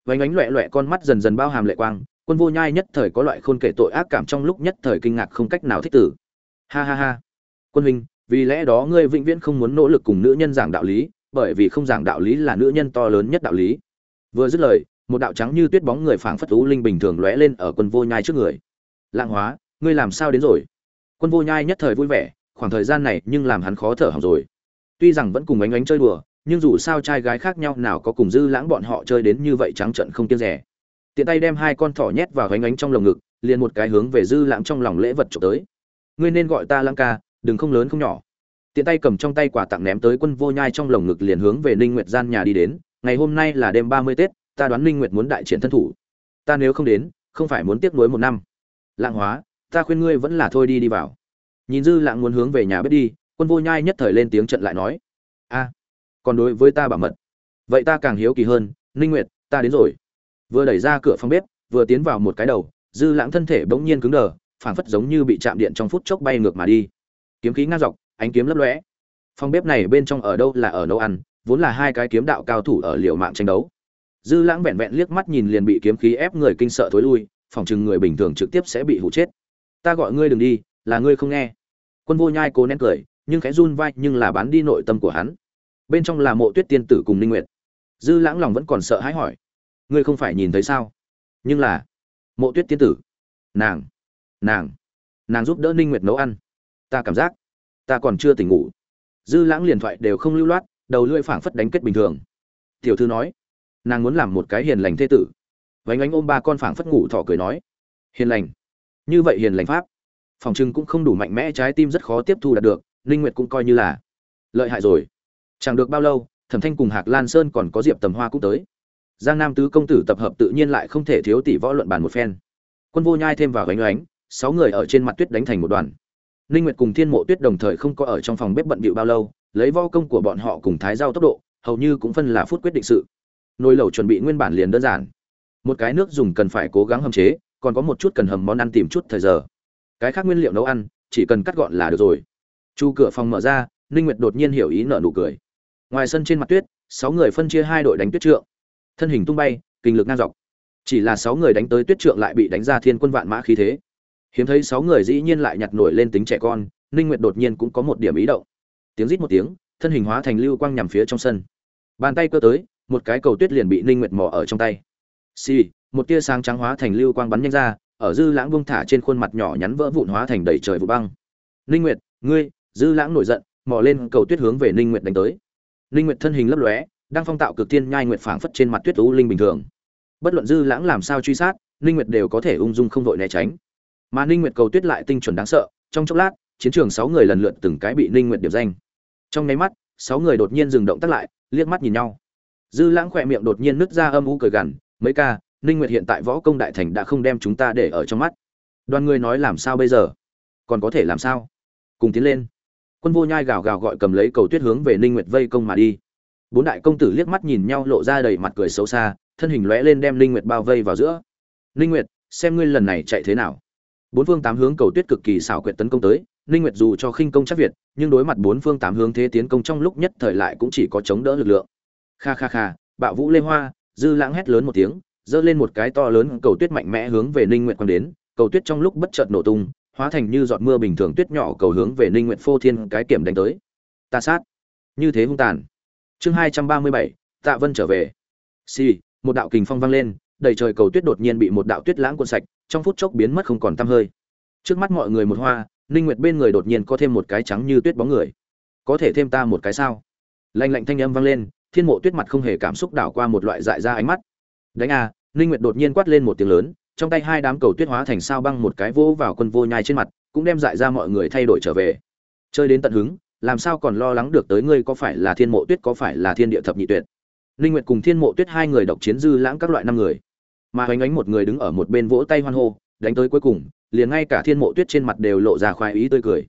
Vánh ánh loẹ loẹ con mắt dần dần bao hàm lệ quang, quân vô nhai nhất thời có loại khôn kể tội ác cảm trong lúc nhất thời kinh ngạc không cách nào thích tử ha ha ha. Quân huynh, vì lẽ đó ngươi vĩnh viễn không muốn nỗ lực cùng nữ nhân giảng đạo lý, bởi vì không giảng đạo lý là nữ nhân to lớn nhất đạo lý. Vừa dứt lời, một đạo trắng như tuyết bóng người phảng phất tú linh bình thường lóe lên ở quân vô nhai trước người. Lạng hóa, ngươi làm sao đến rồi? Quân vô nhai nhất thời vui vẻ, khoảng thời gian này nhưng làm hắn khó thở hỏng rồi. Tuy rằng vẫn cùng ánh ánh chơi đùa, nhưng dù sao trai gái khác nhau nào có cùng dư lãng bọn họ chơi đến như vậy trắng trận không kiêng rẻ. Tiện tay đem hai con thỏ nhét vào ánh ánh trong lồng ngực, liền một cái hướng về dư lãng trong lòng lễ vật trộm tới ngươi nên gọi ta lãng ca, đừng không lớn không nhỏ. Tiện tay cầm trong tay quà tặng ném tới quân vô nhai trong lồng ngực liền hướng về ninh nguyệt gian nhà đi đến, ngày hôm nay là đêm 30 tết, ta đoán ninh nguyệt muốn đại triển thân thủ. Ta nếu không đến, không phải muốn tiếc nuối một năm. Lạng hóa, ta khuyên ngươi vẫn là thôi đi đi vào. Nhìn dư lạng muốn hướng về nhà bếp đi, quân vô nhai nhất thời lên tiếng trận lại nói, a, còn đối với ta bảo mật. Vậy ta càng hiếu kỳ hơn, ninh nguyệt, ta đến rồi. Vừa đẩy ra cửa phòng bếp, vừa tiến vào một cái đầu, dư lãng thân thể bỗng nhiên cứng đờ phảng phất giống như bị chạm điện trong phút chốc bay ngược mà đi. Kiếm khí ngang dọc, ánh kiếm lấp lóe. Phòng bếp này bên trong ở đâu là ở nấu ăn, vốn là hai cái kiếm đạo cao thủ ở liều mạng tranh đấu. Dư lãng vẹn vẹn liếc mắt nhìn liền bị kiếm khí ép người kinh sợ thối lui, phòng chừng người bình thường trực tiếp sẽ bị hụ chết. Ta gọi ngươi đừng đi, là ngươi không nghe. Quân vô nhai cố nén cười, nhưng khẽ run vai nhưng là bán đi nội tâm của hắn. Bên trong là mộ tuyết tiên tử cùng ninh nguyệt. Dư lãng lòng vẫn còn sợ hãi hỏi, ngươi không phải nhìn thấy sao? Nhưng là, mộ tuyết tiên tử, nàng nàng nàng giúp đỡ ninh nguyệt nấu ăn. Ta cảm giác, ta còn chưa tỉnh ngủ. Dư lãng liền thoại đều không lưu loát, đầu lưỡi phảng phất đánh kết bình thường. Tiểu thư nói, nàng muốn làm một cái hiền lành thế tử. Vánh ánh ôm ba con phảng phất ngủ thỏ cười nói, hiền lành. Như vậy hiền lành pháp, phòng trưng cũng không đủ mạnh mẽ, trái tim rất khó tiếp thu đạt được linh nguyệt cũng coi như là lợi hại rồi. Chẳng được bao lâu, thẩm thanh cùng hạc lan sơn còn có diệp tầm hoa cũng tới. Giang nam tứ công tử tập hợp tự nhiên lại không thể thiếu tỷ võ luận bàn một phen. Quân vô nhai thêm vào gánh oánh sáu người ở trên mặt tuyết đánh thành một đoàn. Linh nguyệt cùng thiên mộ tuyết đồng thời không có ở trong phòng bếp bận bịu bao lâu, lấy vo công của bọn họ cùng thái giao tốc độ, hầu như cũng phân là phút quyết định sự. Nồi lẩu chuẩn bị nguyên bản liền đơn giản. Một cái nước dùng cần phải cố gắng hầm chế, còn có một chút cần hầm món ăn tìm chút thời giờ. Cái khác nguyên liệu nấu ăn, chỉ cần cắt gọn là được rồi. Chu cửa phòng mở ra, ninh nguyệt đột nhiên hiểu ý nở nụ cười. Ngoài sân trên mặt tuyết, sáu người phân chia hai đội đánh tuyết trượng. Thân hình tung bay, kinh lực ngang dọc. Chỉ là sáu người đánh tới tuyết trượng lại bị đánh ra thiên quân vạn mã khí thế hiếm thấy sáu người dĩ nhiên lại nhặt nổi lên tính trẻ con, ninh nguyệt đột nhiên cũng có một điểm ý động. Tiếng rít một tiếng, thân hình hóa thành lưu quang nhằm phía trong sân. Bàn tay cơ tới, một cái cầu tuyết liền bị ninh nguyệt mò ở trong tay. Xì, một tia sáng trắng hóa thành lưu quang bắn nhanh ra, ở dư lãng bông thả trên khuôn mặt nhỏ nhắn vỡ vụn hóa thành đầy trời vụ băng. Ninh nguyệt, ngươi, dư lãng nổi giận, mò lên cầu tuyết hướng về ninh nguyệt đánh tới. Ninh nguyệt thân hình lấp lóe, đang phong tạo cực tiên nhai nguyệt phảng phất trên mặt tuyết u linh bình thường. Bất luận dư lãng làm sao truy sát, ninh nguyệt đều có thể ung dung không vội né tránh mà ninh nguyệt cầu tuyết lại tinh chuẩn đáng sợ, trong chốc lát, chiến trường sáu người lần lượt từng cái bị ninh nguyệt điểm danh. Trong nháy mắt, sáu người đột nhiên dừng động tác lại, liếc mắt nhìn nhau. Dư lãng khỏe miệng đột nhiên nứt ra âm u cười gằn, mấy ca, ninh nguyệt hiện tại võ công đại thành đã không đem chúng ta để ở trong mắt. Đoàn người nói làm sao bây giờ? Còn có thể làm sao? Cùng tiến lên. Quân vô nhai gào gào gọi cầm lấy cầu tuyết hướng về ninh nguyệt vây công mà đi. Bốn đại công tử liếc mắt nhìn nhau lộ ra đầy mặt cười xấu xa, thân hình lóe lên đem ninh nguyệt bao vây vào giữa. Ninh nguyệt, xem ngươi lần này chạy thế nào bốn phương tám hướng cầu tuyết cực kỳ xảo quyệt tấn công tới ninh nguyệt dù cho khinh công chắc việt nhưng đối mặt bốn phương tám hướng thế tiến công trong lúc nhất thời lại cũng chỉ có chống đỡ lực lượng. Kha kha kha bạo vũ lê hoa dư lãng hét lớn một tiếng dơ lên một cái to lớn cầu tuyết mạnh mẽ hướng về ninh nguyệt quăng đến cầu tuyết trong lúc bất chợt nổ tung hóa thành như giọt mưa bình thường tuyết nhỏ cầu hướng về ninh nguyệt phô thiên cái kiểm đánh tới. Ta sát. Như thế hung tàn. Chương 237, tạ vân trở về. Xì một đạo kình phong vang lên đầy trời cầu tuyết đột nhiên bị một đạo tuyết lãng cuốn sạch trong phút chốc biến mất không còn tăm hơi. Trước mắt mọi người một hoa, ninh nguyệt bên người đột nhiên có thêm một cái trắng như tuyết bóng người. Có thể thêm ta một cái sao? Lạnh lạnh thanh âm vang lên, thiên mộ tuyết mặt không hề cảm xúc đảo qua một loại dại ra ánh mắt. Đánh a, ninh nguyệt đột nhiên quát lên một tiếng lớn, trong tay hai đám cầu tuyết hóa thành sao băng một cái vỗ vào quân vô nhai trên mặt, cũng đem dại ra mọi người thay đổi trở về. Chơi đến tận hứng, làm sao còn lo lắng được tới ngươi có phải là thiên mộ tuyết, có phải là thiên địa thập nhị tuyệt? Ninh nguyệt cùng thiên mộ tuyết hai người độc chiến dư lãng các loại năm người mà hoành ánh một người đứng ở một bên vỗ tay hoan hô, đánh tới cuối cùng, liền ngay cả thiên mộ tuyết trên mặt đều lộ ra khoái ý tươi cười.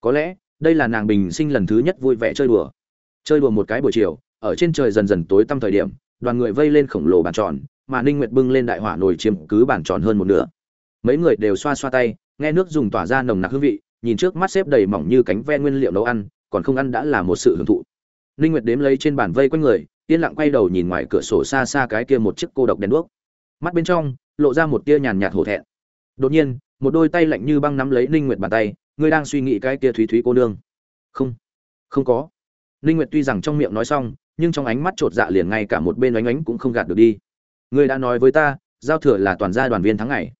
Có lẽ, đây là nàng bình sinh lần thứ nhất vui vẻ chơi đùa. Chơi đùa một cái buổi chiều, ở trên trời dần dần tối tăm thời điểm, đoàn người vây lên khổng lồ bàn tròn, mà ninh nguyệt bưng lên đại hỏa nồi chiếm cứ bàn tròn hơn một nửa. Mấy người đều xoa xoa tay, nghe nước dùng tỏa ra nồng nặc hương vị, nhìn trước mắt xếp đầy mỏng như cánh ve nguyên liệu nấu ăn, còn không ăn đã là một sự hưởng thụ. Ninh nguyệt đếm lấy trên bàn vây quanh người, yên lặng quay đầu nhìn ngoài cửa sổ xa xa cái kia một chiếc cô độc đèn đuốc mắt bên trong lộ ra một tia nhàn nhạt hổ thẹn. Đột nhiên, một đôi tay lạnh như băng nắm lấy ninh nguyệt bàn tay, ngươi đang suy nghĩ cái kia thúy thúy cô nương. Không không có. Ninh nguyệt tuy rằng trong miệng nói xong, nhưng trong ánh mắt trột dạ liền ngay cả một bên ánh ánh cũng không gạt được đi. Ngươi đã nói với ta, giao thừa là toàn gia đoàn viên tháng ngày.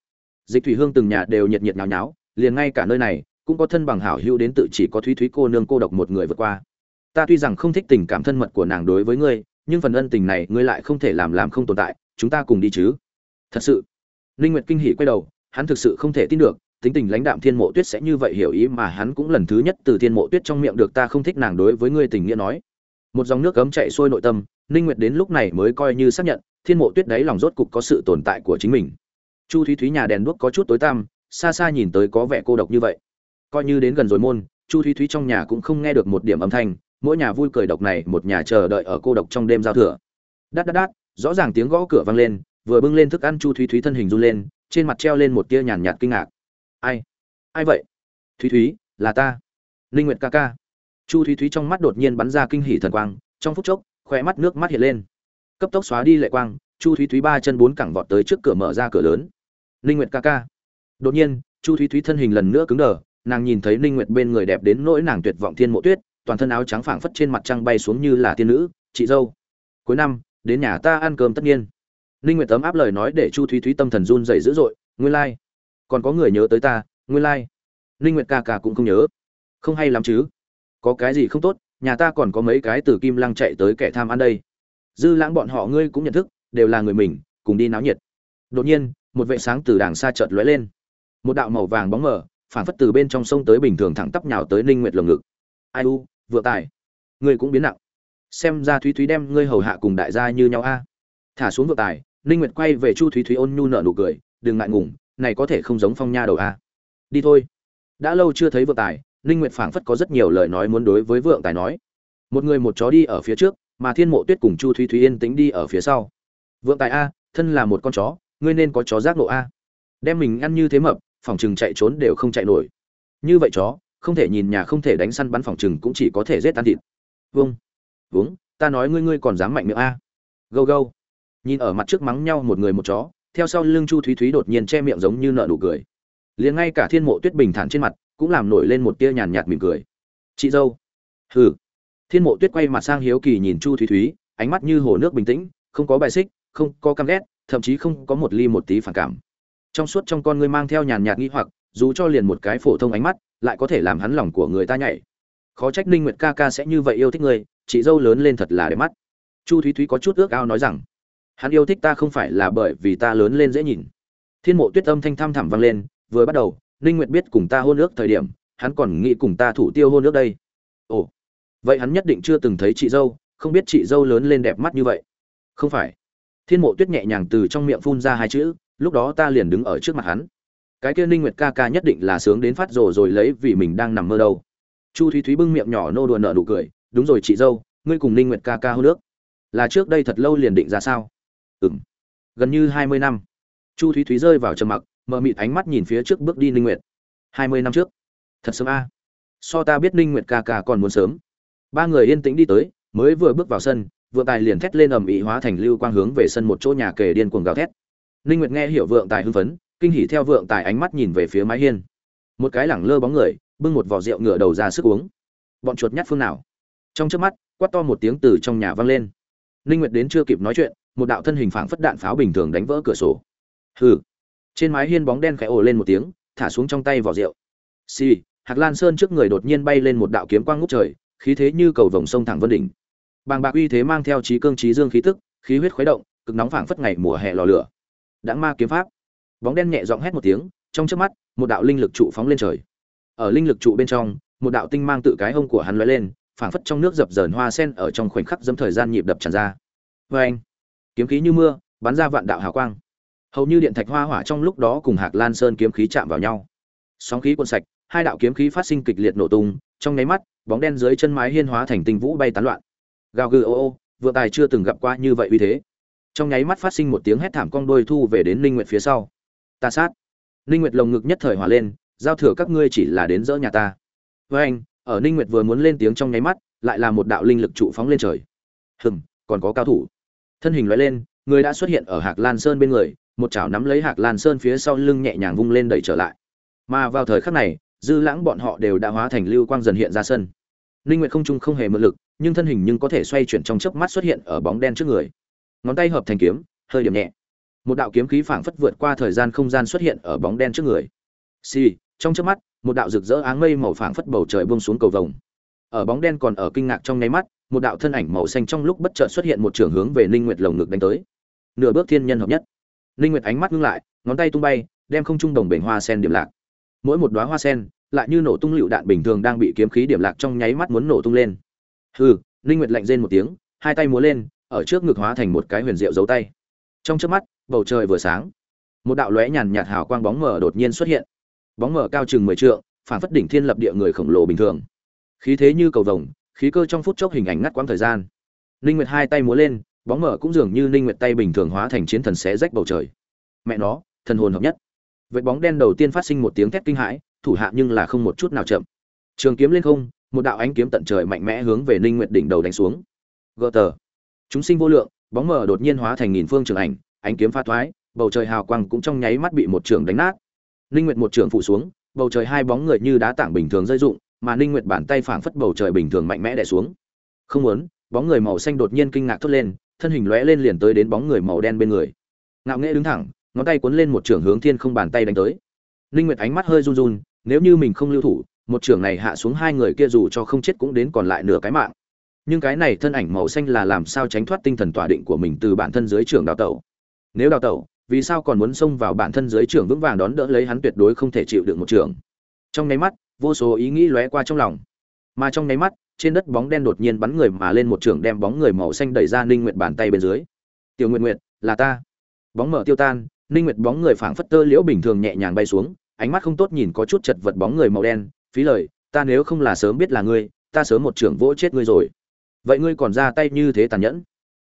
Dịch thủy hương từng nhà đều nhiệt nhiệt nháo nháo, liền ngay cả nơi này, cũng có thân bằng hảo hữu đến tự chỉ có thúy thúy cô nương cô độc một người vượt qua. Ta tuy rằng không thích tình cảm thân mật của nàng đối với ngươi, nhưng phần ân tình này ngươi lại không thể làm làm không tồn tại, chúng ta cùng đi chứ thật sự. Linh nguyệt kinh hỉ quay đầu, hắn thực sự không thể tin được, tính tình lãnh đạm thiên mộ tuyết sẽ như vậy hiểu ý mà hắn cũng lần thứ nhất từ thiên mộ tuyết trong miệng được ta không thích nàng đối với ngươi tình nghĩa nói. Một dòng nước cấm chạy xuôi nội tâm, ninh nguyệt đến lúc này mới coi như xác nhận, thiên mộ tuyết đấy lòng rốt cục có sự tồn tại của chính mình. Chu thúy thúy nhà đèn đuốc có chút tối tăm, xa xa nhìn tới có vẻ cô độc như vậy. Coi như đến gần rồi môn, chu thúy thúy trong nhà cũng không nghe được một điểm âm thanh, mỗi nhà vui cười độc này, một nhà chờ đợi ở cô độc trong đêm giao thừa. Đát đát đát, rõ ràng tiếng gõ cửa vang lên vừa bưng lên thức ăn chu thúy thúy thân hình run lên, trên mặt treo lên một tia nhàn nhạt kinh ngạc. Ai? Ai vậy? Thúy thúy, là ta. Linh nguyệt ca ca. Chu thúy thúy trong mắt đột nhiên bắn ra kinh hỉ thần quang, trong phút chốc khỏe mắt nước mắt hiện lên. Cấp tốc xóa đi lệ quang, chu thúy thúy ba chân bốn cẳng vọt tới trước cửa mở ra cửa lớn. Linh nguyệt ca ca. Đột nhiên, chu thúy thúy thân hình lần nữa cứng đờ, nàng nhìn thấy linh nguyệt bên người đẹp đến nỗi nàng tuyệt vọng thiên mộ tuyết, toàn thân áo trắng phảng phất trên mặt trăng bay xuống như là tiên nữ, chị dâu, cuối năm, đến nhà ta ăn cơm tất nhiên. Ninh nguyệt tấm áp lời nói để chu thúy thúy tâm thần run rẩy dữ dội, nguyên lai like. còn có người nhớ tới ta, nguyên lai. Like. ninh nguyệt ca ca cũng không nhớ. Không hay lắm chứ. Có cái gì không tốt, nhà ta còn có mấy cái từ kim lăng chạy tới kẻ tham ăn đây. Dư lãng bọn họ ngươi cũng nhận thức, đều là người mình, cùng đi náo nhiệt. Đột nhiên, một vệ sáng từ đàng xa chợt lóe lên. Một đạo màu vàng bóng mờ phản phất từ bên trong sông tới bình thường thẳng tắp nhào tới ninh nguyệt lồng ngực. Ai u, vừa tài. Ngươi cũng biến nặng. Xem ra thúy thúy đem ngươi hầu hạ cùng đại gia như nhau a thả xuống vừa tài, ninh nguyệt quay về chu thúy thúy ôn nhu nở nụ cười, đừng ngại ngùng, này có thể không giống phong nha đầu a đi thôi. Đã lâu chưa thấy vừa tài, ninh nguyệt phảng phất có rất nhiều lời nói muốn đối với vượng tài nói. Một người một chó đi ở phía trước, mà thiên mộ tuyết cùng chu thúy thúy yên tĩnh đi ở phía sau. Vượng tài a, thân là một con chó, ngươi nên có chó giác nộ a. Đem mình ăn như thế mập, phòng chừng chạy trốn đều không chạy nổi. Như vậy chó, không thể nhìn nhà không thể đánh săn bắn phòng chừng cũng chỉ có thể giết tan thịt. Vâng vâng ta nói ngươi ngươi còn dám mạnh miệng a. Gâu gâu nhìn ở mặt trước mắng nhau một người một chó, theo sau lưng chu thúy thúy đột nhiên che miệng giống như nợ nụ cười. Liền ngay cả thiên mộ tuyết bình thản trên mặt, cũng làm nổi lên một tia nhàn nhạt mỉm cười. Chị dâu. Hừ. Thiên mộ tuyết quay mặt sang hiếu kỳ nhìn chu thúy thúy, ánh mắt như hồ nước bình tĩnh, không có bài xích, không có căm ghét, thậm chí không có một ly một tí phản cảm. Trong suốt trong con ngươi mang theo nhàn nhạt nghi hoặc, dù cho liền một cái phổ thông ánh mắt, lại có thể làm hắn lòng của người ta nhảy. Khó trách ninh nguyệt ca ca sẽ như vậy yêu thích ngươi, chị dâu lớn lên thật là đẹp mắt. Chu thúy thúy có chút ước ao nói rằng hắn yêu thích ta không phải là bởi vì ta lớn lên dễ nhìn. Thiên mộ tuyết âm thanh thăm thẳm vang lên, vừa bắt đầu, ninh nguyệt biết cùng ta hôn ước thời điểm, hắn còn nghĩ cùng ta thủ tiêu hôn ước đây. Ồ, vậy hắn nhất định chưa từng thấy chị dâu, không biết chị dâu lớn lên đẹp mắt như vậy. Không phải. Thiên mộ tuyết nhẹ nhàng từ trong miệng phun ra hai chữ, lúc đó ta liền đứng ở trước mặt hắn. Cái kia ninh nguyệt ca ca nhất định là sướng đến phát rồ rồi lấy vì mình đang nằm mơ đâu. Chu thúy thúy bưng miệng nhỏ nô đùa nợ nụ cười, đúng rồi chị dâu, ngươi cùng ninh nguyệt ca ca hôn nước là trước đây thật lâu liền định ra sao? Ừm. Gần như hai mươi năm. Chu thúy thúy rơi vào trầm mặc mờ mịt ánh mắt nhìn phía trước bước đi ninh nguyệt. Hai mươi năm trước. Thật sớm a. So ta biết ninh nguyệt ca ca còn muốn sớm. Ba người yên tĩnh đi tới, mới vừa bước vào sân, vượng tài liền thét lên ầm ĩ hóa thành lưu quang hướng về sân một chỗ nhà kề điên cuồng gào thét. Ninh nguyệt nghe hiểu vượng tài hưng phấn, kinh hỉ theo vượng tài ánh mắt nhìn về phía mái hiên. Một cái lẳng lơ bóng người, bưng một vỏ rượu ngửa đầu ra sức uống. Bọn chuột nhát phương nào? Trong trước mắt, quát to một tiếng từ trong nhà vang lên. Ninh nguyệt đến chưa kịp nói chuyện một đạo thân hình phảng phất đạn pháo bình thường đánh vỡ cửa sổ. Hừ. Trên mái hiên bóng đen khẽ ồ lên một tiếng, thả xuống trong tay vỏ rượu. Xì, hạc lan sơn trước người đột nhiên bay lên một đạo kiếm quang ngút trời, khí thế như cầu vồng sông thẳng vân đỉnh. Bàng bạc uy thế mang theo trí cương trí dương khí tức, khí huyết khuấy động, cực nóng phảng phất ngày mùa hè lò lửa. Đãng ma kiếm pháp. Bóng đen nhẹ giọng hét một tiếng, trong chớp mắt, một đạo linh lực trụ phóng lên trời. Ở linh lực trụ bên trong, một đạo tinh mang tự cái hông của hắn lóe lên, phảng phất trong nước dập dờn hoa sen ở trong khoảnh khắc dâm thời gian nhịp đập tràn ra. Vê anh kiếm khí như mưa, bắn ra vạn đạo hào quang. Hầu như điện thạch hoa hỏa trong lúc đó cùng hạc lan sơn kiếm khí chạm vào nhau. Sóng khí cuộn sạch, hai đạo kiếm khí phát sinh kịch liệt nổ tung, trong nháy mắt, bóng đen dưới chân mái hiên hóa thành tinh vũ bay tán loạn. Gào gừ ô ô vừa tài chưa từng gặp qua như vậy uy thế. Trong nháy mắt phát sinh một tiếng hét thảm cong đôi thu về đến linh nguyệt phía sau. Ta sát. Linh nguyệt lồng ngực nhất thời hòa lên, giao thừa các ngươi chỉ là đến dỡ nhà ta. Với anh, ở ninh nguyệt vừa muốn lên tiếng trong nháy mắt, lại là một đạo linh lực trụ phóng lên trời. Hừm, còn có cao thủ thân hình lóe lên, người đã xuất hiện ở hạc lan sơn bên người, một chảo nắm lấy hạc lan sơn phía sau lưng nhẹ nhàng vung lên đẩy trở lại. Mà vào thời khắc này, dư lãng bọn họ đều đã hóa thành lưu quang dần hiện ra sân. Ninh nguyệt không trung không hề mượn lực, nhưng thân hình nhưng có thể xoay chuyển trong chớp mắt xuất hiện ở bóng đen trước người. Ngón tay hợp thành kiếm, hơi điểm nhẹ. Một đạo kiếm khí phảng phất vượt qua thời gian không gian xuất hiện ở bóng đen trước người. Xì, trong chớp mắt, một đạo rực rỡ áng mây màu phảng phất bầu trời buông xuống cầu vồng. Ở bóng đen còn ở kinh ngạc trong nháy mắt một đạo thân ảnh màu xanh trong lúc bất chợt xuất hiện một trường hướng về ninh nguyệt lồng ngực đánh tới. Nửa bước thiên nhân hợp nhất. Ninh nguyệt ánh mắt ngưng lại, ngón tay tung bay, đem không trung đồng bể hoa sen điểm lạc. Mỗi một đóa hoa sen, lại như nổ tung lựu đạn bình thường đang bị kiếm khí điểm lạc trong nháy mắt muốn nổ tung lên. Hừ, ninh nguyệt lạnh rên một tiếng, hai tay múa lên, ở trước ngực hóa thành một cái huyền diệu giấu tay. Trong chớp mắt, bầu trời vừa sáng. Một đạo lóe nhàn nhạt hào quang bóng mờ đột nhiên xuất hiện. Bóng mờ cao chừng mười trượng phản phất đỉnh thiên lập địa người khổng lồ bình thường. Khí thế như cầu vồng khí cơ trong phút chốc hình ảnh ngắt quãng thời gian. Ninh nguyệt hai tay múa lên, bóng mờ cũng dường như ninh nguyệt tay bình thường hóa thành chiến thần xé rách bầu trời. Mẹ nó, thần hồn hợp nhất. Vệt bóng đen đầu tiên phát sinh một tiếng thét kinh hãi, thủ hạ nhưng là không một chút nào chậm. Trường kiếm lên không, một đạo ánh kiếm tận trời mạnh mẽ hướng về ninh nguyệt đỉnh đầu đánh xuống. Gờ tờ chúng sinh vô lượng, bóng mờ đột nhiên hóa thành nghìn phương trường ảnh, ánh kiếm pha thoái, bầu trời hào quang cũng trong nháy mắt bị một trường đánh nát. Ninh nguyệt một trường phủ xuống, bầu trời hai bóng người như đá tảng bình thường rơi rụng mà ninh nguyệt bàn tay phảng phất bầu trời bình thường mạnh mẽ đè xuống. Không muốn, bóng người màu xanh đột nhiên kinh ngạc thốt lên, thân hình lóe lên liền tới đến bóng người màu đen bên người. Ngạo nghễ đứng thẳng, ngón tay cuốn lên một trường hướng thiên không bàn tay đánh tới. Ninh nguyệt ánh mắt hơi run run, nếu như mình không lưu thủ, một trường này hạ xuống hai người kia dù cho không chết cũng đến còn lại nửa cái mạng. Nhưng cái này thân ảnh màu xanh là làm sao tránh thoát tinh thần tỏa định của mình từ bản thân dưới trường đào tẩu? Nếu đào tẩu, vì sao còn muốn xông vào bản thân dưới trưởng vững vàng đón đỡ lấy hắn tuyệt đối không thể chịu được một trường? Trong nháy mắt vô số ý nghĩ lóe qua trong lòng. Mà trong nháy mắt, trên đất bóng đen đột nhiên bắn người mà lên một trường đem bóng người màu xanh đẩy ra ninh nguyệt bàn tay bên dưới. Tiểu nguyệt nguyệt, là ta. Bóng mở tiêu tan, ninh nguyệt bóng người phảng phất tơ liễu bình thường nhẹ nhàng bay xuống, ánh mắt không tốt nhìn có chút chật vật bóng người màu đen, phí lời, ta nếu không là sớm biết là ngươi, ta sớm một trưởng vỗ chết ngươi rồi. Vậy ngươi còn ra tay như thế tàn nhẫn?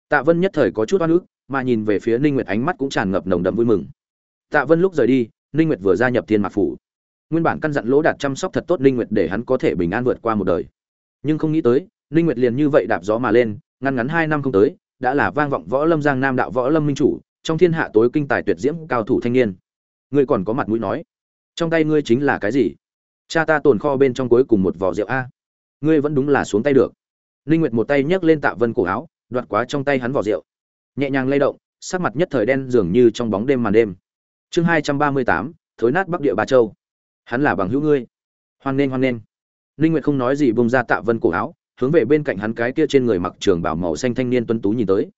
Tạ vân nhất thời có chút oan ức, mà nhìn về phía ninh nguyệt ánh mắt cũng tràn ngập nồng đậm vui mừng. Tạ vân lúc rời đi, ninh nguyệt vừa gia nhập thiên mạc phủ nguyên bản căn dặn lỗ đạt chăm sóc thật tốt ninh nguyệt để hắn có thể bình an vượt qua một đời. Nhưng không nghĩ tới, ninh nguyệt liền như vậy đạp gió mà lên, ngăn ngắn hai năm không tới, đã là vang vọng võ lâm giang nam đạo võ lâm minh chủ, trong thiên hạ tối kinh tài tuyệt diễm cao thủ thanh niên. Ngươi còn có mặt mũi nói, trong tay ngươi chính là cái gì? Cha ta tồn kho bên trong cuối cùng một vỏ rượu a. Ngươi vẫn đúng là xuống tay được. Ninh nguyệt một tay nhấc lên tạ vân cổ áo, đoạt quá trong tay hắn vỏ rượu. Nhẹ nhàng lay động, sắc mặt nhất thời đen dường như trong bóng đêm màn đêm. Chương hai trăm ba mươi tám, thối nát bắc địa ba châu hắn là bằng hữu ngươi. Hoan nghênh hoan nghênh. Ninh nguyệt không nói gì bông ra tạ vân cổ áo, hướng về bên cạnh hắn cái kia trên người mặc trường bảo màu xanh thanh niên tuấn tú nhìn tới.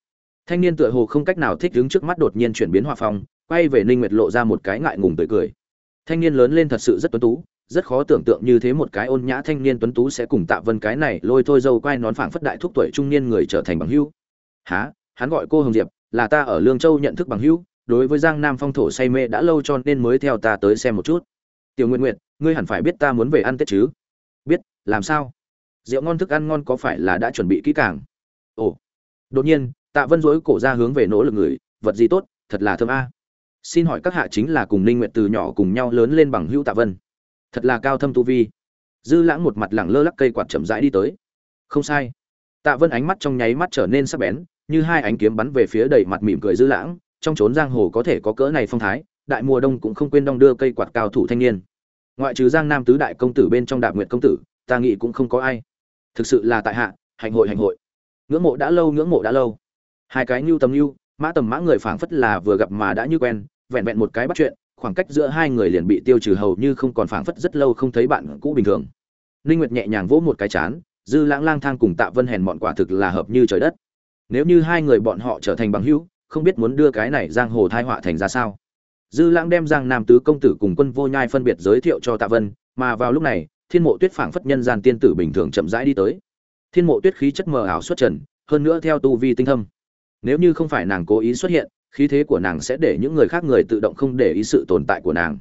Thanh niên tựa hồ không cách nào thích đứng trước mắt đột nhiên chuyển biến hòa phong, quay về ninh nguyệt lộ ra một cái ngại ngùng tươi cười. Thanh niên lớn lên thật sự rất tuấn tú, rất khó tưởng tượng như thế một cái ôn nhã thanh niên tuấn tú sẽ cùng tạ vân cái này lôi thôi dâu quay nón phảng phất đại thúc tuổi trung niên người trở thành bằng hữu. Há hắn gọi cô hồng diệp, là ta ở lương châu nhận thức bằng hữu, đối với giang nam phong thổ say mê đã lâu cho nên mới theo ta tới xem một chút tiểu nguyện nguyện ngươi hẳn phải biết ta muốn về ăn tết chứ? Biết, làm sao? Rượu ngon thức ăn ngon có phải là đã chuẩn bị kỹ càng? Ồ. Đột nhiên, tạ vân dối cổ ra hướng về nỗ lực người, vật gì tốt, thật là thơm a. Xin hỏi các hạ chính là cùng ninh nguyện từ nhỏ cùng nhau lớn lên bằng hữu tạ vân. Thật là cao thâm tu vi. Dư lãng một mặt lẳng lơ lắc cây quạt chậm rãi đi tới. Không sai. Tạ vân ánh mắt trong nháy mắt trở nên sắc bén, như hai ánh kiếm bắn về phía đầy mặt mỉm cười dư lãng, trong trốn giang hồ có thể có cỡ này phong thái đại mùa đông cũng không quên đong đưa cây quạt cao thủ thanh niên. Ngoại trừ giang nam tứ đại công tử bên trong đạp nguyện công tử, ta nghĩ cũng không có ai. Thực sự là tại hạ, hành hội hành hội. Ngưỡng mộ đã lâu, ngưỡng mộ đã lâu. Hai cái nhu tầm nhu mã tầm mã người phảng phất là vừa gặp mà đã như quen, vẹn vẹn một cái bắt chuyện, khoảng cách giữa hai người liền bị tiêu trừ hầu như không còn phảng phất rất lâu không thấy bạn cũ bình thường. Ninh nguyệt nhẹ nhàng vỗ một cái chán, dư lãng lang thang cùng tạ vân hèn bọn quả thực là hợp như trời đất. Nếu như hai người bọn họ trở thành bằng hữu, không biết muốn đưa cái này giang hồ thai họa thành ra sao dư lãng đem giang nam tứ công tử cùng quân vô nhai phân biệt giới thiệu cho tạ vân, mà vào lúc này, thiên mộ tuyết phảng phất nhân gian tiên tử bình thường chậm rãi đi tới. Thiên mộ tuyết khí chất mờ ảo xuất trần, hơn nữa theo tu vi tinh thâm. Nếu như không phải nàng cố ý xuất hiện, khí thế của nàng sẽ để những người khác người tự động không để ý sự tồn tại của nàng.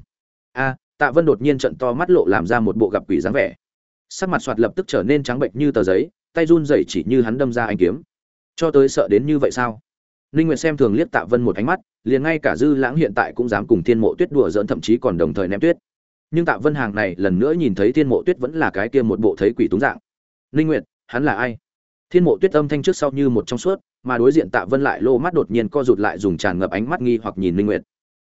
A, tạ vân đột nhiên trợn to mắt lộ làm ra một bộ gặp quỷ dáng vẻ. Sắc mặt xoạt lập tức trở nên trắng bệch như tờ giấy, tay run rẩy chỉ như hắn đâm ra anh kiếm. Cho tới sợ đến như vậy sao? Linh Nguyệt xem thường liếc Tạ Vân một ánh mắt, liền ngay cả Dư Lãng hiện tại cũng dám cùng Thiên Mộ Tuyết đùa giỡn thậm chí còn đồng thời ném tuyết. Nhưng Tạ Vân hàng này lần nữa nhìn thấy Thiên Mộ Tuyết vẫn là cái kia một bộ thấy quỷ túng dạng. Linh Nguyệt, hắn là ai? Thiên Mộ Tuyết âm thanh trước sau như một trong suốt, mà đối diện Tạ Vân lại lô mắt đột nhiên co rụt lại dùng tràn ngập ánh mắt nghi hoặc nhìn Linh Nguyệt.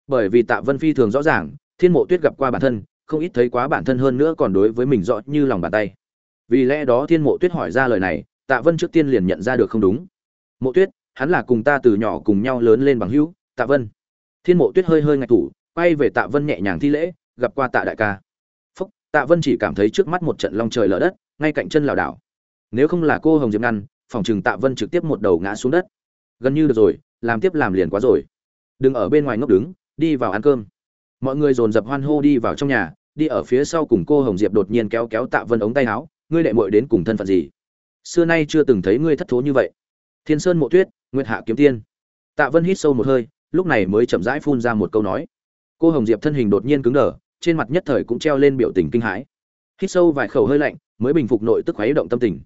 Bởi vì Tạ Vân phi thường rõ ràng, Thiên Mộ Tuyết gặp qua bản thân, không ít thấy quá bản thân hơn nữa còn đối với mình rõ như lòng bàn tay. Vì lẽ đó Thiên Mộ Tuyết hỏi ra lời này, Tạ Vân trước tiên liền nhận ra được không đúng. Mộ Tuyết, hắn là cùng ta từ nhỏ cùng nhau lớn lên bằng hữu, tạ vân. Thiên mộ tuyết hơi hơi ngạch thủ, quay về tạ vân nhẹ nhàng thi lễ, gặp qua tạ đại ca. Phúc, tạ vân chỉ cảm thấy trước mắt một trận long trời lở đất, ngay cạnh chân lảo đảo. Nếu không là cô hồng diệp ngăn, phòng chừng tạ vân trực tiếp một đầu ngã xuống đất. Gần như được rồi, làm tiếp làm liền quá rồi. Đừng ở bên ngoài ngốc đứng, đi vào ăn cơm. Mọi người dồn dập hoan hô đi vào trong nhà, đi ở phía sau cùng cô hồng diệp đột nhiên kéo kéo tạ vân ống tay áo, ngươi đệ mội đến cùng thân phận gì? Xưa nay chưa từng thấy ngươi thất thố như vậy thiên sơn mộ tuyết, nguyệt hạ kiếm tiên. Tạ vân hít sâu một hơi, lúc này mới chậm rãi phun ra một câu nói. Cô hồng diệp thân hình đột nhiên cứng đờ, trên mặt nhất thời cũng treo lên biểu tình kinh hãi. Hít sâu vài khẩu hơi lạnh, mới bình phục nội tức khuấy động tâm tình.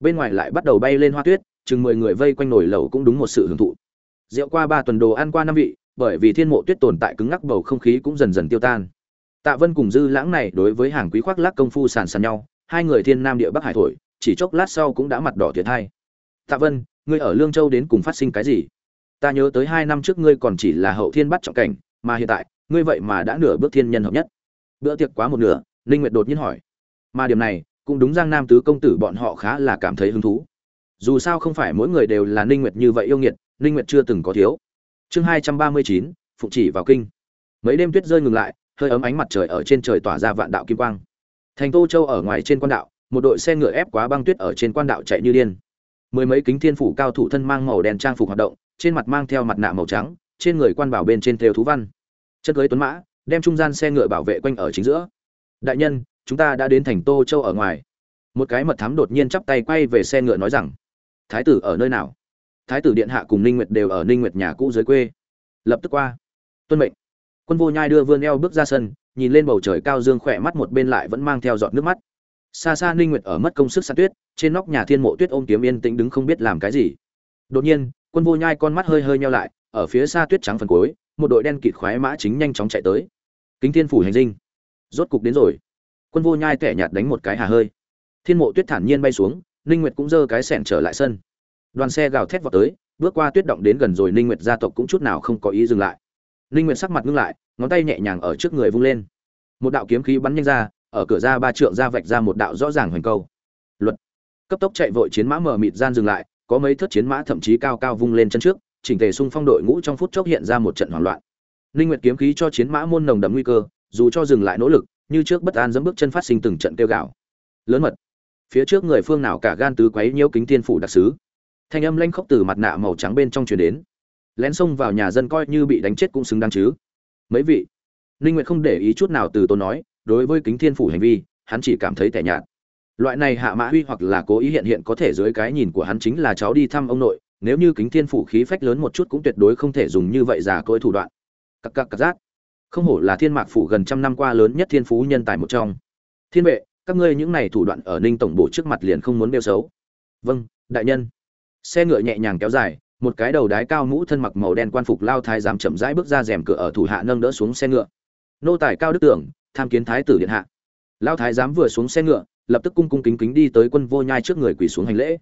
Bên ngoài lại bắt đầu bay lên hoa tuyết, chừng mười người vây quanh nồi lẩu cũng đúng một sự hưởng thụ. Rượu qua ba tuần đồ ăn qua năm vị, bởi vì thiên mộ tuyết tồn tại cứng ngắc, bầu không khí cũng dần dần tiêu tan. Tạ vân cùng dư lãng này đối với hàng quý khoác lác công phu sàn sàn nhau, hai người thiên nam địa bắc hải thổi, chỉ chốc lát sau cũng đã mặt đỏ thiệt hai tạ vân ngươi ở lương châu đến cùng phát sinh cái gì? Ta nhớ tới hai năm trước ngươi còn chỉ là hậu thiên bắt trọng cảnh mà hiện tại ngươi vậy mà đã nửa bước thiên nhân hợp nhất. Bữa tiệc quá một nửa ninh nguyệt đột nhiên hỏi. Mà điểm này cũng đúng giang nam tứ công tử bọn họ khá là cảm thấy hứng thú. Dù sao không phải mỗi người đều là ninh nguyệt như vậy yêu nghiệt ninh nguyệt chưa từng có thiếu. Chương 239, phụ chỉ vào kinh. Mấy đêm tuyết rơi ngừng lại hơi ấm ánh mặt trời ở trên trời tỏa ra vạn đạo kim quang. Thành tô châu ở ngoài trên quan đạo một đội xe ngựa ép quá băng tuyết ở trên quan đạo chạy như điên mười mấy kính thiên phủ cao thủ thân mang màu đen trang phục hoạt động, trên mặt mang theo mặt nạ màu trắng, trên người quan bảo bên trên theo thú văn. Chân cưới tuấn mã, đem trung gian xe ngựa bảo vệ quanh ở chính giữa. Đại nhân, chúng ta đã đến thành tô châu ở ngoài. Một cái mật thám đột nhiên chắp tay quay về xe ngựa nói rằng, thái tử ở nơi nào? Thái tử điện hạ cùng ninh nguyệt đều ở ninh nguyệt nhà cũ dưới quê. Lập tức qua. Tuân mệnh. Quân vô nhai đưa vươn eo bước ra sân, nhìn lên bầu trời cao dương khỏe mắt một bên lại vẫn mang theo giọt nước mắt xa xa ninh nguyệt ở mất công sức săn tuyết, trên nóc nhà thiên mộ tuyết ôm kiếm yên tĩnh đứng không biết làm cái gì. Đột nhiên, quân vô nhai con mắt hơi hơi nheo lại, ở phía xa tuyết trắng phần cuối, một đội đen kịt khoái mã chính nhanh chóng chạy tới. Kính thiên phủ hành dinh. Rốt cục đến rồi. Quân vô nhai tẻ nhạt đánh một cái hà hơi. Thiên mộ tuyết thản nhiên bay xuống, ninh nguyệt cũng giơ cái sẹn trở lại sân. Đoàn xe gào thét vào tới, bước qua tuyết động đến gần rồi, ninh nguyệt gia tộc cũng chút nào không có ý dừng lại. Ninh nguyệt sắc mặt ngưng lại, ngón tay nhẹ nhàng ở trước người vung lên. Một đạo kiếm khí bắn nhanh ra ở cửa ra ba trượng ra vạch ra một đạo rõ ràng hoành câu luật cấp tốc chạy vội chiến mã mở mịt gian dừng lại có mấy thất chiến mã thậm chí cao cao vung lên chân trước chỉnh thể xung phong đội ngũ trong phút chốc hiện ra một trận hoảng loạn Linh Nguyệt kiếm khí cho chiến mã môn nồng đậm nguy cơ, dù cho dừng lại nỗ lực, như trước bất an dẫm bước chân phát sinh từng trận tiêu gạo. Lớn mật. Phía trước người phương nào cả gan tứ quấy nhiễu kính thiên phủ đặc sứ. Thanh âm lanh khốc từ mặt nạ màu trắng bên trong truyền đến. Lén xông vào nhà dân coi như bị đánh chết cũng xứng đáng chứ. Mấy vị. Ninh Nguyệt không để ý chút nào từ tôi nói, đối với kính thiên phủ hành vi, hắn chỉ cảm thấy tẻ nhạt. Loại này hạ mã huy hoặc là cố ý hiện hiện có thể dưới cái nhìn của hắn chính là cháu đi thăm ông nội, nếu như kính thiên phủ khí phách lớn một chút cũng tuyệt đối không thể dùng như vậy giả cỗi thủ đoạn. Cặc cặc cặc giác không hổ là thiên mạc phủ gần trăm năm qua lớn nhất thiên phú nhân tài một trong. Thiên vệ các ngươi những này thủ đoạn ở ninh tổng bộ trước mặt liền không muốn đeo xấu. Vâng đại nhân. Xe ngựa nhẹ nhàng kéo dài một cái đầu đái cao mũ thân mặc màu đen quan phục lao thái giám chậm rãi bước ra rèm cửa ở thủ hạ nâng đỡ xuống xe ngựa. Nô tài cao đức tưởng tham kiến thái tử điện hạ. Lao thái giám vừa xuống xe ngựa, lập tức cung cung kính kính đi tới quân vô nhai trước người quỳ xuống hành lễ.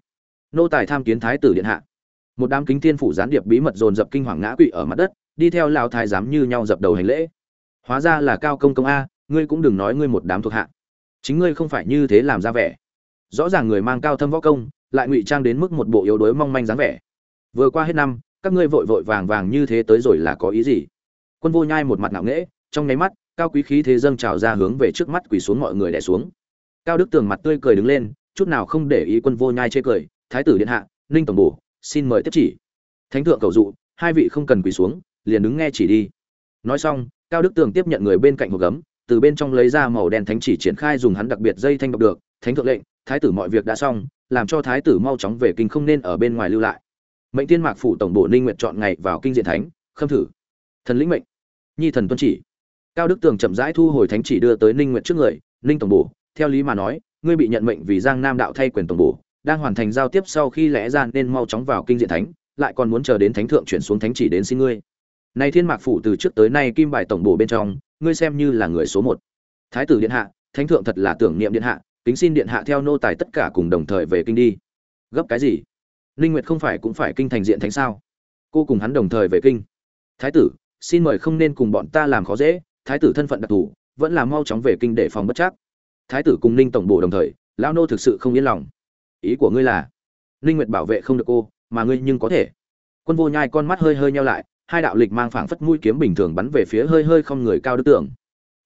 Nô tài tham kiến thái tử điện hạ. Một đám kính thiên phủ gián điệp bí mật dồn dập kinh hoàng ngã quỵ ở mặt đất, đi theo lão thái giám như nhau dập đầu hành lễ. Hóa ra là cao công công a, ngươi cũng đừng nói ngươi một đám thuộc hạ. Chính ngươi không phải như thế làm ra vẻ. Rõ ràng người mang cao thâm võ công, lại ngụy trang đến mức một bộ yếu đuối mong manh dáng vẻ. Vừa qua hết năm, các ngươi vội vội vàng vàng như thế tới rồi là có ý gì? Quân vô nhai một mặt ngạo nghễ, trong nháy mắt cao quý khí thế dâng trào ra hướng về trước mắt quỳ xuống mọi người đè xuống. Cao đức tường mặt tươi cười đứng lên, chút nào không để ý quân vô nhai chê cười, thái tử điện hạ, ninh tổng bổ, xin mời tiếp chỉ. Thánh thượng cầu dụ, hai vị không cần quỳ xuống, liền đứng nghe chỉ đi. Nói xong, cao đức tường tiếp nhận người bên cạnh hộp gấm, từ bên trong lấy ra màu đen thánh chỉ triển khai dùng hắn đặc biệt dây thanh đọc được, thánh thượng lệnh, thái tử mọi việc đã xong, làm cho thái tử mau chóng về kinh không nên ở bên ngoài lưu lại. Mệnh tiên mạc phủ tổng bộ ninh nguyện chọn ngày vào kinh diện thánh, khâm thử. Thần lĩnh mệnh. Nhi thần tuân chỉ cao đức tường chậm rãi thu hồi thánh chỉ đưa tới ninh nguyện trước người, ninh tổng bổ, theo lý mà nói, ngươi bị nhận mệnh vì giang nam đạo thay quyền tổng bổ, đang hoàn thành giao tiếp sau khi lẽ ra nên mau chóng vào kinh diện thánh, lại còn muốn chờ đến thánh thượng chuyển xuống thánh chỉ đến xin ngươi. Nay thiên mạc phủ từ trước tới nay kim bài tổng bổ bên trong, ngươi xem như là người số một. Thái tử điện hạ, thánh thượng thật là tưởng niệm điện hạ, kính xin điện hạ theo nô tài tất cả cùng đồng thời về kinh đi. Gấp cái gì? Ninh nguyệt không phải cũng phải kinh thành diện thánh sao? Cô cùng hắn đồng thời về kinh. Thái tử, xin mời không nên cùng bọn ta làm khó dễ thái tử thân phận đặc thù, vẫn là mau chóng về kinh để phòng bất chắc. Thái tử cùng ninh tổng bổ đồng thời, lão nô thực sự không yên lòng. Ý của ngươi là linh nguyệt bảo vệ không được cô, mà ngươi nhưng có thể. Quân vô nhai con mắt hơi hơi nheo lại, hai đạo lịch mang phảng phất mũi kiếm bình thường bắn về phía hơi hơi không người cao đức tưởng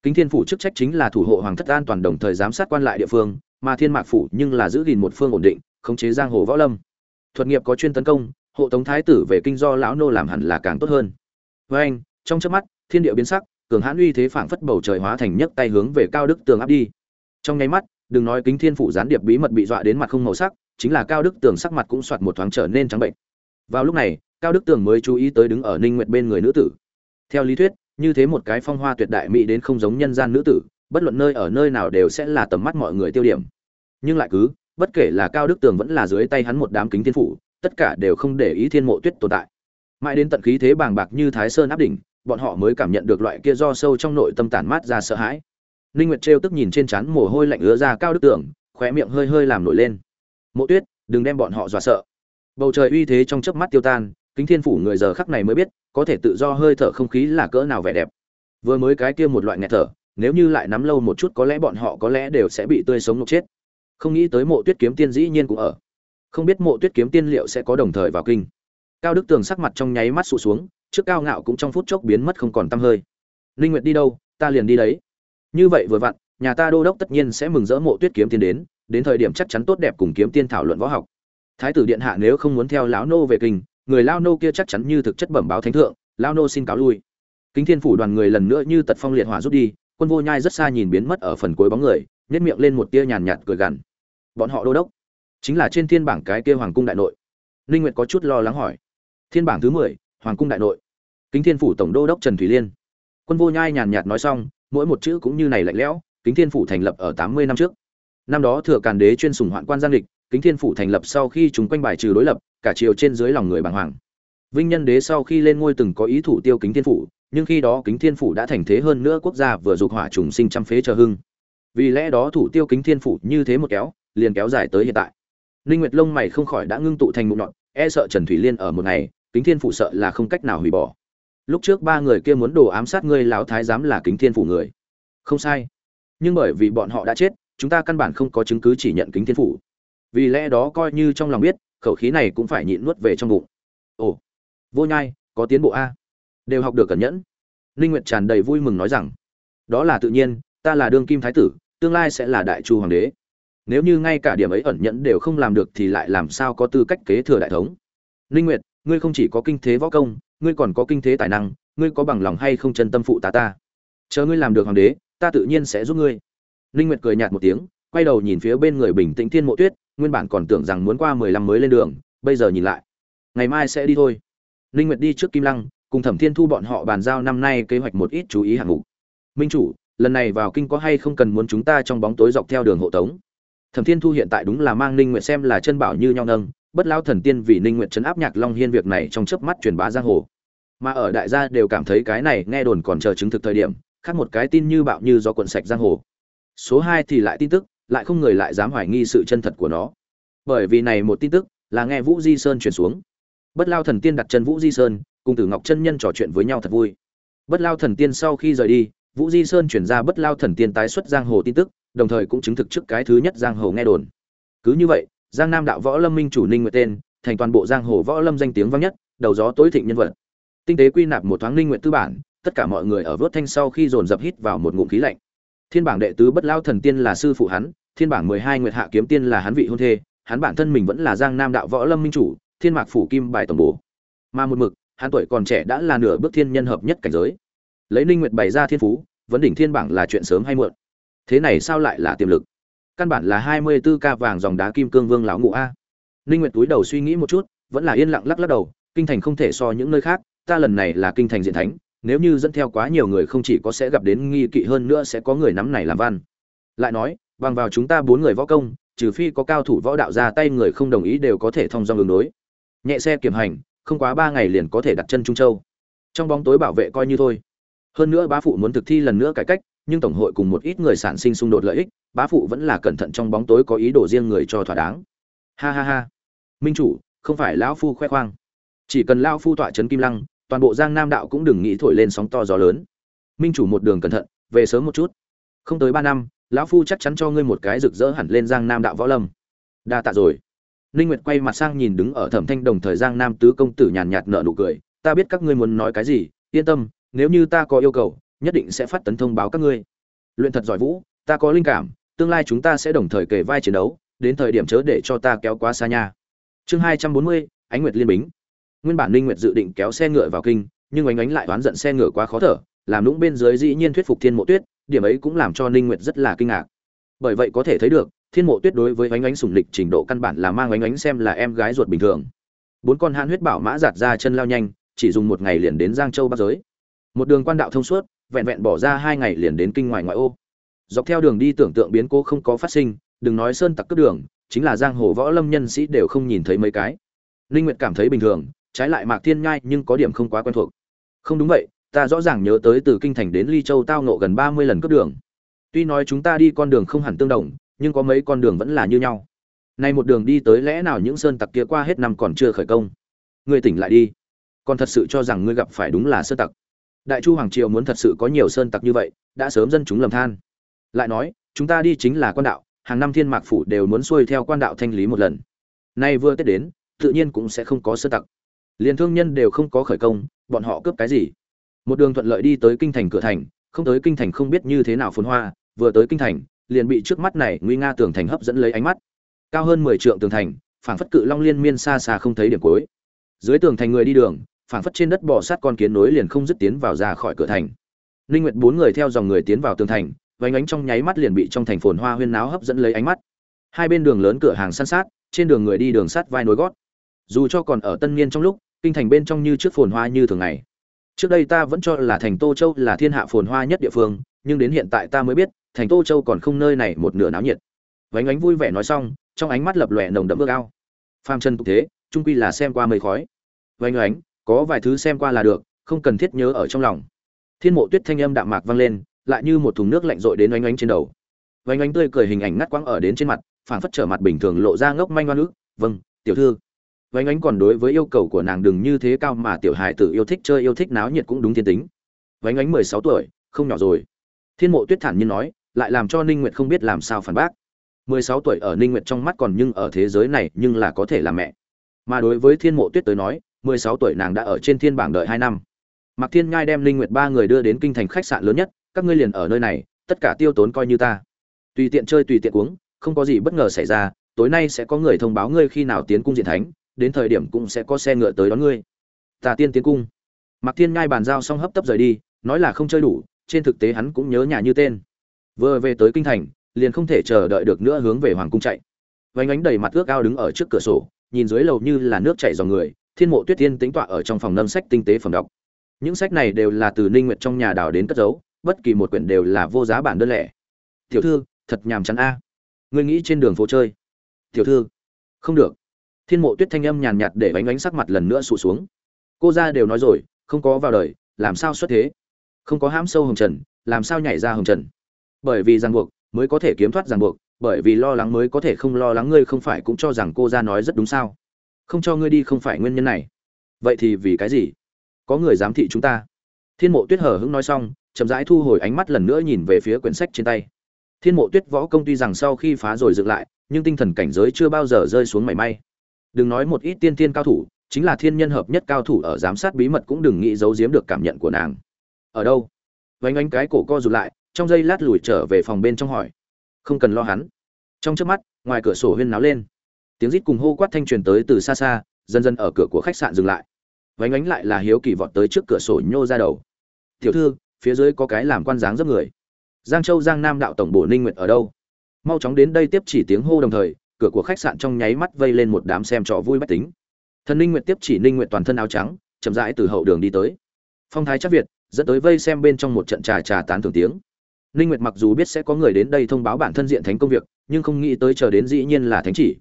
kính thiên phủ chức trách chính là thủ hộ hoàng thất an toàn đồng thời giám sát quan lại địa phương, mà thiên mạc phủ nhưng là giữ gìn một phương ổn định, khống chế giang hồ võ lâm. Thuật nghiệp có chuyên tấn công, hộ tống thái tử về kinh do lão nô làm hẳn là càng tốt hơn. Với anh, trong chớp mắt, thiên địa biến sắc cường hãn uy thế phảng phất bầu trời hóa thành nhấc tay hướng về cao đức tường áp đi. Trong nháy mắt, đừng nói kính thiên phủ gián điệp bí mật bị dọa đến mặt không màu sắc, chính là cao đức tường sắc mặt cũng soạt một thoáng trở nên trắng bệnh. Vào lúc này, cao đức tường mới chú ý tới đứng ở ninh nguyệt bên người nữ tử. Theo lý thuyết, như thế một cái phong hoa tuyệt đại mỹ đến không giống nhân gian nữ tử, bất luận nơi ở nơi nào đều sẽ là tầm mắt mọi người tiêu điểm. Nhưng lại cứ, bất kể là cao đức tường vẫn là dưới tay hắn một đám kính thiên phủ, tất cả đều không để ý thiên mộ tuyết tồn tại. Mãi đến tận khí thế bàng bạc như thái sơn áp đỉnh bọn họ mới cảm nhận được loại kia do sâu trong nội tâm tản mát ra sợ hãi. Ninh nguyệt trêu tức nhìn trên trán mồ hôi lạnh ứa ra cao đức tường khóe miệng hơi hơi làm nổi lên. Mộ tuyết, đừng đem bọn họ dọa sợ. Bầu trời uy thế trong chớp mắt tiêu tan, kính thiên phủ người giờ khắc này mới biết, có thể tự do hơi thở không khí là cỡ nào vẻ đẹp. Vừa mới cái kia một loại nghẹt thở, nếu như lại nắm lâu một chút có lẽ bọn họ có lẽ đều sẽ bị tươi sống ngục chết. Không nghĩ tới mộ tuyết kiếm tiên dĩ nhiên cũng ở. Không biết mộ tuyết kiếm tiên liệu sẽ có đồng thời vào kinh. Cao đức tường sắc mặt trong nháy mắt sụt xuống trước cao ngạo cũng trong phút chốc biến mất không còn tăm hơi. Linh nguyệt đi đâu? Ta liền đi đấy. Như vậy vừa vặn nhà ta đô đốc tất nhiên sẽ mừng rỡ mộ tuyết kiếm tiên đến đến thời điểm chắc chắn tốt đẹp cùng kiếm tiên thảo luận võ học. Thái tử điện hạ nếu không muốn theo lão nô về kinh người lao nô kia chắc chắn như thực chất bẩm báo thánh thượng lao nô xin cáo lui. Kính thiên phủ đoàn người lần nữa như tật phong liệt hỏa rút đi quân vô nhai rất xa nhìn biến mất ở phần cuối bóng người nhếch miệng lên một tia nhàn nhạt cười gằn. Bọn họ đô đốc chính là trên thiên bảng cái kia hoàng cung đại nội. Linh nguyệt có chút lo lắng hỏi. Thiên bảng thứ 10, hoàng cung đại nội. Kính thiên phủ tổng đô đốc trần thủy liên. Quân vô nhai nhàn nhạt nói xong, mỗi một chữ cũng như này lạnh lẽo, kính thiên phủ thành lập ở 80 năm trước. Năm đó thừa càn đế chuyên sùng hoạn quan giang địch kính thiên phủ thành lập sau khi chúng quanh bài trừ đối lập, cả triều trên dưới lòng người bàng hoàng. Vinh nhân đế sau khi lên ngôi từng có ý thủ tiêu kính thiên phủ, nhưng khi đó kính thiên phủ đã thành thế hơn nữa quốc gia vừa dục hỏa trùng sinh trăm phế chờ hưng. Vì lẽ đó thủ tiêu kính thiên phủ như thế một kéo, liền kéo dài tới hiện tại. Ninh nguyệt lông mày không khỏi đã ngưng tụ thành mụn nhọn e sợ trần thủy liên ở một ngày kính thiên phủ sợ là không cách nào hủy bỏ. Lúc trước ba người kia muốn đồ ám sát ngươi, lão thái giám là kính thiên phủ người. Không sai. Nhưng bởi vì bọn họ đã chết, chúng ta căn bản không có chứng cứ chỉ nhận kính thiên phủ. Vì lẽ đó coi như trong lòng biết, khẩu khí này cũng phải nhịn nuốt về trong bụng. Ồ, vô nhai, có tiến bộ a. Đều học được cẩn nhẫn. Ninh nguyệt tràn đầy vui mừng nói rằng, đó là tự nhiên, ta là đương kim thái tử, tương lai sẽ là đại chu hoàng đế. Nếu như ngay cả điểm ấy ẩn nhẫn đều không làm được thì lại làm sao có tư cách kế thừa đại thống? Ninh nguyệt ngươi không chỉ có kinh thế võ công, ngươi còn có kinh thế tài năng, ngươi có bằng lòng hay không chân tâm phụ ta ta? Chờ ngươi làm được hoàng đế, ta tự nhiên sẽ giúp ngươi. Ninh nguyệt cười nhạt một tiếng, quay đầu nhìn phía bên người bình tĩnh thiên mộ tuyết, nguyên bản còn tưởng rằng muốn qua mười lăm mới lên đường, bây giờ nhìn lại. Ngày mai sẽ đi thôi. Ninh nguyệt đi trước kim lăng, cùng thẩm thiên thu bọn họ bàn giao năm nay kế hoạch một ít chú ý hạng mục. Minh chủ, lần này vào kinh có hay không cần muốn chúng ta trong bóng tối dọc theo đường hộ tống? Thẩm thiên thu hiện tại đúng là mang ninh nguyệt xem là chân bảo như nhau nâng bất lao thần tiên vì ninh nguyệt chấn áp nhạc long hiên việc này trong chớp mắt truyền bá giang hồ. Mà ở đại gia đều cảm thấy cái này nghe đồn còn chờ chứng thực thời điểm, khác một cái tin như bạo như do cuộn sạch giang hồ. Số hai thì lại tin tức, lại không người lại dám hoài nghi sự chân thật của nó. Bởi vì này một tin tức, là nghe vũ di sơn truyền xuống. Bất lao thần tiên đặt chân vũ di sơn, cùng tử ngọc chân nhân trò chuyện với nhau thật vui. Bất lao thần tiên sau khi rời đi, vũ di sơn chuyển ra bất lao thần tiên tái xuất giang hồ tin tức, đồng thời cũng chứng thực trước cái thứ nhất giang hồ nghe đồn. Cứ như vậy giang nam đạo võ lâm minh chủ ninh nguyệt tên, thành toàn bộ giang hồ võ lâm danh tiếng vang nhất, đầu gió tối thịnh nhân vật. Tinh tế quy nạp một thoáng ninh nguyệt tư bản, tất cả mọi người ở vớt thanh sau khi dồn dập hít vào một ngụm khí lạnh. Thiên bảng đệ tứ bất lao thần tiên là sư phụ hắn, thiên bảng mười hai nguyệt hạ kiếm tiên là hắn vị hôn thê, hắn bản thân mình vẫn là giang nam đạo võ lâm minh chủ, thiên mạc phủ kim bài tổng bổ. Mà một mực, hắn tuổi còn trẻ đã là nửa bước thiên nhân hợp nhất cảnh giới. Lấy ninh nguyệt bày ra thiên phú, vấn đỉnh thiên bảng là chuyện sớm hay muộn. Thế này sao lại là tiềm lực? Căn bản là 24 ca vàng dòng đá kim cương vương lão ngũ a. Ninh nguyệt túi đầu suy nghĩ một chút, vẫn là yên lặng lắc lắc đầu, kinh thành không thể so những nơi khác, ta lần này là kinh thành diện thánh, nếu như dẫn theo quá nhiều người không chỉ có sẽ gặp đến nghi kỵ hơn nữa sẽ có người nắm này làm văn. Lại nói, bằng vào chúng ta bốn người võ công, trừ phi có cao thủ võ đạo ra tay người không đồng ý đều có thể thông dong đường đối. Nhẹ xe kiểm hành, không quá ba ngày liền có thể đặt chân trung châu. Trong bóng tối bảo vệ coi như thôi. Hơn nữa bá phụ muốn thực thi lần nữa cải cách nhưng tổng hội cùng một ít người sản sinh xung đột lợi ích, bá phụ vẫn là cẩn thận trong bóng tối có ý đồ riêng người cho thỏa đáng. Ha ha ha. Minh chủ, không phải lão phu khoe khoang. Chỉ cần lão phu tọa trấn kim lăng, toàn bộ giang nam đạo cũng đừng nghĩ thổi lên sóng to gió lớn. Minh chủ một đường cẩn thận, về sớm một chút. Không tới ba năm, lão phu chắc chắn cho ngươi một cái rực rỡ hẳn lên giang nam đạo võ lâm. Đa tạ rồi. Ninh nguyệt quay mặt sang nhìn đứng ở thẩm thanh đồng thời giang nam tứ công tử nhàn nhạt nở nụ cười. Ta biết các ngươi muốn nói cái gì, yên tâm, nếu như ta có yêu cầu nhất định sẽ phát tấn thông báo các ngươi. Luyện thật giỏi vũ, ta có linh cảm, tương lai chúng ta sẽ đồng thời kề vai chiến đấu, đến thời điểm chớ để cho ta kéo quá xa nha. Chương hai trăm bốn mươi, ánh nguyệt liên bính. Nguyên bản Linh nguyệt dự định kéo xe ngựa vào kinh, nhưng ánh ánh lại đoán giận xe ngựa quá khó thở, làm lũng bên dưới dĩ nhiên thuyết phục thiên mộ tuyết, điểm ấy cũng làm cho ninh nguyệt rất là kinh ngạc. Bởi vậy có thể thấy được, thiên mộ tuyết đối với ánh ánh sủng lịch trình độ căn bản là mang ánh ánh xem là em gái ruột bình thường. Bốn con hãn huyết bảo mã giạt ra chân lao nhanh, chỉ dùng một ngày liền đến giang châu bắc giới. Một đường quan đạo thông suốt vẹn vẹn bỏ ra hai ngày liền đến kinh ngoài ngoại ô. Dọc theo đường đi tưởng tượng biến cố không có phát sinh, đừng nói sơn tặc cướp đường, chính là giang hồ võ lâm nhân sĩ đều không nhìn thấy mấy cái. Linh nguyệt cảm thấy bình thường, trái lại mạc thiên nhai nhưng có điểm không quá quen thuộc. Không đúng vậy, ta rõ ràng nhớ tới từ kinh thành đến ly châu tao nộ gần 30 lần cướp đường. Tuy nói chúng ta đi con đường không hẳn tương đồng, nhưng có mấy con đường vẫn là như nhau. Nay một đường đi tới lẽ nào những sơn tặc kia qua hết năm còn chưa khởi công? Ngươi tỉnh lại đi. Còn thật sự cho rằng ngươi gặp phải đúng là sơn tặc đại chu hoàng triều muốn thật sự có nhiều sơn tặc như vậy, đã sớm dân chúng lầm than. Lại nói, chúng ta đi chính là quan đạo, hàng năm thiên mạc phủ đều muốn xuôi theo quan đạo thanh lý một lần. Nay vừa tết đến, tự nhiên cũng sẽ không có sơn tặc. Liền thương nhân đều không có khởi công, bọn họ cướp cái gì? Một đường thuận lợi đi tới kinh thành cửa thành, không tới kinh thành không biết như thế nào phồn hoa, vừa tới kinh thành, liền bị trước mắt này nguy nga tường thành hấp dẫn lấy ánh mắt. Cao hơn mười trượng tường thành, phảng phất cự long liên miên xa xa không thấy điểm cuối. Dưới tường thành người đi đường phảng phất trên đất bò sát con kiến nối liền không dứt tiến vào ra khỏi cửa thành. Linh nguyệt bốn người theo dòng người tiến vào tường thành vánh ánh trong nháy mắt liền bị trong thành phồn hoa huyên náo hấp dẫn lấy ánh mắt. Hai bên đường lớn cửa hàng san sát, trên đường người đi đường sắt vai nối gót. Dù cho còn ở tân niên trong lúc, kinh thành bên trong như trước phồn hoa như thường ngày. Trước đây ta vẫn cho là thành tô châu là thiên hạ phồn hoa nhất địa phương, nhưng đến hiện tại ta mới biết, thành tô châu còn không nơi này một nửa náo nhiệt. Vánh ánh vui vẻ nói xong, trong ánh mắt lập lòe nồng đậm ước ao. Phàm chân tục thế trung quy là xem qua mây khói. Vánh ánh có vài thứ xem qua là được, không cần thiết nhớ ở trong lòng. Thiên mộ tuyết thanh âm đạm mạc vang lên, lại như một thùng nước lạnh rội đến oanh oanh trên đầu. Oanh oanh tươi cười hình ảnh ngắt quãng ở đến trên mặt, phảng phất trở mặt bình thường lộ ra ngốc manh oan ức vâng tiểu thư. Oanh oanh còn đối với yêu cầu của nàng đừng như thế cao mà tiểu hài tử yêu thích chơi yêu thích náo nhiệt cũng đúng thiên tính. Oanh oanh mười sáu tuổi, không nhỏ rồi. Thiên mộ tuyết thản nhiên nói, lại làm cho ninh nguyệt không biết làm sao phản bác. Mười sáu tuổi ở ninh nguyệt trong mắt còn nhưng ở thế giới này nhưng là có thể là mẹ. Mà đối với thiên mộ tuyết tới nói mười sáu tuổi nàng đã ở trên thiên bảng đợi hai năm. Mạc thiên nhai đem linh nguyệt ba người đưa đến kinh thành khách sạn lớn nhất, các ngươi liền ở nơi này, tất cả tiêu tốn coi như ta. Tùy tiện chơi tùy tiện uống, không có gì bất ngờ xảy ra, tối nay sẽ có người thông báo ngươi khi nào tiến cung diện thánh, đến thời điểm cũng sẽ có xe ngựa tới đón ngươi. Ta tiên tiến cung. Mạc thiên nhai bàn giao xong hấp tấp rời đi, nói là không chơi đủ, trên thực tế hắn cũng nhớ nhà như tên. Vừa về tới kinh thành, liền không thể chờ đợi được nữa hướng về hoàng cung chạy. Vánh ánh đầy mặt ước ao đứng ở trước cửa sổ, nhìn dưới lầu như là nước chảy dòng người thiên mộ tuyết tiên tính tọa ở trong phòng nâm sách tinh tế phẩm đọc. Những sách này đều là từ ninh nguyệt trong nhà đào đến cất giấu, bất kỳ một quyển đều là vô giá bản đơn lẻ. Tiểu thư, thật nhàm chán a. À. ngươi nghĩ trên đường phố chơi? Tiểu thư, không được. Thiên mộ tuyết thanh âm nhàn nhạt để bánh bánh sắc mặt lần nữa sụt xuống. Cô ra đều nói rồi, không có vào đời, làm sao xuất thế? Không có hãm sâu hồng trần, làm sao nhảy ra hồng trần? Bởi vì ràng buộc mới có thể kiếm thoát ràng buộc, bởi vì lo lắng mới có thể không lo lắng, ngươi không phải cũng cho rằng cô ra nói rất đúng sao? Không cho ngươi đi không phải nguyên nhân này. Vậy thì vì cái gì? Có người giám thị chúng ta. Thiên mộ tuyết hở hững nói xong, chậm rãi thu hồi ánh mắt lần nữa nhìn về phía quyển sách trên tay. Thiên mộ tuyết võ công tuy rằng sau khi phá rồi dựng lại, nhưng tinh thần cảnh giới chưa bao giờ rơi xuống mảy may. Đừng nói một ít tiên tiên cao thủ, chính là thiên nhân hợp nhất cao thủ ở giám sát bí mật cũng đừng nghĩ giấu giếm được cảm nhận của nàng. Ở đâu? Vánh ánh cái cổ co rụt lại, trong giây lát lùi trở về phòng bên trong hỏi. Không cần lo hắn. Trong trước mắt, ngoài cửa sổ huyên náo lên tiếng rít cùng hô quát thanh truyền tới từ xa xa, dần dần ở cửa của khách sạn dừng lại. Vánh ánh lại là hiếu kỳ vọt tới trước cửa sổ nhô ra đầu. Tiểu thư, phía dưới có cái làm quan dáng giấc người. Giang châu, giang nam đạo tổng bổ ninh nguyệt ở đâu? Mau chóng đến đây tiếp chỉ tiếng hô đồng thời, cửa của khách sạn trong nháy mắt vây lên một đám xem trò vui bách tính. Thần ninh nguyệt tiếp chỉ ninh nguyệt toàn thân áo trắng, chậm rãi từ hậu đường đi tới. Phong thái chắc việt, dẫn tới vây xem bên trong một trận trà trà tán thưởng tiếng. Ninh nguyệt mặc dù biết sẽ có người đến đây thông báo bản thân diện thánh công việc, nhưng không nghĩ tới chờ đến dĩ nhiên là thánh chỉ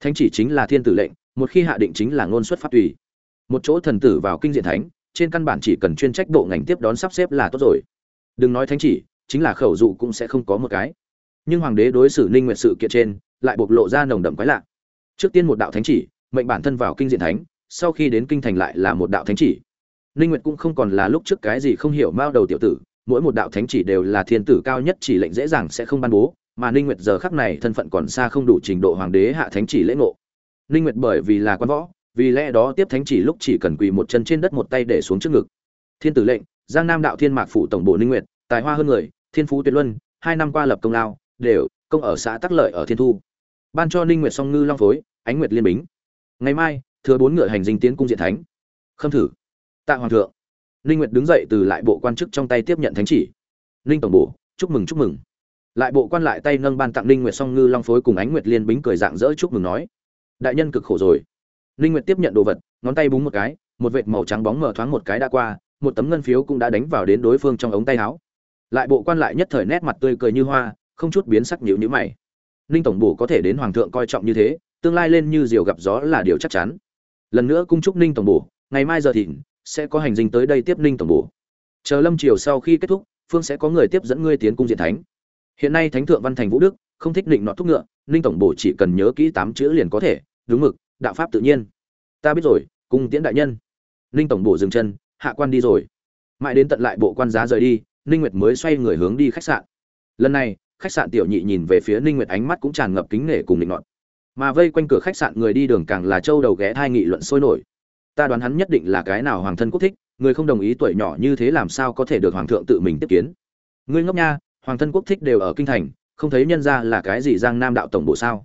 thánh chỉ chính là thiên tử lệnh, một khi hạ định chính là ngôn xuất pháp tùy. Một chỗ thần tử vào kinh diện thánh, trên căn bản chỉ cần chuyên trách bộ ngành tiếp đón sắp xếp là tốt rồi. Đừng nói thánh chỉ, chính là khẩu dụ cũng sẽ không có một cái. Nhưng hoàng đế đối xử ninh nguyệt sự kiện trên, lại bộc lộ ra nồng đậm quái lạ. Trước tiên một đạo thánh chỉ, mệnh bản thân vào kinh diện thánh, sau khi đến kinh thành lại là một đạo thánh chỉ. Ninh nguyệt cũng không còn là lúc trước cái gì không hiểu mao đầu tiểu tử, mỗi một đạo thánh chỉ đều là thiên tử cao nhất chỉ lệnh dễ dàng sẽ không ban bố mà ninh nguyệt giờ khắc này thân phận còn xa không đủ trình độ hoàng đế hạ thánh chỉ lễ ngộ. Ninh nguyệt bởi vì là quan võ, vì lẽ đó tiếp thánh chỉ lúc chỉ cần quỳ một chân trên đất một tay để xuống trước ngực. Thiên tử lệnh, giang nam đạo thiên mạc phủ tổng bộ ninh nguyệt, tài hoa hơn người, thiên phú tuyệt luân, hai năm qua lập công lao, đều, công ở xã tắc lợi ở thiên thu. Ban cho ninh nguyệt song ngư long phối, ánh nguyệt liên bính. Ngày mai, thừa bốn ngựa hành dinh tiến cung diện thánh. Khâm thử. Tạ hoàng thượng. Ninh nguyệt đứng dậy từ lại bộ quan chức trong tay tiếp nhận thánh chỉ. Ninh tổng bộ, chúc mừng chúc mừng lại bộ quan lại tay nâng ban tặng ninh nguyệt song ngư long phối cùng ánh nguyệt liên bính cười dạng dỡ chúc mừng nói. Đại nhân cực khổ rồi. Ninh nguyệt tiếp nhận đồ vật, ngón tay búng một cái, một vệt màu trắng bóng mở thoáng một cái đã qua, một tấm ngân phiếu cũng đã đánh vào đến đối phương trong ống tay áo. Lại bộ quan lại nhất thời nét mặt tươi cười như hoa, không chút biến sắc nhíu nhíu mày. Ninh tổng bổ có thể đến hoàng thượng coi trọng như thế, tương lai lên như diều gặp gió là điều chắc chắn. Lần nữa cung chúc ninh tổng bổ, ngày mai giờ thịnh sẽ có hành dinh tới đây tiếp ninh tổng bổ. Chờ lâm triều sau khi kết thúc, phương sẽ có người tiếp dẫn ngươi tiến cung diện thánh hiện nay thánh thượng văn thành vũ đức không thích định nọ thúc ngựa, ninh tổng bổ chỉ cần nhớ kỹ tám chữ liền có thể, đúng mực, đạo pháp tự nhiên. Ta biết rồi, cung tiễn đại nhân. Ninh tổng bổ dừng chân, hạ quan đi rồi. Mãi đến tận lại bộ quan giá rời đi, ninh nguyệt mới xoay người hướng đi khách sạn. Lần này, khách sạn tiểu nhị nhìn về phía ninh nguyệt ánh mắt cũng tràn ngập kính nể cùng định nọt. Mà vây quanh cửa khách sạn người đi đường càng là châu đầu ghé thai nghị luận sôi nổi. Ta đoán hắn nhất định là cái nào hoàng thân quốc thích, người không đồng ý tuổi nhỏ như thế làm sao có thể được hoàng thượng tự mình tiếp kiến. Ngươi ngốc nha hoàng thân quốc thích đều ở kinh thành, không thấy nhân ra là cái gì giang nam đạo tổng bộ sao?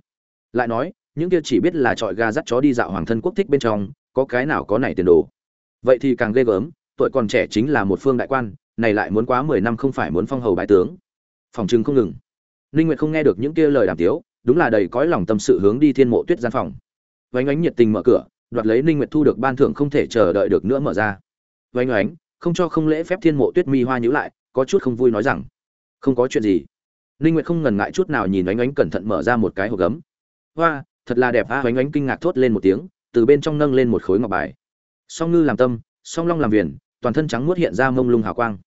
Lại nói, những kia chỉ biết là trọi ga dắt chó đi dạo hoàng thân quốc thích bên trong, có cái nào có nảy tiền đồ? Vậy thì càng ghê gớm, tuổi còn trẻ chính là một phương đại quan, này lại muốn quá mười năm không phải muốn phong hầu bái tướng. Phòng trưng không ngừng. Ninh nguyệt không nghe được những kia lời đàm tiếu, đúng là đầy cõi lòng tâm sự hướng đi thiên mộ tuyết gian phòng. Vánh ánh nhiệt tình mở cửa, đoạt lấy ninh nguyệt thu được ban thưởng không thể chờ đợi được nữa mở ra. Vánh ánh không cho không lễ phép thiên mộ tuyết mi hoa nhíu lại, có chút không vui nói rằng không có chuyện gì. Ninh nguyệt không ngần ngại chút nào nhìn ánh ánh cẩn thận mở ra một cái hộp gấm. Hoa, thật là đẹp a ánh ánh kinh ngạc thốt lên một tiếng, từ bên trong nâng lên một khối ngọc bài. Song ngư làm tâm, song long làm viền, toàn thân trắng muốt hiện ra mông lung hào quang.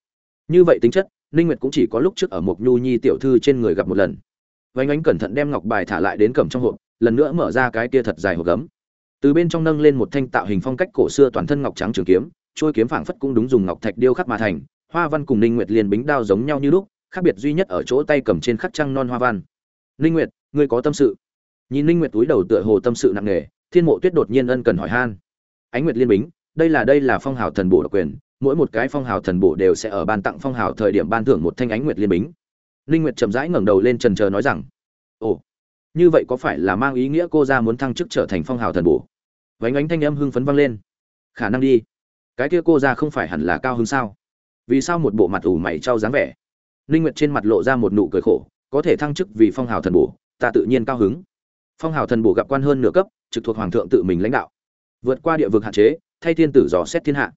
Như vậy tính chất, ninh nguyệt cũng chỉ có lúc trước ở một nhu nhi tiểu thư trên người gặp một lần. Vánh ánh cẩn thận đem ngọc bài thả lại đến cẩm trong hộp, lần nữa mở ra cái kia thật dài hộp gấm. Từ bên trong nâng lên một thanh tạo hình phong cách cổ xưa toàn thân ngọc trắng trường kiếm trôi kiếm phảng phất cũng đúng dùng ngọc thạch điêu khắc mà thành, hoa văn cùng ninh nguyệt liền bính đao giống nhau như lúc khác biệt duy nhất ở chỗ tay cầm trên khắc trăng non hoa văn. Ninh nguyệt, ngươi có tâm sự. Nhìn ninh nguyệt túi đầu tựa hồ tâm sự nặng nề, thiên mộ tuyết đột nhiên ân cần hỏi han. Ánh nguyệt liên bính, đây là đây là phong hào thần bổ độc quyền, mỗi một cái phong hào thần bổ đều sẽ ở ban tặng phong hào thời điểm ban thưởng một thanh ánh nguyệt liên bính. Linh nguyệt chậm rãi ngẩng đầu lên trần chờ nói rằng, ồ, như vậy có phải là mang ý nghĩa cô ra muốn thăng chức trở thành phong hào thần bổ? Vánh ánh thanh âm hưng phấn vang lên. Khả năng đi. Cái kia cô ra không phải hẳn là cao hứng sao? Vì sao một bộ mặt ủ mày trao dáng vẻ? Linh nguyệt trên mặt lộ ra một nụ cười khổ, có thể thăng chức vì phong hào thần bổ, ta tự nhiên cao hứng. Phong hào thần bổ gặp quan hơn nửa cấp, trực thuộc hoàng thượng tự mình lãnh đạo. Vượt qua địa vực hạn chế, thay thiên tử dò xét thiên hạ.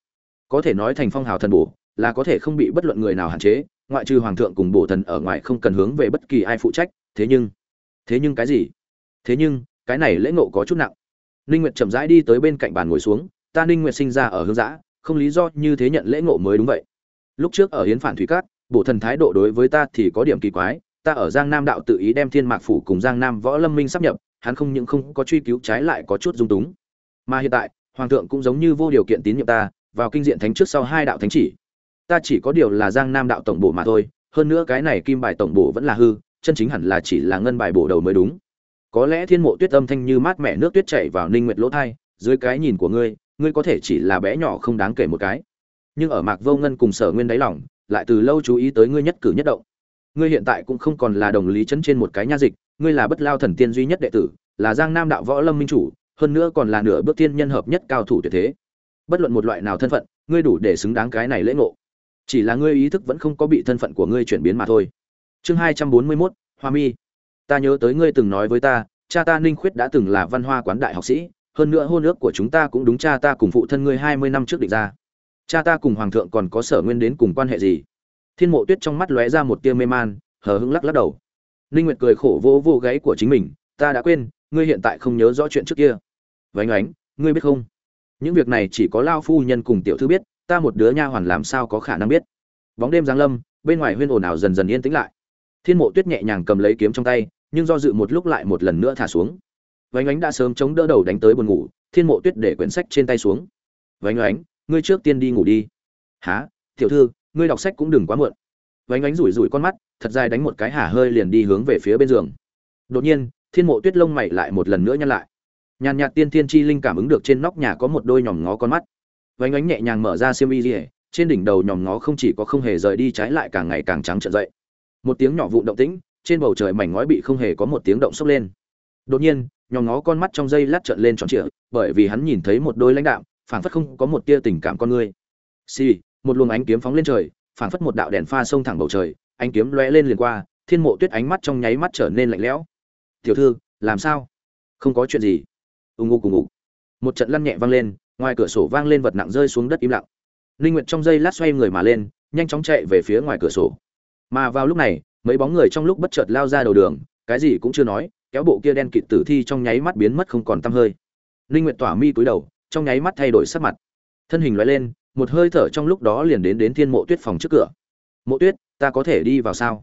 Có thể nói thành phong hào thần bổ là có thể không bị bất luận người nào hạn chế, ngoại trừ hoàng thượng cùng bổ thần ở ngoài không cần hướng về bất kỳ ai phụ trách. Thế nhưng thế nhưng cái gì? Thế nhưng, cái này lễ ngộ có chút nặng. Ninh nguyệt chậm rãi đi tới bên cạnh bàn ngồi xuống, ta ninh nguyệt sinh ra ở hương giã, không lý do như thế nhận lễ ngộ mới đúng vậy. Lúc trước ở hiến phản thủy cát bổ thần thái độ đối với ta thì có điểm kỳ quái, ta ở giang nam đạo tự ý đem thiên mạc phủ cùng giang nam võ lâm minh sắp nhập, hắn không những không có truy cứu trái lại có chút dung túng. Mà hiện tại, hoàng thượng cũng giống như vô điều kiện tín nhiệm ta, vào kinh diện thánh trước sau hai đạo thánh chỉ. Ta chỉ có điều là giang nam đạo tổng bổ mà thôi, hơn nữa cái này kim bài tổng bổ vẫn là hư, chân chính hẳn là chỉ là ngân bài bổ đầu mới đúng. Có lẽ thiên mộ tuyết âm thanh như mát mẻ nước tuyết chảy vào ninh nguyệt lỗ thai, dưới cái nhìn của ngươi ngươi có thể chỉ là bé nhỏ không đáng kể một cái. Nhưng ở mạc vô ngân cùng sở nguyên đáy lòng lại từ lâu chú ý tới ngươi nhất cử nhất động. Ngươi hiện tại cũng không còn là đồng lý chấn trên một cái nha dịch, ngươi là bất lao thần tiên duy nhất đệ tử, là giang nam đạo võ lâm minh chủ, hơn nữa còn là nửa bước tiên nhân hợp nhất cao thủ tuyệt thế. Bất luận một loại nào thân phận, ngươi đủ để xứng đáng cái này lễ ngộ. Chỉ là ngươi ý thức vẫn không có bị thân phận của ngươi chuyển biến mà thôi. Chương hai trăm bốn mươi mốt, hoa mi. Ta nhớ tới ngươi từng nói với ta, cha ta ninh khuyết đã từng là văn hoa quán đại học sĩ, hơn nữa hôn ước của chúng ta cũng đúng cha ta cùng phụ thân ngươi hai mươi năm trước định ra cha ta cùng hoàng thượng còn có sở nguyên đến cùng quan hệ gì? Thiên mộ tuyết trong mắt lóe ra một tia mê man, hờ hững lắc lắc đầu. Ninh nguyệt cười khổ vô vô gáy của chính mình, ta đã quên, ngươi hiện tại không nhớ rõ chuyện trước kia. Vánh ánh, ngươi biết không? Những việc này chỉ có lao phu nhân cùng tiểu thư biết, ta một đứa nha hoàn làm sao có khả năng biết? Bóng đêm giáng lâm, bên ngoài huyên ồn ào dần dần yên tĩnh lại. Thiên mộ tuyết nhẹ nhàng cầm lấy kiếm trong tay, nhưng do dự một lúc lại một lần nữa thả xuống. Vánh ánh đã sớm chống đỡ đầu đánh tới buồn ngủ, thiên mộ tuyết để quyển sách trên tay xuống. Vánh ánh ngươi trước tiên đi ngủ đi. Há tiểu thư, ngươi đọc sách cũng đừng quá muộn. Vánh ánh rủi rủi con mắt, thật dài đánh một cái hả hơi liền đi hướng về phía bên giường. Đột nhiên, thiên mộ tuyết lông mày lại một lần nữa nhăn lại. Nhàn nhạt tiên tiên chi linh cảm ứng được trên nóc nhà có một đôi nhòm ngó con mắt. Vánh ánh nhẹ nhàng mở ra xiêm y rỉa trên đỉnh đầu nhòm ngó không chỉ có không hề rời đi trái lại càng ngày càng trắng trợn dậy. Một tiếng nhỏ vụn động tĩnh, trên bầu trời mảnh ngói bị không hề có một tiếng động sốc lên. Đột nhiên, nhòm ngó con mắt trong dây lát trợn lên tròn trịa, bởi vì hắn nhìn thấy một đôi lãnh đạo phảng phất không có một tia tình cảm con người. Xì, một luồng ánh kiếm phóng lên trời, phảng phất một đạo đèn pha sông thẳng bầu trời, ánh kiếm lóe lên liền qua, thiên mộ tuyết ánh mắt trong nháy mắt trở nên lạnh lẽo. Tiểu thư, làm sao? Không có chuyện gì. U ngu cùng ngủ. một trận lăn nhẹ vang lên, ngoài cửa sổ vang lên vật nặng rơi xuống đất im lặng. Linh nguyệt trong giây lát xoay người mà lên, nhanh chóng chạy về phía ngoài cửa sổ. Mà vào lúc này, mấy bóng người trong lúc bất chợt lao ra đầu đường, cái gì cũng chưa nói, kéo bộ kia đen kịt tử thi trong nháy mắt biến mất không còn tăm hơi. Linh nguyệt tỏa mi cúi đầu trong nháy mắt thay đổi sắc mặt. Thân hình loại lên, một hơi thở trong lúc đó liền đến đến thiên mộ tuyết phòng trước cửa. Mộ tuyết, ta có thể đi vào sao?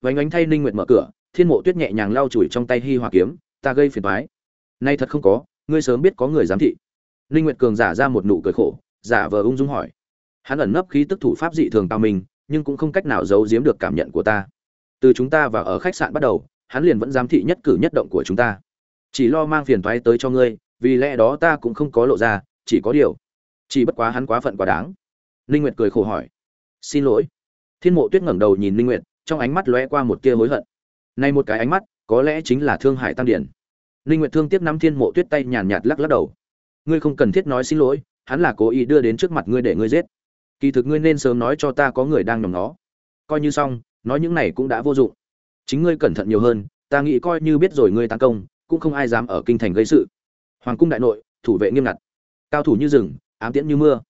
Vánh ánh thay ninh nguyệt mở cửa, thiên mộ tuyết nhẹ nhàng lau chùi trong tay hi hòa kiếm, ta gây phiền toái. Nay thật không có, ngươi sớm biết có người giám thị. Ninh nguyệt cường giả ra một nụ cười khổ, giả vờ ung dung hỏi. Hắn ẩn nấp khí tức thủ pháp dị thường cao mình nhưng cũng không cách nào giấu giếm được cảm nhận của ta. Từ chúng ta vào ở khách sạn bắt đầu, hắn liền vẫn giám thị nhất cử nhất động của chúng ta. Chỉ lo mang phiền toái tới cho ngươi vì lẽ đó ta cũng không có lộ ra, chỉ có điều, chỉ bất quá hắn quá phận quá đáng. Ninh nguyệt cười khổ hỏi, xin lỗi. Thiên mộ tuyết ngẩng đầu nhìn ninh nguyệt, trong ánh mắt lóe qua một tia hối hận. Này một cái ánh mắt, có lẽ chính là thương hại tăng điển. Ninh nguyệt thương tiếc nắm thiên mộ tuyết tay nhàn nhạt lắc lắc đầu. Ngươi không cần thiết nói xin lỗi, hắn là cố ý đưa đến trước mặt ngươi để ngươi giết. Kỳ thực ngươi nên sớm nói cho ta có người đang nhòm nó. Coi như xong, nói những này cũng đã vô dụng. Chính ngươi cẩn thận nhiều hơn, ta nghĩ coi như biết rồi ngươi tấn công, cũng không ai dám ở kinh thành gây sự hoàng cung đại nội, thủ vệ nghiêm ngặt. Cao thủ như rừng, ám tiễn như mưa.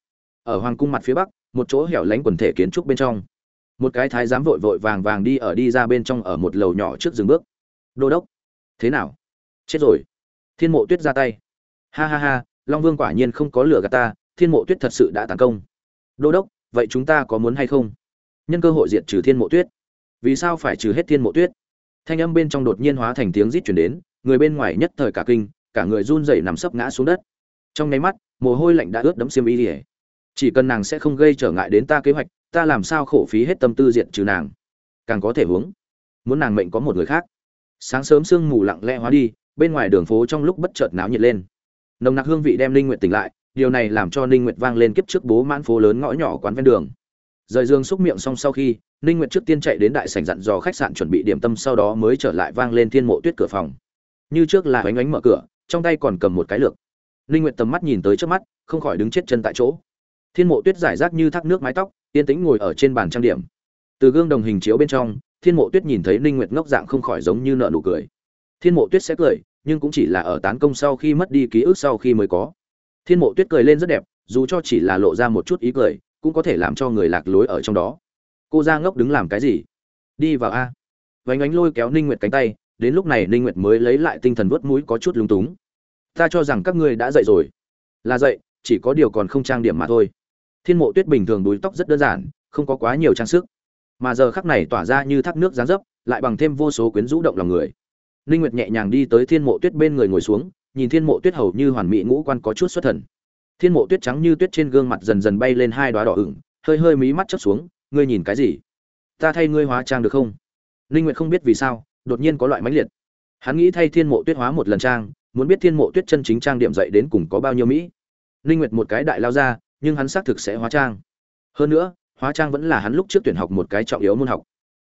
Ở hoàng cung mặt phía bắc, một chỗ hẻo lánh quần thể kiến trúc bên trong. Một cái thái giám vội vội vàng vàng đi ở đi ra bên trong ở một lầu nhỏ trước rừng bước. Đô đốc. Thế nào? Chết rồi. Thiên mộ tuyết ra tay. Ha ha ha, long vương quả nhiên không có lửa gạt ta, thiên mộ tuyết thật sự đã tấn công. Đô đốc, vậy chúng ta có muốn hay không? Nhân cơ hội diệt trừ thiên mộ tuyết. Vì sao phải trừ hết thiên mộ tuyết? Thanh âm bên trong đột nhiên hóa thành tiếng rít chuyển đến, người bên ngoài nhất thời cả kinh cả người run rẩy nằm sấp ngã xuống đất. Trong nháy mắt, mồ hôi lạnh đã ướt đẫm xiêm y ỉa chỉ cần nàng sẽ không gây trở ngại đến ta kế hoạch, ta làm sao khổ phí hết tâm tư diện trừ nàng? Càng có thể hướng muốn nàng mệnh có một người khác. Sáng sớm sương mù lặng lẽ hóa đi, bên ngoài đường phố trong lúc bất chợt náo nhiệt lên. Nồng nặc hương vị đem linh nguyện tỉnh lại, điều này làm cho ninh nguyệt vang lên kiếp trước bố mãn phố lớn ngõ nhỏ quán ven đường. Rời giường xúc miệng xong sau khi, ninh nguyệt trước tiên chạy đến đại sảnh dặn dò khách sạn chuẩn bị điểm tâm sau đó mới trở lại vang lên thiên mộ tuyết cửa phòng. Như trước là oánh oánh mở cửa trong tay còn cầm một cái lược. Ninh nguyệt tầm mắt nhìn tới trước mắt, không khỏi đứng chết chân tại chỗ. Thiên mộ tuyết giải rác như thác nước mái tóc, yên tĩnh ngồi ở trên bàn trang điểm. Từ gương đồng hình chiếu bên trong, thiên mộ tuyết nhìn thấy ninh nguyệt ngốc dạng không khỏi giống như nợ nụ cười. Thiên mộ tuyết sẽ cười, nhưng cũng chỉ là ở tán công sau khi mất đi ký ức sau khi mới có. Thiên mộ tuyết cười lên rất đẹp, dù cho chỉ là lộ ra một chút ý cười, cũng có thể làm cho người lạc lối ở trong đó. Cô ra ngốc đứng làm cái gì? Đi vào a. Vánh ánh lôi kéo ninh nguyệt cánh tay đến lúc này ninh nguyệt mới lấy lại tinh thần vớt mũi có chút lung túng. Ta cho rằng các ngươi đã dậy rồi. Là dậy, chỉ có điều còn không trang điểm mà thôi. Thiên mộ tuyết bình thường đuôi tóc rất đơn giản, không có quá nhiều trang sức. Mà giờ khắc này tỏa ra như thác nước giáng dấp, lại bằng thêm vô số quyến rũ động lòng người. Ninh nguyệt nhẹ nhàng đi tới thiên mộ tuyết bên người ngồi xuống, nhìn thiên mộ tuyết hầu như hoàn mỹ ngũ quan có chút xuất thần. Thiên mộ tuyết trắng như tuyết trên gương mặt dần dần bay lên hai đóa đỏ ửng, hơi hơi mí mắt chớp xuống, ngươi nhìn cái gì? Ta thay ngươi hóa trang được không? Ninh nguyệt không biết vì sao đột nhiên có loại mãnh liệt. Hắn nghĩ thay thiên mộ tuyết hóa một lần trang, muốn biết thiên mộ tuyết chân chính trang điểm dậy đến cùng có bao nhiêu mỹ. Linh nguyệt một cái đại lao ra, nhưng hắn xác thực sẽ hóa trang. Hơn nữa, hóa trang vẫn là hắn lúc trước tuyển học một cái trọng yếu môn học.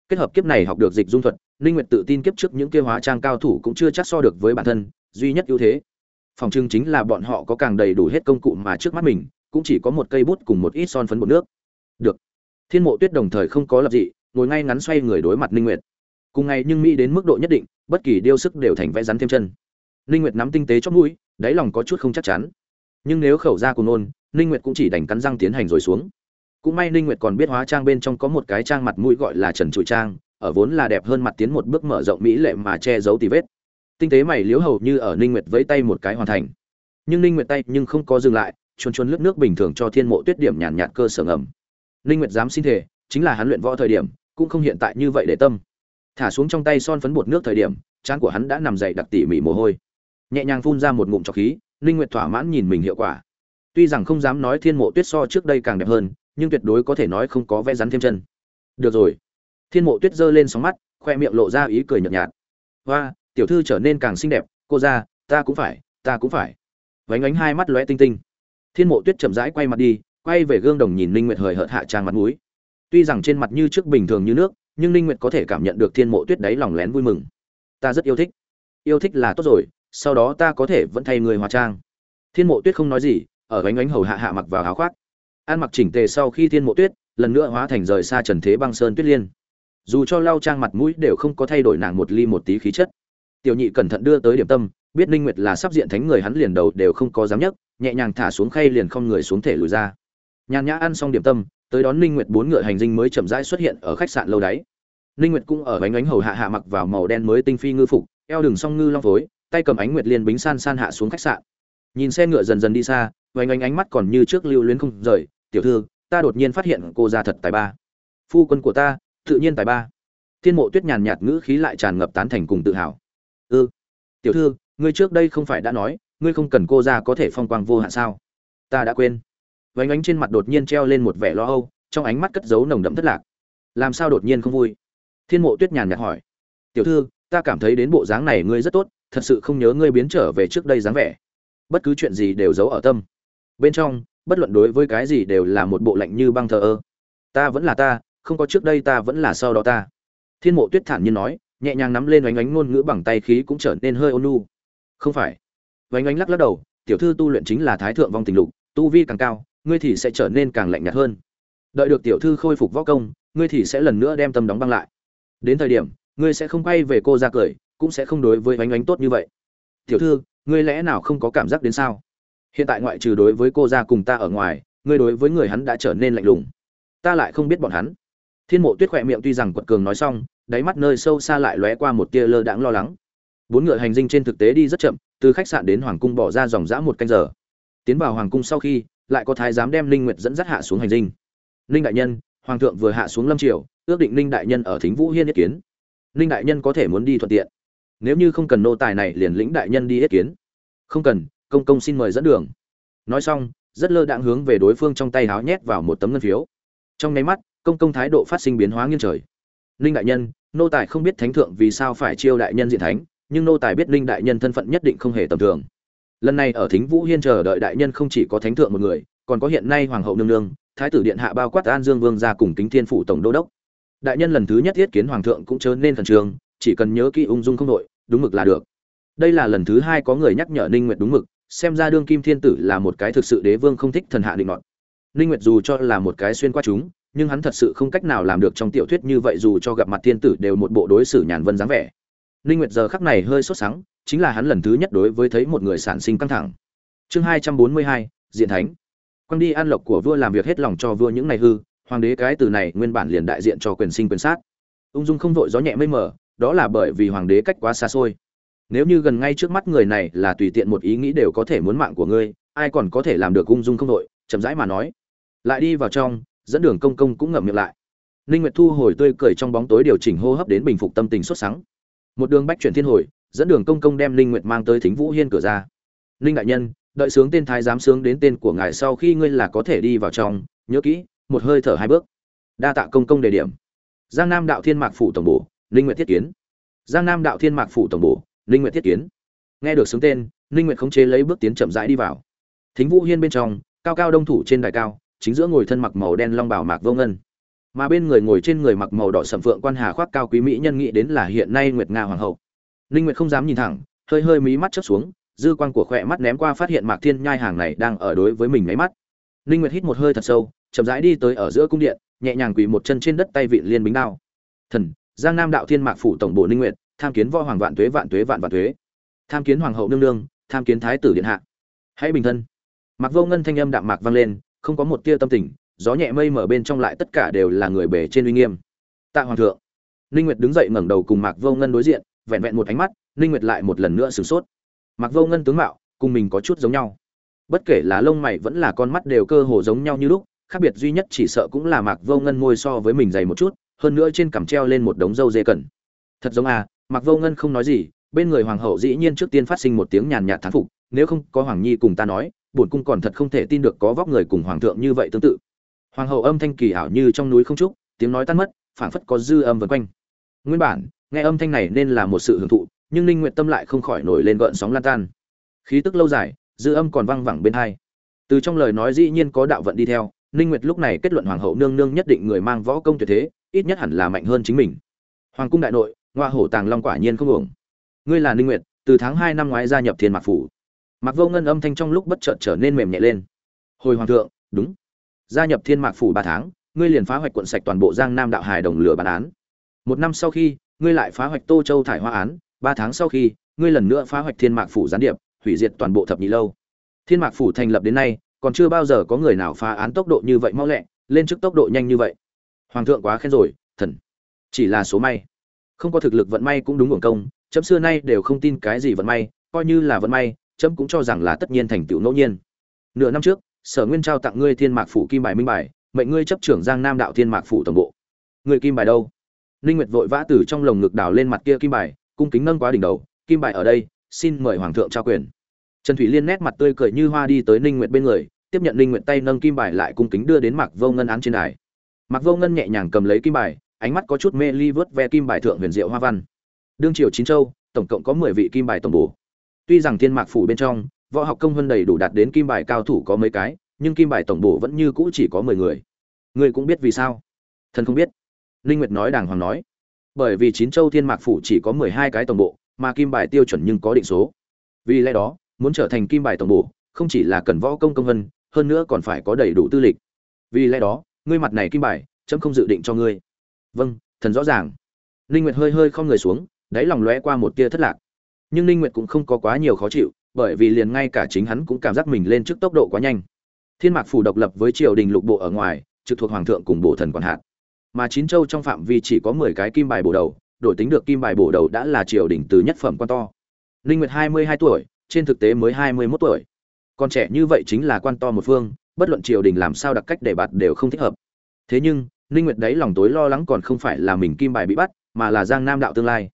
Kết hợp kiếp này học được dịch dung thuật, Linh nguyệt tự tin kiếp trước những kia hóa trang cao thủ cũng chưa chắc so được với bản thân, duy nhất ưu thế. Phòng trưng chính là bọn họ có càng đầy đủ hết công cụ mà trước mắt mình, cũng chỉ có một cây bút cùng một ít son phấn bột nước. Được. Thiên mộ tuyết đồng thời không có lập dị, ngồi ngay ngắn xoay người đối mặt Linh nguyệt cùng ngày nhưng mỹ đến mức độ nhất định bất kỳ điêu sức đều thành vẽ rắn thêm chân. Ninh nguyệt nắm tinh tế chót mũi đáy lòng có chút không chắc chắn. Nhưng nếu khẩu ra của nôn ninh nguyệt cũng chỉ đành cắn răng tiến hành rồi xuống. Cũng may ninh nguyệt còn biết hóa trang bên trong có một cái trang mặt mũi gọi là trần trụi trang ở vốn là đẹp hơn mặt tiến một bước mở rộng mỹ lệ mà che giấu tì vết. Tinh tế mày liếu hầu như ở ninh nguyệt vẫy tay một cái hoàn thành. Nhưng ninh nguyệt tay nhưng không có dừng lại chuồn chuồn lướt nước bình thường cho thiên mộ tuyết điểm nhàn nhạt, nhạt cơ sở ngầm. Ninh nguyệt dám xin thể chính là hắn luyện võ thời điểm cũng không hiện tại như vậy để tâm thả xuống trong tay son phấn bột nước thời điểm, trán của hắn đã nằm dậy đặc tỉ mỉ mồ hôi. Nhẹ nhàng phun ra một ngụm trọc khí, ninh nguyệt thỏa mãn nhìn mình hiệu quả. Tuy rằng không dám nói thiên mộ tuyết so trước đây càng đẹp hơn, nhưng tuyệt đối có thể nói không có vẽ rắn thêm chân. Được rồi. Thiên mộ tuyết giơ lên sóng mắt, khoe miệng lộ ra ý cười nhợt nhạt. Hoa, tiểu thư trở nên càng xinh đẹp, cô ra, ta cũng phải, ta cũng phải. Vánh ánh hai mắt lóe tinh tinh. Thiên mộ tuyết chậm rãi quay mặt đi, quay về gương đồng nhìn linh nguyệt hời hợt hạ trang mặt mũi. Tuy rằng trên mặt như trước bình thường như nước nhưng linh nguyệt có thể cảm nhận được thiên mộ tuyết đáy lòng lén vui mừng. Ta rất yêu thích. Yêu thích là tốt rồi, sau đó ta có thể vẫn thay người hóa trang. Thiên mộ tuyết không nói gì, ở gánh gánh hầu hạ hạ mặc vào áo khoác. Ăn mặc chỉnh tề sau khi thiên mộ tuyết, lần nữa hóa thành rời xa trần thế băng sơn tuyết liên. Dù cho lau trang mặt mũi đều không có thay đổi nàng một ly một tí khí chất. Tiểu nhị cẩn thận đưa tới điểm tâm, biết ninh nguyệt là sắp diện thánh người hắn liền đầu đều không có dám nhấc, nhẹ nhàng thả xuống khay liền không người xuống thể lùi ra. Nhàn nhã ăn xong điểm tâm tới đón ninh nguyệt bốn ngựa hành dinh mới chậm rãi xuất hiện ở khách sạn lâu đáy. Ninh nguyệt cũng ở bánh ánh hầu hạ hạ mặc vào màu đen mới tinh phi ngư phục, eo đường song ngư long phối, tay cầm ánh nguyệt liên bính san san hạ xuống khách sạn. Nhìn xe ngựa dần dần đi xa, bánh ánh ánh mắt còn như trước lưu luyến không rời, tiểu thư, ta đột nhiên phát hiện cô gia thật tài ba. Phu quân của ta, tự nhiên tài ba. Thiên mộ tuyết nhàn nhạt ngữ khí lại tràn ngập tán thành cùng tự hào. Ư ừ. tiểu thư, ngươi trước đây không phải đã nói, ngươi không cần cô gia có thể phong quang vô hạn sao? Ta đã quên vánh ánh trên mặt đột nhiên treo lên một vẻ lo âu, trong ánh mắt cất giấu nồng đậm thất lạc. Làm sao đột nhiên không vui? Thiên mộ tuyết nhàn nhạt hỏi. Tiểu thư, ta cảm thấy đến bộ dáng này ngươi rất tốt, thật sự không nhớ ngươi biến trở về trước đây dáng vẻ. Bất cứ chuyện gì đều giấu ở tâm. Bên trong, bất luận đối với cái gì đều là một bộ lạnh như băng thờ ơ. Ta vẫn là ta, không có trước đây ta vẫn là sau đó ta. Thiên mộ tuyết thản nhiên nói, nhẹ nhàng nắm lên oánh oánh ngôn ngữ bằng tay khí cũng trở nên hơi ôn nu không phải. Oánh oánh lắc lắc đầu, tiểu thư tu luyện chính là thái thượng vong tình lục, tu vi càng cao ngươi thì sẽ trở nên càng lạnh nhạt hơn. Đợi được tiểu thư khôi phục võ công, ngươi thì sẽ lần nữa đem tâm đóng băng lại. Đến thời điểm, ngươi sẽ không quay về cô ra cười, cũng sẽ không đối với oánh oánh tốt như vậy. Tiểu thư, ngươi lẽ nào không có cảm giác đến sao? Hiện tại ngoại trừ đối với cô ra cùng ta ở ngoài, ngươi đối với người hắn đã trở nên lạnh lùng. Ta lại không biết bọn hắn. Thiên mộ tuyết khỏe miệng tuy rằng quật cường nói xong, đáy mắt nơi sâu xa lại lóe qua một tia lơ đãng lo lắng. Bốn ngựa hành dinh trên thực tế đi rất chậm, từ khách sạn đến hoàng cung bỏ ra dòng dã một canh giờ. Tiến vào hoàng cung sau khi lại có thái giám đem linh nguyệt dẫn dắt hạ xuống hành dinh. Linh đại nhân, hoàng thượng vừa hạ xuống lâm triều, ước định linh đại nhân ở thính vũ hiên ý kiến. Linh đại nhân có thể muốn đi thuận tiện. Nếu như không cần nô tài này liền lĩnh đại nhân đi ý kiến. Không cần, công công xin mời dẫn đường. Nói xong, rất lơ đãng hướng về đối phương trong tay háo nhét vào một tấm ngân phiếu. Trong ngay mắt, công công thái độ phát sinh biến hóa nghiêng trời. Ninh đại nhân, nô tài không biết thánh thượng vì sao phải chiêu đại nhân diện thánh, nhưng nô tài biết ninh đại nhân thân phận nhất định không hề tầm thường lần này ở thính vũ hiên chờ đợi đại nhân không chỉ có thánh thượng một người, còn có hiện nay hoàng hậu nương nương, thái tử điện hạ bao quát an dương vương ra cùng kính thiên phủ tổng đô đốc. Đại nhân lần thứ nhất thiết kiến hoàng thượng cũng chớ nên khẩn trương, chỉ cần nhớ kỹ ung dung không đội, đúng mực là được. Đây là lần thứ hai có người nhắc nhở ninh nguyệt đúng mực, xem ra đương kim thiên tử là một cái thực sự đế vương không thích thần hạ định nọt. Ninh nguyệt dù cho là một cái xuyên qua chúng, nhưng hắn thật sự không cách nào làm được trong tiểu thuyết như vậy dù cho gặp mặt thiên tử đều một bộ đối xử nhàn vân dáng vẻ. Ninh nguyệt giờ khắc này hơi sốt sắng chính là hắn lần thứ nhất đối với thấy một người sản sinh căng thẳng. Chương 242, diện thánh. Quang đi an lộc của vua làm việc hết lòng cho vua những ngày hư hoàng đế cái từ này nguyên bản liền đại diện cho quyền sinh quyền sát. Ung dung không vội gió nhẹ mây mờ đó là bởi vì hoàng đế cách quá xa xôi. Nếu như gần ngay trước mắt người này là tùy tiện một ý nghĩ đều có thể muốn mạng của ngươi ai còn có thể làm được ung dung không vội chậm rãi mà nói. Lại đi vào trong dẫn đường công công cũng ngậm miệng lại. Ninh nguyệt thu hồi tươi cười trong bóng tối điều chỉnh hô hấp đến bình phục tâm tình xuất sáng một đường bách chuyển thiên hồi dẫn đường công công đem ninh nguyệt mang tới thính vũ hiên cửa ra. Ninh đại nhân, đợi sướng tên thái giám sướng đến tên của ngài sau khi ngươi là có thể đi vào trong, nhớ kỹ, một hơi thở hai bước. Đa tạ công công đề điểm. Giang nam đạo thiên mạc phủ tổng bổ, ninh nguyệt thiết kiến. Giang nam đạo thiên mạc phủ tổng bổ, ninh nguyệt thiết kiến. Nghe được sướng tên, ninh nguyệt khống chế lấy bước tiến chậm rãi đi vào. Thính vũ hiên bên trong, cao cao đông thủ trên đài cao, chính giữa ngồi thân mặc màu đen long bảo mạc vô ngân. Mà bên người ngồi trên người mặc màu đỏ sầm phượng quan hà khoác cao quý mỹ nhân nghĩ đến là hiện nay nguyệt nga hoàng hậu ninh nguyệt không dám nhìn thẳng, hơi hơi mí mắt chớp xuống, dư quang của khỏe mắt ném qua phát hiện mạc thiên nhai hàng này đang ở đối với mình mấy mắt. Ninh nguyệt hít một hơi thật sâu, chậm rãi đi tới ở giữa cung điện, nhẹ nhàng quỳ một chân trên đất tay vịn liên bính đao. Thần, giang nam đạo thiên mạc phủ tổng bộ ninh nguyệt, tham kiến võ hoàng vạn tuế vạn tuế, vạn vạn tuế. Tham kiến hoàng hậu nương nương, tham kiến thái tử điện hạ. Hãy bình thân. Mặc vô ngân thanh âm đạm mạc vang lên, không có một tia tâm tình, gió nhẹ mây mở bên trong lại tất cả đều là người bề trên uy nghiêm. Tạ hoàng thượng. Ninh nguyệt đứng dậy ngẩng đầu cùng mạc vô ngân đối diện vẹn vẹn một ánh mắt, ninh nguyệt lại một lần nữa sửng sốt. Mặc vô ngân tướng mạo, cùng mình có chút giống nhau. Bất kể là lông mày vẫn là con mắt đều cơ hồ giống nhau như lúc, khác biệt duy nhất chỉ sợ cũng là mạc vô ngân môi so với mình dày một chút, hơn nữa trên cằm treo lên một đống râu dê cẩn. Thật giống à mạc vô ngân không nói gì, bên người hoàng hậu dĩ nhiên trước tiên phát sinh một tiếng nhàn nhạt thán phục, nếu không có hoàng nhi cùng ta nói, bổn cung còn thật không thể tin được có vóc người cùng hoàng thượng như vậy tương tự. Hoàng hậu âm thanh kỳ ảo như trong núi không trúc, tiếng nói tan mất, phảng phất có dư âm vần quanh. Nguyên bản nghe âm thanh này nên là một sự hưởng thụ nhưng ninh nguyện tâm lại không khỏi nổi lên gợn sóng lan tan khí tức lâu dài dư âm còn văng vẳng bên hai từ trong lời nói dĩ nhiên có đạo vận đi theo ninh nguyệt lúc này kết luận hoàng hậu nương nương nhất định người mang võ công tuyệt thế ít nhất hẳn là mạnh hơn chính mình hoàng cung đại nội ngoa hổ tàng long quả nhiên không uổng ngươi là ninh nguyệt từ tháng 2 năm ngoái gia nhập thiên mạc phủ mặc Vô Ngân âm thanh trong lúc bất chợt trở nên mềm nhẹ lên. "Hồi hoàng thượng, đúng. Gia nhập Thiên Mạc phủ ba tháng, ngươi liền phá hoạch quận sạch toàn bộ Giang Nam đạo hải đồng lửa bản án. Một năm sau khi, ngươi lại phá hoạch Tô Châu thải hoa án, ba tháng sau khi, ngươi lần nữa phá hoạch Thiên Mạc phủ gián điệp, hủy diệt toàn bộ thập nhị lâu. Thiên Mạc phủ thành lập đến nay, còn chưa bao giờ có người nào phá án tốc độ như vậy mau lẹ, lên chức tốc độ nhanh như vậy. Hoàng thượng quá khen rồi, thần. Chỉ là số may. Không có thực lực vận may cũng đúng nguồn công, chấm xưa nay đều không tin cái gì vận may, coi như là vận may, trẫm cũng cho rằng là tất nhiên thành tựu ngẫu nhiên. Nửa năm trước, Sở Nguyên trao tặng ngươi Thiên Mạc phủ kim bài minh bài, mệnh ngươi chấp trưởng Giang Nam đạo Thiên Mạc phủ tổng bộ. Ngươi kim bài đâu? Ninh Nguyệt vội vã từ trong lồng ngực đảo lên mặt kia kim bài, cung kính nâng quá đỉnh đầu, kim bài ở đây, xin mời hoàng thượng trao quyền. Trần Thủy Liên nét mặt tươi cười như hoa đi tới Ninh Nguyệt bên người, tiếp nhận Ninh Nguyệt tay nâng kim bài lại cung kính đưa đến Mạc Vô Ngân án trên đài. Mạc Vô Ngân nhẹ nhàng cầm lấy kim bài, ánh mắt có chút mê ly vớt ve kim bài thượng huyền diệu hoa văn. Đương triều chín châu, tổng cộng có 10 vị kim bài tổng bổ. Tuy rằng thiên mạc phủ bên trong, võ học công hơn đầy đủ đạt đến kim bài cao thủ có mấy cái, nhưng kim bài tổng bổ vẫn như cũ chỉ có mười người. Người cũng biết vì sao? Thần không biết. Linh Nguyệt nói đàng hoàng nói. Bởi vì chín châu thiên mạc phủ chỉ có mười hai cái tổng bộ, mà kim bài tiêu chuẩn nhưng có định số. Vì lẽ đó, muốn trở thành kim bài tổng bộ, không chỉ là cần võ công công hơn, hơn nữa còn phải có đầy đủ tư lịch. Vì lẽ đó, ngươi mặt này kim bài, chấm không dự định cho ngươi. Vâng, thần rõ ràng. Linh Nguyệt hơi hơi không người xuống, đáy lòng lóe qua một tia thất lạc nhưng ninh nguyệt cũng không có quá nhiều khó chịu bởi vì liền ngay cả chính hắn cũng cảm giác mình lên trước tốc độ quá nhanh thiên mạc phủ độc lập với triều đình lục bộ ở ngoài trực thuộc hoàng thượng cùng bộ thần quản hạt mà chín châu trong phạm vi chỉ có 10 cái kim bài bổ đầu, đổi tính được kim bài bổ đầu đã là triều đình từ nhất phẩm quan to. Ninh nguyệt 22 tuổi, trên thực tế mới 21 tuổi. Còn trẻ như vậy chính là quan to một phương, bất luận triều đình làm sao đặc cách để bạt đều không thích hợp. Thế nhưng, ninh nguyệt đấy lòng tối lo lắng còn không phải là mình kim bài bị bắt, mà là giang nam đạo tương lai.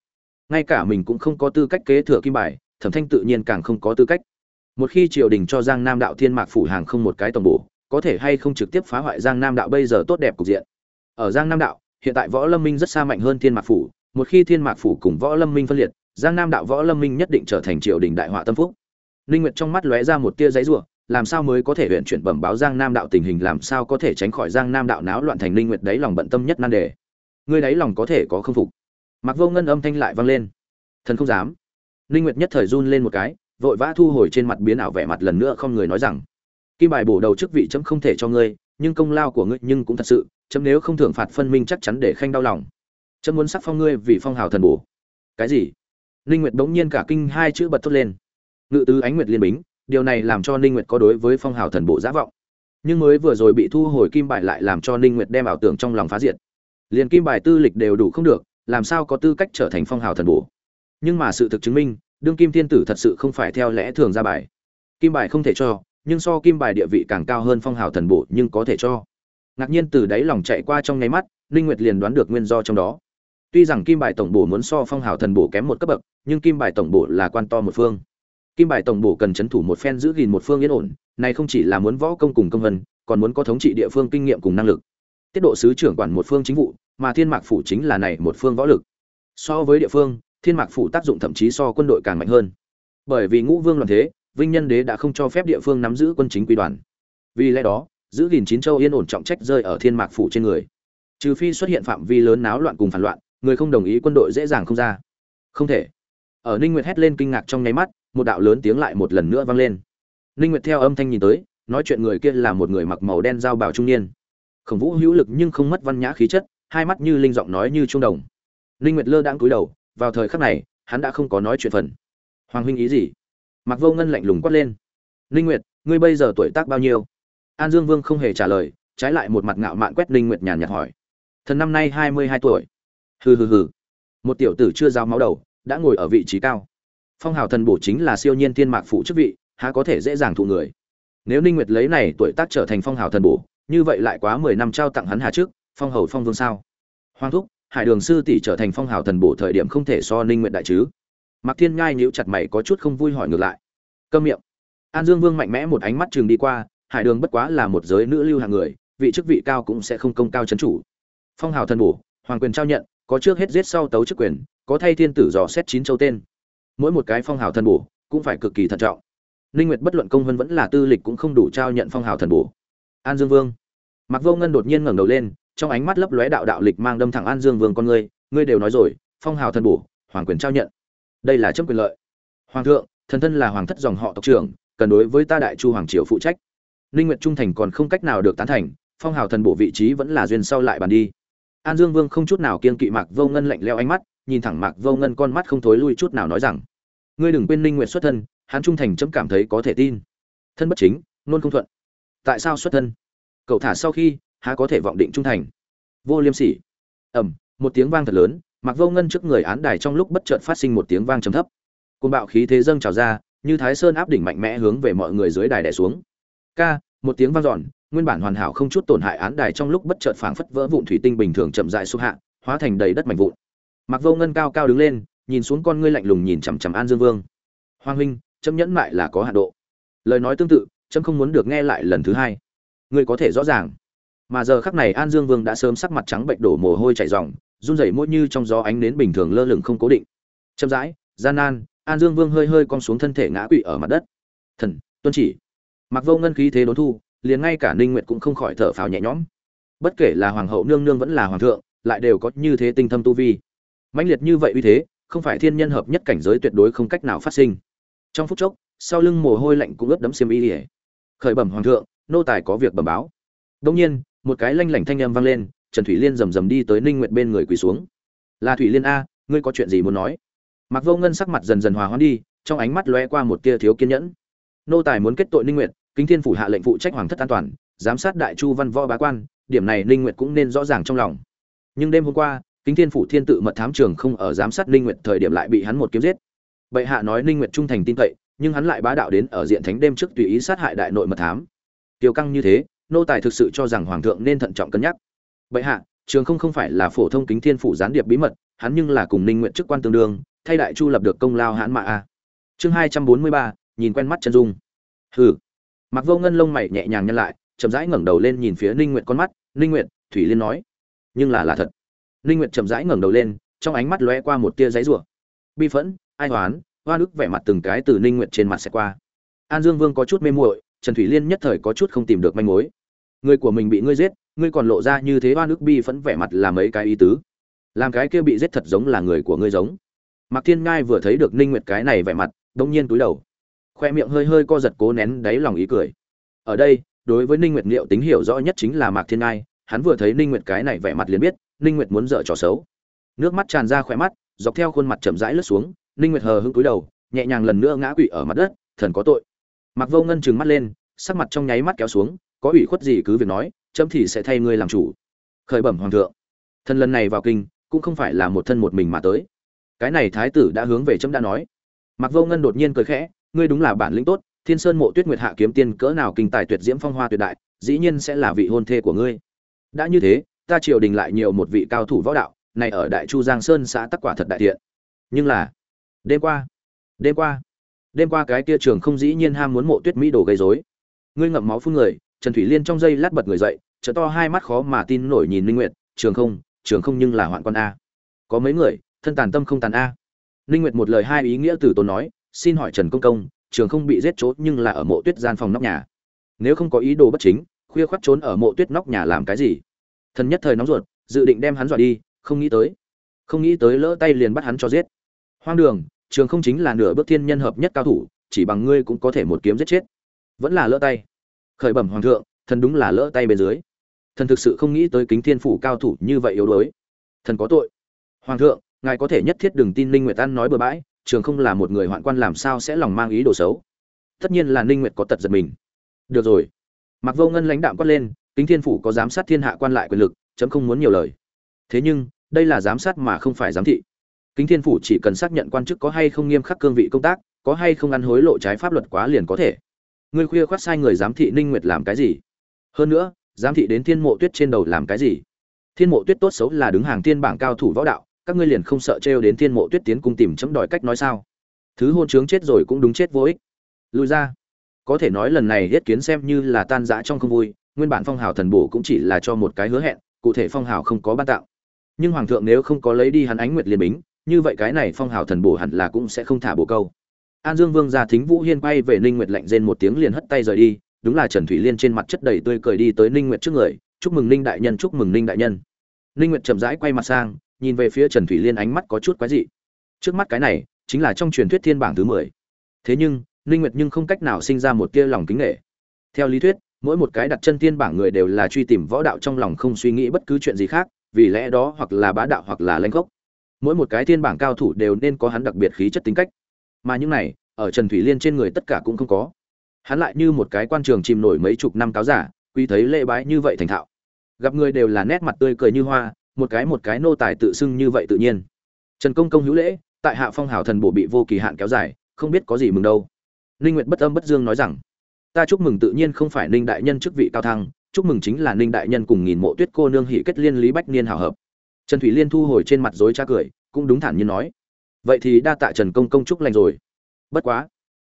Ngay cả mình cũng không có tư cách kế thừa kim bài, thẩm thanh tự nhiên càng không có tư cách. Một khi triều đình cho giang nam đạo thiên mạc phủ hàng không một cái tổng bổ, có thể hay không trực tiếp phá hoại giang nam đạo bây giờ tốt đẹp cục diện ở giang nam đạo, hiện tại võ lâm minh rất xa mạnh hơn thiên mạc phủ, một khi thiên mạc phủ cùng võ lâm minh phân liệt, giang nam đạo võ lâm minh nhất định trở thành triều đình đại họa tâm phúc. Linh nguyệt trong mắt lóe ra một tia giấy rủa làm sao mới có thể huyện chuyển bẩm báo giang nam đạo tình hình, làm sao có thể tránh khỏi giang nam đạo náo loạn thành Linh nguyệt đấy lòng bận tâm nhất nan đề? Ngươi đấy lòng có thể có không phục. Mặc vô ngân âm thanh lại vang lên. Thần không dám. Linh nguyệt nhất thời run lên một cái, vội vã thu hồi trên mặt biến ảo vẻ mặt lần nữa không người nói rằng, kim bài bổ đầu chức vị chấm không thể cho ngươi, nhưng công lao của ngươi nhưng cũng thật sự chấm nếu không thưởng phạt phân minh chắc chắn để khanh đau lòng. Chấm muốn sắc phong ngươi vì phong hào thần bổ. Cái gì? Ninh nguyệt bỗng nhiên cả kinh hai chữ bật thốt lên. Ngự tứ ánh nguyệt liên bính, điều này làm cho ninh nguyệt có đối với phong hào thần bộ giả vọng. Nhưng mới vừa rồi bị thu hồi kim bài lại làm cho ninh nguyệt đem ảo tưởng trong lòng phá diệt. Liền kim bài tư lịch đều đủ không được, làm sao có tư cách trở thành phong hào thần bổ? Nhưng mà sự thực chứng minh, đương kim thiên tử thật sự không phải theo lẽ thường ra bài. Kim bài không thể cho, nhưng so kim bài địa vị càng cao hơn phong hào thần bổ nhưng có thể cho ngạc nhiên từ đáy lòng chạy qua trong nháy mắt, ninh nguyệt liền đoán được nguyên do trong đó. Tuy rằng kim bài tổng bổ muốn so phong hào thần bổ kém một cấp bậc, nhưng kim bài tổng bổ là quan to một phương. Kim bài tổng bổ cần chấn thủ một phen giữ gìn một phương yên ổn, này không chỉ là muốn võ công cùng công vân, còn muốn có thống trị địa phương kinh nghiệm cùng năng lực. Tiết độ sứ trưởng quản một phương chính vụ, mà thiên mạc phủ chính là này một phương võ lực. So với địa phương, thiên mạc phủ tác dụng thậm chí so quân đội càng mạnh hơn. Bởi vì ngũ vương loạn thế, vinh nhân đế đã không cho phép địa phương nắm giữ quân chính quy đoàn. Vì lẽ đó giữ gìn chín châu yên ổn trọng trách rơi ở thiên mạc phủ trên người. Trừ phi xuất hiện phạm vi lớn náo loạn cùng phản loạn, người không đồng ý quân đội dễ dàng không ra. Không thể. Ở ninh nguyệt hét lên kinh ngạc trong nháy mắt, một đạo lớn tiếng lại một lần nữa vang lên. Ninh nguyệt theo âm thanh nhìn tới, nói chuyện người kia là một người mặc màu đen dao bào trung niên. Khổng vũ hữu lực nhưng không mất văn nhã khí chất, hai mắt như linh giọng nói như trung đồng. Ninh nguyệt lơ đãng cúi đầu, vào thời khắc này, hắn đã không có nói chuyện phần. Hoàng huynh ý gì? Mặc vô ngân lạnh lùng quát lên. Ninh nguyệt, ngươi bây giờ tuổi tác bao nhiêu? An dương vương không hề trả lời, trái lại một mặt ngạo mạn quét ninh nguyệt nhàn nhạt hỏi. Thần năm nay 22 tuổi. Hừ hừ hừ. Một tiểu tử chưa giao máu đầu, đã ngồi ở vị trí cao. Phong hào thần bổ chính là siêu nhiên thiên mạc phụ chức vị, há có thể dễ dàng thụ người. Nếu ninh nguyệt lấy này tuổi tác trở thành phong hào thần bổ, như vậy lại quá 10 năm trao tặng hắn hà trước, phong hầu phong vương sao? Hoàng thúc, hải đường sư tỷ trở thành phong hào thần bổ thời điểm không thể so ninh nguyệt đại chứ? Mạc thiên ngai nhíu chặt mày có chút không vui hỏi ngược lại. Câm miệng. An dương vương mạnh mẽ một ánh mắt trường đi qua hải đường bất quá là một giới nữ lưu hạng người, vị chức vị cao cũng sẽ không công cao chấn chủ. Phong hào thần bổ, hoàng quyền trao nhận, có trước hết giết sau tấu chức quyền, có thay thiên tử dò xét chín châu tên. Mỗi một cái phong hào thần bổ cũng phải cực kỳ thận trọng. Ninh nguyệt bất luận công vân vẫn là tư lịch cũng không đủ trao nhận phong hào thần bổ. An dương vương. Mặc vô ngân đột nhiên ngẩng đầu lên, trong ánh mắt lấp lóe đạo đạo lịch mang đâm thẳng an dương vương con ngươi ngươi đều nói rồi, phong hào thần bổ, hoàng quyền trao nhận. Đây là chấm quyền lợi. Hoàng thượng, thần thân là hoàng thất dòng họ tộc trưởng, cần đối với ta đại chu hoàng triều phụ trách ninh nguyệt trung thành còn không cách nào được tán thành phong hào thần bổ vị trí vẫn là duyên sau lại bàn đi. An dương vương không chút nào kiên kỵ mạc vô ngân lạnh lẽo ánh mắt nhìn thẳng mạc vô ngân con mắt không thối lui chút nào nói rằng ngươi đừng quên ninh Nguyệt xuất thân hắn trung thành chấm cảm thấy có thể tin. Thân bất chính luôn không thuận. Tại sao xuất thân? Cậu thả sau khi há có thể vọng định trung thành? Vô liêm sỉ. Ầm, một tiếng vang thật lớn mạc vô ngân trước người án đài trong lúc bất chợt phát sinh một tiếng vang trầm thấp. Cơn bạo khí thế dâng trào ra như thái sơn áp đỉnh mạnh mẽ hướng về mọi người dưới đài đè xuống. Ca một tiếng vang dọn, nguyên bản hoàn hảo không chút tổn hại án đài trong lúc bất chợt phảng phất vỡ vụn thủy tinh bình thường chậm rãi xuống hạ, hóa thành đầy đất mảnh vụn. Mặc vô ngân cao cao đứng lên, nhìn xuống con ngươi lạnh lùng nhìn chằm chằm an dương vương. Hoàng huynh, chấm nhẫn lại là có hạ độ. Lời nói tương tự, chấm không muốn được nghe lại lần thứ hai. Ngươi có thể rõ ràng. Mà giờ khắc này an dương vương đã sớm sắc mặt trắng bệnh đổ mồ hôi chảy ròng, run rẩy mỗi như trong gió ánh nến bình thường lơ lửng không cố định. Chậm rãi, gian nan, an dương vương hơi hơi cong xuống thân thể ngã quỵ ở mặt đất. Thần, tuân chỉ mặc vô ngân khí thế đốn thu, liền ngay cả ninh nguyệt cũng không khỏi thở phào nhẹ nhõm. Bất kể là hoàng hậu nương nương vẫn là hoàng thượng, lại đều có như thế tinh thâm tu vi. Mãnh liệt như vậy uy thế, không phải thiên nhân hợp nhất cảnh giới tuyệt đối không cách nào phát sinh. Trong phút chốc, sau lưng mồ hôi lạnh cũng ướt đẫm xiêm y ỉa khởi bẩm hoàng thượng, nô tài có việc bẩm báo. Đông nhiên, một cái lanh lảnh thanh âm vang lên, trần thủy liên rầm rầm đi tới ninh nguyệt bên người quỳ xuống. Là thủy liên a, ngươi có chuyện gì muốn nói? Mặc vô ngân sắc mặt dần dần hòa hoãn đi, trong ánh mắt lóe qua một tia thiếu kiên nhẫn nô tài muốn kết tội ninh nguyệt, kính thiên phủ hạ lệnh phụ trách hoàng thất an toàn, giám sát đại chu văn võ bá quan, điểm này ninh nguyệt cũng nên rõ ràng trong lòng. Nhưng đêm hôm qua, kính thiên phủ thiên tự mật thám trường không ở giám sát ninh nguyệt thời điểm lại bị hắn một kiếm giết. Bệ hạ nói ninh nguyệt trung thành tin cậy, nhưng hắn lại bá đạo đến ở diện thánh đêm trước tùy ý sát hại đại nội mật thám. Tiêu căng như thế, nô tài thực sự cho rằng hoàng thượng nên thận trọng cân nhắc. Bệ hạ, trường không không phải là phổ thông kính thiên phủ gián điệp bí mật, hắn nhưng là cùng ninh nguyệt chức quan tương đương, thay đại chu lập được công lao hãn mạ a. Chương hai trăm bốn mươi ba nhìn quen mắt chân dung. Hừ. Mặc vô ngân lông mày nhẹ nhàng nhăn lại, chậm rãi ngẩng đầu lên nhìn phía ninh nguyệt con mắt. Ninh nguyệt, thủy liên nói. Nhưng là là thật. Ninh nguyệt chậm rãi ngẩng đầu lên, trong ánh mắt lóe qua một tia giấy rủa. Bi phẫn, ai hoán hoa nước vẻ mặt từng cái từ ninh nguyệt trên mặt sẽ qua. An dương vương có chút mê muội, trần thủy liên nhất thời có chút không tìm được manh mối. Người của mình bị ngươi giết, ngươi còn lộ ra như thế hoa nước bi phẫn vẻ mặt là mấy cái ý tứ. Làm cái kia bị giết thật giống là người của ngươi giống. Mạc thiên ngai vừa thấy được ninh nguyệt cái này vẻ mặt đông nhiên túi đầu khoe miệng hơi hơi co giật cố nén đáy lòng ý cười. Ở đây, đối với ninh nguyệt liệu tính hiểu rõ nhất chính là mạc thiên ngai, hắn vừa thấy ninh nguyệt cái này vẻ mặt liền biết, ninh nguyệt muốn dở trò xấu. Nước mắt tràn ra khỏe mắt, dọc theo khuôn mặt chậm rãi lướt xuống, ninh nguyệt hờ hững cúi đầu, nhẹ nhàng lần nữa ngã quỵ ở mặt đất, thần có tội. Mặc vô ngân trừng mắt lên, sắc mặt trong nháy mắt kéo xuống, có ủy khuất gì cứ việc nói, chấm thì sẽ thay ngươi làm chủ. Khởi bẩm hoàng thượng. Thân lần này vào kinh, cũng không phải là một thân một mình mà tới. Cái này thái tử đã hướng về chấm đã nói. Mặc vô ngân đột nhiên cười khẽ ngươi đúng là bản lĩnh tốt, thiên sơn mộ tuyết nguyệt hạ kiếm tiên cỡ nào kinh tài tuyệt diễm phong hoa tuyệt đại, dĩ nhiên sẽ là vị hôn thê của ngươi. Đã như thế, ta triều đình lại nhiều một vị cao thủ võ đạo, này ở đại chu giang sơn xã tắc quả thật đại thiện. Nhưng là, đêm qua đêm qua đêm qua cái kia trường không dĩ nhiên ham muốn mộ tuyết mỹ đồ gây rối. Ngươi ngậm máu phun người, trần thủy liên trong giây lát bật người dậy, trợ to hai mắt khó mà tin nổi nhìn linh nguyệt, trường không trường không nhưng là hoạn quan a. Có mấy người, thân tàn tâm không tàn a. Linh nguyệt một lời hai ý nghĩa từ tốn nói xin hỏi trần công công, trường không bị giết chốt nhưng là ở mộ tuyết gian phòng nóc nhà. Nếu không có ý đồ bất chính, khuya khoắt trốn ở mộ tuyết nóc nhà làm cái gì? Thần nhất thời nóng ruột, dự định đem hắn dọa đi, không nghĩ tới. Không nghĩ tới lỡ tay liền bắt hắn cho giết. Hoang đường, trường không chính là nửa bước thiên nhân hợp nhất cao thủ, chỉ bằng ngươi cũng có thể một kiếm giết chết. Vẫn là lỡ tay. Khởi bẩm hoàng thượng, thần đúng là lỡ tay bên dưới. Thần thực sự không nghĩ tới kính thiên phủ cao thủ như vậy yếu đuối. Thần có tội. Hoàng thượng, ngài có thể nhất thiết đừng tin linh nguyệt an nói bừa bãi trường không là một người hoạn quan làm sao sẽ lòng mang ý đồ xấu. Tất nhiên là ninh nguyệt có tật giật mình. Được rồi. Mặc vô ngân lãnh đạm quát lên, kính thiên phủ có giám sát thiên hạ quan lại quyền lực, chấm không muốn nhiều lời. Thế nhưng, đây là giám sát mà không phải giám thị. Kính thiên phủ chỉ cần xác nhận quan chức có hay không nghiêm khắc cương vị công tác, có hay không ăn hối lộ trái pháp luật quá liền có thể. Ngươi khuya khoát sai người giám thị ninh nguyệt làm cái gì? Hơn nữa, giám thị đến thiên mộ tuyết trên đầu làm cái gì? Thiên mộ tuyết tốt xấu là đứng hàng thiên bảng cao thủ võ đạo các ngươi liền không sợ trêu đến thiên mộ tuyết tiến cung tìm chấm đòi cách nói sao? Thứ hôn trướng chết rồi cũng đúng chết vô ích. Lùi ra. Có thể nói lần này yết kiến xem như là tan rã trong không vui, nguyên bản phong hào thần bổ cũng chỉ là cho một cái hứa hẹn, cụ thể phong hào không có ban tạo. Nhưng hoàng thượng nếu không có lấy đi hắn ánh nguyệt liên bính, như vậy cái này phong hào thần bổ hẳn là cũng sẽ không thả bổ câu. An dương vương ra thính vũ hiên bay về ninh nguyệt lạnh rên một tiếng liền hất tay rời đi, đúng là trần thủy liên trên mặt chất đầy tươi cười đi tới ninh nguyệt trước người, chúc mừng ninh đại nhân, chúc mừng ninh đại nhân. Ninh nguyệt chậm rãi quay mặt sang nhìn về phía trần thủy liên ánh mắt có chút quái dị. Trước mắt cái này, chính là trong truyền thuyết thiên bảng thứ 10. thế nhưng ninh nguyệt nhưng không cách nào sinh ra một tia lòng kính nể. Theo lý thuyết, mỗi một cái đặt chân thiên bảng người đều là truy tìm võ đạo trong lòng không suy nghĩ bất cứ chuyện gì khác, vì lẽ đó hoặc là bá đạo hoặc là lanh gốc. Mỗi một cái thiên bảng cao thủ đều nên có hắn đặc biệt khí chất tính cách. Mà những này, ở trần thủy liên trên người tất cả cũng không có. Hắn lại như một cái quan trường chìm nổi mấy chục năm cáo giả quy thấy lễ bái như vậy thành thạo. Gặp người đều là nét mặt tươi cười như hoa một cái một cái nô tài tự xưng như vậy tự nhiên. Trần công công hữu lễ, tại hạ phong hào thần bộ bị vô kỳ hạn kéo dài, không biết có gì mừng đâu. Ninh nguyệt bất âm bất dương nói rằng, ta chúc mừng tự nhiên không phải ninh đại nhân chức vị cao thăng, chúc mừng chính là ninh đại nhân cùng nghìn mộ tuyết cô nương hỷ kết liên lý bách niên hảo hợp. Trần thủy liên thu hồi trên mặt dối cha cười, cũng đúng thản nhiên nói, vậy thì đa tạ trần công công chúc lành rồi. Bất quá,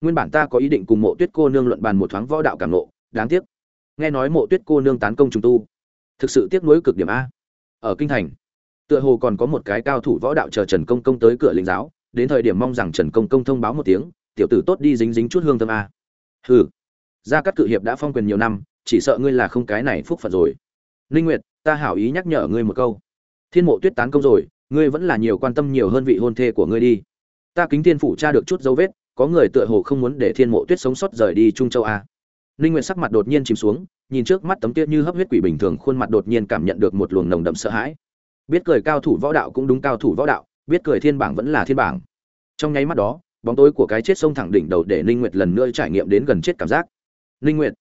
nguyên bản ta có ý định cùng mộ tuyết cô nương luận bàn một thoáng võ đạo cảm nộ đáng tiếc, nghe nói mộ tuyết cô nương tán công trùng tu, thực sự tiếc nuối cực điểm a ở kinh thành. Tựa hồ còn có một cái cao thủ võ đạo chờ trần công công tới cửa linh giáo, đến thời điểm mong rằng trần công công thông báo một tiếng, tiểu tử tốt đi dính dính chút hương tâm a. Hừ. Gia cát cự hiệp đã phong quyền nhiều năm, chỉ sợ ngươi là không cái này phúc phận rồi. Ninh nguyệt, ta hảo ý nhắc nhở ngươi một câu. Thiên mộ tuyết tán công rồi, ngươi vẫn là nhiều quan tâm nhiều hơn vị hôn thê của ngươi đi. Ta kính thiên phủ tra được chút dấu vết, có người tựa hồ không muốn để thiên mộ tuyết sống sót rời đi trung châu a. Ninh nguyệt sắc mặt đột nhiên chìm xuống nhìn trước mắt tấm kia như hấp huyết quỷ bình thường, khuôn mặt đột nhiên cảm nhận được một luồng nồng đậm sợ hãi. Biết cười cao thủ võ đạo cũng đúng cao thủ võ đạo, biết cười thiên bảng vẫn là thiên bảng. Trong nháy mắt đó, bóng tối của cái chết sông thẳng đỉnh đầu để ninh nguyệt lần nữa trải nghiệm đến gần chết cảm giác. Ninh nguyệt!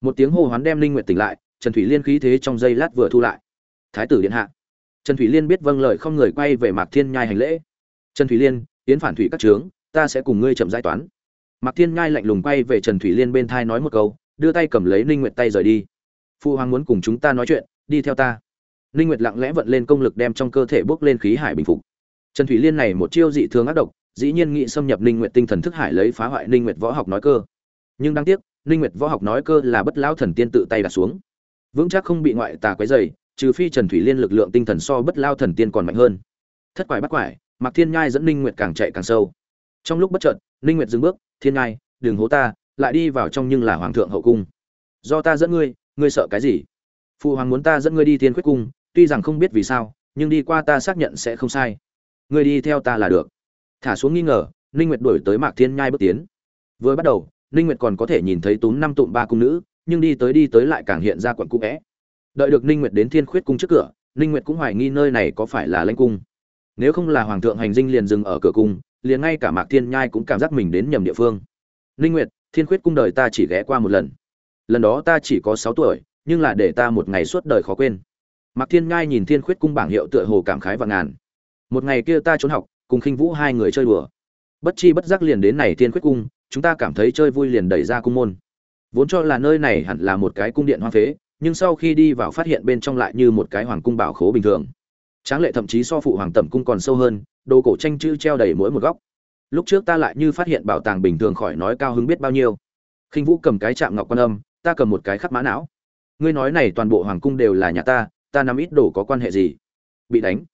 Một tiếng hô hoán đem ninh nguyệt tỉnh lại, trần thủy liên khí thế trong giây lát vừa thu lại. Thái tử điện hạ! Trần thủy liên biết vâng lời không người quay về mạc thiên nhai hành lễ. Trần thủy liên tiến phản thủy các trướng, ta sẽ cùng ngươi chậm giải toán. Mạc thiên nhai lạnh lùng quay về trần thủy liên bên thai nói một câu đưa tay cầm lấy ninh nguyệt tay rời đi. Phu hoàng muốn cùng chúng ta nói chuyện, đi theo ta. Ninh nguyệt lặng lẽ vận lên công lực đem trong cơ thể bốc lên khí hải bình phục. Trần thủy liên này một chiêu dị thường ác độc, dĩ nhiên nghĩ xâm nhập ninh nguyệt tinh thần thức hải lấy phá hoại ninh nguyệt võ học nói cơ. Nhưng đáng tiếc, ninh nguyệt võ học nói cơ là bất lão thần tiên tự tay đặt xuống. Vững chắc không bị ngoại tà quấy rầy, trừ phi trần thủy liên lực lượng tinh thần so bất lao thần tiên còn mạnh hơn. Thất quải bắt quải, mạc thiên nhai dẫn ninh nguyệt càng chạy càng sâu. Trong lúc bất chợt, ninh nguyệt dừng bước, thiên nhai, đừng hố ta lại đi vào trong nhưng là hoàng thượng hậu cung. Do ta dẫn ngươi ngươi sợ cái gì? Phụ hoàng muốn ta dẫn ngươi đi thiên khuyết cung, tuy rằng không biết vì sao, nhưng đi qua ta xác nhận sẽ không sai. Ngươi đi theo ta là được. Thả xuống nghi ngờ, ninh nguyệt đổi tới mạc thiên nhai bước tiến. Vừa bắt đầu, ninh nguyệt còn có thể nhìn thấy túm năm tụm ba cung nữ, nhưng đi tới đi tới lại càng hiện ra quận cung é đợi được ninh nguyệt đến thiên khuyết cung trước cửa, ninh nguyệt cũng hoài nghi nơi này có phải là lãnh cung. Nếu không là hoàng thượng hành dinh liền dừng ở cửa cung, liền ngay cả mạc thiên nhai cũng cảm giác mình đến nhầm địa phương. Ninh nguyệt thiên khuyết cung đời ta chỉ ghé qua một lần. Lần đó ta chỉ có sáu tuổi, nhưng là để ta một ngày suốt đời khó quên. Mạc thiên ngai nhìn thiên khuyết cung bảng hiệu tựa hồ cảm khái và ngàn. Một ngày kia ta trốn học, cùng khinh vũ hai người chơi đùa. Bất chi bất giác liền đến này thiên khuyết cung, chúng ta cảm thấy chơi vui liền đẩy ra cung môn. Vốn cho là nơi này hẳn là một cái cung điện hoang phế, nhưng sau khi đi vào phát hiện bên trong lại như một cái hoàng cung bảo khố bình thường. Tráng lệ thậm chí so phụ hoàng tẩm cung còn sâu hơn, đồ cổ tranh chữ treo đầy mỗi một góc lúc trước ta lại như phát hiện bảo tàng bình thường khỏi nói cao hứng biết bao nhiêu. Khinh vũ cầm cái chạm ngọc quan âm, ta cầm một cái khắc mã não. Ngươi nói này toàn bộ hoàng cung đều là nhà ta ta nắm ít đồ có quan hệ gì? Bị đánh.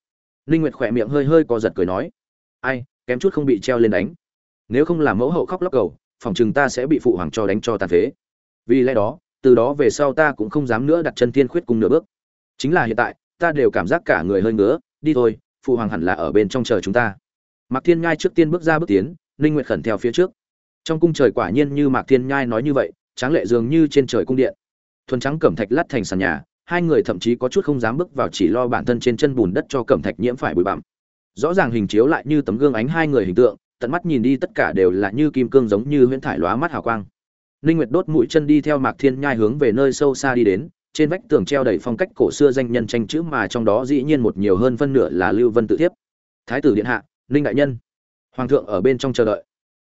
Ninh nguyệt khỏe miệng hơi hơi co giật cười nói. Ai, kém chút không bị treo lên đánh. Nếu không làm mẫu hậu khóc lóc cầu, phòng chừng ta sẽ bị phụ hoàng cho đánh cho tàn phế. Vì lẽ đó, từ đó về sau ta cũng không dám nữa đặt chân thiên khuyết cung nửa bước. Chính là hiện tại, ta đều cảm giác cả người hơi ngứa. Đi thôi, phụ hoàng hẳn là ở bên trong chờ chúng ta mạc thiên nhai trước tiên bước ra bước tiến ninh nguyệt khẩn theo phía trước. Trong cung trời quả nhiên như mạc thiên nhai nói như vậy tráng lệ dường như trên trời cung điện. Thuần trắng cẩm thạch lát thành sàn nhà hai người thậm chí có chút không dám bước vào chỉ lo bản thân trên chân bùn đất cho cẩm thạch nhiễm phải bụi bặm. Rõ ràng hình chiếu lại như tấm gương ánh hai người hình tượng tận mắt nhìn đi tất cả đều là như kim cương giống như huyễn thải lóa mắt hào quang. Ninh Nguyệt đốt mũi chân đi theo Mạc Thiên Nhai hướng về nơi sâu xa đi đến, trên vách tường treo đầy phong cách cổ xưa danh nhân tranh chữ mà trong đó dĩ nhiên một nhiều hơn phân nửa là Lưu Vân tự thiếp. Thái tử điện hạ, Ninh đại nhân. Hoàng thượng ở bên trong chờ đợi.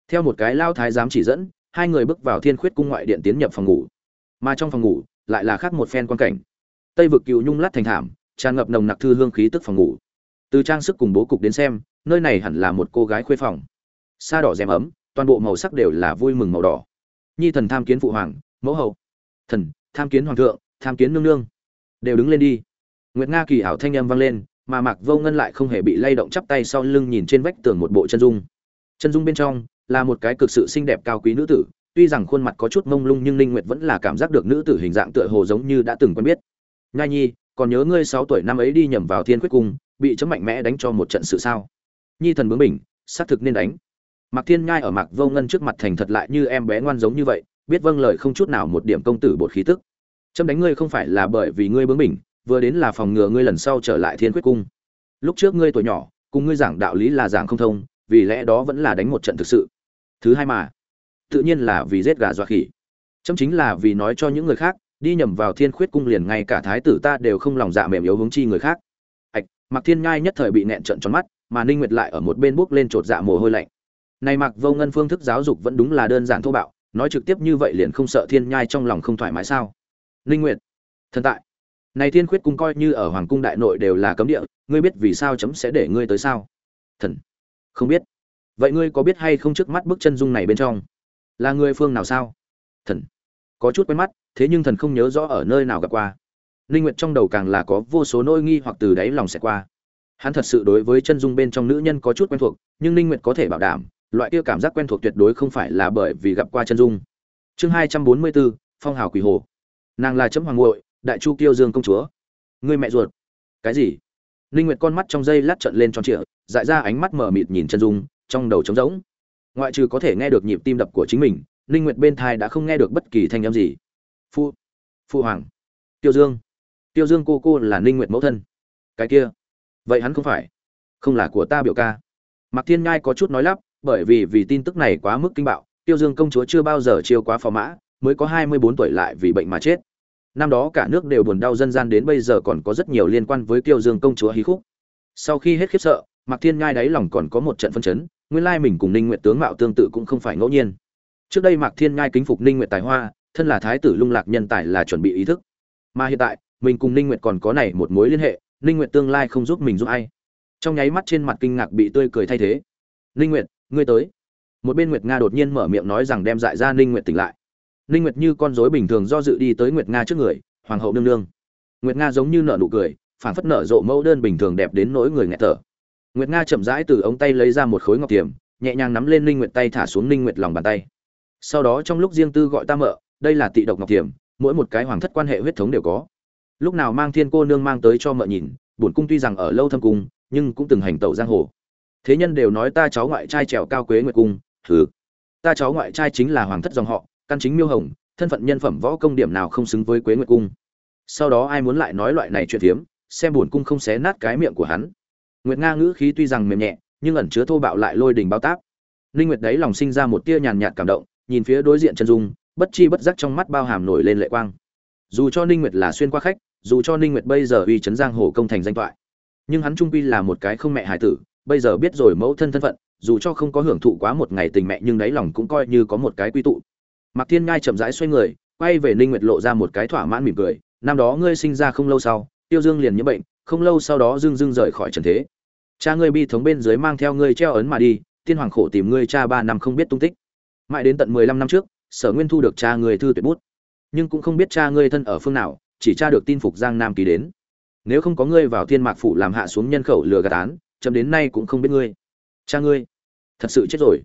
Theo một cái lao thái giám chỉ dẫn, hai người bước vào Thiên Khuyết cung ngoại điện tiến nhập phòng ngủ. Mà trong phòng ngủ lại là khác một phen quan cảnh. Tây vực cựu nhung lát thành thảm, tràn ngập nồng nặc thư hương khí tức phòng ngủ. Từ trang sức cùng bố cục đến xem, nơi này hẳn là một cô gái khuê phòng. Sa đỏ rèm ấm, toàn bộ màu sắc đều là vui mừng màu đỏ nhi thần tham kiến phụ hoàng mẫu hậu thần tham kiến hoàng thượng tham kiến nương nương đều đứng lên đi nguyệt nga kỳ ảo thanh âm vang lên mà mạc vô ngân lại không hề bị lay động chắp tay sau lưng nhìn trên vách tường một bộ chân dung. Chân dung bên trong là một cái cực sự xinh đẹp cao quý nữ tử tuy rằng khuôn mặt có chút mông lung nhưng ninh nguyệt vẫn là cảm giác được nữ tử hình dạng tựa hồ giống như đã từng quen biết. Nhai nhi còn nhớ ngươi 6 tuổi năm ấy đi nhầm vào thiên quyết cung bị chấm mạnh mẽ đánh cho một trận sự sao? Nhi thần bướng bỉnh xác thực nên đánh. Mạc Thiên Nhai ở Mạc Vô Ngân trước mặt thành thật lại như em bé ngoan giống như vậy, biết vâng lời không chút nào một điểm công tử bột khí tức. Chấm đánh ngươi không phải là bởi vì ngươi bướng bỉnh, vừa đến là phòng ngừa ngươi lần sau trở lại Thiên Quyết cung. Lúc trước ngươi tuổi nhỏ, cùng ngươi giảng đạo lý là giảng không thông, vì lẽ đó vẫn là đánh một trận thực sự. Thứ hai mà, tự nhiên là vì giết gà dọa khỉ. Chấm chính là vì nói cho những người khác, đi nhầm vào Thiên Khuyết cung liền ngay cả thái tử ta đều không lòng dạ mềm yếu hướng chi người khác. Ạch, Mặc Thiên Nhai nhất thời bị nẹn trận tròn mắt, mà Ninh Nguyệt lại ở một bên bước lên trột dạ mồ hôi lạnh này mặc vô ngân phương thức giáo dục vẫn đúng là đơn giản thô bạo nói trực tiếp như vậy liền không sợ thiên nhai trong lòng không thoải mái sao Ninh nguyệt thần tại này thiên khuyết cung coi như ở hoàng cung đại nội đều là cấm địa, ngươi biết vì sao chấm sẽ để ngươi tới sao? Thần. Không biết. Vậy ngươi có biết hay không trước mắt bức chân dung này bên trong? Là người phương nào sao? Thần. Có chút quen mắt, thế nhưng thần không nhớ rõ ở nơi nào gặp qua. Linh nguyệt trong đầu càng là có vô số nỗi nghi hoặc từ đáy lòng sẽ qua. Hắn thật sự đối với chân dung bên trong nữ nhân có chút quen thuộc, nhưng linh nguyệt có thể bảo đảm, loại kia cảm giác quen thuộc tuyệt đối không phải là bởi vì gặp qua chân dung. Chương hai trăm bốn mươi bốn, phong hào quỷ hồ. Nàng là chấm hoàng ngội đại chu kiêu dương công chúa. Người mẹ ruột. Cái gì? Ninh nguyệt con mắt trong dây lát trận lên tròn trịa dại ra ánh mắt mở mịt nhìn chân dung trong đầu trống rỗng. Ngoại trừ có thể nghe được nhịp tim đập của chính mình ninh nguyệt bên thai đã không nghe được bất kỳ thanh âm gì. Phu phu hoàng. Tiêu dương. Tiêu dương cô cô là ninh nguyệt mẫu thân. Cái kia. Vậy hắn không phải. Không là của ta biểu ca. Mạc thiên nhai có chút nói lắp bởi vì vì tin tức này quá mức kinh bạo, Tiêu Dương công chúa chưa bao giờ chiêu quá phò mã, mới có 24 tuổi lại vì bệnh mà chết. Năm đó cả nước đều buồn đau dân gian đến bây giờ còn có rất nhiều liên quan với Tiêu Dương công chúa hí khúc. Sau khi hết khiếp sợ, Mạc Thiên ngai đáy lòng còn có một trận phân chấn, nguyên lai mình cùng Ninh Nguyệt tướng mạo tương tự cũng không phải ngẫu nhiên. Trước đây Mạc Thiên ngai kính phục Ninh Nguyệt tài hoa, thân là thái tử lung lạc nhân tài là chuẩn bị ý thức. Mà hiện tại, mình cùng Ninh Nguyệt còn có này một mối liên hệ, Ninh Nguyệt tương lai không giúp mình giúp ai. Trong nháy mắt trên mặt kinh ngạc bị tươi cười thay thế. Ninh Nguyệt, ngươi tới một bên nguyệt nga đột nhiên mở miệng nói rằng đem dại ra ninh nguyệt tỉnh lại ninh nguyệt như con rối bình thường do dự đi tới nguyệt nga trước người hoàng hậu nương nương. Nguyệt nga giống như nở nụ cười phảng phất nở rộ mẫu đơn bình thường đẹp đến nỗi người nghẹt thở. Nguyệt nga chậm rãi từ ống tay lấy ra một khối ngọc tiềm nhẹ nhàng nắm lên ninh nguyệt tay thả xuống ninh nguyệt lòng bàn tay. Sau đó trong lúc riêng tư gọi ta mợ đây là tị độc ngọc tiềm, mỗi một cái hoàng thất quan hệ huyết thống đều có. Lúc nào mang thiên cô nương mang tới cho mợ nhìn bổn cung tuy rằng ở lâu thâm cung nhưng cũng từng hành tẩu giang hồ. Thế nhân đều nói ta cháu ngoại trai trèo cao quế nguyệt cung thử ta cháu ngoại trai chính là hoàng thất dòng họ căn chính miêu hồng, thân phận nhân phẩm võ công điểm nào không xứng với quế nguyệt cung. Sau đó ai muốn lại nói loại này chuyện phiếm xem bổn cung không xé nát cái miệng của hắn. Nguyệt nga ngữ khí tuy rằng mềm nhẹ, nhưng ẩn chứa thô bạo lại lôi đình bao táp. Ninh nguyệt đấy lòng sinh ra một tia nhàn nhạt cảm động, nhìn phía đối diện chân dung, bất chi bất giác trong mắt bao hàm nổi lên lệ quang. Dù cho ninh nguyệt là xuyên qua khách, dù cho ninh nguyệt bây giờ uy chấn giang hồ công thành danh toại, nhưng hắn trung quy là một cái không mẹ hải tử, bây giờ biết rồi mẫu thân thân phận, dù cho không có hưởng thụ quá một ngày tình mẹ nhưng đáy lòng cũng coi như có một cái quy tụ mạc thiên ngai chậm rãi xoay người, quay về ninh nguyệt lộ ra một cái thỏa mãn mỉm cười, năm đó ngươi sinh ra không lâu sau, tiêu dương liền nhiễm bệnh, không lâu sau đó dương dương rời khỏi trần thế. Cha ngươi bi thống bên dưới mang theo ngươi treo ấn mà đi, tiên hoàng khổ tìm ngươi cha ba năm không biết tung tích. Mãi đến tận mười lăm năm trước, sở nguyên thu được cha ngươi thư tuyệt bút. Nhưng cũng không biết cha ngươi thân ở phương nào, chỉ tra được tin phục giang nam ký đến. Nếu không có ngươi vào thiên mạc phủ làm hạ xuống nhân khẩu lừa gạt án, chấm đến nay cũng không biết ngươi. Cha ngươi, thật sự chết rồi.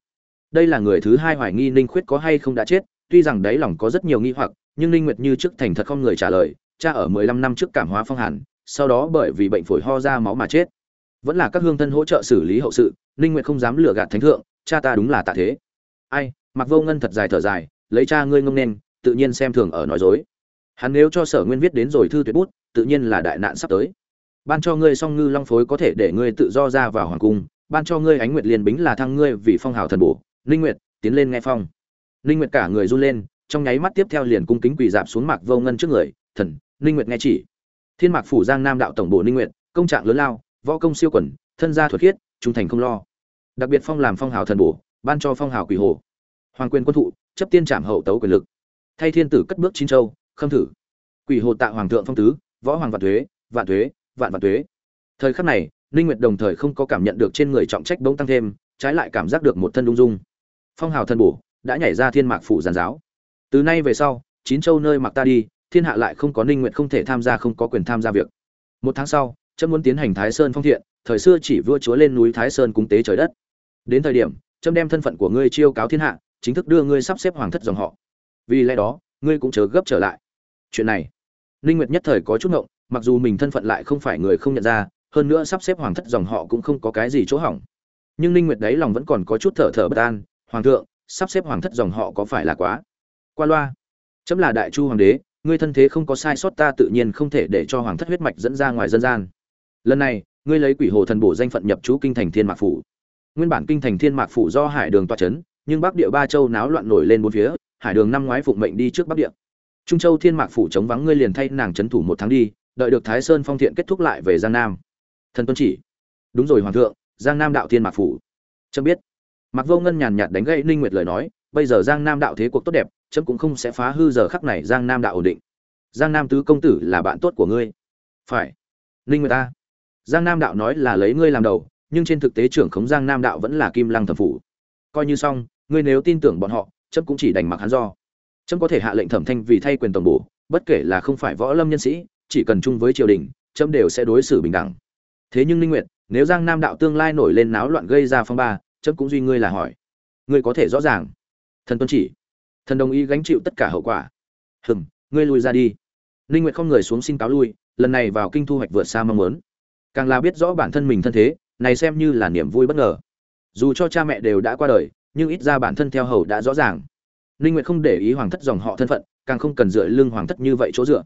Đây là người thứ hai hoài nghi ninh khuyết có hay không đã chết tuy rằng đáy lòng có rất nhiều nghi hoặc, nhưng ninh nguyệt như trước thành thật không người trả lời, cha ở mười lăm năm trước cảm hóa phong hàn, sau đó bởi vì bệnh phổi ho ra máu mà chết. Vẫn là các hương thân hỗ trợ xử lý hậu sự ninh nguyệt không dám lừa gạt thánh thượng, cha ta đúng là tạ thế. Ai mặc vô ngân thật dài thở dài, lấy cha ngươi ngông nên, tự nhiên xem thường ở nói dối. Hắn nếu cho sở nguyên viết đến rồi thư tuyệt bút, tự nhiên là đại nạn sắp tới. Ban cho ngươi song ngư long phối có thể để ngươi tự do ra vào hoàng cung, ban cho ngươi ánh nguyệt liên bính là thăng ngươi vì phong hào thần bổ. Linh nguyệt, tiến lên nghe phong ninh nguyệt cả người run lên, trong nháy mắt tiếp theo liền cung kính quỳ dạp xuống mạc vô ngân trước người, thần, ninh nguyệt nghe chỉ. Thiên mạc phủ giang nam đạo tổng bộ ninh nguyệt, công trạng lớn lao, võ công siêu quần, thân gia thuật khiết, trung thành không lo. Đặc biệt phong làm phong hào thần bổ, ban cho phong hào quỷ hồ. Hoàng quyền quân thụ, chấp tiên trảm hậu tấu quyền lực. Thay thiên tử cất bước chín châu, khâm thử. Quỷ hồ tạ hoàng thượng phong tứ, võ hoàng vạn thuế vạn thuế, vạn vạn thuế. Thời khắc này, ninh nguyệt đồng thời không có cảm nhận được trên người trọng trách bỗng tăng thêm, trái lại cảm giác được một thân lung dung. Phong hào thần bổ đã nhảy ra thiên mạc phủ giàn giáo. Từ nay về sau, chín châu nơi mặc ta đi, thiên hạ lại không có ninh nguyện không thể tham gia, không có quyền tham gia việc. Một tháng sau trâm muốn tiến hành thái sơn phong thiện, thời xưa chỉ vua chúa lên núi thái sơn cúng tế trời đất. Đến thời điểm trâm đem thân phận của ngươi chiêu cáo thiên hạ, chính thức đưa ngươi sắp xếp hoàng thất dòng họ. Vì lẽ đó, ngươi cũng chớ gấp trở lại. Chuyện này, ninh nguyệt nhất thời có chút ngộng, mặc dù mình thân phận lại không phải người không nhận ra, hơn nữa sắp xếp hoàng thất dòng họ cũng không có cái gì chỗ hỏng. Nhưng ninh nguyệt đấy lòng vẫn còn có chút thở thở bất an, hoàng thượng sắp xếp hoàng thất dòng họ có phải là quá? Qua loa. Chấm là đại chu hoàng đế, ngươi thân thế không có sai sót ta tự nhiên không thể để cho hoàng thất huyết mạch dẫn ra ngoài dân gian. Lần này, ngươi lấy quỷ hồ thần bổ danh phận nhập chú kinh thành thiên mạc phủ. Nguyên bản kinh thành thiên mạc phủ do hải đường toa chấn, nhưng bắc địa ba châu náo loạn nổi lên bốn phía, hải đường năm ngoái phụng mệnh đi trước bắc địa. Trung châu thiên mạc phủ chống vắng ngươi liền thay nàng trấn thủ một tháng đi, đợi được thái sơn phong thiện kết thúc lại về giang nam. Thần tuân chỉ. Đúng rồi, hoàng thượng, giang nam đạo thiên mạc phủ. Chấm biết mặc vô ngân nhàn nhạt đánh gãy ninh nguyệt lời nói, bây giờ giang nam đạo thế cuộc tốt đẹp, chấm cũng không sẽ phá hư giờ khắc này giang nam đạo ổn định. Giang nam tứ công tử là bạn tốt của ngươi. Phải. Ninh nguyệt ta. Giang nam đạo nói là lấy ngươi làm đầu, nhưng trên thực tế trưởng khống giang nam đạo vẫn là kim lăng thẩm phủ. Coi như xong, ngươi nếu tin tưởng bọn họ, chấm cũng chỉ đành mặc hắn do. Chấm có thể hạ lệnh thẩm thanh vì thay quyền tổng bổ, bất kể là không phải võ lâm nhân sĩ, chỉ cần chung với triều đình, chấm đều sẽ đối xử bình đẳng. Thế nhưng linh nguyệt, nếu giang nam đạo tương lai nổi lên náo loạn gây ra phong ba chấm cũng duy ngươi là hỏi. Ngươi có thể rõ ràng. Thần tuân chỉ. Thần đồng ý gánh chịu tất cả hậu quả. Hừm ngươi lùi ra đi. Linh nguyệt không người xuống xin cáo lui lần này vào kinh thu hoạch vượt xa mong muốn. Càng là biết rõ bản thân mình thân thế này xem như là niềm vui bất ngờ. Dù cho cha mẹ đều đã qua đời nhưng ít ra bản thân theo hầu đã rõ ràng. Ninh Nguyệt không để ý hoàng thất dòng họ thân phận, càng không cần dựa lưng hoàng thất như vậy chỗ dựa.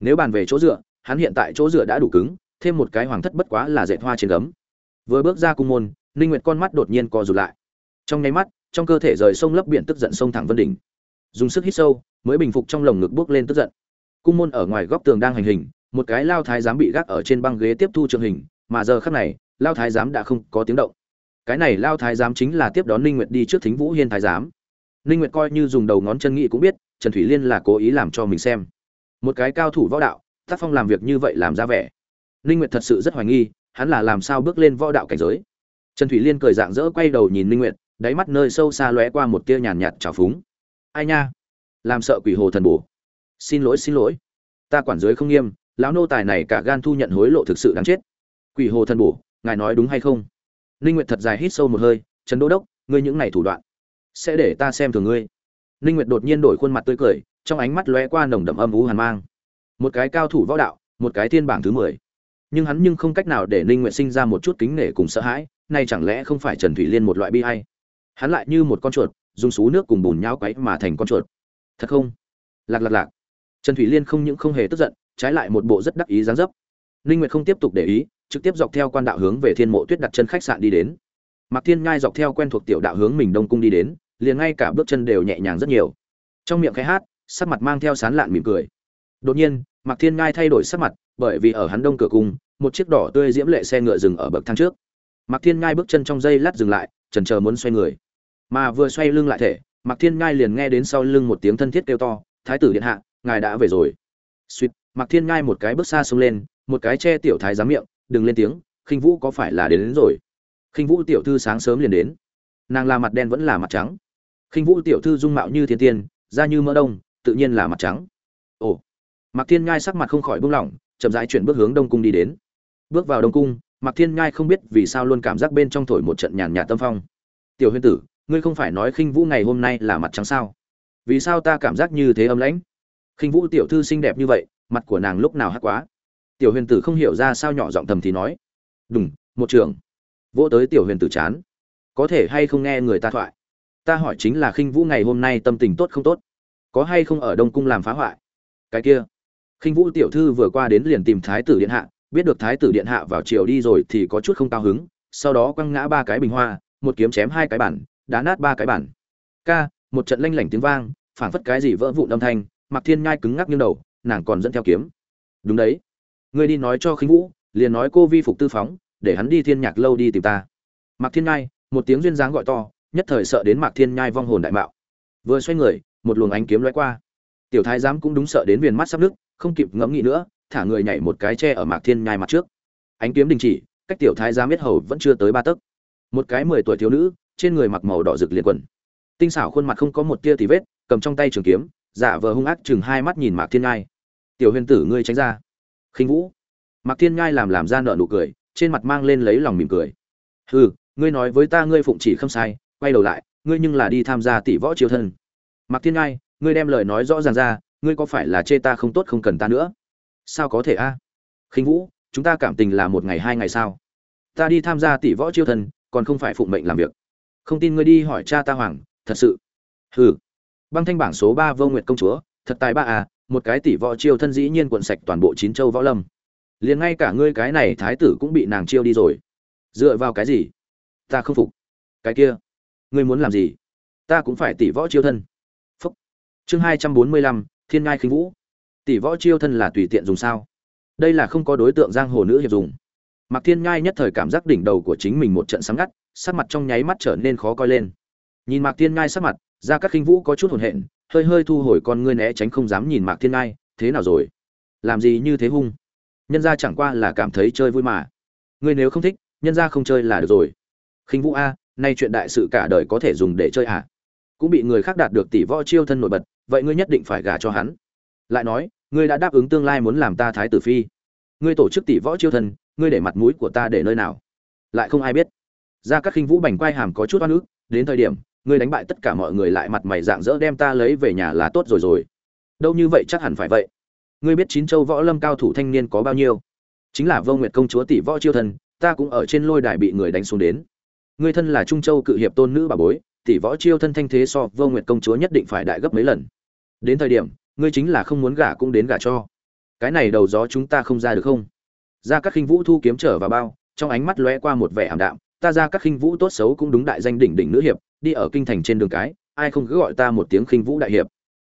Nếu bàn về chỗ dựa, hắn hiện tại chỗ dựa đã đủ cứng, thêm một cái hoàng thất bất quá là dệt hoa trên gấm. Vừa bước ra cung môn, Ninh Nguyệt con mắt đột nhiên co rụt lại. Trong nháy mắt, trong cơ thể rời sông lấp biển tức giận sông thẳng vân đỉnh. Dùng sức hít sâu, mới bình phục trong lồng ngực bước lên tức giận. Cung môn ở ngoài góc tường đang hành hình, một cái lao thái giám bị gác ở trên băng ghế tiếp thu trường hình, mà giờ khắc này, lao thái giám đã không có tiếng động. Cái này lao thái giám chính là tiếp đón Ninh Nguyệt đi trước Thính Vũ Hiên thái giám ninh nguyệt coi như dùng đầu ngón chân nghĩ cũng biết trần thủy liên là cố ý làm cho mình xem một cái cao thủ võ đạo tác phong làm việc như vậy làm ra vẻ ninh nguyệt thật sự rất hoài nghi hắn là làm sao bước lên võ đạo cảnh giới trần thủy liên cười dạng dỡ quay đầu nhìn minh nguyệt, đáy mắt nơi sâu xa lóe qua một tia nhàn nhạt trào phúng. Ai nha? Làm sợ quỷ hồ thần bổ. Xin lỗi xin lỗi. Ta quản giới không nghiêm, lão nô tài này cả gan thu nhận hối lộ thực sự đáng chết. Quỷ hồ thần bổ, ngài nói đúng hay không? Ninh nguyệt thật dài hít sâu một hơi, trần đô đốc, ngươi những này thủ đoạn, sẽ để ta xem thường ngươi. Ninh nguyệt đột nhiên đổi khuôn mặt tươi cười, trong ánh mắt lóe qua nồng đậm âm u hàn mang. Một cái cao thủ võ đạo, một cái thiên bảng thứ 10. nhưng hắn nhưng không cách nào để ninh nguyệt sinh ra một chút kính nể cùng sợ hãi nay chẳng lẽ không phải trần thủy liên một loại bi hay hắn lại như một con chuột, dùng xú nước cùng bùn nhão quấy mà thành con chuột. Thật không? Lạc lạc lạc. Trần thủy liên không những không hề tức giận, trái lại một bộ rất đắc ý dáng dấp. Ninh nguyệt không tiếp tục để ý, trực tiếp dọc theo quan đạo hướng về thiên mộ tuyết đặt chân khách sạn đi đến. Mạc thiên ngai dọc theo quen thuộc tiểu đạo hướng mình đông cung đi đến, liền ngay cả bước chân đều nhẹ nhàng rất nhiều. Trong miệng khẽ hát, sắc mặt mang theo sán lạn mỉm cười. Đột nhiên, mạc thiên ngai thay đổi sắc mặt, bởi vì ở hắn đông cửa cung, một chiếc đỏ tươi diễm lệ xe ngựa dừng ở bậc thang trước mạc thiên ngai bước chân trong giây lát dừng lại chần chờ muốn xoay người. Mà vừa xoay lưng lại thể mạc thiên ngai liền nghe đến sau lưng một tiếng thân thiết kêu to thái tử điện hạ ngài đã về rồi. Xuyệt, mạc thiên ngai một cái bước xa xuống lên một cái che tiểu thái giám miệng đừng lên tiếng khinh vũ có phải là đến, đến rồi? Khinh vũ tiểu thư sáng sớm liền đến. Nàng là mặt đen vẫn là mặt trắng. Khinh vũ tiểu thư dung mạo như thiên tiên da như mỡ đông tự nhiên là mặt trắng. Ồ. Mạc thiên ngai sắc mặt không khỏi buông lỏng chậm rãi chuyển bước hướng đông cung đi đến. Bước vào đông cung mạc thiên ngai không biết vì sao luôn cảm giác bên trong thổi một trận nhàn nhạt tâm phong. Tiểu huyền tử, ngươi không phải nói khinh vũ ngày hôm nay là mặt trắng sao? Vì sao ta cảm giác như thế âm lãnh? Khinh vũ tiểu thư xinh đẹp như vậy, mặt của nàng lúc nào hắc quá? Tiểu huyền tử không hiểu ra sao nhỏ giọng thầm thì nói đúng một trường. Vỗ tới tiểu huyền tử chán. Có thể hay không nghe người ta thoại? Ta hỏi chính là khinh vũ ngày hôm nay tâm tình tốt không tốt? Có hay không ở đông cung làm phá hoại? Cái kia. Khinh vũ tiểu thư vừa qua đến liền tìm thái tử điện hạ biết được thái tử điện hạ vào triều đi rồi thì có chút không cao hứng, sau đó quăng ngã ba cái bình hoa, một kiếm chém hai cái bản, đá nát ba cái bản. Ca, một trận lanh lảnh tiếng vang, phảng phất cái gì vỡ vụn âm thanh mặc thiên nhai cứng ngắc như đầu, nàng còn dẫn theo kiếm. Đúng đấy. Ngươi đi nói cho khinh vũ, liền nói cô vi phục tư phóng, để hắn đi thiên nhạc lâu đi tìm ta. Mạc thiên nhai, một tiếng duyên dáng gọi to, nhất thời sợ đến mạc thiên nhai vong hồn đại mạo. Vừa xoay người, một luồng ánh kiếm lóe qua. Tiểu thái giám cũng đúng sợ đến viền mắt sắp nước không kịp ngẫm nghĩ nữa thả người nhảy một cái tre ở mạc thiên nhai mặt trước. Ánh kiếm đình chỉ, cách tiểu thái giám biết hầu vẫn chưa tới ba tấc. Một cái mười tuổi thiếu nữ, trên người mặc màu đỏ rực liền quần. Tinh xảo khuôn mặt không có một tia tì vết, cầm trong tay trường kiếm, giả vờ hung ác chừng hai mắt nhìn mạc thiên nhai. Tiểu huyền tử ngươi tránh ra. Khinh vũ. Mạc thiên nhai làm làm ra nợ nụ cười, trên mặt mang lên lấy lòng mỉm cười. Hừ, ngươi nói với ta ngươi phụng chỉ không sai, quay đầu lại, ngươi nhưng là đi tham gia tỷ võ triều thân. Mạc thiên nhai, ngươi đem lời nói rõ ràng ra, ngươi có phải là chê ta không tốt không cần ta nữa? Sao có thể a? À? khinh vũ, chúng ta cảm tình là một ngày hai ngày sao? Ta đi tham gia tỷ võ chiêu thân còn không phải phụng mệnh làm việc. Không tin ngươi đi hỏi cha ta hoàng, thật sự. Hừ. Băng thanh bảng số ba vô nguyệt công chúa, thật tài ba à một cái tỷ võ chiêu thân dĩ nhiên quận sạch toàn bộ chín châu võ lâm. Liền ngay cả ngươi cái này thái tử cũng bị nàng chiêu đi rồi. Dựa vào cái gì? Ta không phục. Cái kia, ngươi muốn làm gì? Ta cũng phải tỷ võ chiêu thân. Phúc. Chương hai trăm bốn mươi lăm, thiên ngai khinh vũ tỷ võ chiêu thân là tùy tiện dùng sao đây là không có đối tượng giang hồ nữ hiệp dùng Mạc Thiên Nhai nhất thời cảm giác đỉnh đầu của chính mình một trận sáng ngắt, sắc mặt trong nháy mắt trở nên khó coi lên. Nhìn Mạc Thiên Nhai sắc mặt, ra các khinh vũ có chút hồn hện, hơi hơi thu hồi con ngươi né tránh không dám nhìn Mạc Thiên Nhai, thế nào rồi? Làm gì như thế hung? Nhân gia chẳng qua là cảm thấy chơi vui mà. Ngươi nếu không thích, nhân gia không chơi là được rồi. Khinh vũ a, nay chuyện đại sự cả đời có thể dùng để chơi à? Cũng bị người khác đạt được tỷ võ chiêu thân nổi bật, vậy ngươi nhất định phải gả cho hắn. Lại nói, ngươi đã đáp ứng tương lai muốn làm ta thái tử phi. Ngươi tổ chức tỷ võ chiêu thân, ngươi để mặt mũi của ta để nơi nào? Lại không ai biết. Ra các khinh vũ bành quay hàm có chút oan ức, đến thời điểm ngươi đánh bại tất cả mọi người lại mặt mày dạng dỡ đem ta lấy về nhà là tốt rồi rồi đâu như vậy chắc hẳn phải vậy ngươi biết chín châu võ lâm cao thủ thanh niên có bao nhiêu chính là vô nguyệt công chúa tỷ võ chiêu thân ta cũng ở trên lôi đài bị người đánh xuống đến ngươi thân là trung châu cự hiệp tôn nữ bà bối tỷ võ chiêu thân thanh thế so vô nguyệt công chúa nhất định phải đại gấp mấy lần đến thời điểm ngươi chính là không muốn gả cũng đến gả cho. Cái này đầu gió chúng ta không ra được không? Ra các khinh vũ thu kiếm trở vào bao, trong ánh mắt lóe qua một vẻ ảm đạm. Ta ra các khinh vũ tốt xấu cũng đúng đại danh đỉnh đỉnh nữ hiệp, đi ở kinh thành trên đường cái, ai không cứ gọi ta một tiếng khinh vũ đại hiệp.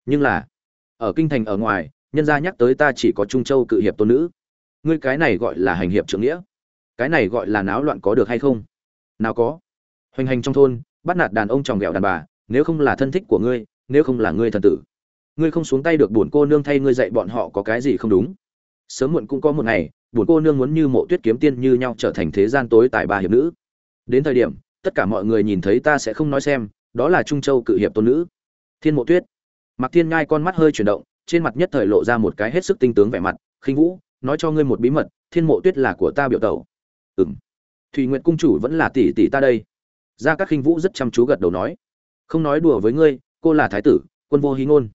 Nhưng là, ở kinh thành ở ngoài, nhân gia nhắc tới ta chỉ có trung châu cự hiệp tôn nữ. Ngươi cái này gọi là hành hiệp trưởng nghĩa. Cái này gọi là náo loạn có được hay không? Nào có. Hoành hành trong thôn, bắt nạt đàn ông tròng ghẹo đàn bà, nếu không là thân thích của ngươi, nếu không là ngươi thần tử ngươi không xuống tay được buồn cô nương thay ngươi dạy bọn họ có cái gì không đúng? Sớm muộn cũng có một ngày buồn cô nương muốn như mộ tuyết kiếm tiên như nhau trở thành thế gian tối tại ba hiệp nữ. Đến thời điểm, tất cả mọi người nhìn thấy ta sẽ không nói xem, đó là trung châu cự hiệp tôn nữ. Thiên mộ tuyết. Mặc thiên ngai con mắt hơi chuyển động, trên mặt nhất thời lộ ra một cái hết sức tinh tướng vẻ mặt, khinh vũ, nói cho ngươi một bí mật, thiên mộ tuyết là của ta biểu tẩu. Ừ m thùy nguyện cung chủ vẫn là tỷ tỷ ta đây. Ra các khinh vũ rất chăm chú gật đầu nói. Không nói đùa với ngươi, cô là thái tử, quân vô hí ngôn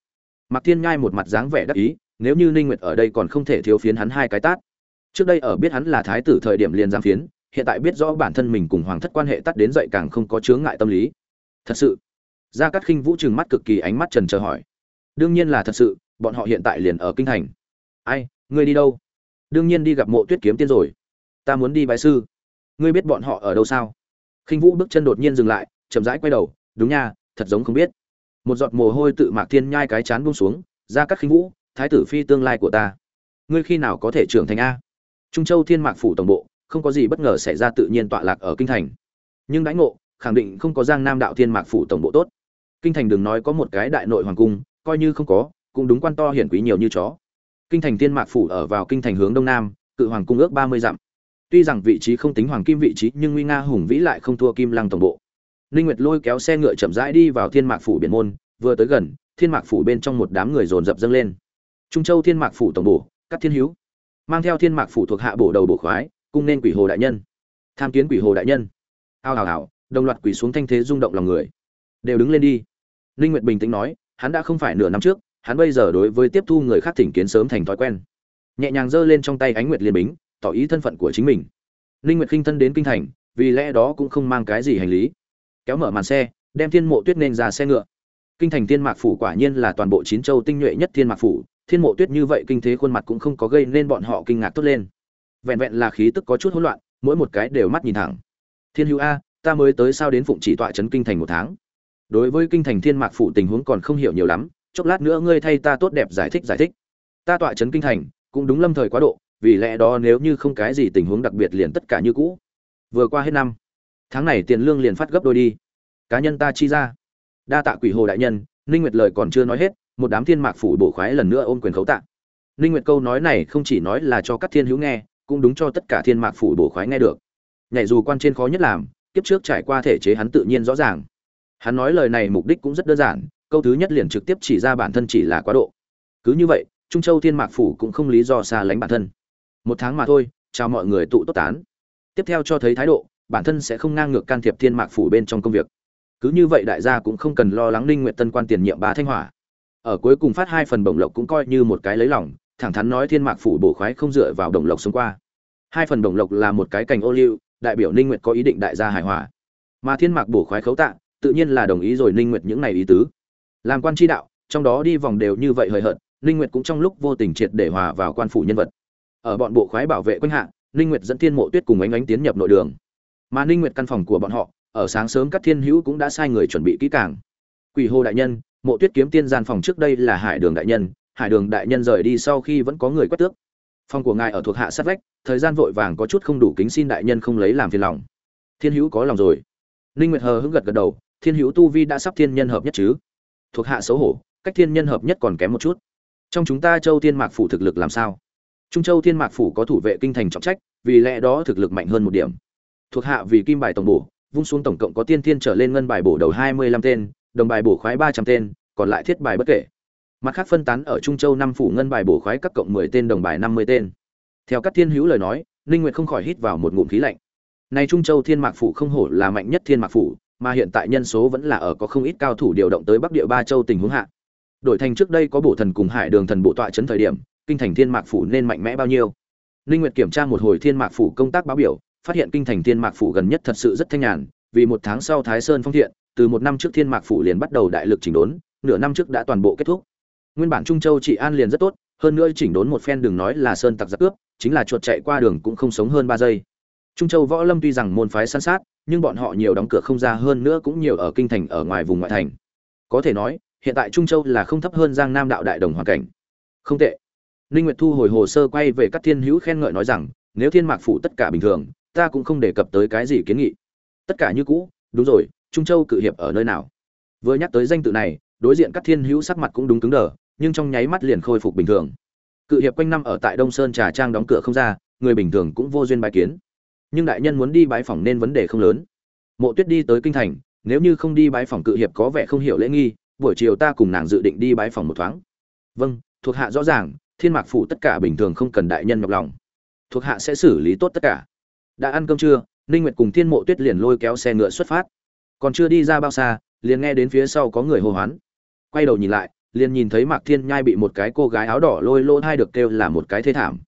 mạc thiên nhai một mặt dáng vẻ đắc ý, nếu như ninh nguyệt ở đây còn không thể thiếu phiến hắn hai cái tát. Trước đây ở biết hắn là thái tử thời điểm liền giam phiến, hiện tại biết rõ bản thân mình cùng hoàng thất quan hệ tắt đến dậy càng không có chướng ngại tâm lý. Thật sự, gia cát khinh vũ trừng mắt cực kỳ ánh mắt trần chờ hỏi. Đương nhiên là thật sự, bọn họ hiện tại liền ở kinh thành. Ai, ngươi đi đâu? Đương nhiên đi gặp mộ tuyết kiếm tiên rồi. Ta muốn đi bái sư. Ngươi biết bọn họ ở đâu sao? Khinh vũ bước chân đột nhiên dừng lại, chậm rãi quay đầu. Đúng nha, thật giống không biết một giọt mồ hôi tự mạc thiên nhai cái chán buông xuống, ra các khinh vũ, thái tử phi tương lai của ta, ngươi khi nào có thể trưởng thành a? Trung châu thiên mạc phủ tổng bộ, không có gì bất ngờ xảy ra tự nhiên tọa lạc ở kinh thành. Nhưng đãi ngộ, khẳng định không có giang nam đạo thiên mạc phủ tổng bộ tốt. Kinh thành đừng nói có một cái đại nội hoàng cung, coi như không có, cũng đúng quan to hiển quý nhiều như chó. Kinh thành thiên mạc phủ ở vào kinh thành hướng đông nam, cự hoàng cung ước ba mươi dặm. Tuy rằng vị trí không tính hoàng kim vị trí, nhưng nguy nga hùng vĩ lại không thua kim lăng tổng bộ ninh nguyệt lôi kéo xe ngựa chậm rãi đi vào thiên mạc phủ biển môn vừa tới gần thiên mạc phủ bên trong một đám người dồn dập dâng lên. Trung châu thiên mạc phủ tổng bổ các thiên hữu mang theo thiên mạc phủ thuộc hạ bổ đầu bổ khoái cung nên quỷ hồ đại nhân. Tham kiến quỷ hồ đại nhân. Ao ào ào, đồng loạt quỳ xuống thanh thế rung động lòng người. Đều đứng lên đi. Ninh nguyệt bình tĩnh nói hắn đã không phải nửa năm trước hắn bây giờ đối với tiếp thu người khác thỉnh kiến sớm thành thói quen. Nhẹ nhàng giơ lên trong tay ánh nguyệt liên bính tỏ ý thân phận của chính mình. Ninh nguyệt khinh thân đến kinh thành vì lẽ đó cũng không mang cái gì hành lý kéo mở màn xe, đem thiên mộ tuyết nên ra xe ngựa. Kinh thành thiên mạc phủ quả nhiên là toàn bộ chín châu tinh nhuệ nhất thiên mạc phủ, thiên mộ tuyết như vậy kinh thế khuôn mặt cũng không có gây nên bọn họ kinh ngạc tốt lên. Vẹn vẹn là khí tức có chút hỗn loạn, mỗi một cái đều mắt nhìn thẳng. Thiên hữu a, ta mới tới sao đến phụng chỉ tọa trấn kinh thành một tháng? Đối với kinh thành thiên mạc phủ tình huống còn không hiểu nhiều lắm, chốc lát nữa ngươi thay ta tốt đẹp giải thích giải thích. Ta tọa trấn kinh thành, cũng đúng lâm thời quá độ, vì lẽ đó nếu như không cái gì tình huống đặc biệt liền tất cả như cũ. Vừa qua hết năm tháng này tiền lương liền phát gấp đôi đi. Cá nhân ta chi ra. Đa tạ quỷ hồ đại nhân, ninh nguyệt lời còn chưa nói hết, một đám thiên mạc phủ bổ khoái lần nữa ôm quyền khấu tạ. Ninh nguyệt câu nói này không chỉ nói là cho các thiên hữu nghe, cũng đúng cho tất cả thiên mạc phủ bổ khoái nghe được. Nhảy dù quan trên khó nhất làm, kiếp trước trải qua thể chế hắn tự nhiên rõ ràng. Hắn nói lời này mục đích cũng rất đơn giản, câu thứ nhất liền trực tiếp chỉ ra bản thân chỉ là quá độ. Cứ như vậy, trung châu thiên mạc phủ cũng không lý do xa lánh bản thân. Một tháng mà thôi, chào mọi người tụ tốt tán. Tiếp theo cho thấy thái độ bản thân sẽ không ngang ngược can thiệp thiên mạc phủ bên trong công việc. Cứ như vậy đại gia cũng không cần lo lắng ninh nguyện tân quan tiền nhiệm bà thanh hỏa. Ở cuối cùng phát hai phần bổng lộc cũng coi như một cái lấy lòng, thẳng thắn nói thiên mạc phủ bổ khoái không dựa vào đồng lộc xông qua. Hai phần đồng lộc là một cái cành ô liu, đại biểu ninh nguyệt có ý định đại gia hài hòa. Mà thiên mạc bổ khoái khấu tạ, tự nhiên là đồng ý rồi ninh nguyệt những này ý tứ. Làm quan tri đạo, trong đó đi vòng đều như vậy hời hợt, ninh nguyệt cũng trong lúc vô tình triệt để hòa vào quan phủ nhân vật. Ở bọn bộ khoái bảo vệ quanh hạ, ninh nguyệt dẫn thiên mộ tuyết cùng ánh ánh tiến nhập nội đường mà ninh nguyệt căn phòng của bọn họ, ở sáng sớm các thiên hữu cũng đã sai người chuẩn bị kỹ càng. Quỷ hồ đại nhân, mộ tuyết kiếm tiên gian phòng trước đây là hải đường đại nhân, hải đường đại nhân rời đi sau khi vẫn có người quét tước. Phòng của ngài ở thuộc hạ sát vách, thời gian vội vàng có chút không đủ kính xin đại nhân không lấy làm phiền lòng. Thiên hữu có lòng rồi. Ninh nguyệt hờ hững gật gật đầu, thiên hữu tu vi đã sắp thiên nhân hợp nhất chứ? Thuộc hạ xấu hổ, cách thiên nhân hợp nhất còn kém một chút. Trong chúng ta châu thiên mạc phủ thực lực làm sao? Trung châu thiên mạc phủ có thủ vệ kinh thành trọng trách, vì lẽ đó thực lực mạnh hơn một điểm thuộc hạ vì kim bài tổng bổ, vung xuống tổng cộng có tiên thiên trở lên ngân bài bổ đầu hai mươi lăm tên, đồng bài bổ khoái ba trăm tên, còn lại thiết bài bất kể. Mặt khác phân tán ở trung châu năm phủ ngân bài bổ khoái các cộng mười tên đồng bài năm mươi tên. Theo các thiên hữu lời nói, ninh nguyệt không khỏi hít vào một ngụm khí lạnh. Này trung châu thiên mạc phủ không hổ là mạnh nhất thiên mạc phủ, mà hiện tại nhân số vẫn là ở có không ít cao thủ điều động tới bắc địa ba châu tình huống hạ. Đổi thành trước đây có bổ thần cùng hải đường thần bộ tọa chấn thời điểm, kinh thành thiên mạc phủ nên mạnh mẽ bao nhiêu? Ninh nguyệt kiểm tra một hồi thiên mạc phủ công tác báo biểu phát hiện kinh thành thiên mạc phủ gần nhất thật sự rất thanh nhàn, vì một tháng sau thái sơn phong thiện, từ một năm trước thiên mạc phủ liền bắt đầu đại lực chỉnh đốn, nửa năm trước đã toàn bộ kết thúc. Nguyên bản trung châu trị an liền rất tốt, hơn nữa chỉnh đốn một phen đừng nói là sơn tặc giặc cướp, chính là chuột chạy qua đường cũng không sống hơn ba giây. Trung châu võ lâm tuy rằng môn phái săn sát, nhưng bọn họ nhiều đóng cửa không ra hơn nữa cũng nhiều ở kinh thành ở ngoài vùng ngoại thành. Có thể nói, hiện tại trung châu là không thấp hơn giang nam đạo đại đồng hoàn cảnh. Không tệ. Ninh nguyệt thu hồi hồ sơ quay về các thiên hữu khen ngợi nói rằng, nếu thiên mạc phủ tất cả bình thường ta cũng không đề cập tới cái gì kiến nghị. Tất cả như cũ, đúng rồi, trung châu cự hiệp ở nơi nào? Vừa nhắc tới danh tự này, đối diện các thiên hữu sắc mặt cũng đúng cứng đờ, nhưng trong nháy mắt liền khôi phục bình thường. Cự hiệp quanh năm ở tại đông sơn trà trang đóng cửa không ra, người bình thường cũng vô duyên bài kiến. Nhưng đại nhân muốn đi bái phỏng nên vấn đề không lớn. Mộ tuyết đi tới kinh thành, nếu như không đi bái phỏng cự hiệp có vẻ không hiểu lễ nghi, buổi chiều ta cùng nàng dự định đi bái phỏng một thoáng. Vâng thuộc hạ rõ ràng, thiên mạc phủ tất cả bình thường không cần đại nhân nhọc lòng. Thuộc hạ sẽ xử lý tốt tất cả đã ăn cơm trưa, ninh nguyệt cùng thiên mộ tuyết liền lôi kéo xe ngựa xuất phát. Còn chưa đi ra bao xa, liền nghe đến phía sau có người hô hoán. Quay đầu nhìn lại, liền nhìn thấy mạc thiên nhai bị một cái cô gái áo đỏ lôi lôi hai được kêu là một cái thế thảm.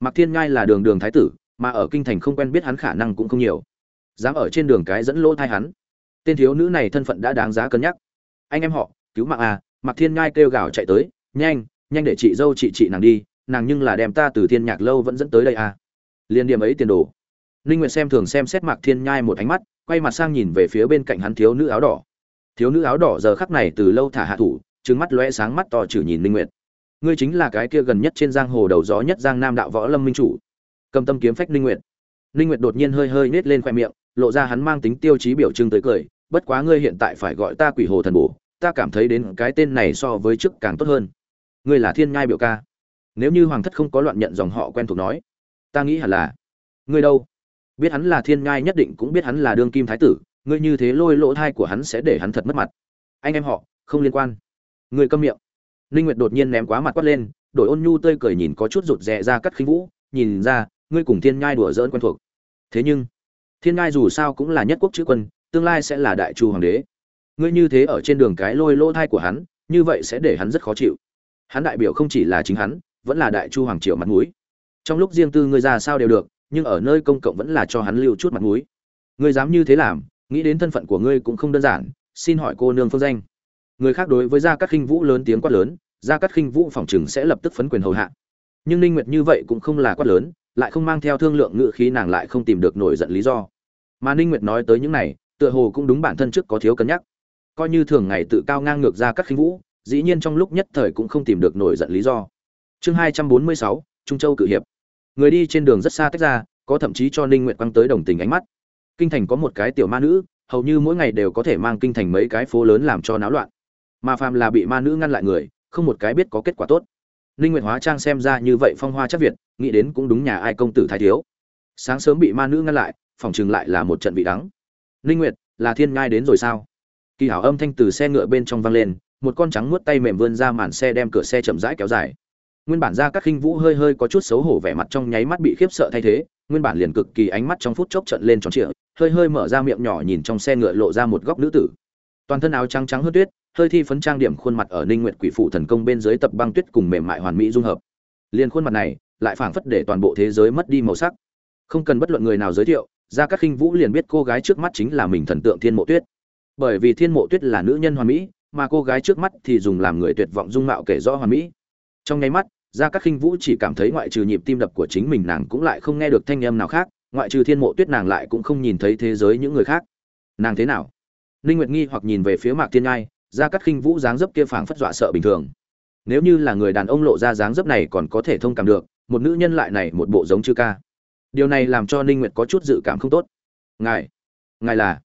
Mạc thiên nhai là đường đường thái tử, mà ở kinh thành không quen biết hắn khả năng cũng không nhiều. Dám ở trên đường cái dẫn lỗ thai hắn. Tên thiếu nữ này thân phận đã đáng giá cân nhắc. Anh em họ, cứu mạng à mạc thiên nhai kêu gào chạy tới, nhanh nhanh để chị dâu chị chị nàng đi, nàng nhưng là đem ta từ thiên nhạc lâu vẫn dẫn tới đây à. Liên điểm ấy tiền đồ ninh nguyệt xem thường xem xét mạc thiên nhai một ánh mắt, quay mặt sang nhìn về phía bên cạnh hắn thiếu nữ áo đỏ. Thiếu nữ áo đỏ giờ khắc này từ lâu thả hạ thủ, trừng mắt lóe sáng mắt to chử nhìn ninh nguyệt. Ngươi chính là cái kia gần nhất trên giang hồ đầu gió nhất giang nam đạo võ lâm minh chủ. Cầm tâm kiếm phách ninh nguyệt. Ninh nguyệt đột nhiên hơi hơi nết lên khóe miệng, lộ ra hắn mang tính tiêu chí biểu trưng tới cười, bất quá ngươi hiện tại phải gọi ta quỷ hồ thần bổ, ta cảm thấy đến cái tên này so với trước càng tốt hơn. Ngươi là thiên nhai biểu ca? Nếu như hoàng thất không có loạn nhận dòng họ quen thuộc nói, ta nghĩ hẳn là. Ngươi đâu? Biết hắn là thiên ngai nhất định cũng biết hắn là đương kim thái tử, ngươi như thế lôi lỗ thai của hắn sẽ để hắn thật mất mặt. Anh em họ, không liên quan. Người câm miệng. Ninh nguyệt đột nhiên ném quá mặt quát lên, đổi ôn nhu tươi cười nhìn có chút rụt rè ra cắt khinh vũ, nhìn ra, ngươi cùng thiên ngai đùa giỡn quen thuộc. Thế nhưng, thiên ngai dù sao cũng là nhất quốc chữ quân, tương lai sẽ là đại chu hoàng đế. Ngươi như thế ở trên đường cái lôi lỗ thai của hắn, như vậy sẽ để hắn rất khó chịu. Hắn đại biểu không chỉ là chính hắn, vẫn là đại chu hoàng triều mặt mũi. Trong lúc riêng tư ngươi ra sao đều được nhưng ở nơi công cộng vẫn là cho hắn lưu chút mặt mũi. Ngươi dám như thế làm nghĩ đến thân phận của ngươi cũng không đơn giản xin hỏi cô nương phương danh. Người khác đối với gia cát khinh vũ lớn tiếng quát lớn gia cát khinh vũ phòng chừng sẽ lập tức phấn quyền hầu hạ. Nhưng ninh nguyệt như vậy cũng không là quát lớn lại không mang theo thương lượng ngự khí nàng lại không tìm được nổi giận lý do. Mà ninh nguyệt nói tới những này tựa hồ cũng đúng bản thân trước có thiếu cân nhắc. Coi như thường ngày tự cao ngang ngược gia cát khinh vũ dĩ nhiên trong lúc nhất thời cũng không tìm được nổi giận lý do. Chương 246, trung châu cử hiệp người đi trên đường rất xa tách ra, có thậm chí cho ninh nguyệt quăng tới đồng tình ánh mắt. Kinh thành có một cái tiểu ma nữ, hầu như mỗi ngày đều có thể mang kinh thành mấy cái phố lớn làm cho náo loạn. Mà phàm là bị ma nữ ngăn lại người, không một cái biết có kết quả tốt. Ninh nguyệt hóa trang xem ra như vậy phong hoa chắc việt, nghĩ đến cũng đúng nhà ai công tử thái thiếu. Sáng sớm bị ma nữ ngăn lại, phòng chừng lại là một trận bị đắng. Ninh nguyệt, là thiên ngai đến rồi sao? Kỳ hảo âm thanh từ xe ngựa bên trong vang lên, một con trắng muốt tay mềm vươn ra màn xe đem cửa xe chậm rãi kéo dài nguyên bản ra các khinh vũ hơi hơi có chút xấu hổ vẻ mặt trong nháy mắt bị khiếp sợ thay thế, nguyên bản liền cực kỳ ánh mắt trong phút chốc trận lên tròn trịa, hơi hơi mở ra miệng nhỏ nhìn trong xe ngựa lộ ra một góc nữ tử. Toàn thân áo trắng trắng hơn tuyết, hơi thi phấn trang điểm khuôn mặt ở ninh nguyệt quỷ phụ thần công bên dưới tập băng tuyết cùng mềm mại hoàn mỹ dung hợp. Liền khuôn mặt này, lại phảng phất để toàn bộ thế giới mất đi màu sắc. Không cần bất luận người nào giới thiệu, ra các khinh vũ liền biết cô gái trước mắt chính là mình thần tượng thiên mộ tuyết. Bởi vì thiên mộ tuyết là nữ nhân hoàn mỹ, mà cô gái trước mắt thì dùng làm người tuyệt vọng dung mạo kể rõ hoàn mỹ trong nháy mắt ra các khinh vũ chỉ cảm thấy ngoại trừ nhịp tim đập của chính mình nàng cũng lại không nghe được thanh âm nào khác, ngoại trừ thiên mộ tuyết nàng lại cũng không nhìn thấy thế giới những người khác. Nàng thế nào? Ninh nguyệt nghi hoặc nhìn về phía mạc thiên ngai ra các khinh vũ dáng dấp kia phảng phất dọa sợ bình thường. Nếu như là người đàn ông lộ ra dáng dấp này còn có thể thông cảm được, một nữ nhân lại này một bộ giống chư ca. Điều này làm cho ninh nguyệt có chút dự cảm không tốt. Ngài ngài là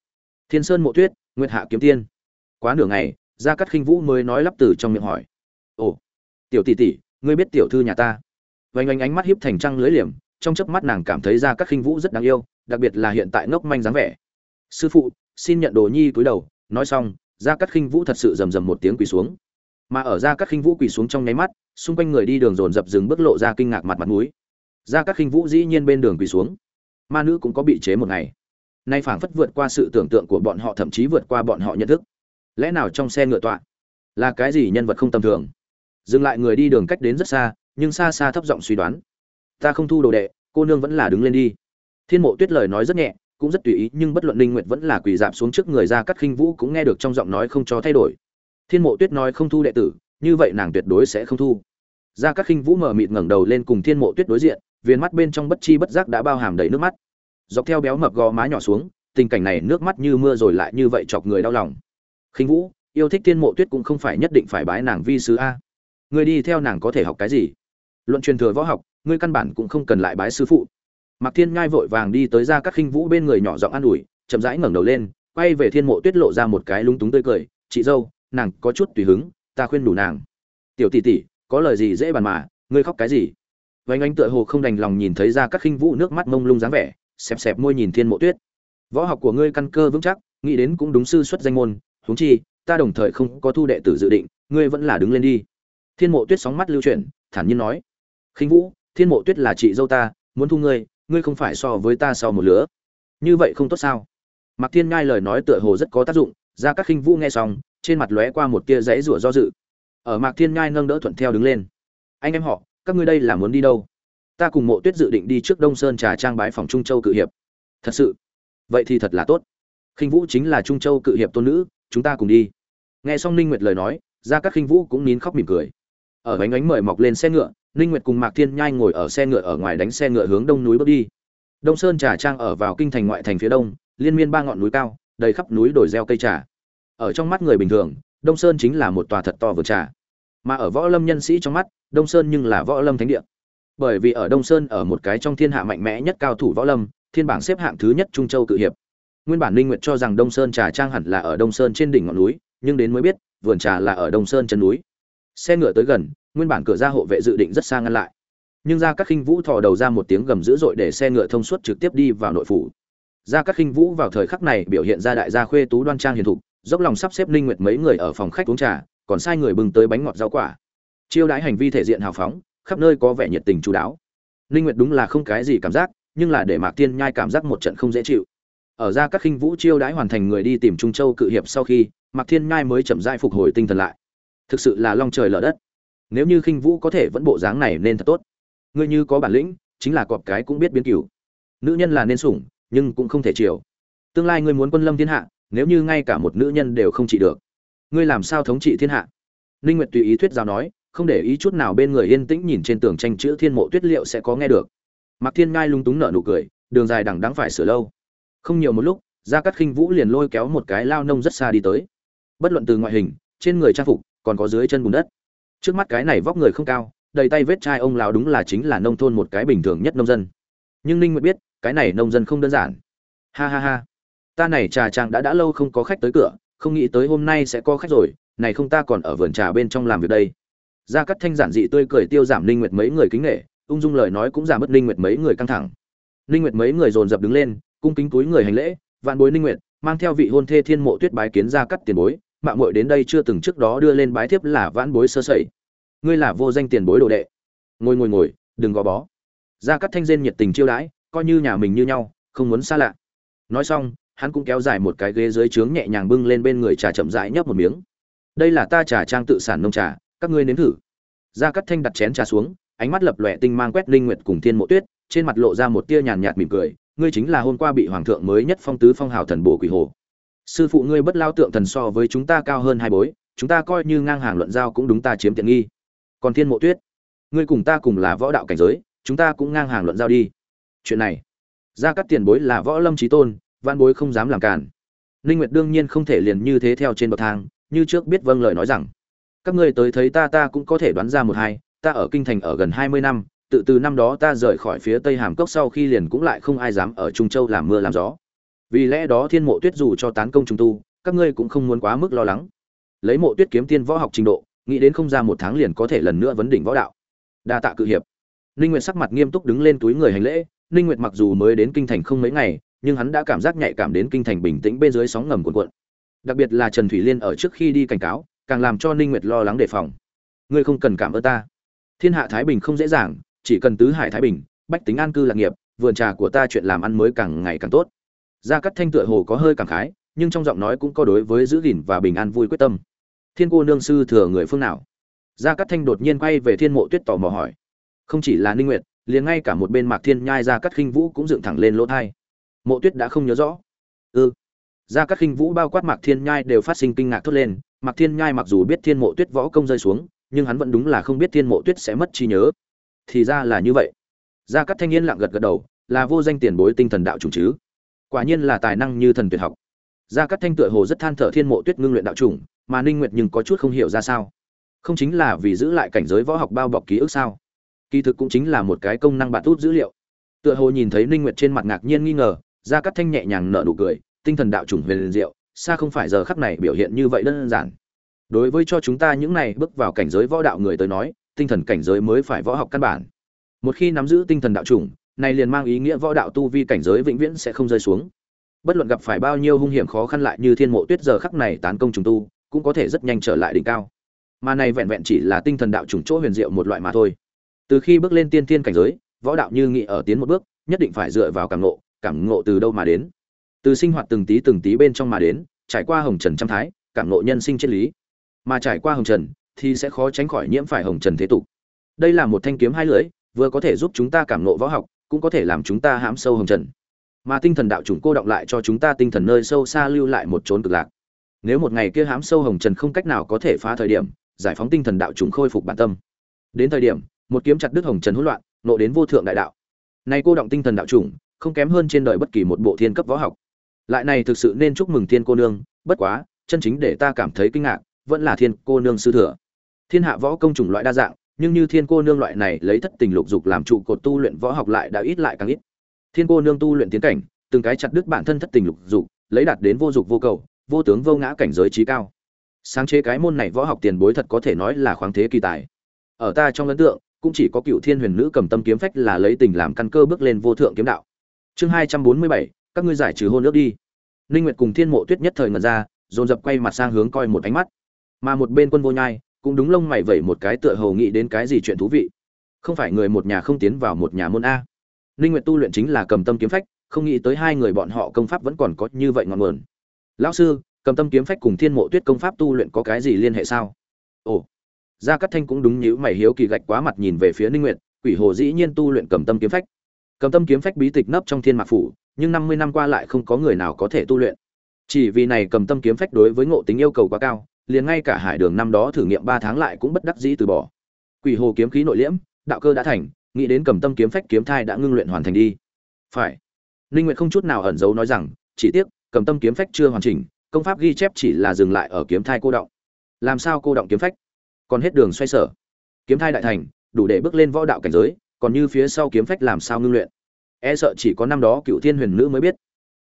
thiên sơn mộ tuyết, nguyệt hạ kiếm tiên. Quá nửa ngày, gia cát khinh vũ mới nói lắp từ trong miệng hỏi. Ồ tiểu tỷ tỷ, ngươi biết tiểu thư nhà ta. Vành ánh ánh mắt hiếp thành trăng lưới liềm, trong chớp mắt nàng cảm thấy ra các khinh vũ rất đáng yêu, đặc biệt là hiện tại ngốc manh dáng vẻ. Sư phụ, xin nhận đồ nhi cúi đầu, nói xong ra các khinh vũ thật sự rầm rầm một tiếng quỳ xuống. Mà ở ra các khinh vũ quỳ xuống trong nháy mắt, xung quanh người đi đường dồn dập dừng bước lộ ra kinh ngạc mặt mặt mũi. Ra các khinh vũ dĩ nhiên bên đường quỳ xuống. Ma nữ cũng có bị chế một ngày. Nay phảng phất vượt qua sự tưởng tượng của bọn họ, thậm chí vượt qua bọn họ nhận thức. Lẽ nào trong xe ngựa tọa là cái gì nhân vật không tầm thường? Dừng lại người đi đường cách đến rất xa, nhưng xa xa thấp giọng suy đoán. Ta không thu đồ đệ, cô nương vẫn là đứng lên đi. Thiên mộ tuyết lời nói rất nhẹ, cũng rất tùy ý, nhưng bất luận linh nguyệt vẫn là quỳ dạp xuống trước người ra cắt khinh vũ cũng nghe được trong giọng nói không cho thay đổi. Thiên mộ tuyết nói không thu đệ tử, như vậy nàng tuyệt đối sẽ không thu. Ra cắt khinh vũ mở mịt ngẩng đầu lên cùng thiên mộ tuyết đối diện viên mắt bên trong bất chi bất giác đã bao hàm đầy nước mắt. Dọc theo béo mập gò má nhỏ xuống, tình cảnh này nước mắt như mưa rồi lại như vậy chọc người đau lòng. Khinh vũ, yêu thích thiên mộ tuyết cũng không phải nhất định phải bái nàng vi sứ a người đi theo nàng có thể học cái gì luận truyền thừa võ học ngươi căn bản cũng không cần lại bái sư phụ Mạc Thiên Ngai vội vàng đi tới ra các khinh vũ bên người nhỏ giọng an ủi, chậm rãi ngẩng đầu lên, quay về Thiên Mộ Tuyết lộ ra một cái lúng túng tươi cười, "Chị dâu, nàng có chút tùy hứng, ta khuyên đủ nàng." "Tiểu tỷ tỷ, có lời gì dễ bàn mà, ngươi khóc cái gì?" Vành Anh tựa hồ không đành lòng nhìn thấy ra các khinh vũ nước mắt mông lung dáng vẻ, xẹp xẹp môi nhìn Thiên Mộ Tuyết. "Võ học của ngươi căn cơ vững chắc, nghĩ đến cũng đúng sư xuất danh môn, huống chi, ta đồng thời không có thu đệ tử dự định, ngươi vẫn là đứng lên đi." Thiên Mộ Tuyết sóng mắt lưu chuyển, thản nhiên nói: "Khinh Vũ, Thiên Mộ Tuyết là chị dâu ta, muốn thu ngươi, ngươi không phải so với ta sau một lứa. Như vậy không tốt sao? Mạc thiên ngai lời nói tựa hồ rất có tác dụng ra các khinh vũ nghe xong trên mặt lóe qua một tia dãy rủa do dự. Ở mạc thiên ngay nâng đỡ thuận theo đứng lên. Anh em họ các ngươi đây là muốn đi đâu? Ta cùng mộ tuyết dự định đi trước đông sơn trà trang bái phòng trung châu cự hiệp. Thật sự? Vậy thì thật là tốt. Khinh vũ chính là trung châu cự hiệp tôn nữ chúng ta cùng đi. Nghe xong ninh nguyệt lời nói ra các khinh vũ cũng nín khóc mỉm cười ở bánh ánh mời mọc lên xe ngựa, ninh nguyệt cùng mạc thiên nhai ngồi ở xe ngựa ở ngoài đánh xe ngựa hướng đông núi bước đi. Đông sơn trà trang ở vào kinh thành ngoại thành phía đông, liên miên ba ngọn núi cao, đầy khắp núi đồi gieo cây trà. Ở trong mắt người bình thường, đông sơn chính là một tòa thật to vườn trà. Mà ở võ lâm nhân sĩ trong mắt, đông sơn nhưng là võ lâm thánh địa. Bởi vì ở đông sơn ở một cái trong thiên hạ mạnh mẽ nhất cao thủ võ lâm, thiên bảng xếp hạng thứ nhất trung châu cự hiệp. Nguyên bản linh nguyệt cho rằng đông sơn trà trang hẳn là ở đông sơn trên đỉnh ngọn núi, nhưng đến mới biết, vườn trà là ở đông sơn chân núi xe ngựa tới gần, nguyên bản cửa ra hộ vệ dự định rất xa ngăn lại. Nhưng ra các khinh vũ thò đầu ra một tiếng gầm dữ dội để xe ngựa thông suốt trực tiếp đi vào nội phủ. Ra các khinh vũ vào thời khắc này biểu hiện ra đại gia khuê tú đoan trang hiền thục, dốc lòng sắp xếp linh nguyệt mấy người ở phòng khách uống trà, còn sai người bưng tới bánh ngọt rau quả. Chiêu đãi hành vi thể diện hào phóng, khắp nơi có vẻ nhiệt tình chú đáo. Linh nguyệt đúng là không cái gì cảm giác, nhưng là để mạc tiên nhai cảm giác một trận không dễ chịu. Ở ra các khinh vũ chiêu đãi hoàn thành người đi tìm trung châu cự hiệp sau khi, mạc thiên nhai mới chậm rãi phục hồi tinh thần lại thực sự là long trời lở đất. Nếu như khinh vũ có thể vẫn bộ dáng này nên thật tốt. Ngươi như có bản lĩnh chính là cọp cái cũng biết biến cửu. Nữ nhân là nên sủng nhưng cũng không thể chiều. Tương lai ngươi muốn quân lâm thiên hạ nếu như ngay cả một nữ nhân đều không trị được. Ngươi làm sao thống trị thiên hạ? Ninh nguyệt tùy ý thuyết giáo nói không để ý chút nào bên người yên tĩnh nhìn trên tường tranh chữ thiên mộ tuyết liệu sẽ có nghe được. Mặc Thiên Ngai lung túng nở nụ cười, đường dài đằng đáng phải sửa lâu. Không nhiều một lúc, Gia Cát Khinh Vũ liền lôi kéo một cái lao nông rất xa đi tới. Bất luận từ ngoại hình, trên người trang phục, còn có dưới chân bùn đất. Trước mắt cái này vóc người không cao, đầy tay vết chai ông lão đúng là chính là nông thôn một cái bình thường nhất nông dân. Nhưng Ninh Nguyệt biết, cái này nông dân không đơn giản. Ha ha ha, ta này trà trang đã đã lâu không có khách tới cửa, không nghĩ tới hôm nay sẽ có khách rồi, này không ta còn ở vườn trà bên trong làm việc đây. Gia Cát Thanh giản dị tươi cười tiêu giảm Ninh Nguyệt mấy người kính nể, ung dung lời nói cũng giảm bớt Ninh Nguyệt mấy người căng thẳng. Ninh Nguyệt mấy người dồn dập đứng lên, cung kính cúi người hành lễ, vạn bối Ninh Nguyệt, mang theo vị hôn thê Thiên Mộ Tuyết bái kiến gia cắt tiền bối, mạng muội đến đây chưa từng trước đó đưa lên bái thiếp là vãn bối sơ sẩy. Ngươi là vô danh tiền bối đồ đệ. Ngồi ngồi ngồi, đừng gò bó. Gia Cát Thanh Dên nhiệt tình chiêu đãi, coi như nhà mình như nhau, không muốn xa lạ. Nói xong, hắn cũng kéo dài một cái ghế dưới trướng nhẹ nhàng bưng lên bên người trà chậm rãi nhấp một miếng. Đây là ta trà trang tự sản nông trà, các ngươi nếm thử. Gia Cát Thanh đặt chén trà xuống, ánh mắt lập lòe tinh mang quét linh nguyệt cùng thiên mộ tuyết trên mặt lộ ra một tia nhàn nhạt mỉm cười ngươi chính là hôm qua bị hoàng thượng mới nhất phong tứ phong hào thần bổ quỷ hồ sư phụ ngươi bất lao tượng thần so với chúng ta cao hơn hai bối chúng ta coi như ngang hàng luận giao cũng đúng ta chiếm tiện nghi. Còn thiên mộ tuyết ngươi cùng ta cùng là võ đạo cảnh giới chúng ta cũng ngang hàng luận giao đi. Chuyện này ra các tiền bối là võ lâm trí tôn văn bối không dám làm cản ninh nguyệt đương nhiên không thể liền như thế theo trên bậc thang như trước biết vâng lời nói rằng các ngươi tới thấy ta ta cũng có thể đoán ra một hai ta ở kinh thành ở gần hai mươi năm, tự từ năm đó ta rời khỏi phía Tây Hàm Cốc sau khi liền cũng lại không ai dám ở Trung Châu làm mưa làm gió. Vì lẽ đó Thiên Mộ Tuyết dù cho tán công trung tu, các ngươi cũng không muốn quá mức lo lắng. Lấy Mộ Tuyết kiếm tiên võ học trình độ, nghĩ đến không ra một tháng liền có thể lần nữa vấn đỉnh võ đạo. Đa tạ cự hiệp. Ninh Nguyệt sắc mặt nghiêm túc đứng lên túi người hành lễ, Ninh Nguyệt mặc dù mới đến kinh thành không mấy ngày, nhưng hắn đã cảm giác nhạy cảm đến kinh thành bình tĩnh bên dưới sóng ngầm cuộn cuộn. Đặc biệt là Trần Thủy Liên ở trước khi đi cảnh cáo, càng làm cho Ninh Nguyệt lo lắng đề phòng. Ngươi không cần cảm ơn ta thiên hạ thái bình không dễ dàng chỉ cần tứ hải thái bình bách tính an cư lạc nghiệp vườn trà của ta chuyện làm ăn mới càng ngày càng tốt gia cắt thanh tựa hồ có hơi cảm khái, nhưng trong giọng nói cũng có đối với giữ gìn và bình an vui quyết tâm. Thiên cô nương sư thừa người phương nào? Gia cắt thanh đột nhiên quay về thiên mộ tuyết tò mò hỏi. Không chỉ là ninh nguyệt, liền ngay cả một bên mạc thiên nhai gia cắt khinh vũ cũng dựng thẳng lên lỗ thai. Mộ tuyết đã không nhớ rõ. Ư ừ. gia cắt khinh vũ bao quát mạc thiên nhai đều phát sinh kinh ngạc thốt lên. Mạc thiên nhai mặc dù biết thiên mộ tuyết võ công rơi xuống, nhưng hắn vẫn đúng là không biết thiên mộ tuyết sẽ mất trí nhớ. Thì ra là như vậy. Gia cắt thanh niên lặng gật gật đầu, là vô danh tiền bối tinh thần đạo chủ chứ quả nhiên là tài năng như thần tuyệt học. Gia Cát thanh tựa hồ rất than thở thiên mộ tuyết ngưng luyện đạo chủng, mà ninh nguyệt nhưng có chút không hiểu ra sao. Không chính là vì giữ lại cảnh giới võ học bao bọc ký ức sao? Kỳ thực cũng chính là một cái công năng bạn tút dữ liệu. Tựa hồ nhìn thấy ninh nguyệt trên mặt ngạc nhiên nghi ngờ, gia Cát thanh nhẹ nhàng nở nụ cười, tinh thần đạo chủng huyền diệu, xa không phải giờ khắc này biểu hiện như vậy đơn giản. Đối với cho chúng ta những này bước vào cảnh giới võ đạo người tới nói, tinh thần cảnh giới mới phải võ học căn bản. Một khi nắm giữ tinh thần đạo chủng này liền mang ý nghĩa võ đạo tu vi cảnh giới vĩnh viễn sẽ không rơi xuống. Bất luận gặp phải bao nhiêu hung hiểm khó khăn lại như thiên mộ tuyết giờ khắc này tán công trùng tu, cũng có thể rất nhanh trở lại đỉnh cao. Mà này vẹn vẹn chỉ là tinh thần đạo trùng chỗ huyền diệu một loại mà thôi. Từ khi bước lên tiên tiên cảnh giới, võ đạo như nghĩ ở tiến một bước, nhất định phải dựa vào cảm ngộ cảm ngộ từ đâu mà đến? Từ sinh hoạt từng tí từng tí bên trong mà đến, trải qua hồng trần trăm thái, cảm ngộ nhân sinh triết lý. Mà trải qua hồng trần, thì sẽ khó tránh khỏi nhiễm phải hồng trần thế tục. Đây là một thanh kiếm hai lưỡi, vừa có thể giúp chúng ta cảm ngộ võ học cũng có thể làm chúng ta hãm sâu hồng trần. Mà tinh thần đạo chủng cô động lại cho chúng ta tinh thần nơi sâu xa lưu lại một chốn cực lạc. Nếu một ngày kia hãm sâu hồng trần không cách nào có thể phá thời điểm, giải phóng tinh thần đạo chủng khôi phục bản tâm. Đến thời điểm, một kiếm chặt đứt hồng trần hỗn loạn, nộ đến vô thượng đại đạo. Này cô động tinh thần đạo chủng, không kém hơn trên đời bất kỳ một bộ thiên cấp võ học. Lại này thực sự nên chúc mừng thiên cô nương, bất quá, chân chính để ta cảm thấy kinh ngạc, vẫn là thiên cô nương sư thừa. Thiên hạ võ công chủng loại đa dạng nhưng như thiên cô nương loại này lấy thất tình lục dục làm trụ cột tu luyện võ học lại đã ít lại càng ít. Thiên cô nương tu luyện tiến cảnh, từng cái chặt đứt bản thân thất tình lục dục, lấy đạt đến vô dục vô cầu, vô tướng vô ngã cảnh giới trí cao. Sáng chế cái môn này võ học tiền bối thật có thể nói là khoáng thế kỳ tài. Ở ta trong ấn tượng, cũng chỉ có cựu thiên huyền nữ cầm tâm kiếm phách là lấy tình làm căn cơ bước lên vô thượng kiếm đạo. Chương hai trăm bốn mươi bảy, các ngươi giải trừ hôn ước đi. Ninh nguyệt cùng thiên mộ tuyết nhất thời ngẩn ra, dồn dập quay mặt sang hướng coi một ánh mắt. Mà một bên quân vô nhai cũng đúng lông mày vẩy một cái tựa hồ nghĩ đến cái gì chuyện thú vị. Không phải người một nhà không tiến vào một nhà môn a. Ninh nguyệt tu luyện chính là cầm tâm kiếm phách, không nghĩ tới hai người bọn họ công pháp vẫn còn có như vậy ngọn nguồn. Lão sư, cầm tâm kiếm phách cùng thiên mộ tuyết công pháp tu luyện có cái gì liên hệ sao? Ồ. Gia cát thanh cũng đúng nhíu mày hiếu kỳ gạch quá mặt nhìn về phía ninh nguyệt, quỷ hồ dĩ nhiên tu luyện cầm tâm kiếm phách. Cầm tâm kiếm phách bí tịch nấp trong thiên mạc phủ, nhưng 50 năm qua lại không có người nào có thể tu luyện. Chỉ vì này cầm tâm kiếm phách đối với ngộ tính yêu cầu quá cao liền ngay cả hải đường năm đó thử nghiệm 3 tháng lại cũng bất đắc dĩ từ bỏ. Quỷ hồ kiếm khí nội liễm, đạo cơ đã thành, nghĩ đến cầm tâm kiếm phách kiếm thai đã ngưng luyện hoàn thành đi. Phải. Ninh nguyệt không chút nào ẩn giấu nói rằng, chỉ tiếc, cầm tâm kiếm phách chưa hoàn chỉnh, công pháp ghi chép chỉ là dừng lại ở kiếm thai cô động. Làm sao cô động kiếm phách? Còn hết đường xoay sở. Kiếm thai đại thành, đủ để bước lên võ đạo cảnh giới, còn như phía sau kiếm phách làm sao ngưng luyện? E sợ chỉ có năm đó cựu thiên huyền nữ mới biết.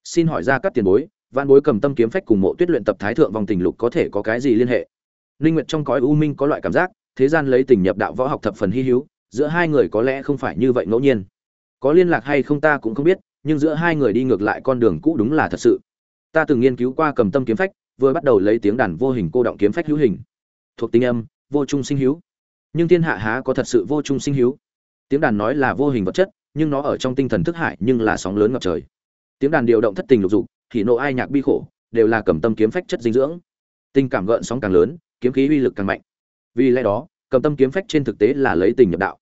Xin hỏi ra các tiền bối văn bối cầm tâm kiếm phách cùng mộ tuyết luyện tập thái thượng vòng tình lục có thể có cái gì liên hệ? Linh nguyệt trong cõi u minh có loại cảm giác, thế gian lấy tình nhập đạo võ học thập phần hy hữu, giữa hai người có lẽ không phải như vậy ngẫu nhiên. Có liên lạc hay không ta cũng không biết, nhưng giữa hai người đi ngược lại con đường cũ đúng là thật sự. Ta từng nghiên cứu qua cầm tâm kiếm phách, vừa bắt đầu lấy tiếng đàn vô hình cô động kiếm phách hữu hình. Thuộc tính âm, vô trung sinh hữu. Nhưng thiên hạ há có thật sự vô trung sinh hữu? Tiếng đàn nói là vô hình vật chất, nhưng nó ở trong tinh thần thức hải nhưng là sóng lớn ngập trời. Tiếng đàn điều động thất tình lục dục thì nộ ai nhạc bi khổ, đều là cầm tâm kiếm phách chất dinh dưỡng. Tình cảm gợn sóng càng lớn, kiếm khí uy lực càng mạnh. Vì lẽ đó, cầm tâm kiếm phách trên thực tế là lấy tình nhập đạo.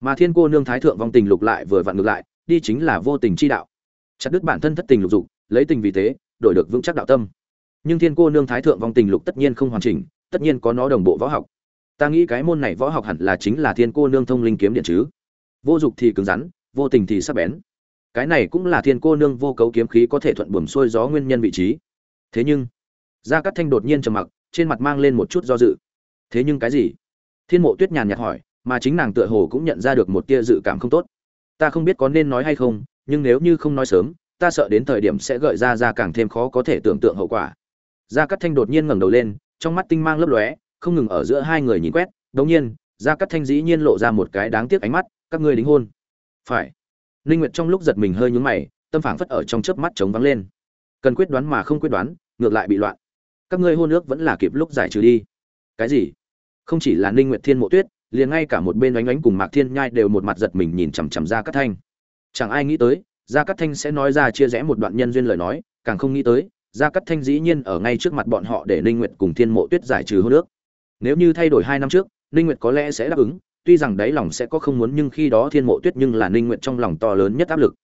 Mà thiên cô nương thái thượng vong tình lục lại vừa vặn ngược lại, đi chính là vô tình chi đạo. Chặt đứt bản thân thất tình lục dục, lấy tình vì thế, đổi được vững chắc đạo tâm. Nhưng thiên cô nương thái thượng vong tình lục tất nhiên không hoàn chỉnh, tất nhiên có nó đồng bộ võ học. Ta nghĩ cái môn này võ học hẳn là chính là thiên cô nương thông linh kiếm điện chứ. Vô dục thì cứng rắn, vô tình thì sắc bén cái này cũng là thiên cô nương vô cấu kiếm khí có thể thuận buồm xuôi gió nguyên nhân vị trí. Thế nhưng, gia cát thanh đột nhiên trầm mặc, trên mặt mang lên một chút do dự. Thế nhưng cái gì? Thiên mộ tuyết nhàn nhạt hỏi, mà chính nàng tựa hồ cũng nhận ra được một tia dự cảm không tốt. Ta không biết có nên nói hay không, nhưng nếu như không nói sớm, ta sợ đến thời điểm sẽ gợi ra ra càng thêm khó có thể tưởng tượng hậu quả. Gia cát thanh đột nhiên ngẩng đầu lên, trong mắt tinh mang lấp lóe, không ngừng ở giữa hai người nhìn quét. Đống nhiên, gia cát thanh dĩ nhiên lộ ra một cái đáng tiếc ánh mắt, các ngươi đính hôn. Phải linh nguyệt trong lúc giật mình hơi nhướng mày, tâm phảng phất ở trong chớp mắt trống vắng lên. Cần quyết đoán mà không quyết đoán, ngược lại bị loạn. Các ngươi hôn ước vẫn là kịp lúc giải trừ đi. Cái gì? Không chỉ là ninh nguyệt thiên mộ tuyết, liền ngay cả một bên ánh ánh cùng mạc thiên nhai đều một mặt giật mình nhìn chằm chằm ra cát thanh. Chẳng ai nghĩ tới, gia cát thanh sẽ nói ra chia rẽ một đoạn nhân duyên lời nói, càng không nghĩ tới, gia cát thanh dĩ nhiên ở ngay trước mặt bọn họ để ninh nguyệt cùng thiên mộ tuyết giải trừ hôn ước. Nếu như thay đổi hai năm trước, ninh nguyệt có lẽ sẽ đáp ứng tuy rằng đáy lòng sẽ có không muốn nhưng khi đó thiên mộ tuyết nhưng là ninh nguyệt trong lòng to lớn nhất áp lực.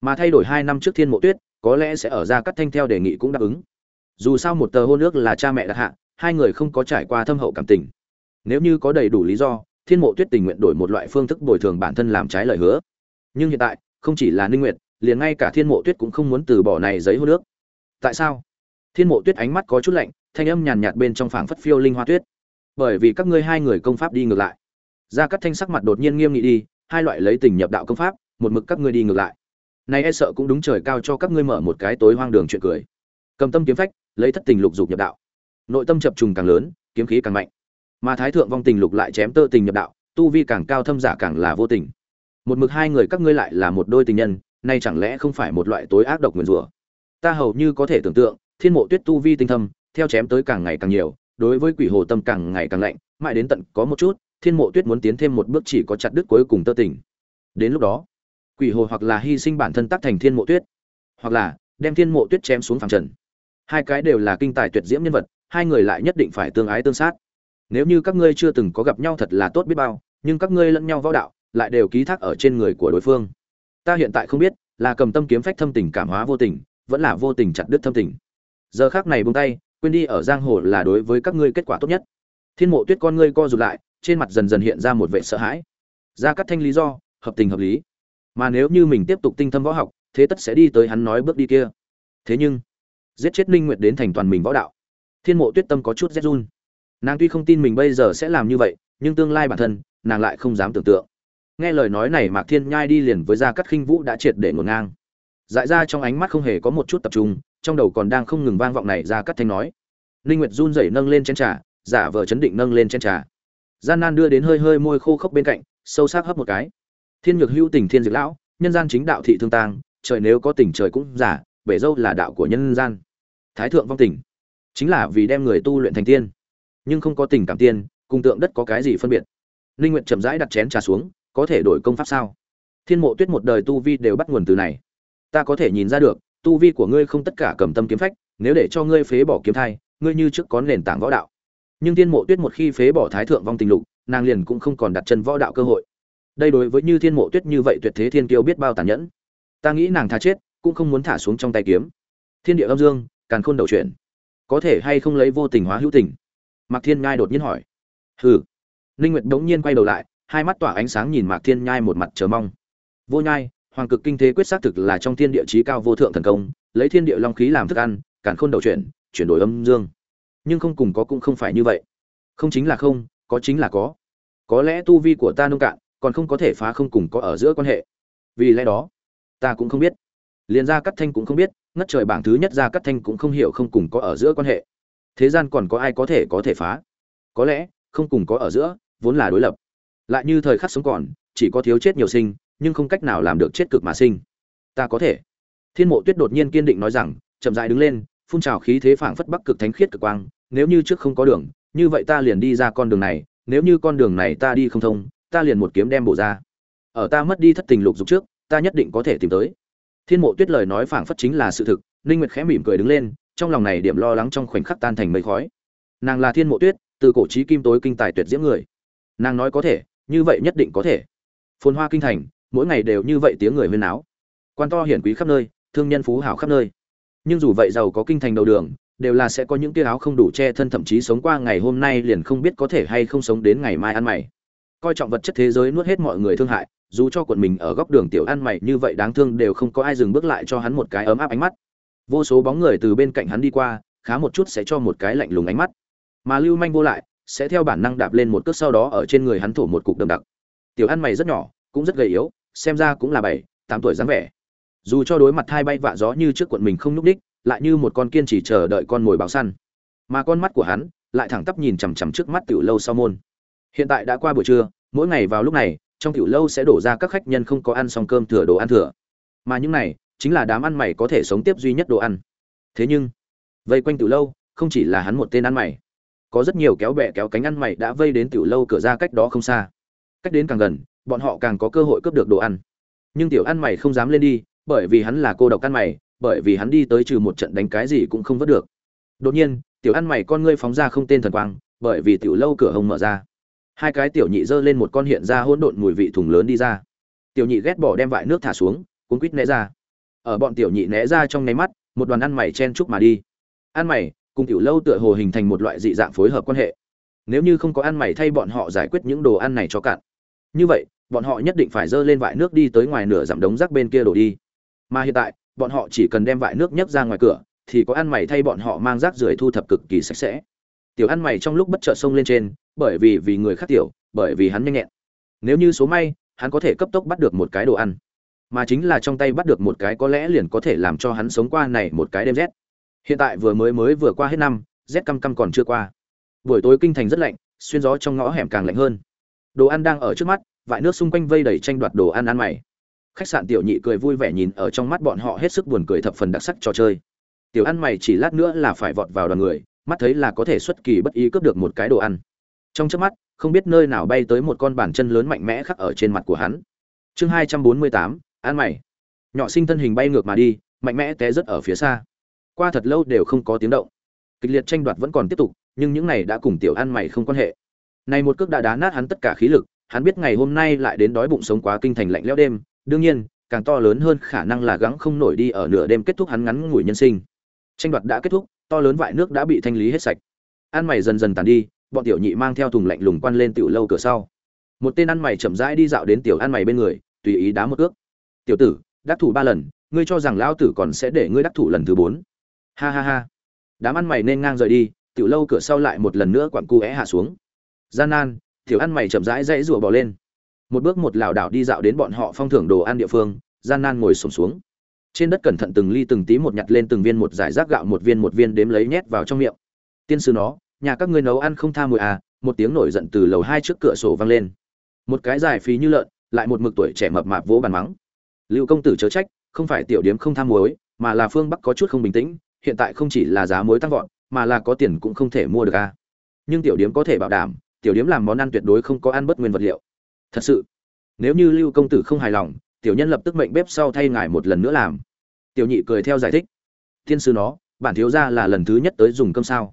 Mà thay đổi hai năm trước thiên mộ tuyết, có lẽ sẽ ở ra cắt thanh theo đề nghị cũng đáp ứng. Dù sao một tờ hôn ước là cha mẹ đặt hạ, hai người không có trải qua thâm hậu cảm tình. Nếu như có đầy đủ lý do, thiên mộ tuyết tình nguyện đổi một loại phương thức bồi thường bản thân làm trái lời hứa. Nhưng hiện tại, không chỉ là ninh nguyệt liền ngay cả thiên mộ tuyết cũng không muốn từ bỏ này giấy hôn nước tại sao? Thiên mộ tuyết ánh mắt có chút lạnh, thanh âm nhàn nhạt bên trong phảng phất phiêu linh hoa tuyết. Bởi vì các ngươi hai người công pháp đi ngược lại gia cắt thanh sắc mặt đột nhiên nghiêm nghị đi, hai loại lấy tình nhập đạo công pháp, một mực các ngươi đi ngược lại. Này e sợ cũng đúng trời cao cho các ngươi mở một cái tối hoang đường chuyện cười. Cầm tâm kiếm phách, lấy thất tình lục dục nhập đạo. Nội tâm chập trùng càng lớn, kiếm khí càng mạnh. Mà thái thượng vong tình lục lại chém tơ tình nhập đạo, tu vi càng cao thâm giả càng là vô tình. Một mực hai người các ngươi lại là một đôi tình nhân, nay chẳng lẽ không phải một loại tối ác độc nguyền rủa? Ta hầu như có thể tưởng tượng, thiên mộ tuyết tu vi tinh thâm, theo chém tới càng ngày càng nhiều, đối với quỷ hồ tâm càng ngày càng lạnh, mãi đến tận có một chút thiên mộ tuyết muốn tiến thêm một bước chỉ có chặt đứt cuối cùng tơ tình. Đến lúc đó, quỷ hồ hoặc là hy sinh bản thân tác thành thiên mộ tuyết, hoặc là đem thiên mộ tuyết chém xuống phẳng trần. Hai cái đều là kinh tài tuyệt diễm nhân vật, hai người lại nhất định phải tương ái tương sát. Nếu như các ngươi chưa từng có gặp nhau thật là tốt biết bao, nhưng các ngươi lẫn nhau võ đạo, lại đều ký thác ở trên người của đối phương. Ta hiện tại không biết, là cầm tâm kiếm phách thâm tình cảm hóa vô tình, vẫn là vô tình chặt đứt thâm tình. Giờ khác này buông tay, quên đi ở giang hồ là đối với các ngươi kết quả tốt nhất. Thiên mộ tuyết con ngươi co rụt lại trên mặt dần dần hiện ra một vẻ sợ hãi. Gia cát thanh lý do, hợp tình hợp lý. Mà nếu như mình tiếp tục tinh thâm võ học, thế tất sẽ đi tới hắn nói bước đi kia. Thế nhưng, giết chết ninh nguyệt đến thành toàn mình võ đạo. Thiên mộ tuyết tâm có chút rét run. Nàng tuy không tin mình bây giờ sẽ làm như vậy, nhưng tương lai bản thân, nàng lại không dám tưởng tượng. Nghe lời nói này, mạc thiên nhai đi liền với gia cát khinh vũ đã triệt để ngổn ngang. Dại ra trong ánh mắt không hề có một chút tập trung, trong đầu còn đang không ngừng vang vọng này gia cát thanh nói. Ninh nguyệt run rẩy nâng lên chén trà, giả vờ chấn định nâng lên chén trà gian nan đưa đến hơi hơi môi khô khốc bên cạnh, sâu sắc hấp một cái. Thiên nhược hữu tình thiên diệt lão, nhân gian chính đạo thị thương tang, trời nếu có tình trời cũng giả, bể dâu là đạo của nhân gian. Thái thượng vong tình, chính là vì đem người tu luyện thành tiên. Nhưng không có tình cảm tiên, cùng tượng đất có cái gì phân biệt? Linh nguyệt chậm rãi đặt chén trà xuống, có thể đổi công pháp sao? Thiên mộ tuyết một đời tu vi đều bắt nguồn từ này. Ta có thể nhìn ra được, tu vi của ngươi không tất cả cầm tâm kiếm phách, nếu để cho ngươi phế bỏ kiếm thai, ngươi như trước có nền tảng võ đạo nhưng thiên mộ tuyết một khi phế bỏ thái thượng vong tình lục, nàng liền cũng không còn đặt chân võ đạo cơ hội. Đây đối với như thiên mộ tuyết như vậy tuyệt thế thiên kiêu biết bao tàn nhẫn. Ta nghĩ nàng tha chết, cũng không muốn thả xuống trong tay kiếm. Thiên địa âm dương, càn khôn đầu chuyển có thể hay không lấy vô tình hóa hữu tình? Mạc thiên nhai đột nhiên hỏi. Hừ. Ninh nguyệt đống nhiên quay đầu lại, hai mắt tỏa ánh sáng nhìn mạc thiên nhai một mặt chờ mong. Vô nhai, hoàng cực kinh thế quyết xác thực là trong thiên địa chí cao vô thượng thần công, lấy thiên địa long khí làm thức ăn, càn khôn đầu chuyển chuyển đổi âm dương nhưng không cùng có cũng không phải như vậy. Không chính là không, có chính là có. Có lẽ tu vi của ta nông cạn, còn không có thể phá không cùng có ở giữa quan hệ. Vì lẽ đó, ta cũng không biết. Liền ra cắt thanh cũng không biết, ngất trời bảng thứ nhất ra cắt thanh cũng không hiểu không cùng có ở giữa quan hệ. Thế gian còn có ai có thể có thể phá? Có lẽ, không cùng có ở giữa, vốn là đối lập. Lại như thời khắc sống còn, chỉ có thiếu chết nhiều sinh, nhưng không cách nào làm được chết cực mà sinh. Ta có thể. Thiên mộ tuyết đột nhiên kiên định nói rằng, chậm dại đứng lên, phun trào khí thế phảng phất bắc cực thánh khiết cực quang nếu như trước không có đường, như vậy ta liền đi ra con đường này, nếu như con đường này ta đi không thông, ta liền một kiếm đem bổ ra. Ở ta mất đi thất tình lục dục trước, ta nhất định có thể tìm tới. Thiên mộ tuyết lời nói phảng phất chính là sự thực, ninh nguyệt khẽ mỉm cười đứng lên, trong lòng này điểm lo lắng trong khoảnh khắc tan thành mây khói. Nàng là thiên mộ tuyết, từ cổ chí kim tối kinh tài tuyệt diễm người. Nàng nói có thể, như vậy nhất định có thể. Phồn hoa kinh thành, mỗi ngày đều như vậy tiếng người huyên náo. Quan to hiển quý khắp nơi, thương nhân phú hảo khắp nơi. Nhưng dù vậy giàu có kinh thành đầu đường đều là sẽ có những tia áo không đủ che thân, thậm chí sống qua ngày hôm nay liền không biết có thể hay không sống đến ngày mai ăn mày. Coi trọng vật chất thế giới nuốt hết mọi người thương hại, dù cho quận mình ở góc đường tiểu ăn mày như vậy đáng thương đều không có ai dừng bước lại cho hắn một cái ấm áp ánh mắt. Vô số bóng người từ bên cạnh hắn đi qua, khá một chút sẽ cho một cái lạnh lùng ánh mắt. Mà lưu manh vô lại, sẽ theo bản năng đạp lên một cước sau đó ở trên người hắn thổ một cục đầm đặc. Tiểu ăn mày rất nhỏ, cũng rất gầy yếu, xem ra cũng là bảy, tám tuổi dáng vẻ. Dù cho đối mặt hai bay vạ gió như trước quận mình không núp đích lại như một con kiên chỉ chờ đợi con mồi báo săn. Mà con mắt của hắn lại thẳng tắp nhìn chằm chằm trước mắt tiểu lâu sau môn. Hiện tại đã qua buổi trưa, mỗi ngày vào lúc này, trong tiểu lâu sẽ đổ ra các khách nhân không có ăn xong cơm thừa đồ ăn thừa. Mà những này chính là đám ăn mày có thể sống tiếp duy nhất đồ ăn. Thế nhưng, vây quanh tiểu lâu không chỉ là hắn một tên ăn mày, có rất nhiều kéo bè kéo cánh ăn mày đã vây đến tiểu lâu cửa ra cách đó không xa. Cách đến càng gần, bọn họ càng có cơ hội cướp được đồ ăn. Nhưng tiểu ăn mày không dám lên đi, bởi vì hắn là cô độc ăn mày bởi vì hắn đi tới trừ một trận đánh cái gì cũng không vớt được. Đột nhiên, tiểu ăn mày con ngươi phóng ra không tên thần quang, bởi vì tiểu lâu cửa hông mở ra. Hai cái tiểu nhị giơ lên một con hiện ra hỗn độn mùi vị thùng lớn đi ra. Tiểu nhị ghét bỏ đem vại nước thả xuống cuốn quýt né ra. Ở bọn tiểu nhị né ra trong nháy mắt, một đoàn ăn mày chen chúc mà đi. Ăn mày, cùng tiểu lâu tựa hồ hình thành một loại dị dạng phối hợp quan hệ. Nếu như không có ăn mày thay bọn họ giải quyết những đồ ăn này cho cạn. Như vậy, bọn họ nhất định phải dơ lên vại nước đi tới ngoài nửa dặm đống rác bên kia đổ đi. Mà hiện tại bọn họ chỉ cần đem vại nước nhấc ra ngoài cửa, thì có ăn mày thay bọn họ mang rác rưởi thu thập cực kỳ sạch sẽ. Tiểu ăn mày trong lúc bất chợt xông lên trên, bởi vì vì người khác tiểu, bởi vì hắn nhanh nhẹn. Nếu như số may, hắn có thể cấp tốc bắt được một cái đồ ăn. Mà chính là trong tay bắt được một cái có lẽ liền có thể làm cho hắn sống qua này một cái đêm rét. Hiện tại vừa mới mới vừa qua hết năm, rét căm căm còn chưa qua. Buổi tối kinh thành rất lạnh, xuyên gió trong ngõ hẻm càng lạnh hơn. Đồ ăn đang ở trước mắt, vại nước xung quanh vây đầy tranh đoạt đồ ăn ăn mày khách sạn tiểu nhị cười vui vẻ nhìn ở trong mắt bọn họ hết sức buồn cười thập phần đặc sắc trò chơi. Tiểu ăn mày chỉ lát nữa là phải vọt vào đoàn người, mắt thấy là có thể xuất kỳ bất ý cướp được một cái đồ ăn. Trong chớp mắt, không biết nơi nào bay tới một con bàn chân lớn mạnh mẽ khắc ở trên mặt của hắn. Chương hai trăm bốn mươi tám, ăn mày. Nhỏ sinh thân hình bay ngược mà đi, mạnh mẽ té rớt ở phía xa. Qua thật lâu đều không có tiếng động. Kịch liệt tranh đoạt vẫn còn tiếp tục, nhưng những này đã cùng tiểu ăn mày không quan hệ. Này một cước đã đá nát hắn tất cả khí lực, hắn biết ngày hôm nay lại đến đói bụng sống quá kinh thành lạnh lẽo đêm đương nhiên, càng to lớn hơn khả năng là gắng không nổi đi ở nửa đêm kết thúc hắn ngắn ngủi nhân sinh. Tranh đoạt đã kết thúc, to lớn vại nước đã bị thanh lý hết sạch. Ăn mày dần dần tàn đi, bọn tiểu nhị mang theo thùng lạnh lùng quan lên tiểu lâu cửa sau. Một tên ăn mày chậm rãi đi dạo đến tiểu ăn mày bên người, tùy ý đá một ước tiểu tử, đắc thủ ba lần, ngươi cho rằng lão tử còn sẽ để ngươi đắc thủ lần thứ bốn? Ha ha ha. Đám ăn mày nên ngang rời đi, tiểu lâu cửa sau lại một lần nữa quặn cu é hạ xuống. Gian nan, tiểu ăn mày chậm rãi dãy rủa bỏ lên một bước một lảo đảo đi dạo đến bọn họ phong thưởng đồ ăn địa phương, gian nan ngồi sổm xuống. Trên đất cẩn thận từng ly từng tí một nhặt lên từng viên một giải rác gạo một viên một viên đếm lấy nhét vào trong miệng. Tiên sư nó, nhà các ngươi nấu ăn không tha mùi à? Một tiếng nổi giận từ lầu hai trước cửa sổ vang lên. Một cái dài phí như lợn, lại một mực tuổi trẻ mập mạp vỗ bàn mắng. Lưu công tử chớ trách, không phải tiểu điếm không tham muối, mà là phương bắc có chút không bình tĩnh, hiện tại không chỉ là giá muối tăng vọt, mà là có tiền cũng không thể mua được à. Nhưng tiểu điếm có thể bảo đảm, tiểu điếm làm món ăn tuyệt đối không có ăn bất nguyên vật liệu thật sự. Nếu như lưu công tử không hài lòng, tiểu nhân lập tức mệnh bếp sau thay ngài một lần nữa làm. Tiểu nhị cười theo giải thích. Thiên sư nó, bản thiếu gia là lần thứ nhất tới dùng cơm sao?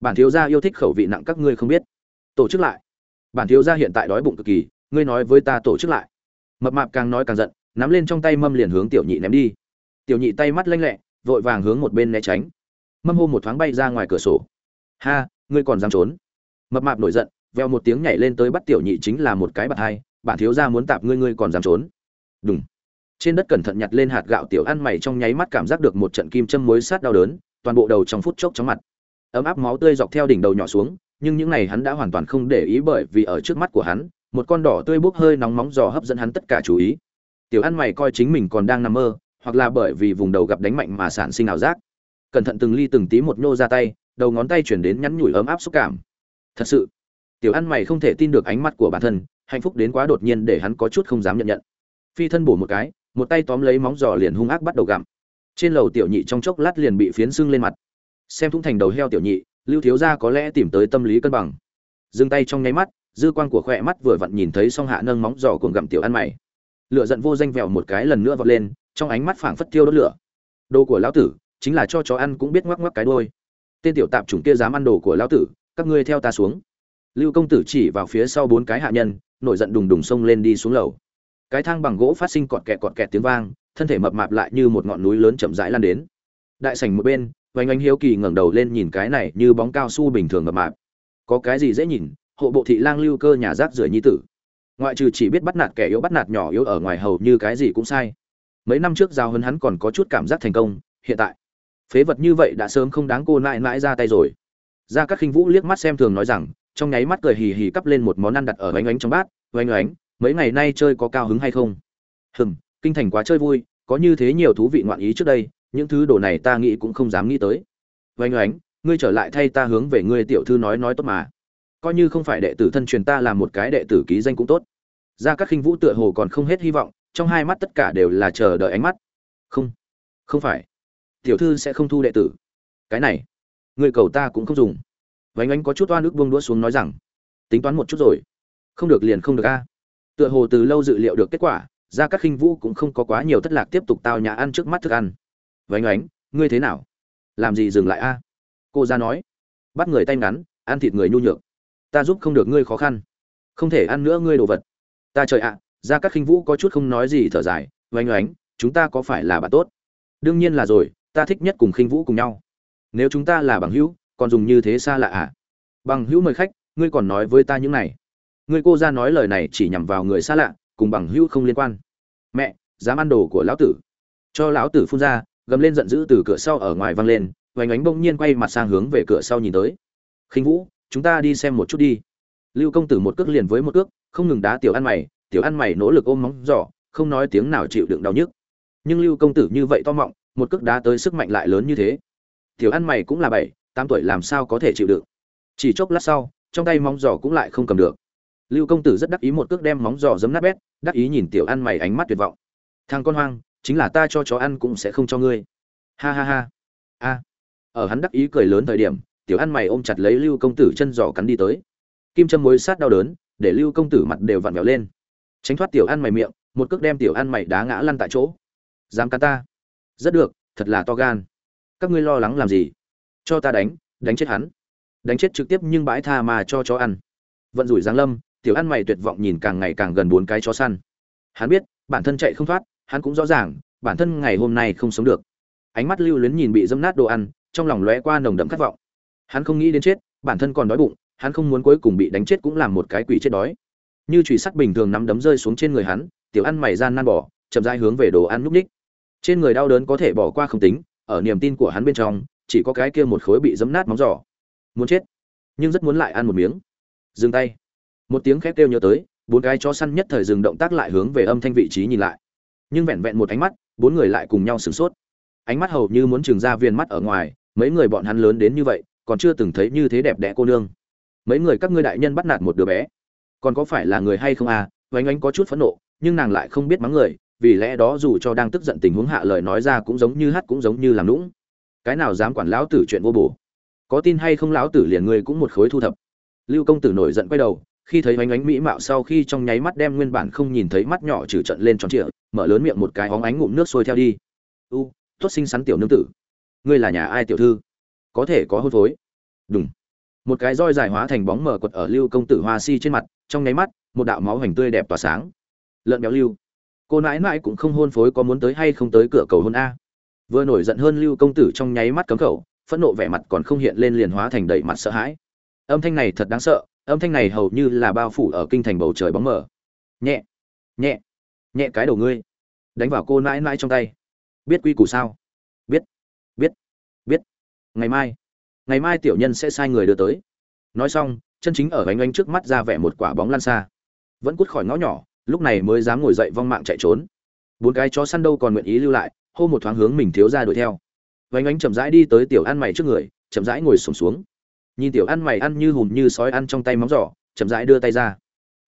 Bản thiếu gia yêu thích khẩu vị nặng các ngươi không biết. Tổ chức lại. Bản thiếu gia hiện tại đói bụng cực kỳ, ngươi nói với ta tổ chức lại. Mập mạp càng nói càng giận, nắm lên trong tay mâm liền hướng tiểu nhị ném đi. Tiểu nhị tay mắt lanh lẹ, vội vàng hướng một bên né tránh. Mâm hô một thoáng bay ra ngoài cửa sổ. Ha, ngươi còn dám trốn? Mập mạp nổi giận veo một tiếng nhảy lên tới bắt tiểu nhị chính là một cái bạt hai, bản thiếu gia muốn tạp ngươi ngươi còn dám trốn? Đúng trên đất cẩn thận nhặt lên hạt gạo tiểu ăn mày trong nháy mắt cảm giác được một trận kim châm muối sát đau đớn, toàn bộ đầu trong phút chốc chóng mặt. Ấm áp máu tươi dọc theo đỉnh đầu nhỏ xuống, nhưng những này hắn đã hoàn toàn không để ý bởi vì ở trước mắt của hắn, một con đỏ tươi bốc hơi nóng móng giò hấp dẫn hắn tất cả chú ý. Tiểu ăn mày coi chính mình còn đang nằm mơ, hoặc là bởi vì vùng đầu gặp đánh mạnh mà sản sinh ảo giác. Cẩn thận từng ly từng tí một nhô ra tay, đầu ngón tay chuyển đến nhắn nhủi ấm áp xúc cảm. Thật sự tiểu ăn mày không thể tin được ánh mắt của bản thân, hạnh phúc đến quá đột nhiên để hắn có chút không dám nhận nhận. Phi thân bổ một cái, một tay tóm lấy móng giò liền hung ác bắt đầu gặm. Trên lầu tiểu nhị trong chốc lát liền bị phiến sưng lên mặt. Xem thung thành đầu heo tiểu nhị, lưu thiếu gia có lẽ tìm tới tâm lý cân bằng. Dừng tay trong nháy mắt, dư quan của khỏe mắt vừa vặn nhìn thấy song hạ nâng móng giò cuồng gặm tiểu ăn mày. Lựa giận vô danh vẹo một cái lần nữa vọt lên, trong ánh mắt phảng phất tiêu đốt lửa. Đồ của lão tử, chính là cho chó ăn cũng biết ngoắc ngoắc cái đôi tên tiểu tạp chủng kia dám ăn đồ của lão tử, các ngươi theo ta xuống lưu công tử chỉ vào phía sau bốn cái hạ nhân, nổi giận đùng đùng xông lên đi xuống lầu. Cái thang bằng gỗ phát sinh cọt kẹt cọt kẹt tiếng vang, thân thể mập mạp lại như một ngọn núi lớn chậm rãi lan đến. Đại sảnh một bên, vành anh hiếu kỳ ngẩng đầu lên nhìn cái này như bóng cao su bình thường mập mạp. Có cái gì dễ nhìn, hộ bộ thị lang lưu cơ nhà rác rưởi nhi tử. Ngoại trừ chỉ biết bắt nạt kẻ yếu bắt nạt nhỏ yếu ở ngoài hầu như cái gì cũng sai. Mấy năm trước giao hấn hắn còn có chút cảm giác thành công, hiện tại, phế vật như vậy đã sớm không đáng cô nại nãi ra tay rồi. Ra các khinh vũ liếc mắt xem thường nói rằng trong nháy mắt cười hì hì cắp lên một món ăn đặt ở oanh oánh trong bát. Oanh oánh, mấy ngày nay chơi có cao hứng hay không? Hừm, kinh thành quá chơi vui, có như thế nhiều thú vị ngoạn ý trước đây, những thứ đồ này ta nghĩ cũng không dám nghĩ tới. Oanh oánh, ngươi trở lại thay ta hướng về ngươi tiểu thư nói nói tốt mà. Coi như không phải đệ tử thân truyền ta làm một cái đệ tử ký danh cũng tốt. Ra các khinh vũ tựa hồ còn không hết hy vọng, trong hai mắt tất cả đều là chờ đợi ánh mắt. Không không phải. Tiểu thư sẽ không thu đệ tử. Cái này người cầu ta cũng không dùng vánh ánh có chút oan ức buông đũa xuống nói rằng, tính toán một chút rồi. Không được liền không được a. Tựa hồ từ lâu dự liệu được kết quả ra các khinh vũ cũng không có quá nhiều thất lạc tiếp tục tao nhà ăn trước mắt thức ăn. Vánh ánh, ngươi thế nào? Làm gì dừng lại a? Cô ra nói. Bắt người tay ngắn, ăn thịt người nhu nhược. Ta giúp không được ngươi khó khăn. Không thể ăn nữa ngươi đồ vật. Ta trời ạ. Ra các khinh vũ có chút không nói gì thở dài. Oanh oánh chúng ta có phải là bạn tốt? Đương nhiên là rồi, ta thích nhất cùng khinh vũ cùng nhau. Nếu chúng ta là bằng hữu còn dùng như thế xa lạ à? Bằng hữu mời khách, ngươi còn nói với ta những này. Ngươi cô ra nói lời này chỉ nhằm vào người xa lạ, cùng bằng hữu không liên quan. Mẹ, dám ăn đồ của lão tử. Cho lão tử phun ra, gầm lên giận dữ từ cửa sau ở ngoài văng lên vành ánh bỗng nhiên quay mặt sang hướng về cửa sau nhìn tới. Khinh vũ, chúng ta đi xem một chút đi. Lưu công tử một cước liền với một cước, không ngừng đá tiểu ăn mày, tiểu ăn mày nỗ lực ôm móng giỏ không nói tiếng nào chịu đựng đau nhức. Nhưng lưu công tử như vậy to mọng, một cước đá tới sức mạnh lại lớn như thế. Tiểu ăn mày cũng là bảy tám tuổi làm sao có thể chịu đựng? Chỉ chốc lát sau, trong tay móng giỏ cũng lại không cầm được. Lưu công tử rất đắc ý một cước đem móng giỏ giấm nát bét, đắc ý nhìn tiểu ăn mày ánh mắt tuyệt vọng. Thằng con hoang, chính là ta cho chó ăn cũng sẽ không cho ngươi. Ha ha ha. A. Ở hắn đắc ý cười lớn thời điểm, tiểu ăn mày ôm chặt lấy lưu công tử chân giỏ cắn đi tới. Kim châm mối sát đau đớn, để lưu công tử mặt đều vặn vẹo lên. Tránh thoát tiểu ăn mày miệng, một cước đem tiểu ăn mày đá ngã lăn tại chỗ. Dám cắn ta? Rất được, thật là to gan. Các ngươi lo lắng làm gì? Cho ta đánh đánh chết hắn. Đánh chết trực tiếp nhưng bãi tha mà cho chó ăn. Vận rủi giáng lâm, tiểu ăn mày tuyệt vọng nhìn càng ngày càng gần bốn cái chó săn. Hắn biết, bản thân chạy không thoát, hắn cũng rõ ràng, bản thân ngày hôm nay không sống được. Ánh mắt lưu luyến nhìn bị dâm nát đồ ăn, trong lòng lóe qua nồng đậm khát vọng. Hắn không nghĩ đến chết, bản thân còn đói bụng, hắn không muốn cuối cùng bị đánh chết cũng làm một cái quỷ chết đói. Như chùy sắt bình thường nắm đấm rơi xuống trên người hắn, tiểu ăn mày gian nan bỏ, chậm rãi hướng về đồ ăn núp ních. Trên người đau đớn có thể bỏ qua không tính, ở niềm tin của hắn bên trong chỉ có cái kia một khối bị dấm nát móng giỏ muốn chết, nhưng rất muốn lại ăn một miếng. Dừng tay. Một tiếng khét kêu nhớ tới, bốn cái chó săn nhất thời dừng động tác lại hướng về âm thanh vị trí nhìn lại. Nhưng vẹn vẹn một ánh mắt, bốn người lại cùng nhau sửng sốt. Ánh mắt hầu như muốn trừng ra viên mắt ở ngoài, mấy người bọn hắn lớn đến như vậy, còn chưa từng thấy như thế đẹp đẽ cô nương. Mấy người các ngươi đại nhân bắt nạt một đứa bé. Còn có phải là người hay không à? Oanh oanh có chút phẫn nộ, nhưng nàng lại không biết mắng người, vì lẽ đó dù cho đang tức giận tình huống hạ lời nói ra cũng giống như hát cũng giống như làm lũng cái nào dám quản lão tử chuyện vô bổ? Có tin hay không lão tử liền ngươi cũng một khối thu thập. Lưu công tử nổi giận quay đầu, khi thấy oanh ánh mỹ mạo sau khi trong nháy mắt đem nguyên bản không nhìn thấy mắt nhỏ trừ trận lên tròn trịa, mở lớn miệng một cái hóng ánh ngụm nước sôi theo đi. U tuốt xinh xắn tiểu nương tử. Ngươi là nhà ai tiểu thư? Có thể có hôn phối. Đúng một cái roi dài hóa thành bóng mờ quật ở lưu công tử hoa si trên mặt, trong nháy mắt, một đạo máu hoành tươi đẹp tỏa sáng. Lợn béo lưu. Cô nãi nãi cũng không hôn phối có muốn tới hay không tới cửa cầu hôn a vừa nổi giận hơn lưu công tử trong nháy mắt cấm khẩu, phẫn nộ vẻ mặt còn không hiện lên liền hóa thành đầy mặt sợ hãi. Âm thanh này thật đáng sợ, âm thanh này hầu như là bao phủ ở kinh thành bầu trời bóng mờ. Nhẹ nhẹ nhẹ cái đầu ngươi. Đánh vào cô nãi nãi trong tay. Biết quy củ sao? Biết biết biết. Ngày mai ngày mai tiểu nhân sẽ sai người đưa tới. Nói xong, chân chính ở gánh gánh trước mắt ra vẻ một quả bóng lan xa. Vẫn cút khỏi ngõ nhỏ, lúc này mới dám ngồi dậy vong mạng chạy trốn. Bốn cái chó săn đâu còn nguyện ý lưu lại hô một thoáng hướng mình thiếu ra đuổi theo. Vánh ánh chậm rãi đi tới tiểu ăn mày trước người chậm rãi ngồi sùng xuống, xuống nhìn tiểu ăn mày ăn như hùm như sói ăn trong tay móng giỏ chậm rãi đưa tay ra.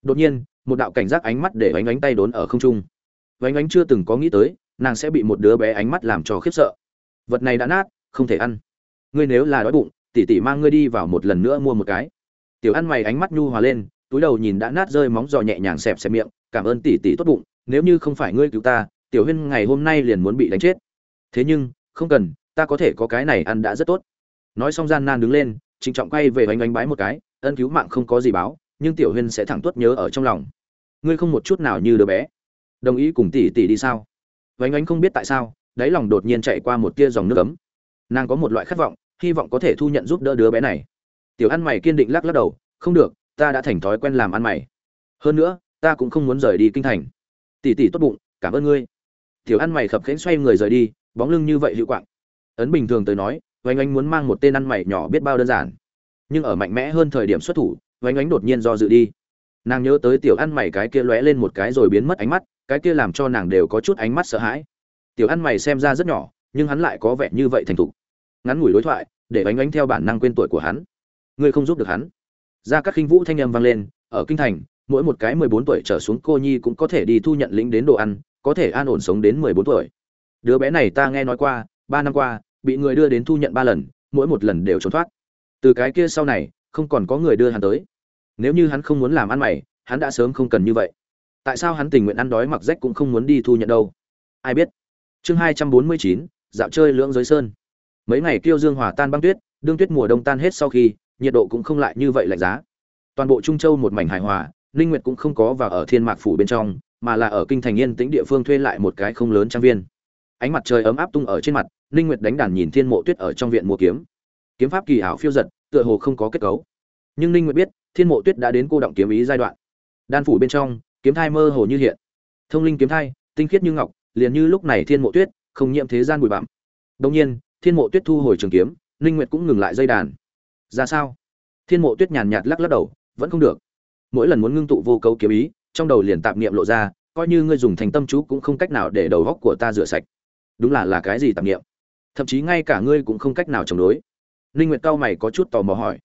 Đột nhiên một đạo cảnh giác ánh mắt để vánh ánh tay đốn ở không trung. Vánh ánh chưa từng có nghĩ tới nàng sẽ bị một đứa bé ánh mắt làm cho khiếp sợ. Vật này đã nát không thể ăn. Ngươi nếu là đói bụng tỉ tỉ mang ngươi đi vào một lần nữa mua một cái. Tiểu ăn mày ánh mắt nhu hòa lên túi đầu nhìn đã nát rơi móng giò nhẹ nhàng xẹp xẹp miệng cảm ơn tỷ tỷ tốt bụng nếu như không phải ngươi cứu ta tiểu huyên ngày hôm nay liền muốn bị đánh chết. Thế nhưng, không cần, ta có thể có cái này ăn đã rất tốt. Nói xong gian nan đứng lên, trịnh trọng quay về oanh oanh bái một cái, ân cứu mạng không có gì báo, nhưng tiểu huyên sẽ thẳng tuất nhớ ở trong lòng. Ngươi không một chút nào như đứa bé. Đồng ý cùng tỷ tỷ đi sao? Oanh oanh không biết tại sao, đáy lòng đột nhiên chạy qua một tia dòng nước ấm. Nàng có một loại khát vọng, hy vọng có thể thu nhận giúp đỡ đứa bé này. Tiểu ăn mày kiên định lắc lắc đầu, không được, ta đã thành thói quen làm ăn mày. Hơn nữa, ta cũng không muốn rời đi kinh thành. Tỷ tỷ tốt bụng, cảm ơn ngươi tiểu ăn mày khập khiễng xoay người rời đi, bóng lưng như vậy hữu quạng. Ấn bình thường tới nói Vành oanh muốn mang một tên ăn mày nhỏ biết bao đơn giản. Nhưng ở mạnh mẽ hơn thời điểm xuất thủ Vành oanh đột nhiên do dự đi. Nàng nhớ tới tiểu ăn mày cái kia lóe lên một cái rồi biến mất ánh mắt, cái kia làm cho nàng đều có chút ánh mắt sợ hãi. Tiểu ăn mày xem ra rất nhỏ, nhưng hắn lại có vẻ như vậy thành thục. Ngắn ngủi đối thoại, để Vành oanh theo bản năng quên tuổi của hắn. Ngươi không giúp được hắn. Ra các khinh vũ thanh âm vang lên, ở kinh thành, mỗi một cái mười bốn tuổi trở xuống, cô nhi cũng có thể đi thu nhận lĩnh đến đồ ăn có thể an ổn sống đến mười bốn tuổi. Đứa bé này ta nghe nói qua, ba năm qua, bị người đưa đến thu nhận ba lần, mỗi một lần đều trốn thoát. Từ cái kia sau này, không còn có người đưa hắn tới. Nếu như hắn không muốn làm ăn mày, hắn đã sớm không cần như vậy. Tại sao hắn tình nguyện ăn đói mặc rách cũng không muốn đi thu nhận đâu? Ai biết? Chương hai trăm bốn mươi chín, dạo chơi lưỡng giới sơn. Mấy ngày kiêu dương hòa tan băng tuyết, đương tuyết mùa đông tan hết sau khi, nhiệt độ cũng không lại như vậy lạnh giá. Toàn bộ trung châu một mảnh hài hòa, ninh nguyệt cũng không có vào ở thiên mạc phủ bên trong mà là ở kinh thành yên tĩnh địa phương thuê lại một cái không lớn trang viên. Ánh mặt trời ấm áp tung ở trên mặt, ninh nguyệt đánh đàn nhìn thiên mộ tuyết ở trong viện mua kiếm. Kiếm pháp kỳ ảo phiêu giật, tựa hồ không có kết cấu. Nhưng ninh nguyệt biết, thiên mộ tuyết đã đến cô động kiếm ý giai đoạn. Đan phủ bên trong, kiếm thai mơ hồ như hiện. Thông linh kiếm thai, tinh khiết như ngọc, liền như lúc này thiên mộ tuyết, không nhiễm thế gian bụi bặm. Đồng nhiên, thiên mộ tuyết thu hồi trường kiếm, ninh nguyệt cũng ngừng lại dây đàn. Ra sao? Thiên mộ tuyết nhàn nhạt lắc lắc đầu, vẫn không được. Mỗi lần muốn ngưng tụ vô cấu kiếm ý trong đầu liền tạp niệm lộ ra, coi như ngươi dùng thành tâm chú cũng không cách nào để đầu góc của ta rửa sạch. Đúng là là cái gì tạp niệm? Thậm chí ngay cả ngươi cũng không cách nào chống đối. Linh nguyệt cao mày có chút tò mò hỏi.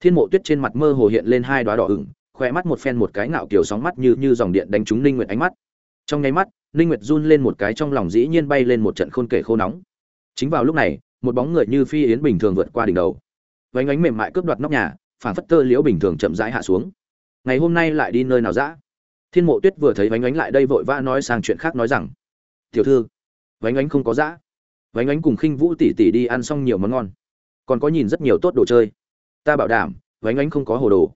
Thiên mộ tuyết trên mặt mơ hồ hiện lên hai đóa đỏ ửng khoe mắt một phen một cái ngạo kiểu sóng mắt như như dòng điện đánh trúng linh nguyệt ánh mắt. Trong nháy mắt linh nguyệt run lên một cái trong lòng dĩ nhiên bay lên một trận khôn kể khô nóng. Chính vào lúc này, một bóng người như phi yến bình thường vượt qua đỉnh đầu. Vánh ánh mềm mại cướp đoạt nóc nhà phản phất tơ liễu bình thường chậm rãi hạ xuống. Ngày hôm nay lại đi nơi nào dã? Thiên mộ tuyết vừa thấy vánh ánh lại đây vội vã nói sang chuyện khác nói rằng, tiểu thư, vánh ánh không có dã. Vánh ánh cùng khinh vũ tỷ tỷ đi ăn xong nhiều món ngon. Còn có nhìn rất nhiều tốt đồ chơi. Ta bảo đảm, vánh ánh không có hồ đồ.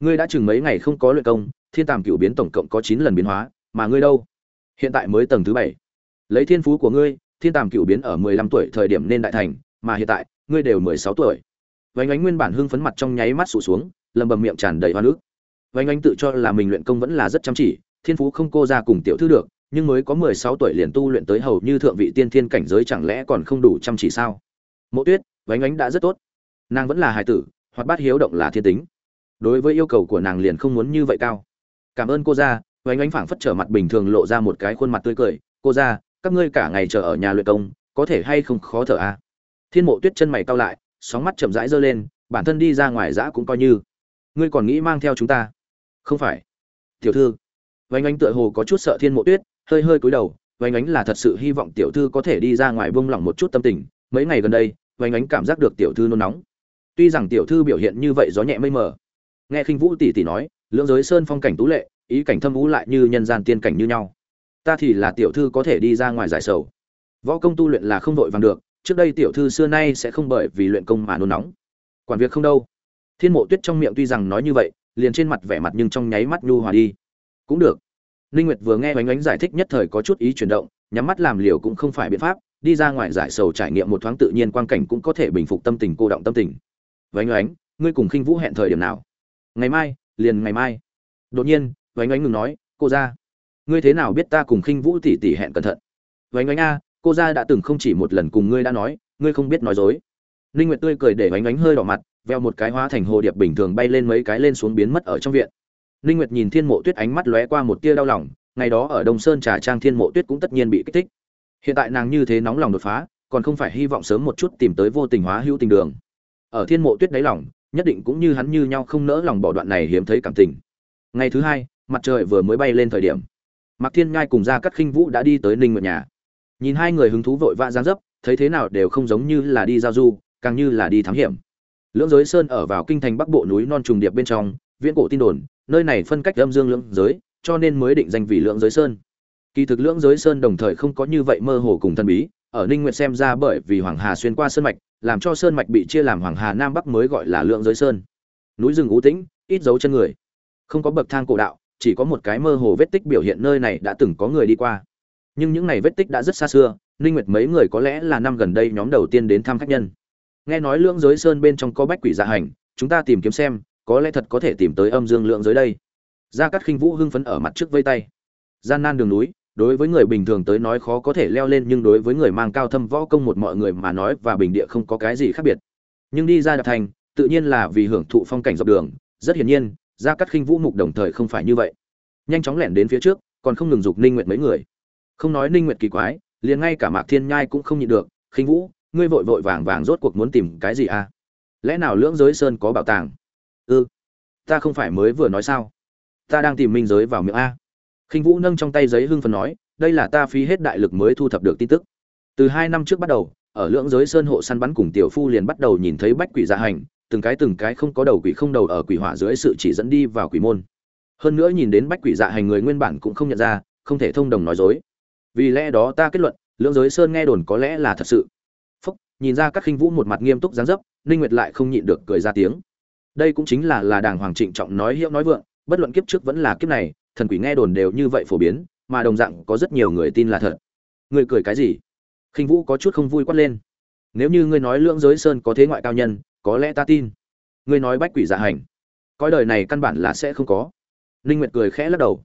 Ngươi đã chừng mấy ngày không có luyện công, thiên tàm cựu biến tổng cộng có chín lần biến hóa, mà ngươi đâu? Hiện tại mới tầng thứ bảy. Lấy thiên phú của ngươi, thiên tàm cựu biến ở mười lăm tuổi thời điểm nên đại thành, mà hiện tại, ngươi đều mười sáu tuổi. Vánh ánh nguyên bản hưng phấn mặt trong nháy mắt sụt xuống, lầm bầm miệng tràn đầy hoa nước Vành Anh tự cho là mình luyện công vẫn là rất chăm chỉ thiên phú không cô ra cùng tiểu thư được nhưng mới có mười sáu tuổi liền tu luyện tới hầu như thượng vị tiên thiên cảnh giới chẳng lẽ còn không đủ chăm chỉ sao? Mộ tuyết Vành Anh đã rất tốt. Nàng vẫn là hài tử hoạt bát hiếu động là thiên tính. Đối với yêu cầu của nàng liền không muốn như vậy cao. Cảm ơn cô gia, Vành Anh phảng phất trở mặt bình thường lộ ra một cái khuôn mặt tươi cười. Cô gia, các ngươi cả ngày chờ ở nhà luyện công có thể hay không khó thở à? thiên mộ tuyết chân mày cau lại sóng mắt chậm rãi giơ lên bản thân đi ra ngoài dã cũng coi như. Ngươi còn nghĩ mang theo chúng ta? Không phải. Tiểu thư. Vánh ánh tựa hồ có chút sợ thiên mộ tuyết, hơi hơi cúi đầu, vánh ánh là thật sự hy vọng tiểu thư có thể đi ra ngoài buông lỏng một chút tâm tình. Mấy ngày gần đây, vánh ánh cảm giác được tiểu thư nôn nóng. Tuy rằng tiểu thư biểu hiện như vậy gió nhẹ mây mờ. Nghe khinh vũ tỷ tỷ nói, lưỡng giới sơn phong cảnh tú lệ, ý cảnh thâm vũ lại như nhân gian tiên cảnh như nhau. Ta thì là tiểu thư có thể đi ra ngoài giải sầu. Võ công tu luyện là không vội vàng được, trước đây tiểu thư xưa nay sẽ không bởi vì luyện công mà nôn nóng. Quản việc không đâu. Thiên mộ tuyết trong miệng tuy rằng nói như vậy liền trên mặt vẻ mặt nhưng trong nháy mắt nhu hòa đi. Cũng được. Ninh nguyệt vừa nghe oánh oánh giải thích nhất thời có chút ý chuyển động, nhắm mắt làm liều cũng không phải biện pháp, đi ra ngoài giải sầu trải nghiệm một thoáng tự nhiên quang cảnh cũng có thể bình phục tâm tình cô động tâm tình. Oánh oánh ngươi cùng khinh vũ hẹn thời điểm nào? Ngày mai, liền ngày mai. Đột nhiên oánh oánh ngừng nói, cô ra ngươi thế nào biết ta cùng khinh vũ tỷ tỷ hẹn cẩn thận? Oánh oánh a, cô ra đã từng không chỉ một lần cùng ngươi đã nói, ngươi không biết nói dối. Ninh nguyệt tươi cười để oánh oánh hơi đỏ mặt veo một cái hóa thành hồ điệp bình thường bay lên mấy cái lên xuống biến mất ở trong viện. Ninh nguyệt nhìn thiên mộ tuyết ánh mắt lóe qua một tia đau lòng, ngày đó ở đông sơn trà trang thiên mộ tuyết cũng tất nhiên bị kích thích. Hiện tại nàng như thế nóng lòng đột phá, còn không phải hy vọng sớm một chút tìm tới vô tình hóa hữu tình đường. Ở thiên mộ tuyết đáy lòng, nhất định cũng như hắn như nhau không nỡ lòng bỏ đoạn này hiếm thấy cảm tình. Ngày thứ hai, mặt trời vừa mới bay lên thời điểm. Mạc thiên ngai cùng ra cắt khinh vũ đã đi tới ninh nguyệt nhà. Nhìn hai người hứng thú vội vã giáng dấp, thấy thế nào đều không giống như là đi giao du, càng như là đi thám hiểm lưỡng giới sơn ở vào kinh thành bắc bộ núi non trùng điệp bên trong, viễn cổ tin đồn, nơi này phân cách âm dương lưỡng giới, cho nên mới định danh vì lưỡng giới sơn. Kỳ thực lưỡng giới sơn đồng thời không có như vậy mơ hồ cùng thần bí, ở ninh nguyệt xem ra bởi vì hoàng hà xuyên qua sơn mạch, làm cho sơn mạch bị chia làm hoàng hà nam bắc mới gọi là lưỡng giới sơn. Núi rừng ú tĩnh, ít dấu chân người. Không có bậc thang cổ đạo, chỉ có một cái mơ hồ vết tích biểu hiện nơi này đã từng có người đi qua. Nhưng những này vết tích đã rất xa xưa, ninh nguyệt mấy người có lẽ là năm gần đây nhóm đầu tiên đến thăm khách nhân nghe nói lưỡng giới sơn bên trong có bách quỷ dạ hành, chúng ta tìm kiếm xem, có lẽ thật có thể tìm tới âm dương lượng giới đây. Gia cát khinh vũ hưng phấn ở mặt trước vây tay. Gian nan đường núi, đối với người bình thường tới nói khó có thể leo lên, nhưng đối với người mang cao thâm võ công một mọi người mà nói và bình địa không có cái gì khác biệt. Nhưng đi ra đạp thành, tự nhiên là vì hưởng thụ phong cảnh dọc đường. Rất hiển nhiên, gia cát khinh vũ mục đồng thời không phải như vậy. Nhanh chóng lẻn đến phía trước, còn không ngừng dục ninh nguyệt mấy người. Không nói ninh nguyệt kỳ quái, liền ngay cả mạc thiên nhai cũng không nhịn được. Khinh vũ ngươi vội vội vàng vàng rốt cuộc muốn tìm cái gì à? Lẽ nào lưỡng giới sơn có bảo tàng? Ư ta không phải mới vừa nói sao? Ta đang tìm minh giới vào miệng a. Khinh vũ nâng trong tay giấy hưng phần nói, đây là ta phí hết đại lực mới thu thập được tin tức. Từ hai năm trước bắt đầu, ở lưỡng giới sơn hộ săn bắn cùng tiểu phu liền bắt đầu nhìn thấy bách quỷ dạ hành, từng cái từng cái không có đầu quỷ không đầu ở quỷ hỏa dưới sự chỉ dẫn đi vào quỷ môn. Hơn nữa nhìn đến bách quỷ dạ hành người nguyên bản cũng không nhận ra, không thể thông đồng nói dối. Vì lẽ đó ta kết luận, lưỡng giới sơn nghe đồn có lẽ là thật sự nhìn ra các khinh vũ một mặt nghiêm túc dáng dấp, ninh nguyệt lại không nhịn được cười ra tiếng. Đây cũng chính là là đàng hoàng trịnh trọng nói hiệu nói vượng, bất luận kiếp trước vẫn là kiếp này, thần quỷ nghe đồn đều như vậy phổ biến, mà đồng dạng có rất nhiều người tin là thật. Người cười cái gì? Khinh vũ có chút không vui quát lên. Nếu như ngươi nói lưỡng giới sơn có thế ngoại cao nhân, có lẽ ta tin. Ngươi nói bách quỷ dạ hành. Coi đời này căn bản là sẽ không có. Ninh nguyệt cười khẽ lắc đầu.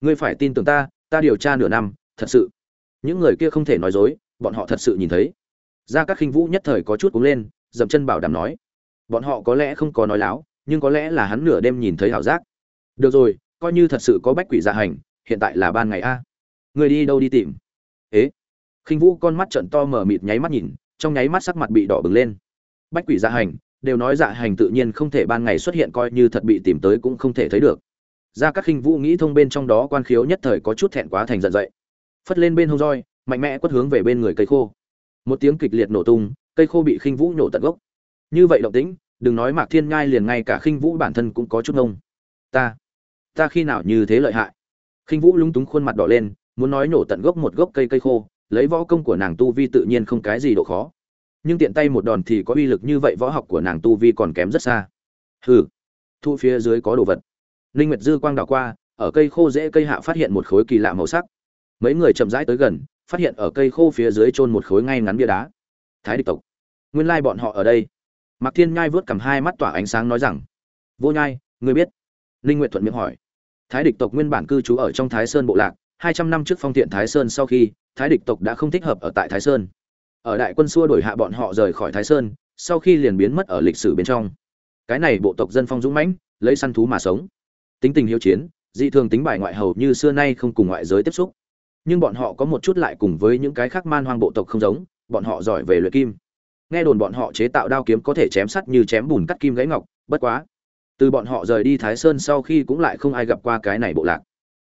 Ngươi phải tin tưởng ta ta điều tra nửa năm, thật sự. Những người kia không thể nói dối, bọn họ thật sự nhìn thấy ra các khinh vũ nhất thời có chút cúng lên, dậm chân bảo đảm nói, bọn họ có lẽ không có nói láo, nhưng có lẽ là hắn nửa đêm nhìn thấy ảo giác. Được rồi, coi như thật sự có bách quỷ dạ hành, hiện tại là ban ngày a. Người đi đâu đi tìm? Ế? Khinh vũ con mắt trận to mở mịt nháy mắt nhìn, trong nháy mắt sắc mặt bị đỏ bừng lên. Bách quỷ dạ hành, đều nói dạ hành tự nhiên không thể ban ngày xuất hiện, coi như thật bị tìm tới cũng không thể thấy được. Ra các khinh vũ nghĩ thông bên trong đó quan khiếu nhất thời có chút thẹn quá thành giận dậy. Phất lên bên hông roi, mạnh mẽ quất hướng về bên người cây khô một tiếng kịch liệt nổ tung, cây khô bị khinh vũ nổ tận gốc. Như vậy động tĩnh, đừng nói mạc thiên ngai liền ngay cả khinh vũ bản thân cũng có chút ngông. Ta ta khi nào như thế lợi hại? Khinh vũ lúng túng khuôn mặt đỏ lên, muốn nói nổ tận gốc một gốc cây cây khô, lấy võ công của nàng tu vi tự nhiên không cái gì độ khó. Nhưng tiện tay một đòn thì có uy lực như vậy võ học của nàng tu vi còn kém rất xa. Hừ, thu phía dưới có đồ vật. Ninh nguyệt dư quang đảo qua, ở cây khô dễ cây hạ phát hiện một khối kỳ lạ màu sắc. Mấy người chậm rãi tới gần phát hiện ở cây khô phía dưới chôn một khối ngay ngắn bia đá. Thái địch tộc, nguyên lai bọn họ ở đây. Mạc thiên nhai vớt cầm hai mắt tỏa ánh sáng nói rằng, vô nhai, ngươi biết? Ninh nguyệt thuận miệng hỏi. Thái địch tộc nguyên bản cư trú ở trong thái sơn bộ lạc, hai trăm năm trước phong thiện thái sơn sau khi, thái địch tộc đã không thích hợp ở tại thái sơn. Ở đại quân xua đổi hạ bọn họ rời khỏi thái sơn, sau khi liền biến mất ở lịch sử bên trong. Cái này bộ tộc dân phong dũng mãnh, lấy săn thú mà sống. Tính tình hiếu chiến, dị thường tính bài ngoại hầu như xưa nay không cùng ngoại giới tiếp xúc nhưng bọn họ có một chút lại cùng với những cái khác man hoang bộ tộc không giống, bọn họ giỏi về luyện kim. Nghe đồn bọn họ chế tạo đao kiếm có thể chém sắt như chém bùn cắt kim gãy ngọc, bất quá. Từ bọn họ rời đi thái sơn sau khi cũng lại không ai gặp qua cái này bộ lạc.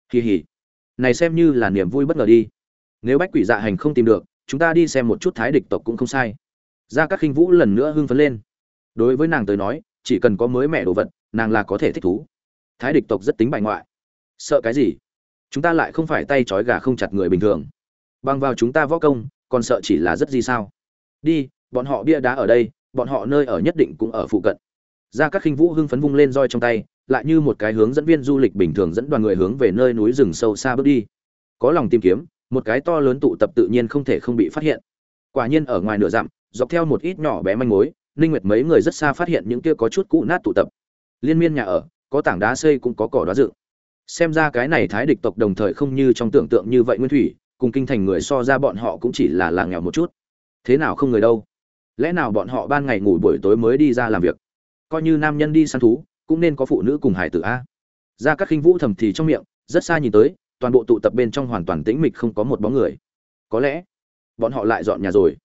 Kỳ hỉ. Này xem như là niềm vui bất ngờ đi. Nếu bách quỷ dạ hành không tìm được, chúng ta đi xem một chút thái địch tộc cũng không sai. Ra các khinh vũ lần nữa hưng phấn lên. Đối với nàng tới nói, chỉ cần có mới mẻ đồ vật, nàng là có thể thích thú. Thái địch tộc rất tính bài ngoại. Sợ cái gì? Chúng ta lại không phải tay trói gà không chặt người bình thường. Bằng vào chúng ta võ công, còn sợ chỉ là rất gì sao? Đi, bọn họ bia đá ở đây, bọn họ nơi ở nhất định cũng ở phụ cận. Ra các khinh vũ hưng phấn vung lên roi trong tay, lại như một cái hướng dẫn viên du lịch bình thường dẫn đoàn người hướng về nơi núi rừng sâu xa bước đi. Có lòng tìm kiếm, một cái to lớn tụ tập tự nhiên không thể không bị phát hiện. Quả nhiên ở ngoài nửa dặm, dọc theo một ít nhỏ bé manh mối, ninh nguyệt mấy người rất xa phát hiện những kia có chút cũ nát tụ tập. Liên miên nhà ở, có tảng đá xây cũng có cỏ đá dựng xem ra cái này thái địch tộc đồng thời không như trong tưởng tượng như vậy nguyên thủy, cùng kinh thành người so ra bọn họ cũng chỉ là làng nghèo một chút. Thế nào không người đâu? Lẽ nào bọn họ ban ngày ngủ buổi tối mới đi ra làm việc? Coi như nam nhân đi săn thú, cũng nên có phụ nữ cùng hải tử a. Ra các khinh vũ thầm thì trong miệng, rất xa nhìn tới, toàn bộ tụ tập bên trong hoàn toàn tĩnh mịch không có một bóng người. Có lẽ, bọn họ lại dọn nhà rồi.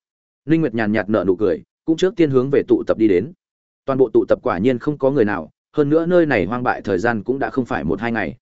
Ninh nguyệt nhàn nhạt nở nụ cười, cũng trước tiên hướng về tụ tập đi đến. Toàn bộ tụ tập quả nhiên không có người nào, hơn nữa nơi này hoang bại thời gian cũng đã không phải một hai ngày.